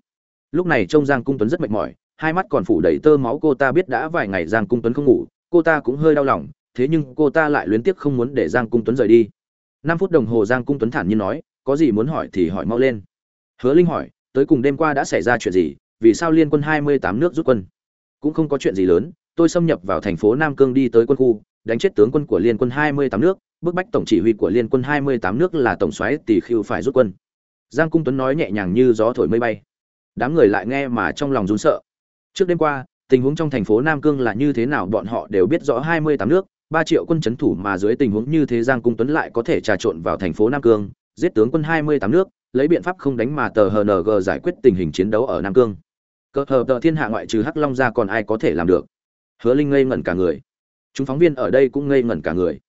Lúc này trông giang cung tuấn rất mệt mỏi, hai mắt còn phủ đầy tơ máu, cô ta biết đã vài ngày giang cung tuấn không ngủ, cô ta cũng hơi đau lòng, thế nhưng cô ta lại luyến tiếc không muốn để giang cung tuấn rời đi. Năm phút đồng hồ giang cung tuấn thản nhiên nói, có gì muốn hỏi thì hỏi mau lên. Hứa linh hỏi, tới cùng đêm qua đã xảy ra chuyện gì? Vì sao liên quân hai mươi tám nước rút quân? Cũng không có chuyện gì lớn tôi xâm nhập vào thành phố nam cương đi tới quân khu, đánh chết tướng quân của liên quân hai mươi tám nước, bức bách tổng chỉ huy của liên quân hai mươi tám nước là tổng soái tỷ Khưu phải rút quân. Giang cung tuấn nói nhẹ nhàng như gió thổi mây bay. Đám người lại nghe mà trong lòng run sợ. Trước đêm qua, tình huống trong thành phố nam cương là như thế nào bọn họ đều biết rõ hai mươi tám nước, ba triệu quân chấn thủ mà dưới tình huống như thế giang cung tuấn lại có thể trà trộn vào thành phố nam cương, giết tướng quân hai mươi tám nước, lấy biện pháp không đánh mà tờ hng giải quyết tình hình chiến đấu ở nam cương. Cơ, hờ, tờ thiên hạ ngoại trừ hắc long ra còn ai có thể làm được? Hứa linh ngây ngẩn cả người. Chúng phóng viên ở đây cũng ngây ngẩn cả người.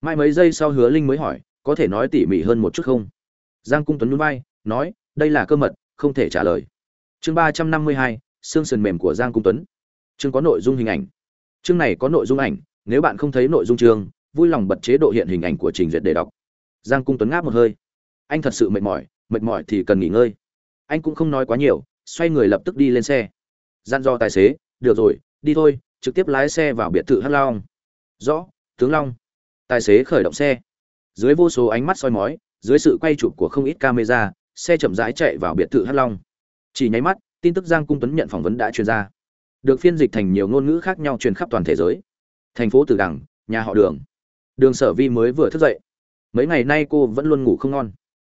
Mai mấy giây sau hứa linh mới hỏi, có thể nói tỉ mỉ hơn một chút không? Giang cung tuấn nhún vai, nói, đây là cơ mật, không thể trả lời. Chương ba trăm năm mươi hai xương sườn mềm của giang cung tuấn. Chương có nội dung hình ảnh. Chương này có nội dung ảnh, nếu bạn không thấy nội dung chương, vui lòng bật chế độ hiện hình ảnh của trình duyệt để đọc. Giang cung tuấn ngáp một hơi. Anh thật sự mệt mỏi mệt mỏi thì cần nghỉ ngơi. Anh cũng không nói quá nhiều, xoay người lập tức đi lên xe. Gian do tài xế, được rồi, đi thôi trực tiếp lái xe vào biệt thự hắc long. Rõ, tướng long. Tài xế khởi động xe. Dưới vô số ánh mắt soi mói, dưới sự quay chụp của không ít camera, xe chậm rãi chạy vào biệt thự hắc long. Chỉ nháy mắt, tin tức giang cung tuấn nhận phỏng vấn đã truyền ra. Được phiên dịch thành nhiều ngôn ngữ khác nhau truyền khắp toàn thế giới. Thành phố tử đằng, nhà họ đường. Đường sở vi mới vừa thức dậy. Mấy ngày nay cô vẫn luôn ngủ không ngon.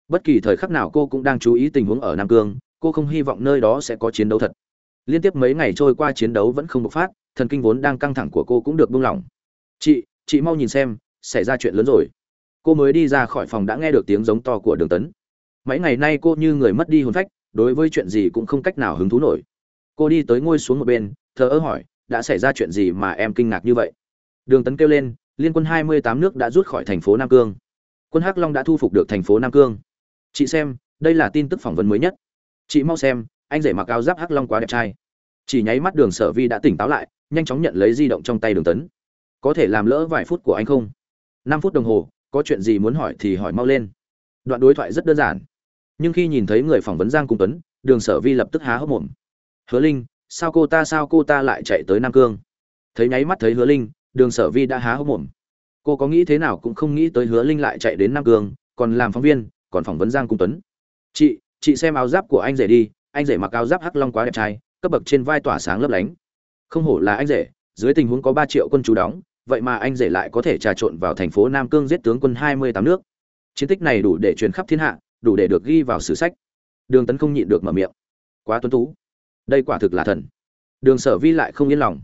Bất kỳ thời khắc nào cô cũng đang chú ý tình huống ở nam cương, cô không hy vọng nơi đó sẽ có chiến đấu thật. Liên tiếp mấy ngày trôi qua chiến đấu vẫn không bộc phát thần kinh vốn đang căng thẳng của cô cũng được buông lỏng. Chị chị mau nhìn xem, xảy ra chuyện lớn rồi. Cô mới đi ra khỏi phòng đã nghe được tiếng giống to của đường tấn. Mấy ngày nay cô như người mất đi hồn phách, đối với chuyện gì cũng không cách nào hứng thú nổi. Cô đi tới ngôi xuống một bên, thờ ơ hỏi, đã xảy ra chuyện gì mà em kinh ngạc như vậy? Đường tấn kêu lên, liên quân hai mươi tám nước đã rút khỏi thành phố nam cương. Quân hắc long đã thu phục được thành phố nam cương. Chị xem, đây là tin tức phỏng vấn mới nhất. Chị mau xem, anh rể mặc áo giáp hắc long quá đẹp trai chỉ nháy mắt đường sở vi đã tỉnh táo lại, nhanh chóng nhận lấy di động trong tay đường tấn. Có thể làm lỡ vài phút của anh không? Năm phút đồng hồ, có chuyện gì muốn hỏi thì hỏi mau lên. Đoạn đối thoại rất đơn giản. Nhưng khi nhìn thấy người phỏng vấn giang cung tuấn, đường sở vi lập tức há hốc mồm. Hứa linh, sao cô ta, sao cô ta lại chạy tới nam cương? Thấy nháy mắt thấy hứa linh, đường sở vi đã há hốc mồm. Cô có nghĩ thế nào cũng không nghĩ tới hứa linh lại chạy đến nam cương, còn làm phóng viên, còn phỏng vấn giang cung tuấn. Chị chị xem áo giáp của anh rể đi, anh rể mặc áo giáp hắc long quá đẹp trai cấp bậc trên vai tỏa sáng lấp lánh. Không hổ là anh rể, dưới tình huống có ba triệu quân chú đóng, vậy mà anh rể lại có thể trà trộn vào thành phố nam cương giết tướng quân hai mươi tám nước. Chiến tích này đủ để truyền khắp thiên hạ, đủ để được ghi vào sử sách. Đường tấn không nhịn được mở miệng. Quá tuấn tú. Đây quả thực là thần. Đường sở vi lại không yên lòng.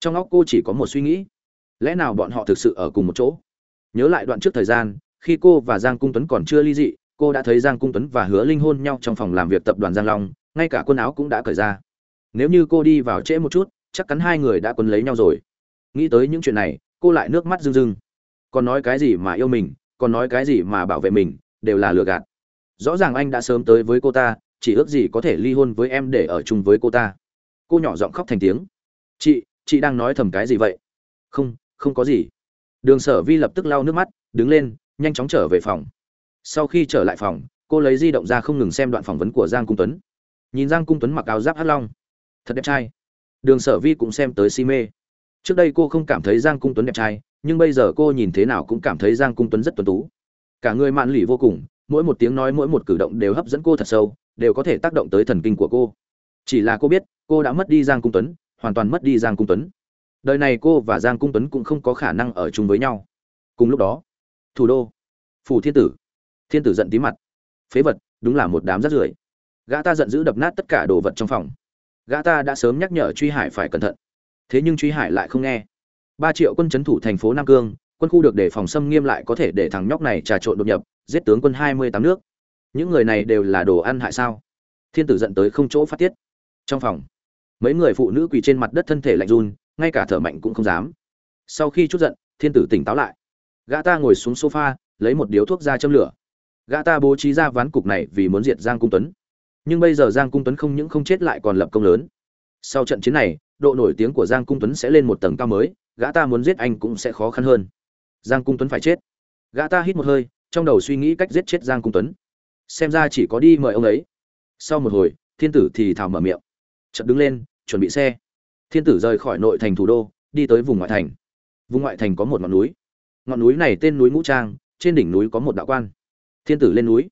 Trong óc cô chỉ có một suy nghĩ. Lẽ nào bọn họ thực sự ở cùng một chỗ? Nhớ lại đoạn trước thời gian, khi cô và giang cung tuấn còn chưa ly dị, cô đã thấy giang cung tuấn và hứa linh hôn nhau trong phòng làm việc tập đoàn giang long, ngay cả quần áo cũng đã cởi ra nếu như cô đi vào trễ một chút, chắc chắn hai người đã quấn lấy nhau rồi. Nghĩ tới những chuyện này, cô lại nước mắt rưng rưng. Còn nói cái gì mà yêu mình, còn nói cái gì mà bảo vệ mình, đều là lừa gạt. Rõ ràng anh đã sớm tới với cô ta, chỉ ước gì có thể ly hôn với em để ở chung với cô ta. Cô nhỏ giọng khóc thành tiếng. Chị chị đang nói thầm cái gì vậy? Không không có gì. Đường sở vi lập tức lau nước mắt, đứng lên, nhanh chóng trở về phòng. Sau khi trở lại phòng, cô lấy di động ra không ngừng xem đoạn phỏng vấn của giang cung tuấn. Nhìn giang cung tuấn mặc áo giáp hắt long thật đẹp trai. Đường sở vi cũng xem tới si mê. Trước đây cô không cảm thấy giang cung tuấn đẹp trai, nhưng bây giờ cô nhìn thế nào cũng cảm thấy giang cung tuấn rất tuấn tú. Cả người mạn lỉ vô cùng, mỗi một tiếng nói, mỗi một cử động đều hấp dẫn cô thật sâu, đều có thể tác động tới thần kinh của cô. Chỉ là cô biết, cô đã mất đi giang cung tuấn, hoàn toàn mất đi giang cung tuấn. Đời này cô và giang cung tuấn cũng không có khả năng ở chung với nhau. Cùng lúc đó, thủ đô, phủ thiên tử. Thiên tử giận tí mặt. Phế vật, đúng là một đám rắt rưởi. Gã ta giận dữ đập nát tất cả đồ vật trong phòng gã ta đã sớm nhắc nhở truy hải phải cẩn thận. Thế nhưng truy hải lại không nghe. Ba triệu quân c h ấ n thủ thành phố nam cương, quân khu được đề phòng xâm nghiêm lại có thể để thằng nhóc này trà trộn đột nhập, giết tướng quân hai mươi tám nước. Những người này đều là đồ ăn hại sao? Thiên tử giận tới không chỗ phát tiết. Trong phòng, mấy người phụ nữ quỳ trên mặt đất thân thể lạnh run, ngay cả thở mạnh cũng không dám. Sau khi chút giận, thiên tử tỉnh táo lại. Gã ta ngồi xuống sofa, lấy một điếu thuốc ra châm lửa. Gã ta bố trí ra ván cục này vì muốn diệt giang cung tuấn nhưng bây giờ giang cung tuấn không những không chết lại còn lập công lớn. Sau trận chiến này, độ nổi tiếng của giang cung tuấn sẽ lên một tầng cao mới, gã ta muốn giết anh cũng sẽ khó khăn hơn. Giang cung tuấn phải chết. Gã ta hít một hơi, trong đầu suy nghĩ cách giết chết giang cung tuấn. Xem ra chỉ có đi mời ông ấy. Sau một hồi, thiên tử thì thào mở miệng. Chợt đứng lên, chuẩn bị xe. Thiên tử rời khỏi nội thành thủ đô, đi tới vùng ngoại thành. Vùng ngoại thành có một ngọn núi. Ngọn núi này tên núi ngũ trang, trên đỉnh núi có một đạo quan. Thiên tử lên núi.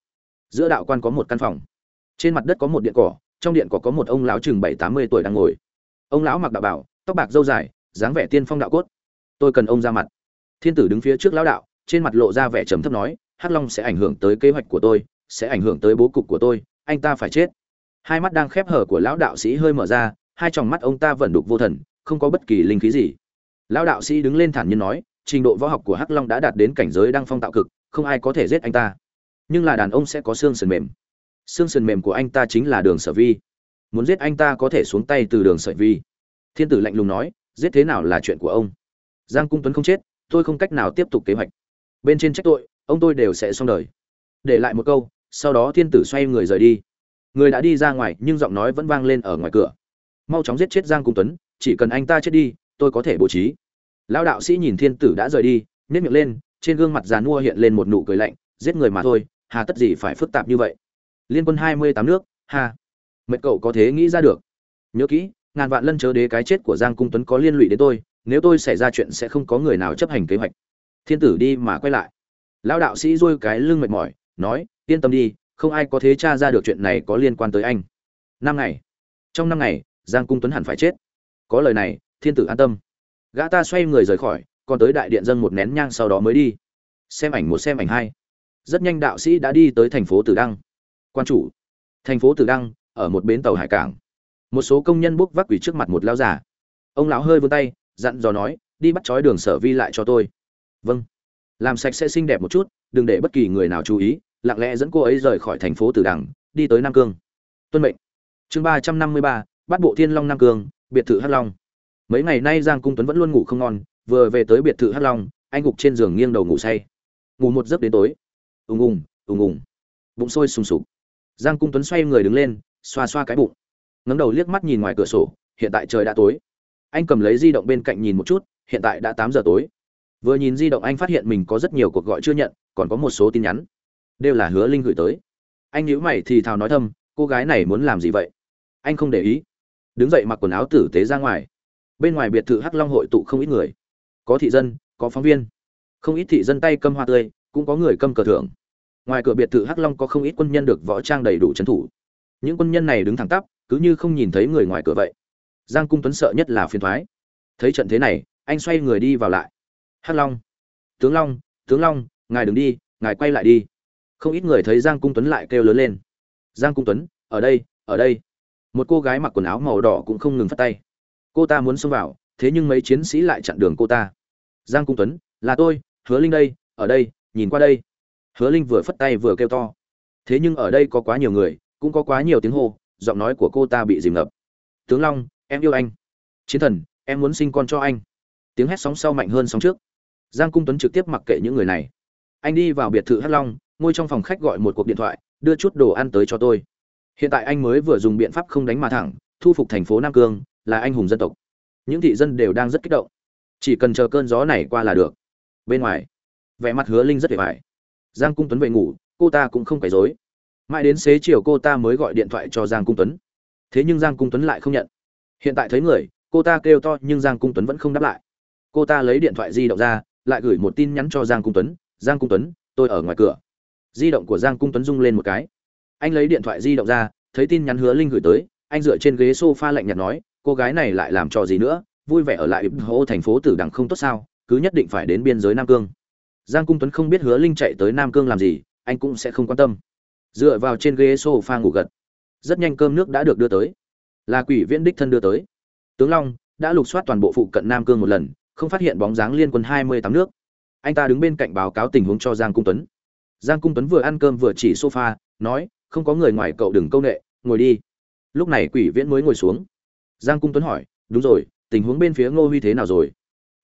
Giữa đạo quan có một căn phòng trên mặt đất có một điện cỏ, trong điện cỏ có một ông lão chừng bảy tám mươi tuổi đang ngồi. Ông lão mặc đạo bảo tóc bạc dâu dài, dáng vẻ tiên phong đạo cốt. Tôi cần ông ra mặt. Thiên tử đứng phía trước lão đạo, trên mặt lộ ra vẻ trầm thấp nói, hắc long sẽ ảnh hưởng tới kế hoạch của tôi, sẽ ảnh hưởng tới bố cục của tôi, anh ta phải chết. Hai mắt đang khép hở của lão đạo sĩ hơi mở ra, hai tròng mắt ông ta vẫn đục vô thần, không có bất kỳ linh khí gì. Lão đạo sĩ đứng lên thản nhiên nói, trình độ võ học của hắc long đã đạt đến cảnh giới đăng phong tạo cực, không ai có thể giết anh ta. Nhưng là đàn ông sẽ có xương sườn mềm xương sườn mềm của anh ta chính là đường sở vi. Muốn giết anh ta có thể xuống tay từ đường sở vi. Thiên tử lạnh lùng nói, giết thế nào là chuyện của ông? Giang cung tuấn không chết, tôi không cách nào tiếp tục kế hoạch. Bên trên trách tội, ông tôi đều sẽ xong đời. Để lại một câu, sau đó thiên tử xoay người rời đi. Người đã đi ra ngoài, nhưng giọng nói vẫn vang lên ở ngoài cửa. Mau chóng giết chết giang cung tuấn, chỉ cần anh ta chết đi, tôi có thể bố trí. Lão đạo sĩ nhìn thiên tử đã rời đi nếp miệng lên, trên gương mặt già nua hiện lên một nụ cười lạnh, giết người mà thôi, hà tất gì phải phức tạp như vậy? Liên quân hai mươi tám nước, ha. Mệt cậu có thế nghĩ ra được. Nhớ kỹ, ngàn vạn lân chớ đế cái chết của giang cung tuấn có liên lụy đến tôi, nếu tôi xảy ra chuyện sẽ không có người nào chấp hành kế hoạch. Thiên tử đi mà quay lại. Lão đạo sĩ dôi cái lưng mệt mỏi, nói, yên tâm đi, không ai có thế tra ra được chuyện này có liên quan tới anh. Năm ngày. Trong năm ngày, giang cung tuấn hẳn phải chết. Có lời này, thiên tử an tâm. Gã ta xoay người rời khỏi, còn tới đại điện dân một nén nhang sau đó mới đi. Xem ảnh một, xem ảnh hai. Rất nhanh đạo sĩ đã đi tới thành phố tử đăng quan chủ. Thành phố tử đăng, ở một bến tàu hải cảng. Một số công nhân bốc vác quỷ trước mặt một lão già. Ông lão hơi vươn tay, dặn dò nói, đi bắt chói đường sở vi lại cho tôi. Vâng. Làm sạch sẽ xinh đẹp một chút, đừng để bất kỳ người nào chú ý, lặng lẽ dẫn cô ấy rời khỏi thành phố tử đằng đi tới nam cương. Tuân mệnh. Chương ba trăm năm mươi ba, bắt bộ thiên long nam cương, biệt thự hắc long. Mấy ngày nay giang cung tuấn vẫn luôn ngủ không ngon, vừa về tới biệt thự hắc long, anh gục trên giường nghiêng đầu ngủ say. Ngủ một giấc đến tối. Ùng ùng ùng ùng. Bụng sôi sùng sục giang cung tuấn xoay người đứng lên, xoa xoa cái bụng. Ngẩng đầu liếc mắt nhìn ngoài cửa sổ, hiện tại trời đã tối. Anh cầm lấy di động bên cạnh nhìn một chút, hiện tại đã tám giờ tối. Vừa nhìn di động anh phát hiện mình có rất nhiều cuộc gọi chưa nhận, còn có một số tin nhắn. Đều là hứa linh gửi tới. Anh nhíu mày thì thào nói thầm, cô gái này muốn làm gì vậy? Anh không để ý. Đứng dậy mặc quần áo tử tế ra ngoài. Bên ngoài biệt thự hắc long hội tụ không ít người. Có thị dân, có phóng viên. Không ít thị dân tay câm hoa tươi, cũng có người câm cờ thưởng ngoài cửa biệt thự hắc long có không ít quân nhân được võ trang đầy đủ trấn thủ. Những quân nhân này đứng thẳng tắp, cứ như không nhìn thấy người ngoài cửa vậy. Giang cung tuấn sợ nhất là phiền thoái thấy trận thế này, anh xoay người đi vào lại. Hắc long, tướng long tướng long, ngài đừng đi, ngài quay lại đi. Không ít người thấy giang cung tuấn lại kêu lớn lên. Giang cung tuấn, ở đây ở đây. Một cô gái mặc quần áo màu đỏ cũng không ngừng phát tay. Cô ta muốn xông vào, thế nhưng mấy chiến sĩ lại chặn đường cô ta. Giang cung tuấn, là tôi, hứa linh đây, ở đây, nhìn qua đây hứa linh vừa phất tay vừa kêu to. Thế nhưng ở đây có quá nhiều người, cũng có quá nhiều tiếng hô, giọng nói của cô ta bị dìm ngập. Tướng long, em yêu anh. Chiến thần, em muốn sinh con cho anh. Tiếng hét sóng sau mạnh hơn sóng trước. Giang cung tuấn trực tiếp mặc kệ những người này. Anh đi vào biệt thự hắc long, ngồi trong phòng khách gọi một cuộc điện thoại, đưa chút đồ ăn tới cho tôi. Hiện tại anh mới vừa dùng biện pháp không đánh mà thẳng, thu phục thành phố nam cương, là anh hùng dân tộc. Những thị dân đều đang rất kích động. Chỉ cần chờ cơn gió này qua là được. Bên ngoài, vẻ mặt hứa linh rất vẻ vải giang cung tuấn về ngủ, cô ta cũng không phải dối mãi đến xế chiều cô ta mới gọi điện thoại cho giang cung tuấn. Thế nhưng giang cung tuấn lại không nhận. Hiện tại thấy người, cô ta kêu to nhưng giang cung tuấn vẫn không đáp lại. Cô ta lấy điện thoại di động ra, lại gửi một tin nhắn cho giang cung tuấn, giang cung tuấn, tôi ở ngoài cửa. Di động của giang cung tuấn rung lên một cái. Anh lấy điện thoại di động ra, thấy tin nhắn hứa linh gửi tới, anh dựa trên ghế s o f a lạnh nhạt nói, cô gái này lại làm trò gì nữa, vui vẻ ở lại hô thành phố tử đằng không tốt sao, cứ nhất định phải đến biên giới nam cương giang cung tuấn không biết hứa linh chạy tới nam cương làm gì, anh cũng sẽ không quan tâm. Dựa vào trên ghế sofa ngủ gật, rất nhanh cơm nước đã được đưa tới. Là quỷ viễn đích thân đưa tới. Tướng long đã lục soát toàn bộ phụ cận nam cương một lần, không phát hiện bóng dáng liên quân hai mươi tám nước. Anh ta đứng bên cạnh báo cáo tình huống cho giang cung tuấn. Giang cung tuấn vừa ăn cơm vừa chỉ sofa, nói, không có người ngoài cậu đừng câu nệ, ngồi đi. Lúc này quỷ viễn mới ngồi xuống. Giang cung tuấn hỏi, đúng rồi, tình huống bên phía ngô huy thế nào rồi?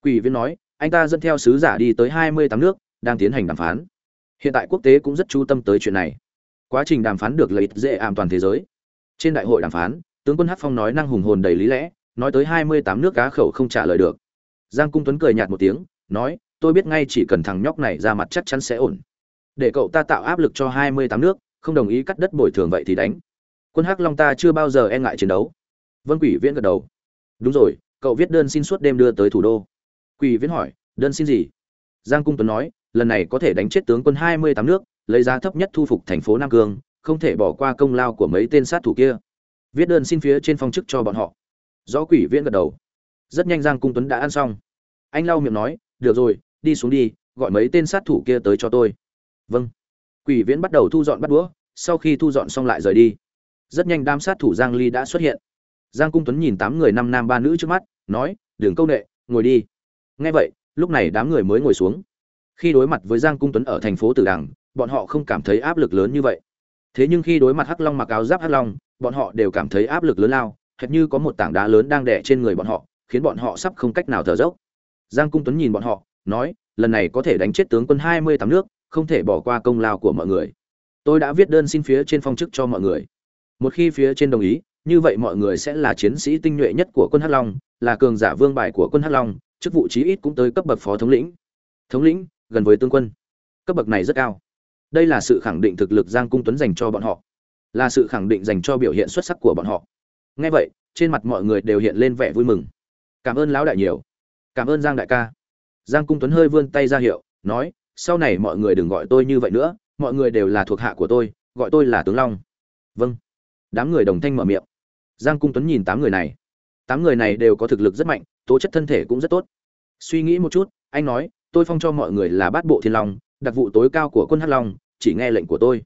Quỷ viễn nói anh ta dẫn theo sứ giả đi tới hai mươi tám nước, đang tiến hành đàm phán. Hiện tại quốc tế cũng rất chú tâm tới chuyện này. Quá trình đàm phán được lợi ích dễ ảm toàn thế giới. Trên đại hội đàm phán, tướng quân Hắc phong nói năng hùng hồn đầy lý lẽ, nói tới hai mươi tám nước cá khẩu không trả lời được. Giang cung tuấn cười nhạt một tiếng, nói, tôi biết ngay chỉ cần thằng nhóc này ra mặt chắc chắn sẽ ổn. Để cậu ta tạo áp lực cho hai mươi tám nước, không đồng ý cắt đất bồi thường vậy thì đánh. Quân hắc long ta chưa bao giờ e ngại chiến đấu. Vân quỷ viễn gật đầu. Đúng rồi, cậu viết đơn xin suốt đêm đưa tới thủ đô quỷ viễn hỏi, đơn xin gì? Giang cung tuấn nói, lần này có thể đánh chết tướng quân hai mươi tám nước, lấy giá thấp nhất thu phục thành phố nam cương, không thể bỏ qua công lao của mấy tên sát thủ kia. Viết đơn xin phía trên phong chức cho bọn họ. Do quỷ viễn gật đầu. Rất nhanh giang cung tuấn đã ăn xong. Anh lau miệng nói, được rồi, đi xuống đi, gọi mấy tên sát thủ kia tới cho tôi. Vâng. Quỷ viễn bắt đầu thu dọn bắt đũa, sau khi thu dọn xong lại rời đi. Rất nhanh đám sát thủ giang ly đã xuất hiện. Giang cung tuấn nhìn tám người năm nam ba nữ trước mắt, nói, đường câu nệ, ngồi đi nghe vậy, lúc này đám người mới ngồi xuống. Khi đối mặt với giang cung tuấn ở thành phố tử đằng, bọn họ không cảm thấy áp lực lớn như vậy. Thế nhưng khi đối mặt hắc long mặc áo giáp hắc long, bọn họ đều cảm thấy áp lực lớn lao, hệt như có một tảng đá lớn đang đè trên người bọn họ, khiến bọn họ sắp không cách nào thở dốc. Giang cung tuấn nhìn bọn họ, nói, lần này có thể đánh chết tướng quân hai mươi tám nước, không thể bỏ qua công lao của mọi người. Tôi đã viết đơn xin phía trên phong chức cho mọi người. Một khi phía trên đồng ý, như vậy mọi người sẽ là chiến sĩ tinh nhuệ nhất của quân hắc long, là cường giả vương bài của quân hắc long chức vụ chí ít cũng tới cấp bậc phó thống lĩnh. Thống lĩnh, gần với tướng quân. Cấp bậc này rất cao. Đây là sự khẳng định thực lực giang cung tuấn dành cho bọn họ. Là sự khẳng định dành cho biểu hiện xuất sắc của bọn họ. Nghe vậy, trên mặt mọi người đều hiện lên vẻ vui mừng. Cảm ơn lão đại nhiều. Cảm ơn giang đại ca. Giang cung tuấn hơi vươn tay ra hiệu, nói, sau này mọi người đừng gọi tôi như vậy nữa, mọi người đều là thuộc hạ của tôi, gọi tôi là tướng long. Vâng. Đám người đồng thanh mở miệng. Giang cung tuấn nhìn tám người này tám người này đều có thực lực rất mạnh, tố chất thân thể cũng rất tốt. Suy nghĩ một chút, anh nói, tôi phong cho mọi người là bát bộ thiên long, đặc vụ tối cao của quân hắc long, chỉ nghe lệnh của tôi.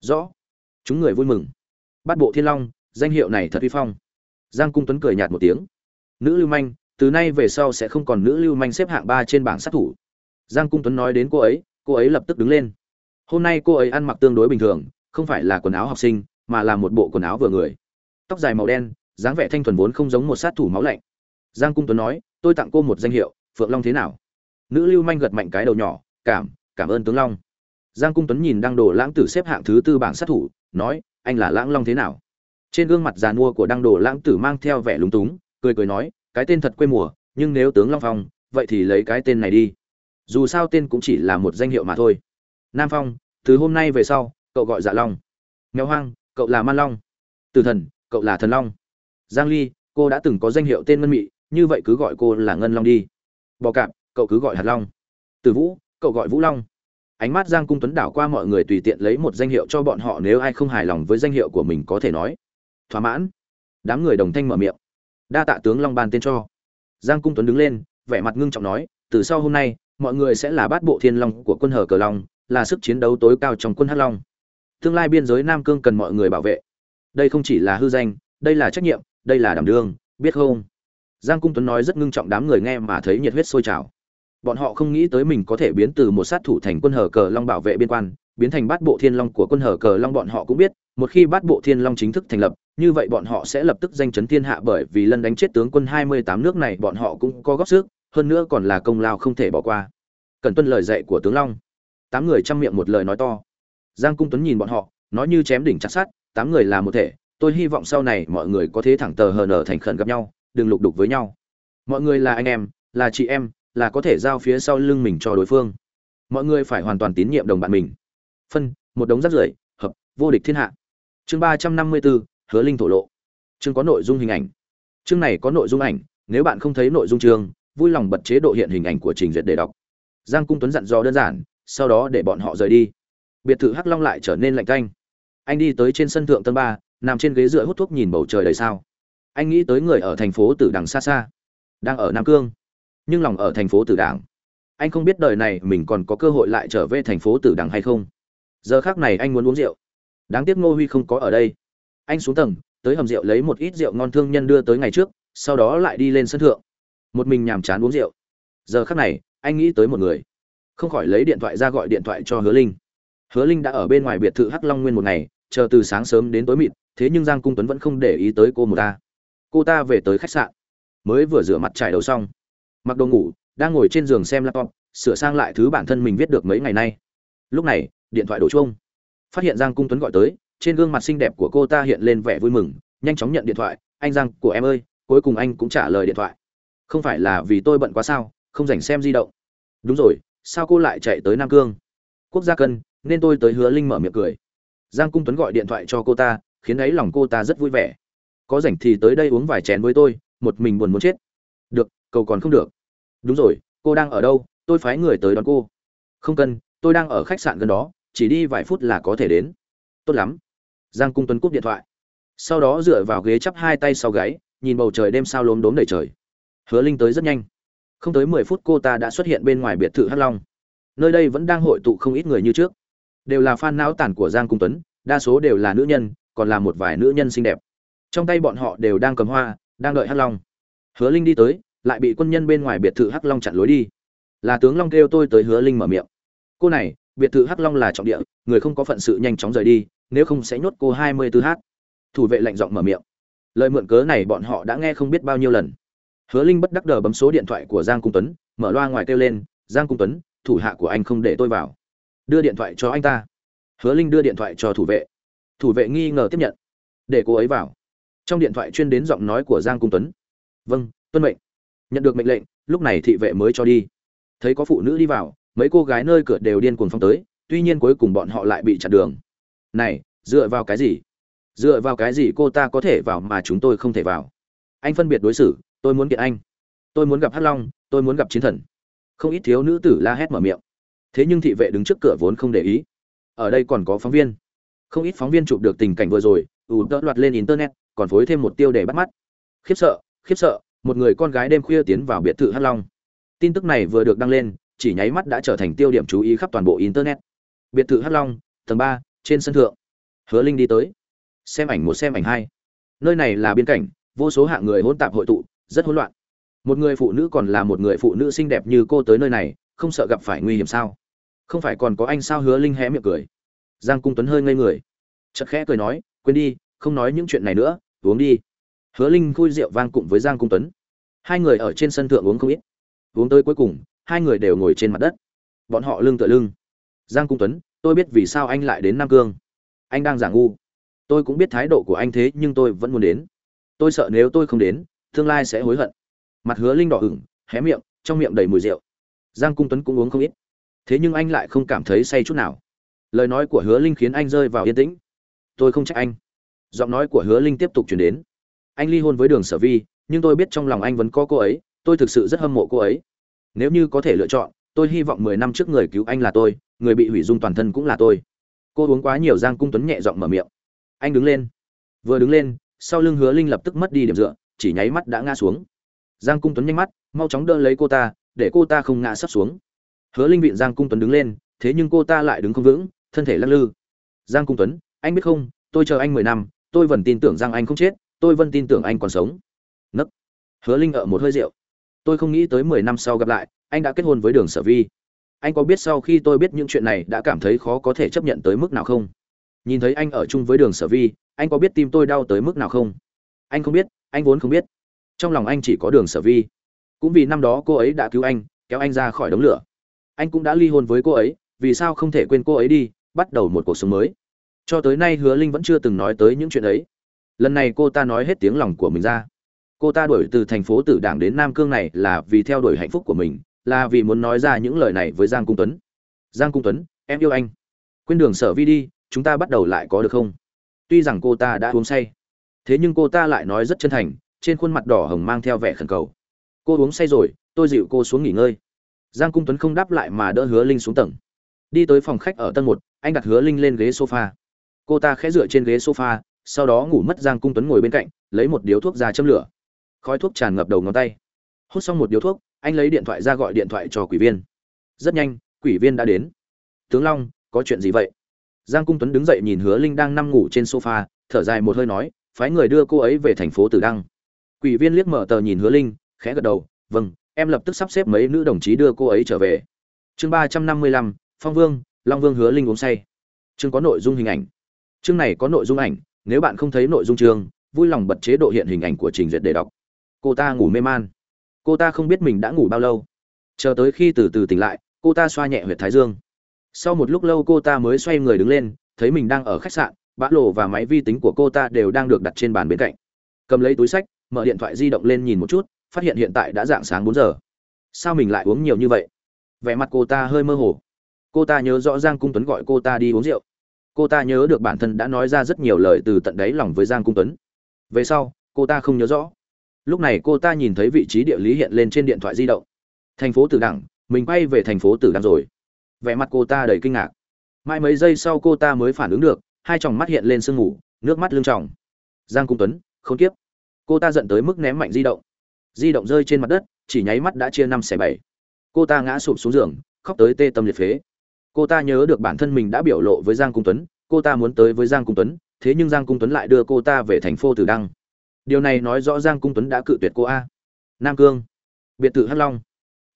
Rõ. Chúng người vui mừng. Bát bộ thiên long, danh hiệu này thật uy phong. Giang cung tuấn cười nhạt một tiếng. Nữ lưu manh, từ nay về sau sẽ không còn nữ lưu manh xếp hạng ba trên bảng sát thủ. Giang cung tuấn nói đến cô ấy cô ấy lập tức đứng lên. Hôm nay cô ấy ăn mặc tương đối bình thường, không phải là quần áo học sinh, mà là một bộ quần áo vừa người. Tóc dài màu đen dáng vẻ thanh thuần vốn không giống một sát thủ máu lạnh. Giang cung tuấn nói, tôi tặng cô một danh hiệu, phượng long thế nào? Nữ lưu manh gật mạnh cái đầu nhỏ, cảm cảm ơn tướng long. Giang cung tuấn nhìn đăng đồ lãng tử xếp hạng thứ tư bảng sát thủ, nói, anh là lãng long thế nào? Trên gương mặt già nua của đăng đồ lãng tử mang theo vẻ lúng túng, cười cười nói, cái tên thật quê mùa, nhưng nếu tướng long phong, vậy thì lấy cái tên này đi. Dù sao tên cũng chỉ là một danh hiệu mà thôi. Nam phong, từ hôm nay về sau, cậu gọi dạ long. Nghèo hoang, cậu là man long. Từ thần, cậu là thần long giang ly, cô đã từng có danh hiệu tên ngân mị, như vậy cứ gọi cô là ngân long đi. Bò cạp, cậu cứ gọi hạt long. Từ vũ, cậu gọi vũ long. Ánh mắt giang cung tuấn đảo qua mọi người tùy tiện lấy một danh hiệu cho bọn họ nếu ai không hài lòng với danh hiệu của mình có thể nói. Thỏa mãn. Đám người đồng thanh mở miệng. Đa tạ tướng long ban tên cho. Giang cung tuấn đứng lên, vẻ mặt ngưng trọng nói, từ sau hôm nay, mọi người sẽ là bát bộ thiên long của quân hờ cờ long, là sức chiến đấu tối cao trong quân hắc long. Tương lai biên giới nam cương cần mọi người bảo vệ. Đây không chỉ là hư danh, đây là trách nhiệm đây là đảm đương, biết không? Giang cung tuấn nói rất ngưng trọng đám người nghe mà thấy nhiệt huyết sôi trào. Bọn họ không nghĩ tới mình có thể biến từ một sát thủ thành quân hở cờ long bảo vệ biên quan, biến thành bát bộ thiên long của quân hở cờ long bọn họ cũng biết, một khi bát bộ thiên long chính thức thành lập, như vậy bọn họ sẽ lập tức danh chấn thiên hạ bởi vì lần đánh chết tướng quân 28 nước này bọn họ cũng có góp sức, hơn nữa còn là công lao không thể bỏ qua. Cần tuân lời dạy của tướng long. Tám người chăm miệng một lời nói to. Giang cung tuấn nhìn bọn họ, nói như chém đỉnh chặt sát tám người là một thể tôi hy vọng sau này mọi người có thể thẳng tờ hờ nở thành khẩn gặp nhau, đừng lục đục với nhau. Mọi người là anh em, là chị em, là có thể giao phía sau lưng mình cho đối phương. Mọi người phải hoàn toàn tín nhiệm đồng bạn mình. Phân, một đống rác rưởi, hợp, vô địch thiên hạ. Chương ba trăm năm mươi bốn hứa linh thổ lộ. Chương có nội dung hình ảnh. Chương này có nội dung ảnh, nếu bạn không thấy nội dung chương, vui lòng bật chế độ hiện hình ảnh của trình duyệt để đọc. Giang cung tuấn dặn dò đơn giản, sau đó để bọn họ rời đi. Biệt thự hắc long lại trở nên lạnh canh anh đi tới trên sân thượng tân ba nằm trên ghế dựa hút thuốc nhìn bầu trời đầy sao. Anh nghĩ tới người ở thành phố tử đằng xa xa, đang ở nam cương, nhưng lòng ở thành phố tử đảng. Anh không biết đời này mình còn có cơ hội lại trở về thành phố tử đằng hay không. Giờ khác này anh muốn uống rượu. Đáng tiếc ngô huy không có ở đây. Anh xuống tầng, tới hầm rượu lấy một ít rượu ngon thương nhân đưa tới ngày trước, sau đó lại đi lên sân thượng. Một mình nhàm chán uống rượu. Giờ khác này, anh nghĩ tới một người. Không khỏi lấy điện thoại ra gọi điện thoại cho hứa linh. Hứa linh đã ở bên ngoài biệt thự hắc long nguyên một ngày, chờ từ sáng sớm đến tối mịt thế nhưng giang cung tuấn vẫn không để ý tới cô một ta. Cô ta về tới khách sạn, mới vừa rửa mặt trải đầu xong, mặc đồ ngủ, đang ngồi trên giường xem laptop, sửa sang lại thứ bản thân mình viết được mấy ngày nay. Lúc này, điện thoại đổ chuông. Phát hiện giang cung tuấn gọi tới, trên gương mặt xinh đẹp của cô ta hiện lên vẻ vui mừng, nhanh chóng nhận điện thoại, anh giang, của em ơi. Cuối cùng anh cũng trả lời điện thoại. Không phải là vì tôi bận quá sao, không dành xem di động. Đúng rồi, sao cô lại chạy tới nam cương? Quốc gia cân, nên tôi tới hứa linh mở miệng cười. Giang cung tuấn gọi điện thoại cho cô ta khiến ấy lòng cô ta rất vui vẻ. Có rảnh thì tới đây uống vài chén với tôi, một mình buồn muốn chết. Được cầu còn không được. Đúng rồi, cô đang ở đâu? Tôi phái người tới đón cô. Không cần, tôi đang ở khách sạn gần đó, chỉ đi vài phút là có thể đến. Tốt lắm. Giang cung tuấn cúp điện thoại. Sau đó dựa vào ghế chắp hai tay sau gáy, nhìn bầu trời đêm sao lốm đốm đầy trời. Hứa linh tới rất nhanh. Không tới mười phút cô ta đã xuất hiện bên ngoài biệt thự hắc long. Nơi đây vẫn đang hội tụ không ít người như trước. Đều là fan não tản của giang cung tuấn, đa số đều là nữ nhân còn là một vài nữ nhân xinh đẹp. Trong tay bọn họ đều đang cầm hoa, đang đợi hắc long. Hứa linh đi tới, lại bị quân nhân bên ngoài biệt thự hắc long chặn lối đi. Là tướng long kêu tôi tới hứa linh mở miệng. Cô này, biệt thự hắc long là trọng địa, người không có phận sự nhanh chóng rời đi, nếu không sẽ nhốt cô hai mươi tư h thủ vệ lạnh giọng mở miệng. Lời mượn cớ này bọn họ đã nghe không biết bao nhiêu lần. Hứa linh bất đắc đờ bấm số điện thoại của giang cung tuấn, mở loa ngoài kêu lên, giang cung tuấn, thủ hạ của anh không để tôi vào. Đưa điện thoại cho anh ta. Hứa linh đưa điện thoại cho thủ vệ thủ vệ nghi ngờ tiếp nhận. Để cô ấy vào. Trong điện thoại chuyên đến giọng nói của giang cung tuấn. Vâng tuân mệnh. Nhận được mệnh lệnh, lúc này thị vệ mới cho đi. Thấy có phụ nữ đi vào, mấy cô gái nơi cửa đều điên cuồng phong tới, tuy nhiên cuối cùng bọn họ lại bị chặn đường. Này, dựa vào cái gì? Dựa vào cái gì cô ta có thể vào mà chúng tôi không thể vào? Anh phân biệt đối xử, tôi muốn kiện anh. Tôi muốn gặp hát long, tôi muốn gặp chiến thần. Không ít thiếu nữ tử la hét mở miệng. Thế nhưng thị vệ đứng trước cửa vốn không để ý. Ở đây còn có phóng viên không ít phóng viên chụp được tình cảnh vừa rồi, ủ đỡ loạt lên internet, còn phối thêm một tiêu để bắt mắt. Khiếp sợ khiếp sợ, một người con gái đêm khuya tiến vào biệt thự hắc long. Tin tức này vừa được đăng lên, chỉ nháy mắt đã trở thành tiêu điểm chú ý khắp toàn bộ internet. Biệt thự hắc long, tầng ba, trên sân thượng. Hứa linh đi tới. Xem ảnh một, xem ảnh hai. Nơi này là biên cảnh, vô số hạng người hỗn tạp hội tụ, rất hỗn loạn. Một người phụ nữ còn là một người phụ nữ xinh đẹp như cô tới nơi này, không sợ gặp phải nguy hiểm sao? Không phải còn có anh sao? Hứa linh hé miệng cười giang cung tuấn hơi ngây người. Chật khẽ cười nói, quên đi, không nói những chuyện này nữa, uống đi. Hứa linh khui rượu vang cùng với giang cung tuấn. Hai người ở trên sân thượng uống không ít. Uống tới cuối cùng, hai người đều ngồi trên mặt đất. Bọn họ lưng tựa lưng. Giang cung tuấn, tôi biết vì sao anh lại đến nam cương. Anh đang giả ngu. Tôi cũng biết thái độ của anh thế, nhưng tôi vẫn muốn đến. Tôi sợ nếu tôi không đến, tương lai sẽ hối hận. Mặt hứa linh đỏ hửng hé miệng, trong miệng đầy mùi rượu. Giang cung tuấn cũng uống không ít. Thế nhưng anh lại không cảm thấy say chút nào lời nói của hứa linh khiến anh rơi vào yên tĩnh. Tôi không trách anh. Giọng nói của hứa linh tiếp tục chuyển đến. Anh ly hôn với đường sở vi, nhưng tôi biết trong lòng anh vẫn có cô ấy, tôi thực sự rất hâm mộ cô ấy. Nếu như có thể lựa chọn, tôi hy vọng mười năm trước người cứu anh là tôi, người bị hủy dung toàn thân cũng là tôi. Cô uống quá nhiều giang cung tuấn nhẹ giọng mở miệng. Anh đứng lên. Vừa đứng lên, sau lưng hứa linh lập tức mất đi điểm dựa, chỉ nháy mắt đã ngã xuống. Giang cung tuấn nhanh mắt, mau chóng đỡ lấy cô ta, để cô ta không ngã sắp xuống. Hứa linh vịn giang cung tuấn đứng lên, thế nhưng cô ta lại đứng không vững thân thể lắc lư. Giang cung tuấn, anh biết không, tôi chờ anh mười năm, tôi vẫn tin tưởng rằng anh không chết, tôi vẫn tin tưởng anh còn sống. Nấc. Hứa linh ở một hơi rượu. Tôi không nghĩ tới mười năm sau gặp lại, anh đã kết hôn với đường sở vi. Anh có biết sau khi tôi biết những chuyện này đã cảm thấy khó có thể chấp nhận tới mức nào không? Nhìn thấy anh ở chung với đường sở vi, anh có biết tim tôi đau tới mức nào không? Anh không biết, anh vốn không biết. Trong lòng anh chỉ có đường sở vi. Cũng vì năm đó cô ấy đã cứu anh, kéo anh ra khỏi đống lửa. Anh cũng đã ly hôn với cô ấy, vì sao không thể quên cô ấy đi bắt đầu một cuộc sống mới. Cho tới nay hứa linh vẫn chưa từng nói tới những chuyện ấy. Lần này cô ta nói hết tiếng lòng của mình ra. Cô ta đuổi từ thành phố tử đảng đến nam cương này là vì theo đuổi hạnh phúc của mình, là vì muốn nói ra những lời này với giang cung tuấn. Giang cung tuấn, em yêu anh. Quên đường sở vi đi, chúng ta bắt đầu lại có được không? Tuy rằng cô ta đã uống say, thế nhưng cô ta lại nói rất chân thành, trên khuôn mặt đỏ hồng mang theo vẻ khẩn cầu. Cô uống say rồi, tôi dịu cô xuống nghỉ ngơi. Giang cung tuấn không đáp lại mà đỡ hứa linh xuống tầng. Đi tới phòng khách ở tầng một anh đặt hứa linh lên ghế sofa. Cô ta khẽ dựa trên ghế sofa, sau đó ngủ mất giang cung tuấn ngồi bên cạnh, lấy một điếu thuốc ra châm lửa. Khói thuốc tràn ngập đầu ngón tay. Hút xong một điếu thuốc, anh lấy điện thoại ra gọi điện thoại cho quỷ viên. Rất nhanh, quỷ viên đã đến. Tướng long, có chuyện gì vậy? Giang cung tuấn đứng dậy nhìn hứa linh đang nằm ngủ trên sofa, thở dài một hơi nói, phái người đưa cô ấy về thành phố tử đăng. Quỷ viên liếc mở tờ nhìn hứa linh, khẽ gật đầu vâng em lập tức sắp xếp mấy nữ đồng chí đưa cô ấy trở về. Chương ba trăm năm mươi lăm, phong vương long vương hứa linh uống say. Chương có nội dung hình ảnh. Chương này có nội dung ảnh, nếu bạn không thấy nội dung chương, vui lòng bật chế độ hiện hình ảnh của trình duyệt để đọc. Cô ta ngủ mê man. Cô ta không biết mình đã ngủ bao lâu. Chờ tới khi từ từ tỉnh lại, cô ta xoa nhẹ huyệt thái dương. Sau một lúc lâu cô ta mới xoay người đứng lên, thấy mình đang ở khách sạn, bã lộ và máy vi tính của cô ta đều đang được đặt trên bàn bên cạnh. Cầm lấy túi sách, mở điện thoại di động lên nhìn một chút, phát hiện hiện tại đã dạng sáng bốn giờ. Sao mình lại uống nhiều như vậy? Vẻ mặt cô ta hơi mơ hồ cô ta nhớ rõ giang cung tuấn gọi cô ta đi uống rượu. Cô ta nhớ được bản thân đã nói ra rất nhiều lời từ tận đáy lòng với giang cung tuấn. Về sau, cô ta không nhớ rõ. Lúc này cô ta nhìn thấy vị trí địa lý hiện lên trên điện thoại di động. Thành phố tử đẳng, mình quay về thành phố tử đẳng rồi. Vẻ mặt cô ta đầy kinh ngạc. Mãi mấy giây sau cô ta mới phản ứng được, hai tròng mắt hiện lên sương mù, nước mắt lưng tròng. Giang cung tuấn, không tiếp. Cô ta giận tới mức ném mạnh di động. Di động rơi trên mặt đất, chỉ nháy mắt đã chia năm xẻ bảy. Cô ta ngã sụp xuống giường, khóc tới tê tâm liệt phế cô ta nhớ được bản thân mình đã biểu lộ với giang cung tuấn, cô ta muốn tới với giang cung tuấn, thế nhưng giang cung tuấn lại đưa cô ta về thành phố tử đăng. Điều này nói rõ giang cung tuấn đã cự tuyệt cô a. Nam cương, biệt thự hắc long.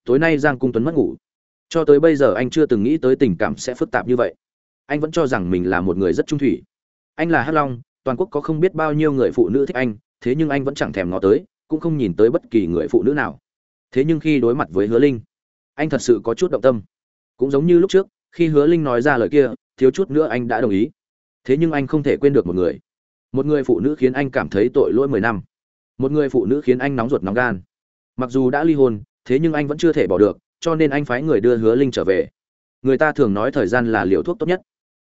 Tối nay giang cung tuấn mất ngủ. Cho tới bây giờ anh chưa từng nghĩ tới tình cảm sẽ phức tạp như vậy. Anh vẫn cho rằng mình là một người rất trung thủy. Anh là hắc long, toàn quốc có không biết bao nhiêu người phụ nữ thích anh, thế nhưng anh vẫn chẳng thèm ngó tới, cũng không nhìn tới bất kỳ người phụ nữ nào. Thế nhưng khi đối mặt với hứa linh, anh thật sự có chút động tâm. Cũng giống như lúc trước khi hứa linh nói ra lời kia, thiếu chút nữa anh đã đồng ý. Thế nhưng anh không thể quên được một người. Một người phụ nữ khiến anh cảm thấy tội lỗi mười năm. Một người phụ nữ khiến anh nóng ruột nóng gan. Mặc dù đã ly hôn, thế nhưng anh vẫn chưa thể bỏ được, cho nên anh phái người đưa hứa linh trở về. Người ta thường nói thời gian là liều thuốc tốt nhất.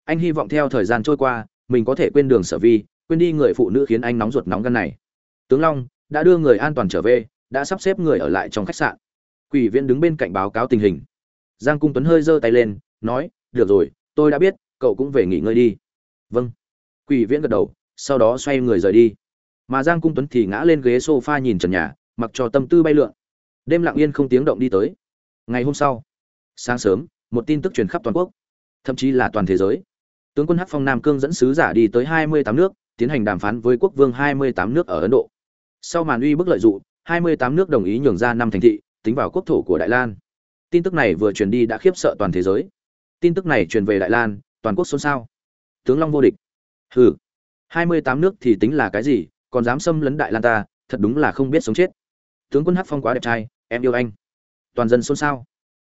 Anh hy vọng theo thời gian trôi qua, mình có thể quên đường sở vi, quên đi người phụ nữ khiến anh nóng ruột nóng gan này. Tướng long đã đưa người an toàn trở về, đã sắp xếp người ở lại trong khách sạn. Quỷ viên đứng bên cạnh báo cáo tình hình. Giang cung tuấn hơi giơ tay lên nói được rồi tôi đã biết cậu cũng về nghỉ ngơi đi. Vâng. Quỷ viễn gật đầu sau đó xoay người rời đi. Mà giang cung tuấn thì ngã lên ghế sofa nhìn trần nhà mặc cho tâm tư bay lượn. Đêm lặng yên không tiếng động đi tới. Ngày hôm sau sáng sớm một tin tức truyền khắp toàn quốc thậm chí là toàn thế giới. Tướng quân hắc phong nam cương dẫn sứ giả đi tới hai mươi tám nước tiến hành đàm phán với quốc vương hai mươi tám nước ở ấn độ. Sau màn uy bức lợi dụ, hai mươi tám nước đồng ý nhường ra năm thành thị tính vào quốc thổ của đại lan. Tin tức này vừa truyền đi đã khiếp sợ toàn thế giới tin tức này truyền về đại lan, toàn quốc xôn xao. Tướng long vô địch. Hừ. Hai mươi tám nước thì tính là cái gì, còn dám xâm lấn đại lan ta, thật đúng là không biết sống chết. Tướng quân hắc phong quá đẹp trai, em yêu anh. Toàn dân xôn xao.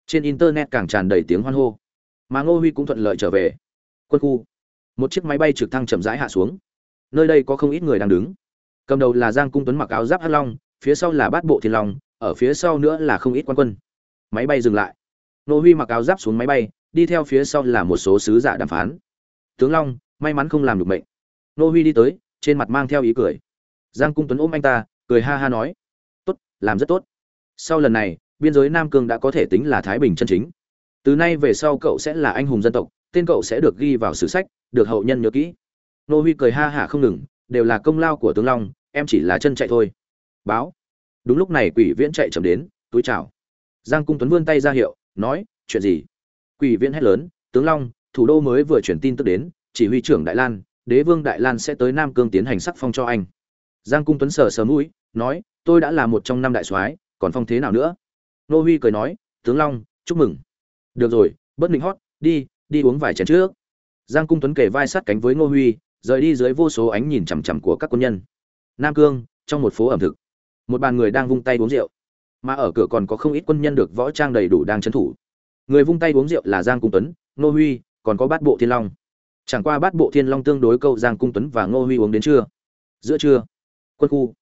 Trên internet càng tràn đầy tiếng hoan hô. Mà ngô huy cũng thuận lợi trở về. Quân khu. Một chiếc máy bay trực thăng chậm rãi hạ xuống. Nơi đây có không ít người đang đứng. Cầm đầu là giang cung tuấn mặc áo giáp hắc long, phía sau là bát bộ thiên long, ở phía sau nữa là không ít quan quân. Máy bay dừng lại. Ngô huy mặc áo giáp xuống máy bay đi theo phía sau là một số sứ giả đàm phán. Tướng long, may mắn không làm được mệnh. Nô huy đi tới, trên mặt mang theo ý cười. Giang cung tuấn ôm anh ta, cười ha ha nói. Tốt, làm rất tốt. Sau lần này, biên giới nam cương đã có thể tính là thái bình chân chính. Từ nay về sau cậu sẽ là anh hùng dân tộc, tên cậu sẽ được ghi vào sử sách, được hậu nhân nhớ kỹ. Nô huy cười ha hả không ngừng, đều là công lao của tướng long, em chỉ là chân chạy thôi. Báo. Đúng lúc này quỷ viễn chạy chậm đến, túi chào. Giang cung tuấn vươn tay ra hiệu, nói, chuyện gì? Quỷ viễn hét lớn, tướng long, thủ đô mới vừa chuyển tin tức đến, chỉ huy trưởng đại lan, đế vương đại lan sẽ tới nam cương tiến hành sắc phong cho anh. Giang cung tuấn sờ sờ mũi, nói, tôi đã là một trong năm đại soái, còn phong thế nào nữa? Nô huy cười nói, tướng long, chúc mừng. Được rồi bất định hót, đi đi uống vài chén trước. Giang cung tuấn kể vai sát cánh với ngô huy, rời đi dưới vô số ánh nhìn chằm chằm của các quân nhân. Nam cương, trong một phố ẩm thực, một bàn người đang vung tay uống rượu, mà ở cửa còn có không ít quân nhân được võ trang đầy đủ đang trấn thủ người vung tay uống rượu là giang cung tuấn, ngô huy, còn có bát bộ thiên long. Chẳng qua bát bộ thiên long tương đối câu giang cung tuấn và ngô huy uống đến trưa. Giữa trưa, quân khu,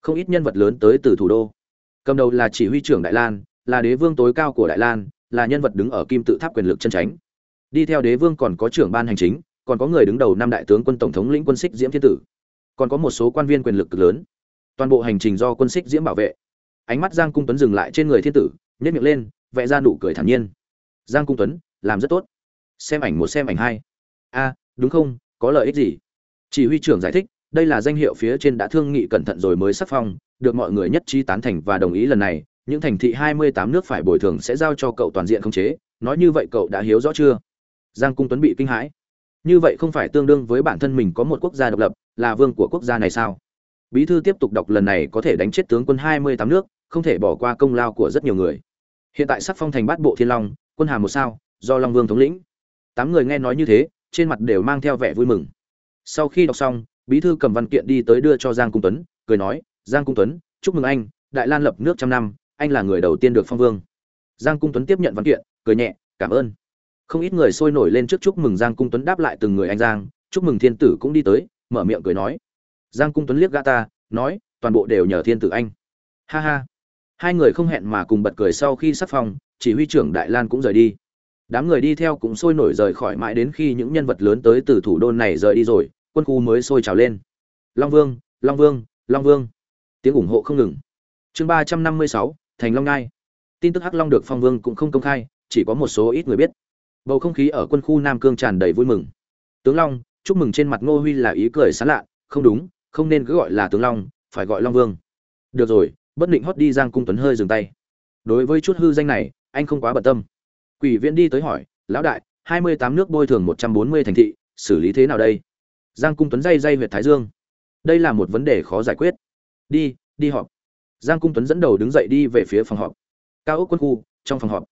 không ít nhân vật lớn tới từ thủ đô. Cầm đầu là chỉ huy trưởng đại lan, là đế vương tối cao của đại lan, là nhân vật đứng ở kim tự tháp quyền lực chân tránh. Đi theo đế vương còn có trưởng ban hành chính, còn có người đứng đầu năm đại tướng quân tổng thống lĩnh quân xích diễm thiên tử. Còn có một số quan viên quyền lực cực lớn. Toàn bộ hành trình do quân xích diễm bảo vệ. Ánh mắt giang cung tuấn dừng lại trên người thiên tử nhét miệng lên, vẽ ra nụ cười thản nhiên giang cung tuấn, làm rất tốt. Xem ảnh một, xem ảnh hai. A, đúng không? Có lợi ích gì? Chỉ huy trưởng giải thích, đây là danh hiệu phía trên đã thương nghị cẩn thận rồi mới sắc phong, được mọi người nhất trí tán thành và đồng ý lần này, những thành thị hai mươi tám nước phải bồi thường sẽ giao cho cậu toàn diện khống chế. Nói như vậy cậu đã hiếu rõ chưa? Giang cung tuấn bị kinh hãi. Như vậy không phải tương đương với bản thân mình có một quốc gia độc lập, là vương của quốc gia này sao? Bí thư tiếp tục đọc lần này có thể đánh chết tướng quân hai mươi tám nước, không thể bỏ qua công lao của rất nhiều người. Hiện tại sắc phong thành bát bộ thiên long quân hà một sao, do long vương thống lĩnh. Tám người nghe nói như thế, trên mặt đều mang theo vẻ vui mừng. Sau khi đọc xong, bí thư cầm văn kiện đi tới đưa cho giang cung tuấn, cười nói, giang cung tuấn, chúc mừng anh, đại lan lập nước trăm năm, anh là người đầu tiên được phong vương. Giang cung tuấn tiếp nhận văn kiện, cười nhẹ, cảm ơn. Không ít người sôi nổi lên trước chúc mừng giang cung tuấn đáp lại từng người anh giang, chúc mừng thiên tử cũng đi tới, mở miệng cười nói, giang cung tuấn liếc gã ta, nói, toàn bộ đều nhờ thiên tử anh. Ha ha. Hai người không hẹn mà cùng bật cười sau khi sắp phong chỉ huy trưởng đại lan cũng rời đi. Đám người đi theo cũng sôi nổi rời khỏi mãi đến khi những nhân vật lớn tới từ thủ đô này rời đi rồi, quân khu mới sôi trào lên. Long vương long vương long vương. Tiếng ủng hộ không ngừng. Chương ba trăm năm mươi sáu, thành long ngai. Tin tức hắc long được phong vương cũng không công khai, chỉ có một số ít người biết. Bầu không khí ở quân khu nam cương tràn đầy vui mừng. Tướng long, chúc mừng trên mặt ngô huy là ý cười sán lạ, không đúng, không nên cứ gọi là tướng long, phải gọi long vương. Được rồi, bất định hót đi giang cung tuấn hơi dừng tay. Đối với chút hư danh này anh không quá bận tâm. Quỷ viễn đi tới hỏi, lão đại, hai mươi tám nước bôi thường một trăm bốn mươi thành thị, xử lý thế nào đây? Giang cung tuấn dây dây huyện thái dương. Đây là một vấn đề khó giải quyết. Đi đi họp. Giang cung tuấn dẫn đầu đứng dậy đi về phía phòng họp. Cao ốc quân khu, trong phòng họp.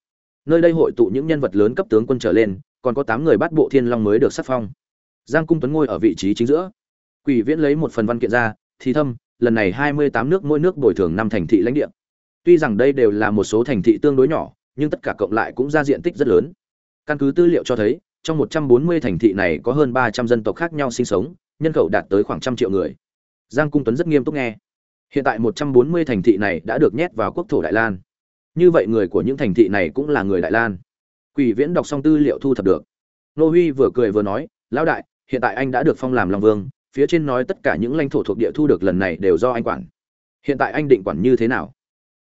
Nơi đây hội tụ những nhân vật lớn cấp tướng quân trở lên, còn có tám người bắt bộ thiên long mới được sắc phong. Giang cung tuấn ngồi ở vị trí chính giữa. Quỷ viễn lấy một phần văn kiện ra, thì thâm, lần này hai mươi tám nước mỗi nước bồi thường năm thành thị lãnh địa. Tuy rằng đây đều là một số thành thị tương đối nhỏ nhưng tất cả cộng lại cũng ra diện tích rất lớn. Căn cứ tư liệu cho thấy, trong một trăm bốn mươi thành thị này có hơn ba trăm dân tộc khác nhau sinh sống, nhân khẩu đạt tới khoảng trăm triệu người. Giang cung tuấn rất nghiêm túc nghe. Hiện tại một trăm bốn mươi thành thị này đã được nhét vào quốc thổ đại lan. Như vậy người của những thành thị này cũng là người đại lan. Quỷ viễn đọc xong tư liệu thu thập được. Nô huy vừa cười vừa nói, lão đại, hiện tại anh đã được phong làm long vương, phía trên nói tất cả những lãnh thổ thuộc địa thu được lần này đều do anh quản. Hiện tại anh định quản như thế nào?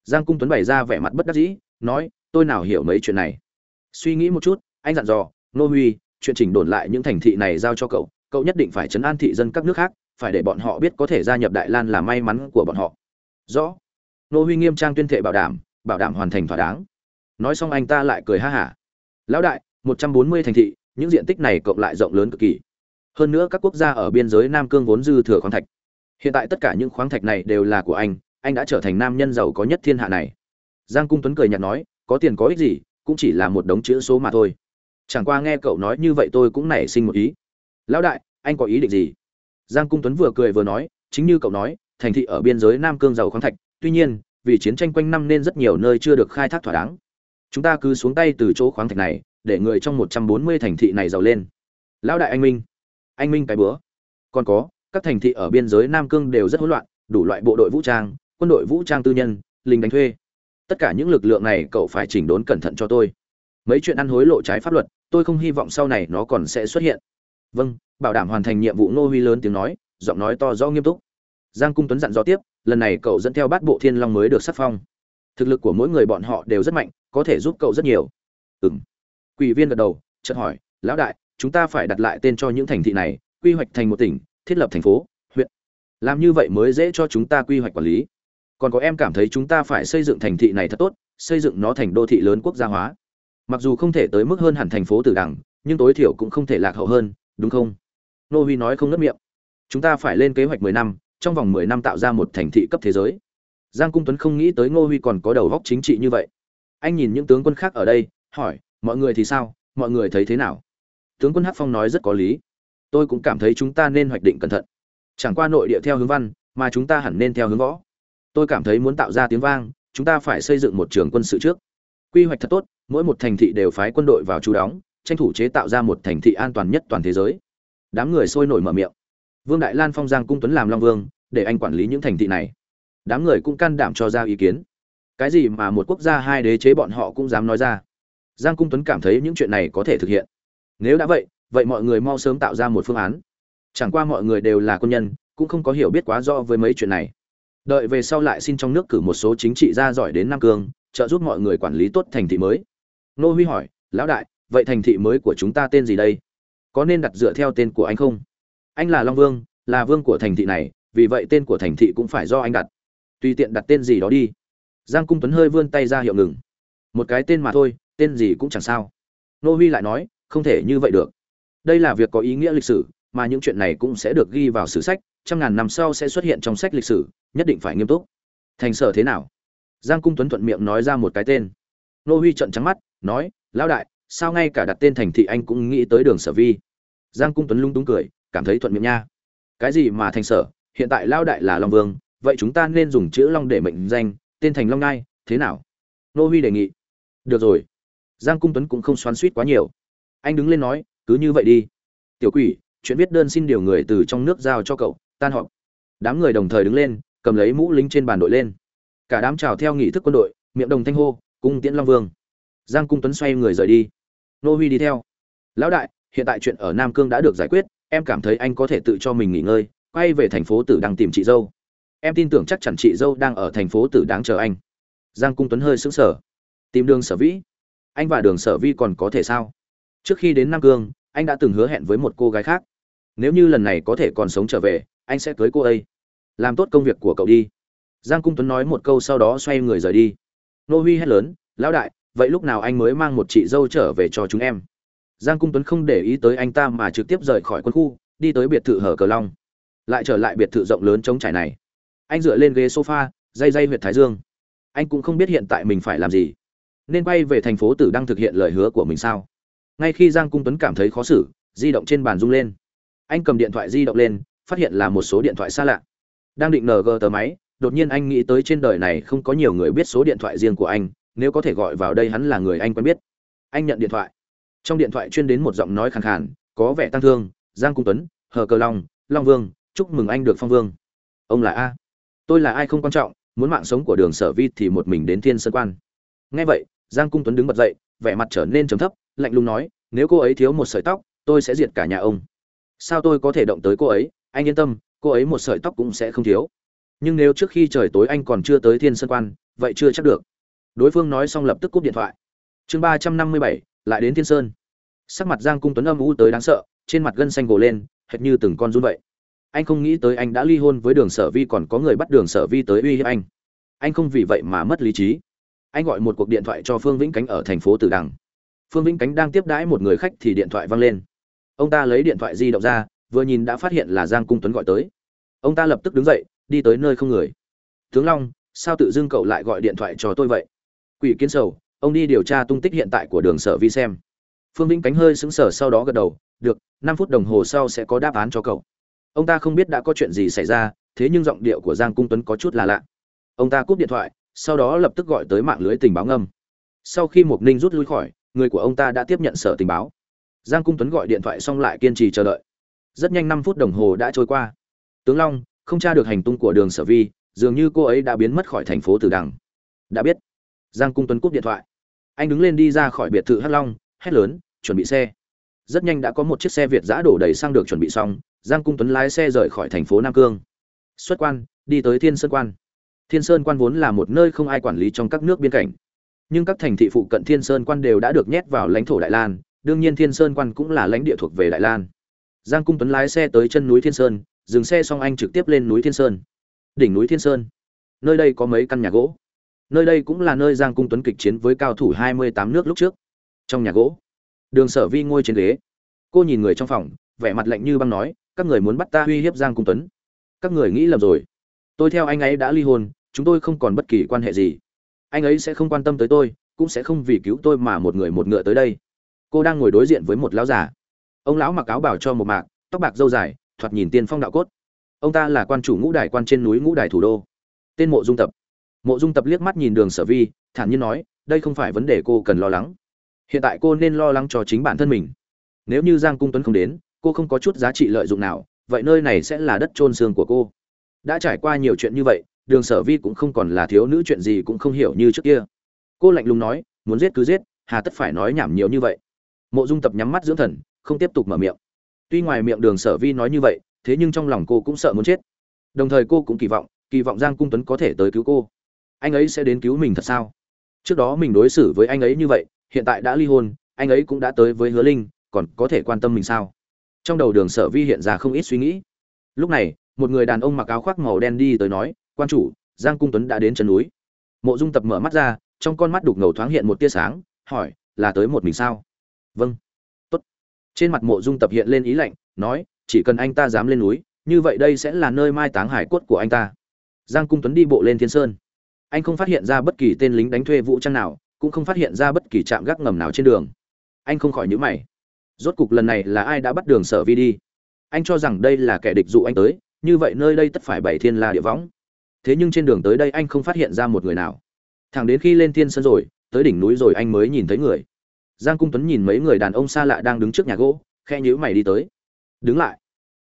Giang cung tuấn bày ra vẻ mặt bất đắc dĩ, nói tôi nào hiểu mấy chuyện này? Suy nghĩ một chút, anh dặn dò nô huy, chuyện chỉnh đồn lại những thành thị này giao cho cậu. Cậu nhất định phải chấn an thị dân các nước khác, phải để bọn họ biết có thể gia nhập đại lan là may mắn của bọn họ. Rõ. Nô huy nghiêm trang tuyên thệ bảo đảm bảo đảm hoàn thành thỏa đáng. Nói xong anh ta lại cười ha hả. Lão đại, một trăm bốn mươi thành thị, những diện tích này cộng lại rộng lớn cực kỳ. Hơn nữa các quốc gia ở biên giới nam cương vốn dư thừa khoáng thạch. Hiện tại tất cả những khoáng thạch này đều là của anh anh đã trở thành nam nhân giàu có nhất thiên hạ này. Giang cung tuấn cười nhạt nói có tiền có ích gì, cũng chỉ là một đống chữ số mà thôi. Chẳng qua nghe cậu nói như vậy tôi cũng nảy sinh một ý. Lão đại, anh có ý định gì? Giang cung tuấn vừa cười vừa nói, chính như cậu nói, thành thị ở biên giới nam cương giàu khoáng thạch, tuy nhiên, vì chiến tranh quanh năm nên rất nhiều nơi chưa được khai thác thỏa đáng. Chúng ta cứ xuống tay từ chỗ khoáng thạch này, để người trong một trăm bốn mươi thành thị này giàu lên. Lão đại anh minh anh minh cái bữa. Còn có, các thành thị ở biên giới nam cương đều rất hỗn loạn, đủ loại bộ đội vũ trang, quân đội vũ trang tư nhân, lính đánh thuê tất cả những lực lượng này cậu phải chỉnh đốn cẩn thận cho tôi. Mấy chuyện ăn hối lộ trái pháp luật, tôi không hy vọng sau này nó còn sẽ xuất hiện. Vâng bảo đảm hoàn thành nhiệm vụ nô huy lớn tiếng nói, giọng nói to rõ nghiêm túc. Giang cung tuấn dặn dò tiếp, lần này cậu dẫn theo bát bộ thiên long mới được sắc phong. Thực lực của mỗi người bọn họ đều rất mạnh, có thể giúp cậu rất nhiều. Ừ m quỷ viên gật đầu, chợt hỏi, lão đại, chúng ta phải đặt lại tên cho những thành thị này, quy hoạch thành một tỉnh, thiết lập thành phố, huyện. Làm như vậy mới dễ cho chúng ta quy hoạch quản lý còn có em cảm thấy chúng ta phải xây dựng thành thị này thật tốt, xây dựng nó thành đô thị lớn quốc gia hóa. Mặc dù không thể tới mức hơn hẳn thành phố từ đằng, nhưng tối thiểu cũng không thể lạc hậu hơn, đúng không? Nô huy nói không nớt miệng. Chúng ta phải lên kế hoạch mười năm, trong vòng mười năm tạo ra một thành thị cấp thế giới. Giang cung tuấn không nghĩ tới ngô huy còn có đầu góc chính trị như vậy. Anh nhìn những tướng quân khác ở đây, hỏi, mọi người thì sao? Mọi người thấy thế nào? Tướng quân hắc phong nói rất có lý. Tôi cũng cảm thấy chúng ta nên hoạch định cẩn thận. Chẳng qua nội địa theo hướng văn, mà chúng ta hẳn nên theo hướng võ tôi cảm thấy muốn tạo ra tiếng vang, chúng ta phải xây dựng một trường quân sự trước. Quy hoạch thật tốt, mỗi một thành thị đều phái quân đội vào trú đóng, tranh thủ chế tạo ra một thành thị an toàn nhất toàn thế giới. Đám người sôi nổi mở miệng. Vương đại lan phong giang cung tuấn làm long vương, để anh quản lý những thành thị này. Đám người cũng can đảm cho ra ý kiến. Cái gì mà một quốc gia hai đế chế bọn họ cũng dám nói ra. Giang cung tuấn cảm thấy những chuyện này có thể thực hiện. Nếu đã vậy vậy mọi người mau sớm tạo ra một phương án. Chẳng qua mọi người đều là quân nhân, cũng không có hiểu biết quá rõ với mấy chuyện này đợi về sau lại xin trong nước cử một số chính trị gia giỏi đến nam cương, trợ giúp mọi người quản lý tốt thành thị mới. Nô huy hỏi, lão đại, vậy thành thị mới của chúng ta tên gì đây? Có nên đặt dựa theo tên của anh không? Anh là long vương, là vương của thành thị này, vì vậy tên của thành thị cũng phải do anh đặt. Tùy tiện đặt tên gì đó đi. Giang cung tuấn hơi vươn tay ra hiệu ngừng. Một cái tên mà thôi, tên gì cũng chẳng sao. Nô huy lại nói, không thể như vậy được. Đây là việc có ý nghĩa lịch sử, mà những chuyện này cũng sẽ được ghi vào sử sách, trăm ngàn năm sau sẽ xuất hiện trong sách lịch sử nhất định phải nghiêm túc. Thành sở thế nào? Giang cung tuấn thuận miệng nói ra một cái tên. Nô huy trận trắng mắt, nói, lão đại, sao ngay cả đặt tên thành thị anh cũng nghĩ tới đường sở vi? Giang cung tuấn lung túng cười, cảm thấy thuận miệng nha. Cái gì mà thành sở? Hiện tại lão đại là long vương, vậy chúng ta nên dùng chữ long để mệnh danh, tên thành long ngai, thế nào? Nô huy đề nghị. Được rồi. Giang cung tuấn cũng không xoắn suýt quá nhiều. Anh đứng lên nói, cứ như vậy đi. Tiểu quỷ, chuyện viết đơn xin điều người từ trong nước giao cho cậu, tan họp. Đám người đồng thời đứng lên cầm lấy mũ lính trên bàn đội lên. Cả đám chào theo nghị thức quân đội, miệng đồng thanh hô, cung tiễn long vương. Giang cung tuấn xoay người rời đi. Nô huy đi theo. Lão đại, hiện tại chuyện ở nam cương đã được giải quyết, em cảm thấy anh có thể tự cho mình nghỉ ngơi, quay về thành phố tử đang tìm chị dâu. Em tin tưởng chắc chắn chị dâu đang ở thành phố tử đáng chờ anh. Giang cung tuấn hơi sững sờ. Tìm đường sở vĩ. Anh và đường sở vi còn có thể sao? Trước khi đến nam cương, anh đã từng hứa hẹn với một cô gái khác. Nếu như lần này có thể còn sống trở về, anh sẽ cưới cô ấy làm tốt công việc của cậu đi. Giang cung tuấn nói một câu sau đó xoay người rời đi. Nô huy hét lớn, lão đại, vậy lúc nào anh mới mang một chị dâu trở về cho chúng em? Giang cung tuấn không để ý tới anh ta mà trực tiếp rời khỏi quân khu, đi tới biệt thự hở cờ long. Lại trở lại biệt thự rộng lớn trống trải này. Anh dựa lên ghế sofa, dây dây huyệt thái dương. Anh cũng không biết hiện tại mình phải làm gì. Nên quay về thành phố tử Đang thực hiện lời hứa của mình sao? Ngay khi giang cung tuấn cảm thấy khó xử, di động trên bàn rung lên. Anh cầm điện thoại di động lên, phát hiện là một số điện thoại xa lạ đang định ng tờ máy, đột nhiên anh nghĩ tới trên đời này không có nhiều người biết số điện thoại riêng của anh, nếu có thể gọi vào đây hắn là người anh quen biết. Anh nhận điện thoại. Trong điện thoại chuyên đến một giọng nói khàn khàn, có vẻ tăng thương, giang cung tuấn, hờ cờ long long vương, chúc mừng anh được phong vương. Ông là a tôi là ai không quan trọng, muốn mạng sống của đường sở vi thì một mình đến thiên sơn quan. Nghe vậy, giang cung tuấn đứng bật dậy, vẻ mặt trở nên trầm thấp, lạnh lùng nói, nếu cô ấy thiếu một sợi tóc, tôi sẽ diệt cả nhà ông. Sao tôi có thể động tới cô ấy? Anh yên tâm cô ấy một sợi tóc cũng sẽ không thiếu. Nhưng nếu trước khi trời tối anh còn chưa tới thiên sơn quan, vậy chưa chắc được. Đối phương nói xong lập tức cúp điện thoại. Chương ba trăm năm mươi bảy, lại đến thiên sơn. Sắc mặt giang cung tuấn âm u tới đáng sợ, trên mặt gân xanh gồ lên, hệt như từng con run vậy. Anh không nghĩ tới anh đã ly hôn với đường sở vi còn có người bắt đường sở vi tới uy hiếp anh. Anh không vì vậy mà mất lý trí. Anh gọi một cuộc điện thoại cho phương vĩnh cánh ở thành phố tử đằng. Phương vĩnh cánh đang tiếp đãi một người khách thì điện thoại văng lên. Ông ta lấy điện thoại di động ra, vừa nhìn đã phát hiện là giang cung tuấn gọi tới ông ta lập tức đứng dậy, đi tới nơi không người. Tướng long, sao tự dưng cậu lại gọi điện thoại cho tôi vậy? Quỷ kiến sầu, ông đi điều tra tung tích hiện tại của đường sở vi xem. Phương vĩnh cánh hơi sững sờ sau đó gật đầu, được, năm phút đồng hồ sau sẽ có đáp án cho cậu. Ông ta không biết đã có chuyện gì xảy ra, thế nhưng giọng điệu của giang cung tuấn có chút là lạ. Ông ta cúp điện thoại, sau đó lập tức gọi tới mạng lưới tình báo ngâm. Sau khi mục ninh rút lui khỏi, người của ông ta đã tiếp nhận sở tình báo. Giang cung tuấn gọi điện thoại xong lại kiên trì chờ đợi. Rất nhanh năm phút đồng hồ đã trôi qua tướng long, không tra được hành tung của đường sở vi, dường như cô ấy đã biến mất khỏi thành phố từ đằng. Đã biết. Giang cung tuấn cúp điện thoại. Anh đứng lên đi ra khỏi biệt thự hắc long, hét lớn, chuẩn bị xe. Rất nhanh đã có một chiếc xe việt giã đổ đầy xăng được chuẩn bị xong, giang cung tuấn lái xe rời khỏi thành phố nam cương. Xuất quan, đi tới thiên sơn quan. Thiên sơn quan vốn là một nơi không ai quản lý trong các nước biên cảnh. Nhưng các thành thị phụ cận thiên sơn quan đều đã được nhét vào lãnh thổ đại lan, đương nhiên thiên sơn quan cũng là lãnh địa thuộc về đại lan. Giang cung tuấn lái xe tới chân núi thiên sơn dừng xe xong anh trực tiếp lên núi thiên sơn. Đỉnh núi thiên sơn. Nơi đây có mấy căn nhà gỗ. Nơi đây cũng là nơi giang cung tuấn kịch chiến với cao thủ hai mươi tám nước lúc trước. Trong nhà gỗ, đường sở vi ngồi trên ghế. Cô nhìn người trong phòng, vẻ mặt lạnh như băng nói, các người muốn bắt ta uy hiếp giang cung tuấn. Các người nghĩ lầm rồi. Tôi theo anh ấy đã ly hôn, chúng tôi không còn bất kỳ quan hệ gì. Anh ấy sẽ không quan tâm tới tôi, cũng sẽ không vì cứu tôi mà một người một ngựa tới đây. Cô đang ngồi đối diện với một lão già. Ông lão mặc áo bảo cho một mạc, tóc bạc dâu dài thoạt nhìn tiên phong đạo cốt. Ông ta là quan chủ ngũ đài quan trên núi ngũ đài thủ đô. Tên mộ dung tập. Mộ dung tập liếc mắt nhìn đường sở vi, thản nhiên nói, đây không phải vấn đề cô cần lo lắng. Hiện tại cô nên lo lắng cho chính bản thân mình. Nếu như giang cung tuấn không đến, cô không có chút giá trị lợi dụng nào, vậy nơi này sẽ là đất trôn xương của cô. Đã trải qua nhiều chuyện như vậy, đường sở vi cũng không còn là thiếu nữ chuyện gì cũng không hiểu như trước kia. Cô lạnh lùng nói, muốn giết cứ giết, hà tất phải nói nhảm nhiều như vậy. Mộ dung tập nhắm mắt dưỡng thần, không tiếp tục mở miệng tuy ngoài miệng đường sở vi nói như vậy, thế nhưng trong lòng cô cũng sợ muốn chết. Đồng thời cô cũng kỳ vọng kỳ vọng giang cung tuấn có thể tới cứu cô. Anh ấy sẽ đến cứu mình thật sao? Trước đó mình đối xử với anh ấy như vậy, hiện tại đã ly hôn, anh ấy cũng đã tới với hứa linh, còn có thể quan tâm mình sao? Trong đầu đường sở vi hiện ra không ít suy nghĩ. Lúc này, một người đàn ông mặc áo khoác màu đen đi tới nói, quan chủ, giang cung tuấn đã đến chân núi. Mộ dung tập mở mắt ra, trong con mắt đục ngầu thoáng hiện một tia sáng, hỏi, là tới một mình sao? Vâng trên mặt mộ dung tập hiện lên ý lạnh, nói, chỉ cần anh ta dám lên núi, như vậy đây sẽ là nơi mai táng hải cốt của anh ta. Giang cung tuấn đi bộ lên thiên sơn. Anh không phát hiện ra bất kỳ tên lính đánh thuê vũ trang nào, cũng không phát hiện ra bất kỳ trạm gác ngầm nào trên đường. Anh không khỏi nhữ mày. Rốt cục lần này là ai đã bắt đường sở vi đi? Anh cho rằng đây là kẻ địch dụ anh tới, như vậy nơi đây tất phải bảy thiên là địa võng. Thế nhưng trên đường tới đây anh không phát hiện ra một người nào. Thẳng đến khi lên thiên sơn rồi, tới đỉnh núi rồi anh mới nhìn thấy người giang cung tuấn nhìn mấy người đàn ông xa lạ đang đứng trước nhà gỗ khe nhữ mày đi tới. Đứng lại.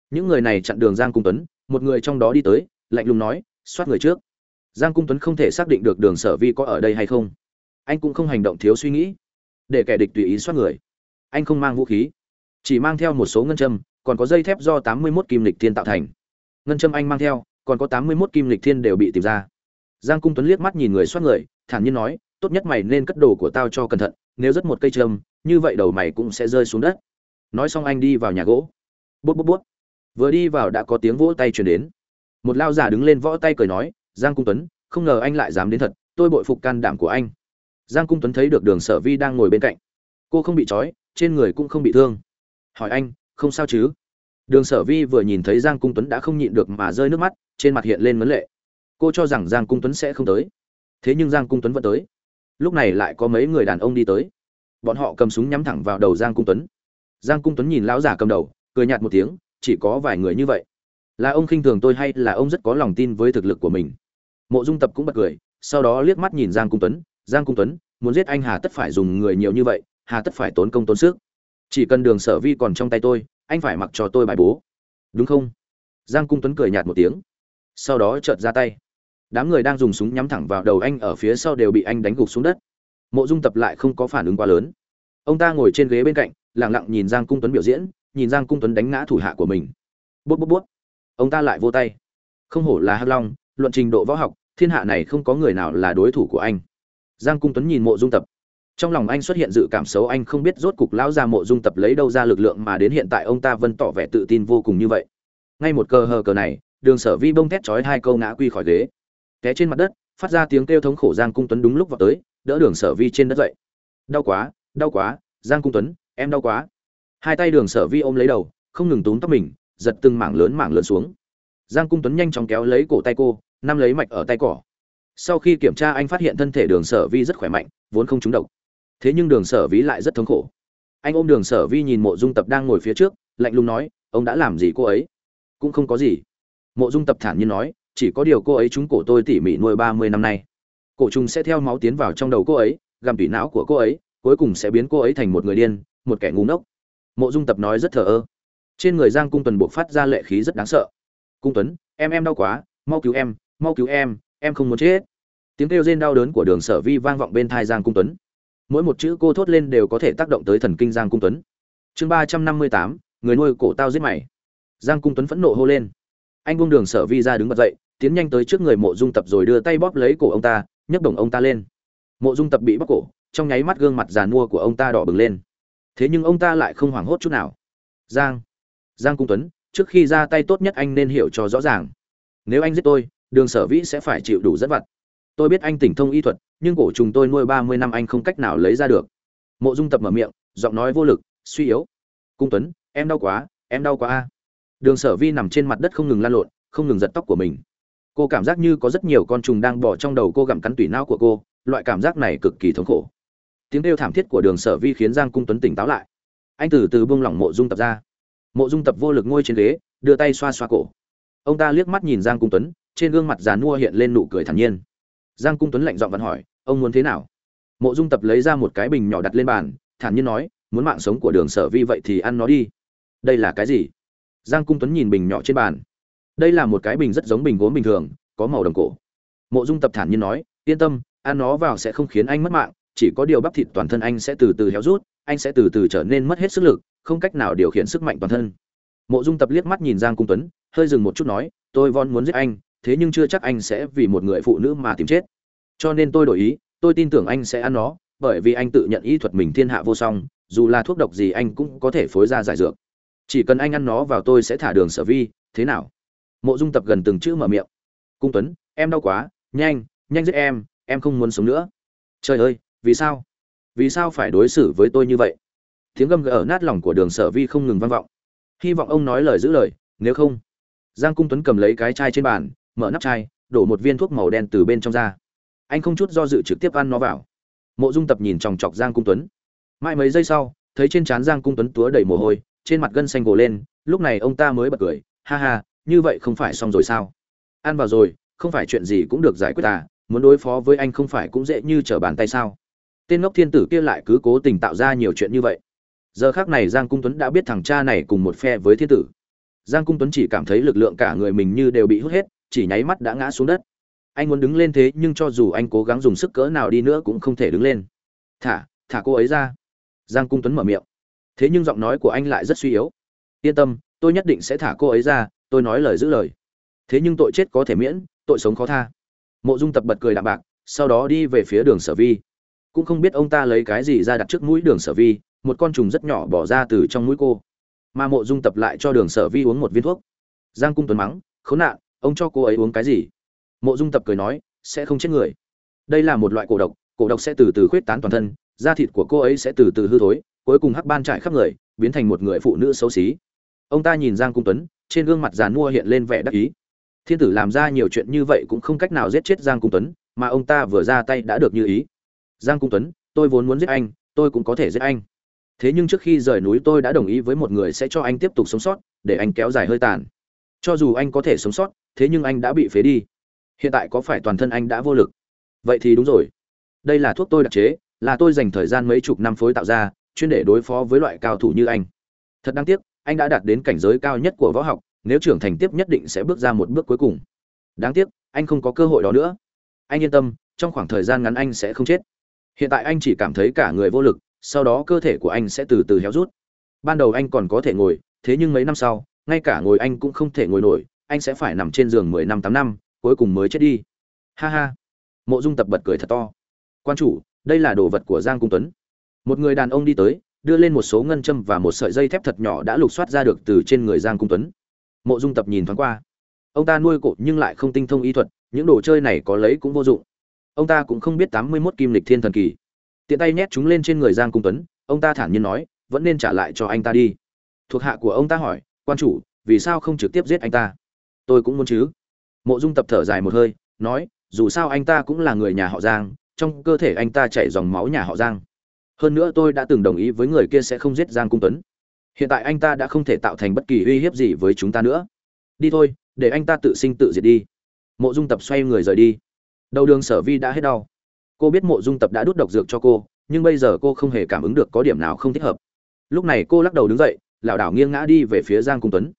Những người này chặn đường giang cung tuấn, một người trong đó đi tới, lạnh lùng nói, soát người trước. Giang cung tuấn không thể xác định được đường sở vi có ở đây hay không. Anh cũng không hành động thiếu suy nghĩ. Để kẻ địch tùy ý soát người. Anh không mang vũ khí. Chỉ mang theo một số ngân châm, còn có dây thép do tám mươi 81 kim lịch thiên tạo thành. Ngân châm anh mang theo, còn có tám mươi 81 kim lịch thiên đều bị tìm ra. Giang cung tuấn liếc mắt nhìn người soát người, thản nhiên nói, tốt nhất mày nên cất đồ của tao cho cẩn thận nếu rất một cây châm, như vậy đầu mày cũng sẽ rơi xuống đất. Nói xong anh đi vào nhà gỗ. Bút bút bút. Vừa đi vào đã có tiếng vỗ tay truyền đến. Một lao giả đứng lên võ tay cười nói, giang cung tuấn, không ngờ anh lại dám đến thật, tôi bội phục can đảm của anh. Giang cung tuấn thấy được đường sở vi đang ngồi bên cạnh. Cô không bị trói, trên người cũng không bị thương. Hỏi anh, không sao chứ? Đường sở vi vừa nhìn thấy giang cung tuấn đã không nhịn được mà rơi nước mắt, trên mặt hiện lên mấn lệ. Cô cho rằng giang cung tuấn sẽ không tới. Thế nhưng giang cung tuấn vẫn tới lúc này lại có mấy người đàn ông đi tới. Bọn họ cầm súng nhắm thẳng vào đầu giang cung tuấn. Giang cung tuấn nhìn lão giả cầm đầu, cười nhạt một tiếng, chỉ có vài người như vậy. Là ông khinh thường tôi hay là ông rất có lòng tin với thực lực của mình? Mộ dung tập cũng bật cười, sau đó liếc mắt nhìn giang cung tuấn. Giang cung tuấn, muốn giết anh hà tất phải dùng người nhiều như vậy, hà tất phải tốn công tốn sức. Chỉ cần đường sở vi còn trong tay tôi, anh phải mặc cho tôi bài bố. Đúng không? Giang cung tuấn cười nhạt một tiếng, sau đó chợt ra tay đám người đang dùng súng nhắm thẳng vào đầu anh ở phía sau đều bị anh đánh gục xuống đất. Mộ dung tập lại không có phản ứng quá lớn. Ông ta ngồi trên ghế bên cạnh lẳng lặng nhìn giang cung tuấn biểu diễn, nhìn giang cung tuấn đánh ngã thủ hạ của mình. Bút bút bút. Ông ta lại vô tay. Không hổ là hắc long, luận trình độ võ học, thiên hạ này không có người nào là đối thủ của anh. Giang cung tuấn nhìn mộ dung tập. Trong lòng anh xuất hiện dự cảm xấu, anh không biết rốt cục lão ra mộ dung tập lấy đâu ra lực lượng mà đến hiện tại ông ta vẫn tỏ vẻ tự tin vô cùng như vậy. Ngay một cờ hờ cờ này, đường sở vi bông thét chói hai câu ngã quy khỏi ghế té trên mặt đất, phát ra tiếng kêu thống khổ giang cung tuấn đúng lúc vào tới, đỡ đường sở vi trên đất dậy. Đau quá đau quá, giang cung tuấn, em đau quá. Hai tay đường sở vi ôm lấy đầu, không ngừng túm tóc mình, giật từng mảng lớn mảng lớn xuống. Giang cung tuấn nhanh chóng kéo lấy cổ tay cô, nắm lấy mạch ở tay cỏ. Sau khi kiểm tra, anh phát hiện thân thể đường sở vi rất khỏe mạnh, vốn không trúng độc. Thế nhưng đường sở vi lại rất thống khổ. Anh ôm đường sở vi nhìn mộ dung tập đang ngồi phía trước, lạnh lùng nói, ông đã làm gì cô ấy? Cũng không có gì. Mộ dung tập thản nhiên nói chỉ có điều cô ấy trúng cổ tôi tỉ mỉ nuôi ba mươi năm nay. Cổ trùng sẽ theo máu tiến vào trong đầu cô ấy, gặm tủy não của cô ấy, cuối cùng sẽ biến cô ấy thành một người điên, một kẻ ngu ngốc. Mộ dung tập nói rất thờ ơ. Trên người giang cung tuần buộc phát ra lệ khí rất đáng sợ. Cung tuấn, em em đau quá, mau cứu em, mau cứu em em không muốn chết. Tiếng kêu rên đau đớn của đường sở vi vang vọng bên thai giang cung tuấn. Mỗi một chữ cô thốt lên đều có thể tác động tới thần kinh giang cung tuấn. Chương ba trăm năm mươi tám, người nuôi cổ tao giết mày. Giang cung tuấn phẫn nộ hô lên. Anh buông đường sở vi ra đứng bật dậy tiến nhanh tới trước người mộ dung tập rồi đưa tay bóp lấy cổ ông ta, nhấc đồng ông ta lên. Mộ dung tập bị bóp cổ, trong nháy mắt gương mặt giàn mua của ông ta đỏ bừng lên. Thế nhưng ông ta lại không hoảng hốt chút nào. Giang giang cung tuấn, trước khi ra tay tốt nhất anh nên hiểu cho rõ ràng. Nếu anh giết tôi, đường sở vĩ sẽ phải chịu đủ rất vặt. Tôi biết anh tỉnh thông y thuật, nhưng cổ trùng tôi nuôi ba mươi năm anh không cách nào lấy ra được. Mộ dung tập mở miệng, giọng nói vô lực, suy yếu. Cung tuấn, em đau quá, em đau quá a. Đường sở vi nằm trên mặt đất không ngừng lan lộn, không ngừng giật tóc của mình cô cảm giác như có rất nhiều con trùng đang bỏ trong đầu cô gặm cắn tủy não của cô, loại cảm giác này cực kỳ thống khổ. Tiếng kêu thảm thiết của đường sở vi khiến giang cung tuấn tỉnh táo lại. Anh từ từ buông lỏng mộ dung tập ra. Mộ dung tập vô lực ngồi trên ghế, đưa tay xoa xoa cổ. Ông ta liếc mắt nhìn giang cung tuấn, trên gương mặt già nua hiện lên nụ cười thản nhiên. Giang cung tuấn lạnh giọng vẫn hỏi, ông muốn thế nào? Mộ dung tập lấy ra một cái bình nhỏ đặt lên bàn, thản nhiên nói, muốn mạng sống của đường sở vi vậy thì ăn nó đi. Đây là cái gì? Giang cung tuấn nhìn bình nhỏ trên bàn đây là một cái bình rất giống bình gốm bình thường, có màu đồng cổ. Mộ dung tập thản nhiên nói, yên tâm, ăn nó vào sẽ không khiến anh mất mạng, chỉ có điều bắp thịt toàn thân anh sẽ từ từ héo rút, anh sẽ từ từ trở nên mất hết sức lực, không cách nào điều khiển sức mạnh toàn thân. Mộ dung tập liếc mắt nhìn giang cung tuấn, hơi dừng một chút nói, tôi von muốn giết anh, thế nhưng chưa chắc anh sẽ vì một người phụ nữ mà tìm chết. Cho nên tôi đổi ý, tôi tin tưởng anh sẽ ăn nó, bởi vì anh tự nhận ý thuật mình thiên hạ vô song, dù là thuốc độc gì anh cũng có thể phối ra giải dược. Chỉ cần anh ăn nó vào tôi sẽ thả đường sở vi, thế nào? Mộ dung tập gần từng chữ mở miệng. Cung tuấn, em đau quá, nhanh nhanh giết em em không muốn sống nữa. Trời ơi, vì sao? Vì sao phải đối xử với tôi như vậy? Tiếng gầm gỡ nát lòng của đường sở vi không ngừng vang vọng. Hy vọng ông nói lời giữ lời, nếu không. Giang cung tuấn cầm lấy cái chai trên bàn, mở nắp chai, đổ một viên thuốc màu đen từ bên trong ra. Anh không chút do dự trực tiếp ăn nó vào. Mộ dung tập nhìn chòng chọc giang cung tuấn. Mãi mấy giây sau, thấy trên trán giang cung tuấn túa đầy mồ hôi, trên mặt gân xanh gồ lên, lúc này ông ta mới bật cười, ha ha như vậy không phải xong rồi sao? Ăn vào rồi, không phải chuyện gì cũng được giải quyết à muốn đối phó với anh không phải cũng dễ như trở bàn tay sao? Tên ngốc thiên tử kia lại cứ cố tình tạo ra nhiều chuyện như vậy. Giờ khác này giang cung tuấn đã biết thằng cha này cùng một phe với thiên tử. Giang cung tuấn chỉ cảm thấy lực lượng cả người mình như đều bị hút hết, chỉ nháy mắt đã ngã xuống đất. Anh muốn đứng lên thế nhưng cho dù anh cố gắng dùng sức cỡ nào đi nữa cũng không thể đứng lên. Thả thả cô ấy ra. Giang cung tuấn mở miệng. Thế nhưng giọng nói của anh lại rất suy yếu. Yên tâm, tôi nhất định sẽ thả cô ấy ra tôi nói lời giữ lời. Thế nhưng tội chết có thể miễn, tội sống khó tha. Mộ dung tập bật cười đạm bạc, sau đó đi về phía đường sở vi. Cũng không biết ông ta lấy cái gì ra đặt trước mũi đường sở vi, một con trùng rất nhỏ bỏ ra từ trong mũi cô. Mà mộ dung tập lại cho đường sở vi uống một viên thuốc. Giang cung tuấn mắng, khốn nạn, ông cho cô ấy uống cái gì? Mộ dung tập cười nói, sẽ không chết người. Đây là một loại cổ độc cổ độc sẽ từ từ khuyết tán toàn thân, da thịt của cô ấy sẽ từ từ hư thối, cuối cùng hắc ban trải khắp người, biến thành một người phụ nữ xấu xí ông ta nhìn giang cung tuấn, trên gương mặt giàn mua hiện lên vẻ đắc ý. Thiên tử làm ra nhiều chuyện như vậy cũng không cách nào giết chết giang cung tuấn, mà ông ta vừa ra tay đã được như ý. Giang cung tuấn, tôi vốn muốn giết anh, tôi cũng có thể giết anh. Thế nhưng trước khi rời núi tôi đã đồng ý với một người sẽ cho anh tiếp tục sống sót, để anh kéo dài hơi tàn. Cho dù anh có thể sống sót, thế nhưng anh đã bị phế đi. Hiện tại có phải toàn thân anh đã vô lực? Vậy thì đúng rồi. Đây là thuốc tôi đặc chế, là tôi dành thời gian mấy chục năm phối tạo ra, chuyên để đối phó với loại cao thủ như anh. Thật đáng tiếc anh đã đạt đến cảnh giới cao nhất của võ học, nếu trưởng thành tiếp nhất định sẽ bước ra một bước cuối cùng. Đáng tiếc, anh không có cơ hội đó nữa. Anh yên tâm, trong khoảng thời gian ngắn anh sẽ không chết. Hiện tại anh chỉ cảm thấy cả người vô lực, sau đó cơ thể của anh sẽ từ từ héo rút. Ban đầu anh còn có thể ngồi, thế nhưng mấy năm sau, ngay cả ngồi anh cũng không thể ngồi nổi, anh sẽ phải nằm trên giường mười năm, tám năm, cuối cùng mới chết đi. Ha ha. Mộ dung tập bật cười thật to. Quan chủ, đây là đồ vật của giang cung tuấn. Một người đàn ông đi tới đưa lên một số ngân châm và một sợi dây thép thật nhỏ đã lục soát ra được từ trên người giang cung tuấn. Mộ dung tập nhìn thoáng qua. Ông ta nuôi cộ nhưng lại không tinh thông y thuật, những đồ chơi này có lấy cũng vô dụng. Ông ta cũng không biết tám mươi mốt kim lịch thiên thần kỳ. Tiện tay nhét chúng lên trên người giang cung tuấn, ông ta thản nhiên nói, vẫn nên trả lại cho anh ta đi. Thuộc hạ của ông ta hỏi, quan chủ, vì sao không trực tiếp giết anh ta? Tôi cũng muốn chứ. Mộ dung tập thở dài một hơi, nói, dù sao anh ta cũng là người nhà họ giang, trong cơ thể anh ta chảy dòng máu nhà họ giang hơn nữa tôi đã từng đồng ý với người kia sẽ không giết giang cung tuấn. Hiện tại anh ta đã không thể tạo thành bất kỳ uy hiếp gì với chúng ta nữa. Đi thôi, để anh ta tự sinh tự diệt đi. Mộ dung tập xoay người rời đi. Đầu đường sở vi đã hết đau. Cô biết mộ dung tập đã đút độc dược cho cô, nhưng bây giờ cô không hề cảm ứng được có điểm nào không thích hợp. Lúc này cô lắc đầu đứng dậy, lảo đảo nghiêng ngã đi về phía giang cung tuấn.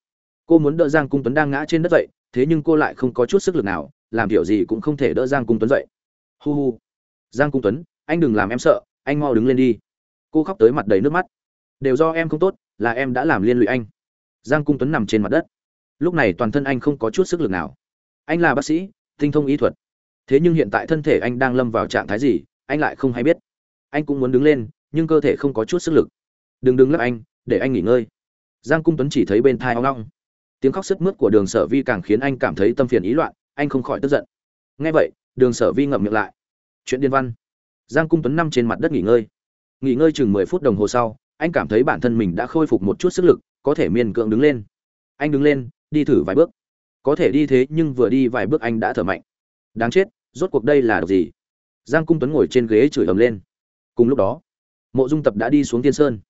Cô muốn đỡ giang cung tuấn đang ngã trên đất dậy, thế nhưng cô lại không có chút sức lực nào, làm kiểu gì cũng không thể đỡ giang cung tuấn dậy. Hu hu. Giang cung tuấn, anh đừng làm em sợ anh mau đứng lên đi. Cô khóc tới mặt đầy nước mắt. Đều do em không tốt, là em đã làm liên lụy anh. Giang cung tuấn nằm trên mặt đất. Lúc này toàn thân anh không có chút sức lực nào. Anh là bác sĩ, tinh thông y thuật. Thế nhưng hiện tại thân thể anh đang lâm vào trạng thái gì, anh lại không hay biết. Anh cũng muốn đứng lên, nhưng cơ thể không có chút sức lực. Đừng đứng lấp anh, để anh nghỉ ngơi. Giang cung tuấn chỉ thấy bên thai hoang long tiếng khóc sức mướt của đường sở vi càng khiến anh cảm thấy tâm phiền ý loạn, anh không khỏi tức giận. Nghe vậy, đường sở vi ngậm miệng lại. Chuyện điên văn giang cung tuấn nằm trên mặt đất nghỉ ngơi. Nghỉ ngơi chừng mười phút đồng hồ sau, anh cảm thấy bản thân mình đã khôi phục một chút sức lực, có thể miên cưỡng đứng lên. Anh đứng lên, đi thử vài bước. Có thể đi thế nhưng vừa đi vài bước anh đã thở mạnh. Đáng chết, rốt cuộc đây là độc gì? Giang cung tuấn ngồi trên ghế chửi ầm lên. Cùng lúc đó, mộ dung tập đã đi xuống thiên sơn.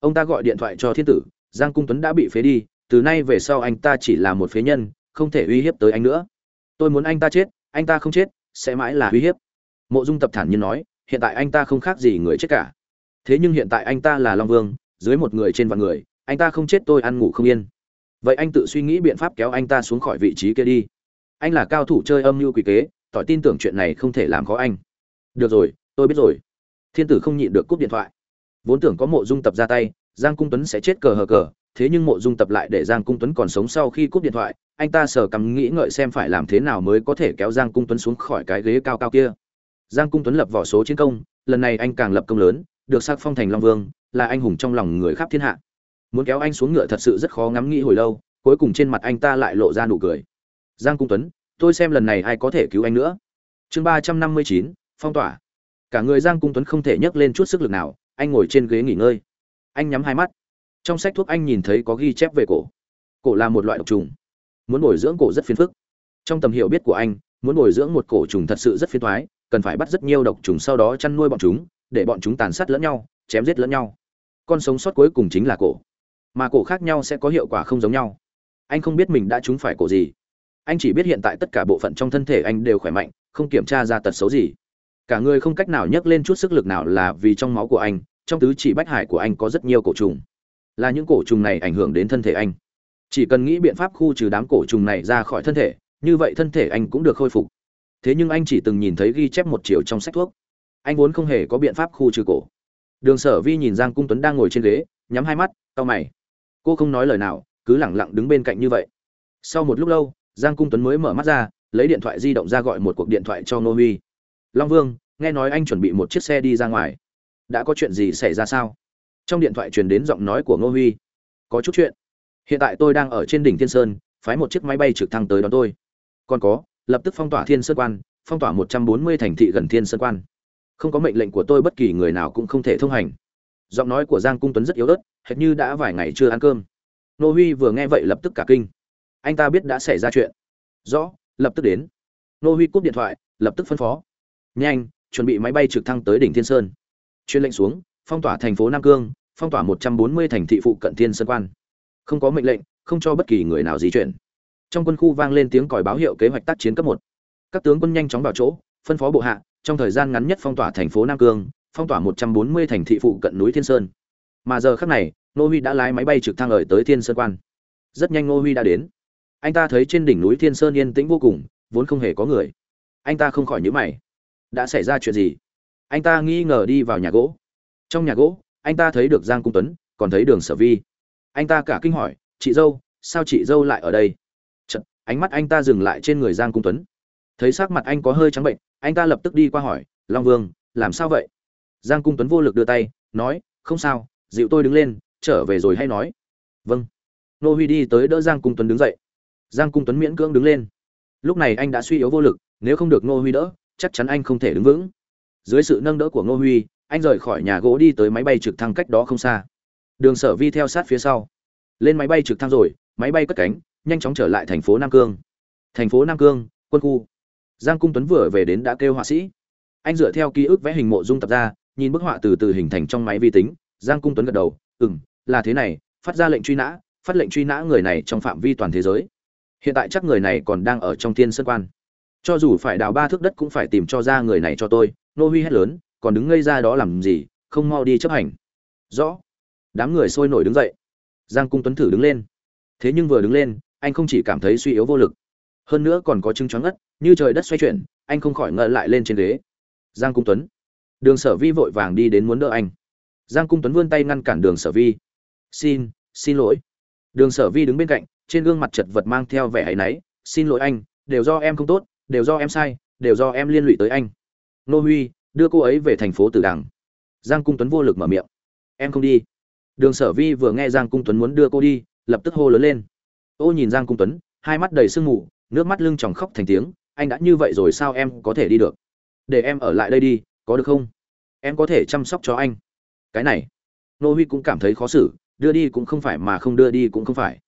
Ông ta gọi điện thoại cho thiên tử, giang cung tuấn đã bị phế đi, từ nay về sau anh ta chỉ là một phế nhân, không thể uy hiếp tới anh nữa. Tôi muốn anh ta chết, anh ta không chết, sẽ mãi là uy hiếp. Mộ dung tập thản nhiên nói hiện tại anh ta không khác gì người chết cả. Thế nhưng hiện tại anh ta là long vương, dưới một người trên vạn người, anh ta không chết tôi ăn ngủ không yên. Vậy anh tự suy nghĩ biện pháp kéo anh ta xuống khỏi vị trí kia đi. Anh là cao thủ chơi âm mưu quỷ kế, tỏi tin tưởng chuyện này không thể làm khó anh. Được rồi, tôi biết rồi. Thiên tử không nhịn được cúp điện thoại. Vốn tưởng có mộ dung tập ra tay, giang cung tuấn sẽ chết cờ hờ cờ, thế nhưng mộ dung tập lại để giang cung tuấn còn sống sau khi cúp điện thoại, anh ta sờ cắm nghĩ ngợi xem phải làm thế nào mới có thể kéo giang cung tuấn xuống khỏi cái ghế cao cao kia giang cung tuấn lập vỏ số chiến công, lần này anh càng lập công lớn, được sắc phong thành long vương, là anh hùng trong lòng người khắp thiên hạ. Muốn kéo anh xuống ngựa thật sự rất khó ngắm nghĩ hồi lâu, cuối cùng trên mặt anh ta lại lộ ra nụ cười. Giang cung tuấn, tôi xem lần này ai có thể cứu anh nữa. Chương ba trăm năm mươi chín, phong tỏa. Cả người giang cung tuấn không thể nhấc lên chút sức lực nào, anh ngồi trên ghế nghỉ ngơi. Anh nhắm hai mắt. Trong sách thuốc anh nhìn thấy có ghi chép về cổ. Cổ là một loại độc trùng. Muốn bồi dưỡng cổ rất phiền phức. Trong tầm hiểu biết của anh, muốn bồi dưỡng một cổ trùng thật sự rất phiền thoái cần phải bắt rất nhiều độc trùng sau đó chăn nuôi bọn chúng, để bọn chúng tàn sát lẫn nhau, chém giết lẫn nhau. Con sống sót cuối cùng chính là cổ. Mà cổ khác nhau sẽ có hiệu quả không giống nhau. Anh không biết mình đã trúng phải cổ gì. Anh chỉ biết hiện tại tất cả bộ phận trong thân thể anh đều khỏe mạnh, không kiểm tra ra tật xấu gì. Cả người không cách nào nhấc lên chút sức lực nào là vì trong máu của anh, trong tứ chỉ bách hải của anh có rất nhiều cổ trùng. Là những cổ trùng này ảnh hưởng đến thân thể anh. Chỉ cần nghĩ biện pháp khu trừ đám cổ trùng này ra khỏi thân thể, như vậy thân thể anh cũng được khôi phục thế nhưng anh chỉ từng nhìn thấy ghi chép một chiều trong sách thuốc. Anh vốn không hề có biện pháp khu trừ cổ. Đường sở vi nhìn giang cung tuấn đang ngồi trên ghế, nhắm hai mắt, cau mày. Cô không nói lời nào, cứ lẳng lặng đứng bên cạnh như vậy. Sau một lúc lâu, giang cung tuấn mới mở mắt ra, lấy điện thoại di động ra gọi một cuộc điện thoại cho ngô huy. Long vương, nghe nói anh chuẩn bị một chiếc xe đi ra ngoài. Đã có chuyện gì xảy ra sao? Trong điện thoại truyền đến giọng nói của ngô huy. Có chút chuyện. Hiện tại tôi đang ở trên đỉnh thiên sơn, phái một chiếc máy bay trực thăng tới đón tôi. Còn có lập tức phong tỏa thiên sơn quan, phong tỏa một trăm bốn mươi thành thị gần thiên sơn quan. Không có mệnh lệnh của tôi, bất kỳ người nào cũng không thể thông hành. Giọng nói của giang cung tuấn rất yếu ớt, hệt như đã vài ngày chưa ăn cơm. Nô huy vừa nghe vậy lập tức cả kinh. Anh ta biết đã xảy ra chuyện. Rõ, lập tức đến. Nô huy cúp điện thoại, lập tức phân phó. Nhanh, chuẩn bị máy bay trực thăng tới đỉnh thiên sơn. Chuyên lệnh xuống, phong tỏa thành phố nam cương, phong tỏa một trăm bốn mươi thành thị phụ cận thiên sơn quan. Không có mệnh lệnh, không cho bất kỳ người nào di chuyển trong quân khu vang lên tiếng còi báo hiệu kế hoạch tác chiến cấp một. Các tướng quân nhanh chóng vào chỗ, phân phó bộ hạ, trong thời gian ngắn nhất phong tỏa thành phố nam cương, phong tỏa một trăm bốn mươi thành thị phụ cận núi thiên sơn. Mà giờ khắc này nô huy đã lái máy bay trực thăng ở tới thiên sơn quan. Rất nhanh nô huy đã đến. Anh ta thấy trên đỉnh núi thiên sơn yên tĩnh vô cùng, vốn không hề có người. Anh ta không khỏi nhíu mày. Đã xảy ra chuyện gì? Anh ta nghi ngờ đi vào nhà gỗ. Trong nhà gỗ, anh ta thấy được giang cung tuấn, còn thấy đường sở vi. Anh ta cả kinh hỏi, chị dâu, sao chị dâu lại ở đây? Ánh mắt anh ta dừng lại trên người giang cung tuấn. Thấy sắc mặt anh có hơi trắng bệnh, anh ta lập tức đi qua hỏi, long vương, làm sao vậy? Giang cung tuấn vô lực đưa tay, nói, không sao, dịu tôi đứng lên, trở về rồi hay nói. Vâng. Nô huy đi tới đỡ giang cung tuấn đứng dậy. Giang cung tuấn miễn cưỡng đứng lên. Lúc này anh đã suy yếu vô lực, nếu không được nô huy đỡ, chắc chắn anh không thể đứng vững. Dưới sự nâng đỡ của nô huy, anh rời khỏi nhà gỗ đi tới máy bay trực thăng cách đó không xa. Đường sở vi theo sát phía sau. Lên máy bay trực thăng rồi, máy bay cất cánh nhanh chóng trở lại thành phố nam cương. Thành phố nam cương, quân khu. Giang cung tuấn vừa về đến đã kêu họa sĩ. Anh dựa theo ký ức vẽ hình mộ dung tập ra, nhìn bức họa từ từ hình thành trong máy vi tính. Giang cung tuấn gật đầu ừ m là thế này, phát ra lệnh truy nã, phát lệnh truy nã người này trong phạm vi toàn thế giới. Hiện tại chắc người này còn đang ở trong thiên sơn quan. Cho dù phải đào ba thước đất cũng phải tìm cho ra người này cho tôi. Nô huy hét lớn, còn đứng ngây ra đó làm gì? Không mau đi chấp hành. Rõ. Đám người sôi nổi đứng dậy. Giang cung tuấn thử đứng lên. Thế nhưng vừa đứng lên anh không chỉ cảm thấy suy yếu vô lực, hơn nữa còn có chứng choáng ngất, như trời đất xoay chuyển, anh không khỏi ngợ lại lên trên ghế. Giang cung tuấn. Đường sở vi vội vàng đi đến muốn đỡ anh. Giang cung tuấn vươn tay ngăn cản đường sở vi. Xin xin lỗi. Đường sở vi đứng bên cạnh, trên gương mặt chật vật mang theo vẻ hãy náy. Xin lỗi anh, đều do em không tốt, đều do em sai, đều do em liên lụy tới anh. Nô huy, đưa cô ấy về thành phố tử đằng. Giang cung tuấn vô lực mở miệng. Em không đi. Đường sở vi vừa nghe giang cung tuấn muốn đưa cô đi, lập tức hô lớn lên ô nhìn giang cung tuấn, hai mắt đầy sương mù, nước mắt lưng tròng khóc thành tiếng, anh đã như vậy rồi sao em có thể đi được? Để em ở lại đây đi, có được không? Em có thể chăm sóc cho anh. Cái này, nô huy cũng cảm thấy khó xử, đưa đi cũng không phải mà không đưa đi cũng không phải.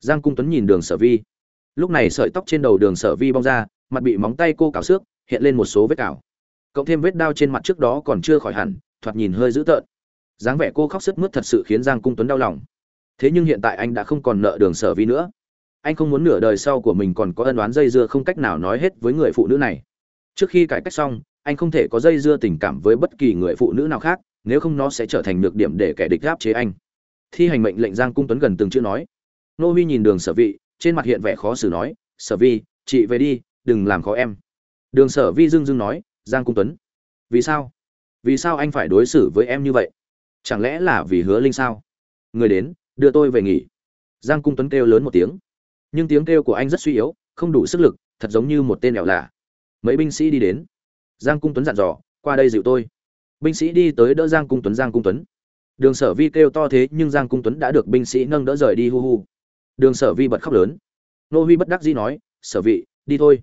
Giang cung tuấn nhìn đường sở vi. Lúc này sợi tóc trên đầu đường sở vi bong ra, mặt bị móng tay cô cào xước, hiện lên một số vết cào. Cộng thêm vết đao trên mặt trước đó còn chưa khỏi hẳn, thoạt nhìn hơi dữ tợn. Dáng vẻ cô khóc sức mướt thật sự khiến giang cung tuấn đau lòng thế nhưng hiện tại anh đã không còn nợ đường sở vi nữa. Anh không muốn nửa đời sau của mình còn có ân oán dây dưa không cách nào nói hết với người phụ nữ này. Trước khi cải cách xong, anh không thể có dây dưa tình cảm với bất kỳ người phụ nữ nào khác, nếu không nó sẽ trở thành nhược điểm để kẻ địch gáp chế anh. Thi hành mệnh lệnh giang cung tuấn gần từng chữ nói. Nô huy nhìn đường sở vị trên mặt hiện vẻ khó xử nói, sở vi, chị về đi, đừng làm khó em. Đường sở vi dưng dưng nói, giang cung tuấn, vì sao? Vì sao anh phải đối xử với em như vậy? Chẳng lẽ là vì hứa linh sao? Người đến đưa tôi về nghỉ. Giang cung tuấn kêu lớn một tiếng. Nhưng tiếng kêu của anh rất suy yếu, không đủ sức lực, thật giống như một tên lẹo lạ. Mấy binh sĩ đi đến. Giang cung tuấn dặn dò, qua đây dịu tôi. Binh sĩ đi tới đỡ giang cung tuấn, giang cung tuấn. Đường sở vi kêu to thế, nhưng giang cung tuấn đã được binh sĩ nâng đỡ rời đi, hu hu. Đường sở vi bật khóc lớn. Nô huy bất đắc dĩ nói, sở vị, đi thôi.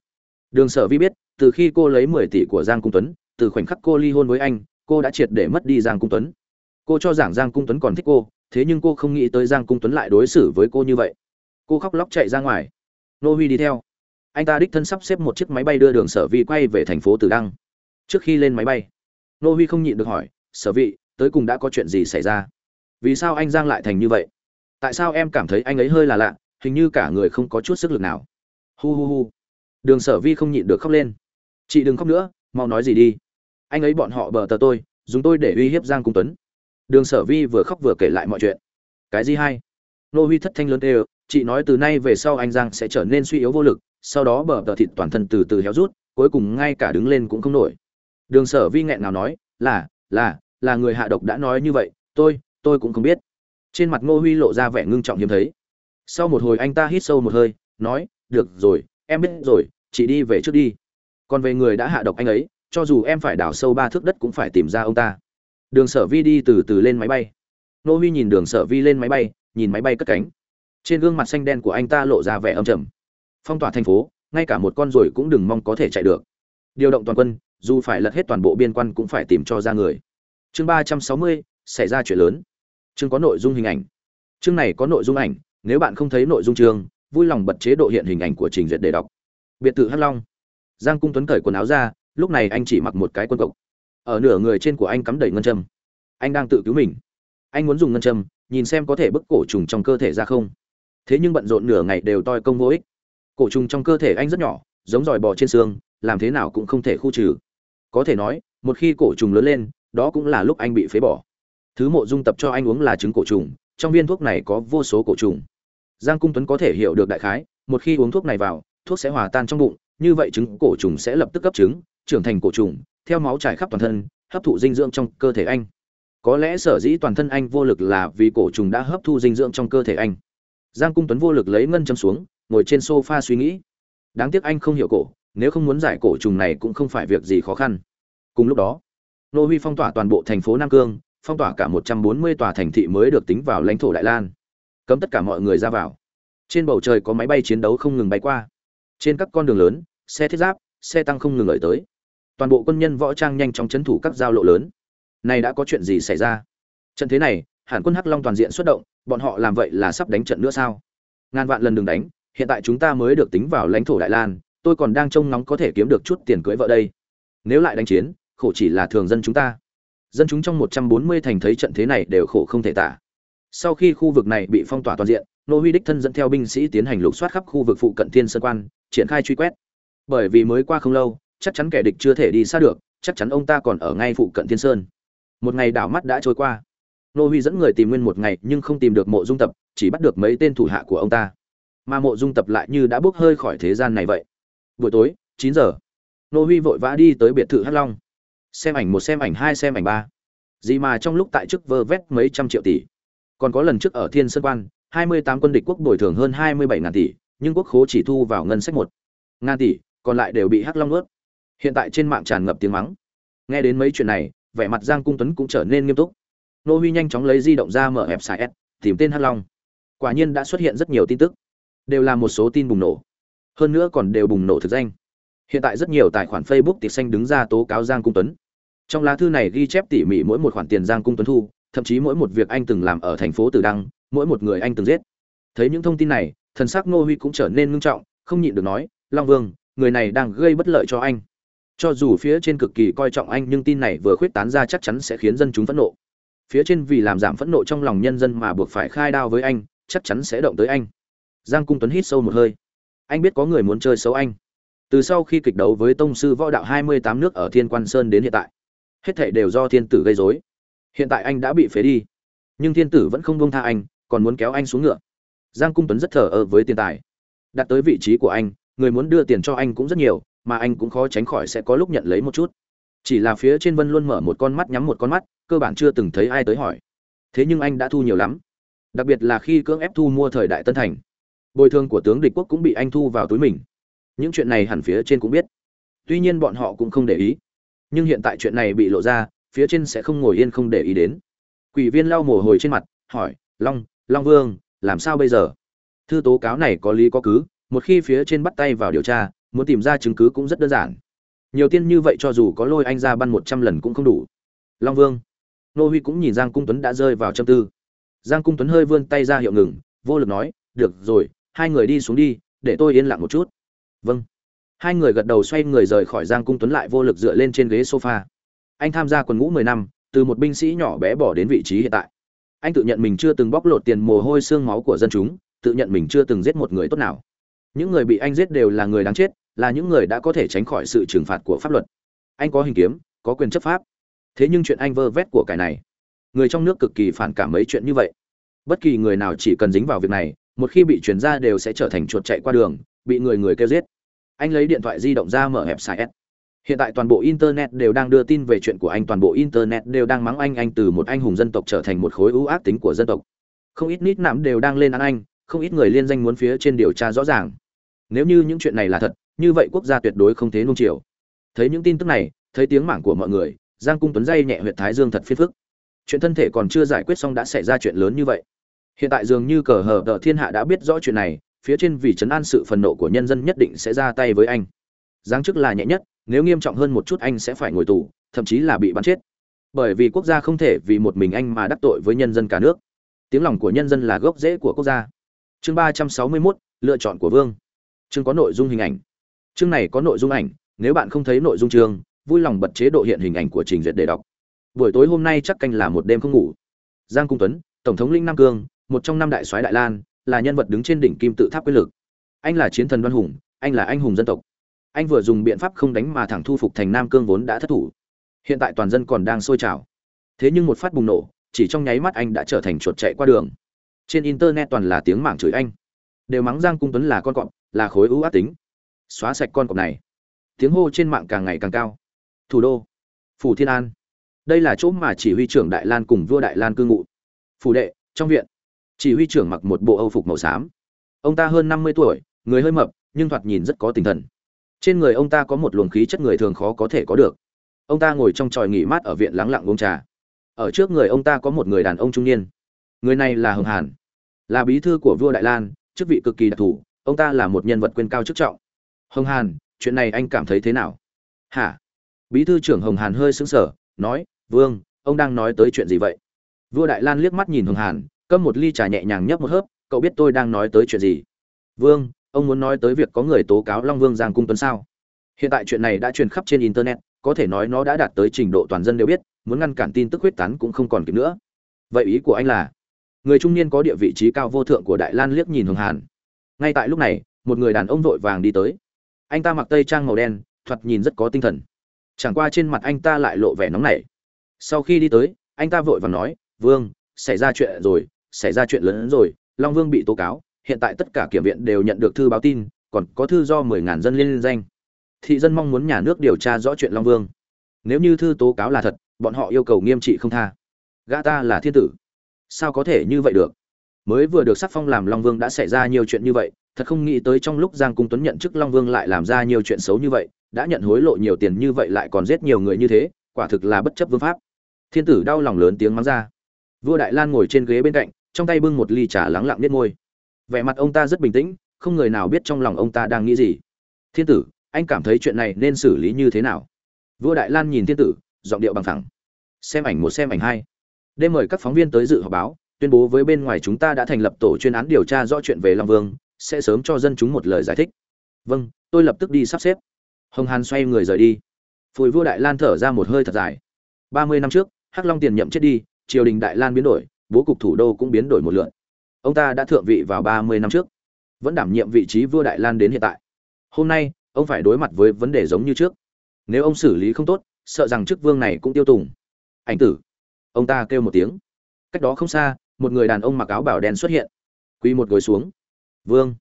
Đường sở vi biết, từ khi cô lấy mười tỷ của giang cung tuấn, từ khoảnh khắc cô ly hôn với anh, cô đã triệt để mất đi giang cung tuấn. Cô cho rằng giang cung tuấn còn thích cô thế nhưng cô không nghĩ tới giang cung tuấn lại đối xử với cô như vậy. Cô khóc lóc chạy ra ngoài. Nô huy đi theo. Anh ta đích thân sắp xếp một chiếc máy bay đưa đường sở vi quay về thành phố tử đăng. Trước khi lên máy bay, nô huy không nhịn được hỏi, sở vị tới cùng đã có chuyện gì xảy ra? Vì sao anh giang lại thành như vậy? Tại sao em cảm thấy anh ấy hơi là lạ, hình như cả người không có chút sức lực nào? Hu hu hu. Đường sở vi không nhịn được khóc lên. Chị đừng khóc nữa, mau nói gì đi. Anh ấy bọn họ bờ tờ tôi, dùng tôi để uy hiếp giang cung tuấn đường sở vi vừa khóc vừa kể lại mọi chuyện. Cái gì hay? Nô huy thất thanh lớn ê chị nói từ nay về sau anh giang sẽ trở nên suy yếu vô lực, sau đó bờ tờ thịt toàn thân từ từ héo rút, cuối cùng ngay cả đứng lên cũng không nổi. Đường sở vi nghẹn nào nói, là là là người hạ độc đã nói như vậy, tôi tôi cũng không biết. Trên mặt ngô huy lộ ra vẻ ngưng trọng hiếm thấy. Sau một hồi anh ta hít sâu một hơi, nói, được rồi, em biết rồi, chị đi về trước đi. Còn về người đã hạ độc anh ấy, cho dù em phải đào sâu ba thước đất cũng phải tìm ra ông ta đường sở vi đi từ từ lên máy bay. Nô huy nhìn đường sở vi lên máy bay, nhìn máy bay cất cánh. Trên gương mặt xanh đen của anh ta lộ ra vẻ âm trầm. Phong tỏa thành phố, ngay cả một con ruồi cũng đừng mong có thể chạy được. Điều động toàn quân, dù phải lật hết toàn bộ biên quan cũng phải tìm cho ra người. Chương ba trăm sáu mươi, xảy ra chuyện lớn. Chương có nội dung hình ảnh. Chương này có nội dung ảnh, nếu bạn không thấy nội dung chương, vui lòng bật chế độ hiện hình ảnh của trình duyệt để đọc. Biệt thự hắc long. Giang cung tuấn cởi quần áo ra, lúc này anh chỉ mặc một cái quân cộc ở nửa người trên của anh cắm đầy ngân châm. Anh đang tự cứu mình. Anh muốn dùng ngân châm, nhìn xem có thể bức cổ trùng trong cơ thể ra không. Thế nhưng bận rộn nửa ngày đều toi công vô ích. Cổ trùng trong cơ thể anh rất nhỏ, giống dòi bò trên xương, làm thế nào cũng không thể khu trừ. Có thể nói, một khi cổ trùng lớn lên, đó cũng là lúc anh bị phế bỏ. Thứ mộ dung tập cho anh uống là trứng cổ trùng, trong viên thuốc này có vô số cổ trùng. Giang cung tuấn có thể hiểu được đại khái, một khi uống thuốc này vào, thuốc sẽ hòa tan trong bụng, như vậy trứng cổ trùng sẽ lập tức cấp trứng, trưởng thành cổ trùng theo máu trải khắp toàn thân, hấp thụ dinh dưỡng trong cơ thể anh. Có lẽ sở dĩ toàn thân anh vô lực là vì cổ trùng đã hấp thu dinh dưỡng trong cơ thể anh. Giang cung tuấn vô lực lấy ngân châm xuống, ngồi trên sofa suy nghĩ. Đáng tiếc anh không hiểu cổ, nếu không muốn giải cổ trùng này cũng không phải việc gì khó khăn. Cùng lúc đó, nô huy phong tỏa toàn bộ thành phố nam cương, phong tỏa cả một trăm bốn mươi tòa thành thị mới được tính vào lãnh thổ đại lan. Cấm tất cả mọi người ra vào. Trên bầu trời có máy bay chiến đấu không ngừng bay qua. Trên các con đường lớn, xe thiết giáp, xe tăng không ngừng lợi tới toàn bộ quân nhân võ trang nhanh chóng chấn thủ các giao lộ lớn. Này đã có chuyện gì xảy ra? Trận thế này, hàn quân hắc long toàn diện xuất động, bọn họ làm vậy là sắp đánh trận nữa sao? Ngàn vạn lần đừng đánh, hiện tại chúng ta mới được tính vào lãnh thổ đại lan, tôi còn đang trông ngóng có thể kiếm được chút tiền cưới vợ đây. Nếu lại đánh chiến, khổ chỉ là thường dân chúng ta. Dân chúng trong 140 thành thấy trận thế này đều khổ không thể tả. Sau khi khu vực này bị phong tỏa toàn diện, nô huy đích thân dẫn theo binh sĩ tiến hành lục soát khắp khu vực phụ cận thiên sơn quan, triển khai truy quét. Bởi vì mới qua không lâu chắc chắn kẻ địch chưa thể đi xa được, chắc chắn ông ta còn ở ngay phụ cận thiên sơn. Một ngày đảo mắt đã trôi qua. Nô huy dẫn người tìm nguyên một ngày nhưng không tìm được mộ dung tập, chỉ bắt được mấy tên thủ hạ của ông ta. Mà mộ dung tập lại như đã bốc hơi khỏi thế gian này vậy. Buổi tối, chín giờ, nô huy vội vã đi tới biệt thự hắc long. Xem ảnh một, xem ảnh hai, xem ảnh ba. Gì mà trong lúc tại chức vơ vét mấy trăm triệu tỷ. Còn có lần trước ở thiên sơn quan, hai mươi tám quân địch quốc bồi thường hơn hai mươi bảy ngàn tỷ, nhưng quốc khố chỉ thu vào ngân sách một ngàn tỷ, còn lại đều bị hắc long ướt hiện tại trên mạng tràn ngập tiếng mắng. Nghe đến mấy chuyện này, vẻ mặt giang cung tuấn cũng trở nên nghiêm túc. Nô huy nhanh chóng lấy di động ra mở website s, tìm tên hắc long. Quả nhiên đã xuất hiện rất nhiều tin tức. Đều là một số tin bùng nổ. Hơn nữa còn đều bùng nổ thực danh. Hiện tại rất nhiều tài khoản facebook tiệc xanh đứng ra tố cáo giang cung tuấn. Trong lá thư này ghi chép tỉ mỉ mỗi một khoản tiền giang cung tuấn thu, thậm chí mỗi một việc anh từng làm ở thành phố tử đăng, mỗi một người anh từng giết. Thấy những thông tin này, thần sắc Nô huy cũng trở nên ngưng trọng, không nhịn được nói, long vương, người này đang gây bất lợi cho anh cho dù phía trên cực kỳ coi trọng anh, nhưng tin này vừa khuyết tán ra chắc chắn sẽ khiến dân chúng phẫn nộ. Phía trên vì làm giảm phẫn nộ trong lòng nhân dân mà buộc phải khai đao với anh, chắc chắn sẽ động tới anh. Giang cung tuấn hít sâu một hơi. Anh biết có người muốn chơi xấu anh. Từ sau khi kịch đấu với tông sư võ đạo 28 nước ở thiên quan sơn đến hiện tại, hết thảy đều do thiên tử gây rối. Hiện tại anh đã bị phế đi, nhưng thiên tử vẫn không buông tha anh, còn muốn kéo anh xuống ngựa. Giang cung tuấn rất thờ ơ với tiền tài. Đặt tới vị trí của anh, người muốn đưa tiền cho anh cũng rất nhiều mà anh cũng khó tránh khỏi sẽ có lúc nhận lấy một chút. Chỉ là phía trên vân luôn mở một con mắt nhắm một con mắt, cơ bản chưa từng thấy ai tới hỏi. Thế nhưng anh đã thu nhiều lắm. Đặc biệt là khi cưỡng ép thu mua thời đại tân thành. Bồi thường của tướng địch quốc cũng bị anh thu vào túi mình. Những chuyện này hẳn phía trên cũng biết. Tuy nhiên bọn họ cũng không để ý. Nhưng hiện tại chuyện này bị lộ ra, phía trên sẽ không ngồi yên không để ý đến. Quỷ viên lau mồ hôi trên mặt, hỏi, long long vương, làm sao bây giờ? Thư tố cáo này có lý có cứ, một khi phía trên bắt tay vào điều tra muốn tìm ra chứng cứ cũng rất đơn giản. Nhiều tiên như vậy cho dù có lôi anh ra ban một trăm lần cũng không đủ. Long vương. Nô huy cũng nhìn giang cung tuấn đã rơi vào châm tư. Giang cung tuấn hơi vươn tay ra hiệu ngừng, vô lực nói, được rồi, hai người đi xuống đi, để tôi yên lặng một chút. Vâng. Hai người gật đầu xoay người rời khỏi giang cung tuấn lại vô lực dựa lên trên ghế sofa. Anh tham gia quần ngũ mười năm, từ một binh sĩ nhỏ bé bỏ đến vị trí hiện tại. Anh tự nhận mình chưa từng bóc lột tiền mồ hôi xương máu của dân chúng, tự nhận mình chưa từng giết một người tốt nào. Những người bị anh giết đều là người đáng chết là những người đã có thể tránh khỏi sự trừng phạt của pháp luật. Anh có hình kiếm, có quyền chấp pháp. Thế nhưng chuyện anh vơ vét của cái này, người trong nước cực kỳ phản cảm mấy chuyện như vậy. Bất kỳ người nào chỉ cần dính vào việc này, một khi bị chuyển ra đều sẽ trở thành chuột chạy qua đường, bị người người kêu giết. Anh lấy điện thoại di động ra mở hẹp site hiện tại toàn bộ internet đều đang đưa tin về chuyện của anh, toàn bộ internet đều đang mắng anh anh từ một anh hùng dân tộc trở thành một khối ưu ác tính của dân tộc. Không ít nít nạm đều đang lên án anh, không ít người liên danh muốn phía trên điều tra rõ ràng. Nếu như những chuyện này là thật như vậy quốc gia tuyệt đối không thế nung chiều. Thấy những tin tức này thấy tiếng mảng của mọi người giang cung tuấn dây nhẹ huyện thái dương thật phiền phức. Chuyện thân thể còn chưa giải quyết xong đã xảy ra chuyện lớn như vậy. Hiện tại dường như cờ hờ đờ thiên hạ đã biết rõ chuyện này phía trên vì chấn an sự phần nộ của nhân dân nhất định sẽ ra tay với anh. Giáng chức là nhẹ nhất nếu nghiêm trọng hơn một chút anh sẽ phải ngồi tù thậm chí là bị bắn chết. Bởi vì quốc gia không thể vì một mình anh mà đắc tội với nhân dân cả nước. Tiếng lòng của nhân dân là gốc rễ của quốc gia. Chương ba trăm sáu mươi 361, lựa chọn của vương. Chương có nội dung hình ảnh chương này có nội dung ảnh, nếu bạn không thấy nội dung chương, vui lòng bật chế độ hiện hình ảnh của trình duyệt để đọc. Buổi tối hôm nay chắc canh là một đêm không ngủ. Giang cung tuấn, tổng thống linh nam cương, một trong năm đại soái đại lan, là nhân vật đứng trên đỉnh kim tự tháp quyền lực. Anh là chiến thần đoan hùng, anh là anh hùng dân tộc. Anh vừa dùng biện pháp không đánh mà thẳng thu phục thành nam cương vốn đã thất thủ. Hiện tại toàn dân còn đang sôi trào. Thế nhưng một phát bùng nổ, chỉ trong nháy mắt anh đã trở thành chuột chạy qua đường. Trên internet toàn là tiếng mảng chửi anh. Đều mắng giang cung tuấn là con cọp, là khối ưu ác tính xóa sạch con cọp này. Tiếng hô trên mạng càng ngày càng cao. Thủ đô. Phủ thiên an. Đây là chỗ mà chỉ huy trưởng đại lan cùng vua đại lan cư ngụ. Phủ đệ, trong viện. Chỉ huy trưởng mặc một bộ âu phục màu xám. Ông ta hơn năm mươi tuổi, người hơi mập, nhưng thoạt nhìn rất có tinh thần. Trên người ông ta có một luồng khí chất người thường khó có thể có được. Ông ta ngồi trong tròi nghỉ mát ở viện lắng lặng uống trà. Ở trước người ông ta có một người đàn ông trung niên. Người này là hồng hàn. Là bí thư của vua đại lan, chức vị cực kỳ đặc thù. Ông ta là một nhân vật quyền cao chức trọng hồng hàn, chuyện này anh cảm thấy thế nào? Hả? Bí thư trưởng hồng hàn hơi sững sờ, nói, vương, ông đang nói tới chuyện gì vậy? Vua đại lan liếc mắt nhìn hồng hàn, câm một ly trà nhẹ nhàng nhấp một hớp, cậu biết tôi đang nói tới chuyện gì? Vương, ông muốn nói tới việc có người tố cáo long vương giang cung tuấn sao? Hiện tại chuyện này đã truyền khắp trên internet, có thể nói nó đã đạt tới trình độ toàn dân đều biết, muốn ngăn cản tin tức huyết tán cũng không còn kịp nữa. Vậy ý của anh là, người trung niên có địa vị trí cao vô thượng của đại lan liếc nhìn hồng hàn. Ngay tại lúc này, một người đàn ông vội vàng đi tới anh ta mặc tây trang màu đen, thoạt nhìn rất có tinh thần. Chẳng qua trên mặt anh ta lại lộ vẻ nóng nảy. Sau khi đi tới, anh ta vội vàng nói, vương, xảy ra chuyện rồi, xảy ra chuyện lớn hơn rồi, long vương bị tố cáo, hiện tại tất cả kiểm viện đều nhận được thư báo tin, còn có thư do mười ngàn dân liên danh. Thị dân mong muốn nhà nước điều tra rõ chuyện long vương. Nếu như thư tố cáo là thật, bọn họ yêu cầu nghiêm trị không tha. Gã ta là thiên tử. Sao có thể như vậy được? Mới vừa được sắc phong làm long vương đã xảy ra nhiều chuyện như vậy thật không nghĩ tới trong lúc giang cung tuấn nhận chức long vương lại làm ra nhiều chuyện xấu như vậy, đã nhận hối lộ nhiều tiền như vậy lại còn giết nhiều người như thế, quả thực là bất chấp vương pháp. Thiên tử đau lòng lớn tiếng mắng ra. Vua đại lan ngồi trên ghế bên cạnh, trong tay bưng một ly trà lắng lặng biết môi. Vẻ mặt ông ta rất bình tĩnh, không người nào biết trong lòng ông ta đang nghĩ gì. Thiên tử, anh cảm thấy chuyện này nên xử lý như thế nào? Vua đại lan nhìn thiên tử, giọng điệu bằng thẳng xem ảnh một xem ảnh hai. Đêm mời các phóng viên tới dự họp báo, tuyên bố với bên ngoài chúng ta đã thành lập tổ chuyên án điều tra rõ chuyện về long vương sẽ sớm cho dân chúng một lời giải thích. Vâng tôi lập tức đi sắp xếp. Hồng hàn xoay người rời đi. Phùi vua đại lan thở ra một hơi thật dài. Ba mươi năm trước, hắc long tiền nhậm chết đi, triều đình đại lan biến đổi, bố cục thủ đô cũng biến đổi một lượn. Ông ta đã thượng vị vào ba mươi năm trước, vẫn đảm nhiệm vị trí vua đại lan đến hiện tại. Hôm nay, ông phải đối mặt với vấn đề giống như trước. Nếu ông xử lý không tốt, sợ rằng chức vương này cũng tiêu tùng. Ảnh tử. Ông ta kêu một tiếng. Cách đó không xa, một người đàn ông mặc áo bảo đen xuất hiện. Quy một gối xuống vương.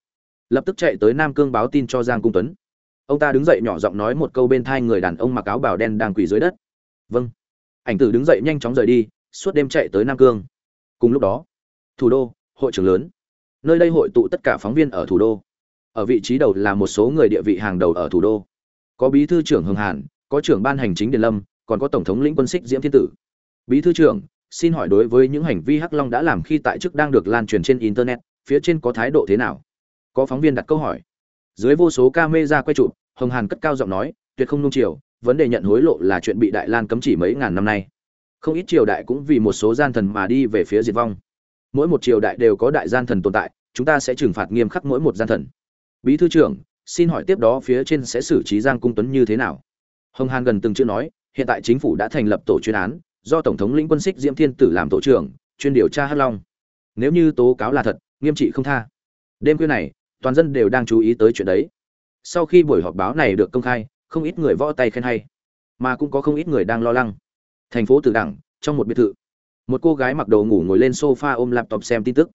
Lập tức chạy tới nam cương báo tin cho giang cung tuấn. Ông ta đứng dậy nhỏ giọng nói một câu bên thai người đàn ông mặc áo bảo đen đang quỳ dưới đất. Vâng. Ảnh tử đứng dậy nhanh chóng rời đi, suốt đêm chạy tới nam cương. Cùng lúc đó, thủ đô, hội trường lớn. Nơi đây hội tụ tất cả phóng viên ở thủ đô. Ở vị trí đầu là một số người địa vị hàng đầu ở thủ đô. Có bí thư trưởng hưng hàn, có trưởng ban hành chính điền lâm, còn có tổng thống lĩnh quân xích diễm thiên tử. Bí thư trưởng, xin hỏi đối với những hành vi hắc long đã làm khi tại chức đang được lan truyền trên internet phía trên có thái độ thế nào? Có phóng viên đặt câu hỏi. Dưới vô số camera quay chụp, hồng hàn cất cao giọng nói, tuyệt không nung chiều, vấn đề nhận hối lộ là chuyện bị đại lan cấm chỉ mấy ngàn năm nay. Không ít triều đại cũng vì một số gian thần mà đi về phía diệt vong. Mỗi một triều đại đều có đại gian thần tồn tại, chúng ta sẽ trừng phạt nghiêm khắc mỗi một gian thần. Bí thư trưởng, xin hỏi tiếp đó phía trên sẽ xử trí giang cung tuấn như thế nào? Hồng hàn gần từng chữ nói, hiện tại chính phủ đã thành lập tổ chuyên án, do tổng thống lĩnh quân xích diễm thiên tử làm tổ trưởng, chuyên điều tra hắc long. Nếu như tố cáo là thật nghiêm trị không tha. Đêm khuya này, toàn dân đều đang chú ý tới chuyện đấy. Sau khi buổi họp báo này được công khai, không ít người võ tay khen hay, mà cũng có không ít người đang lo lắng. Thành phố tử đẳng, trong một biệt thự, một cô gái mặc đồ ngủ ngồi lên sofa ôm laptop xem tin tức.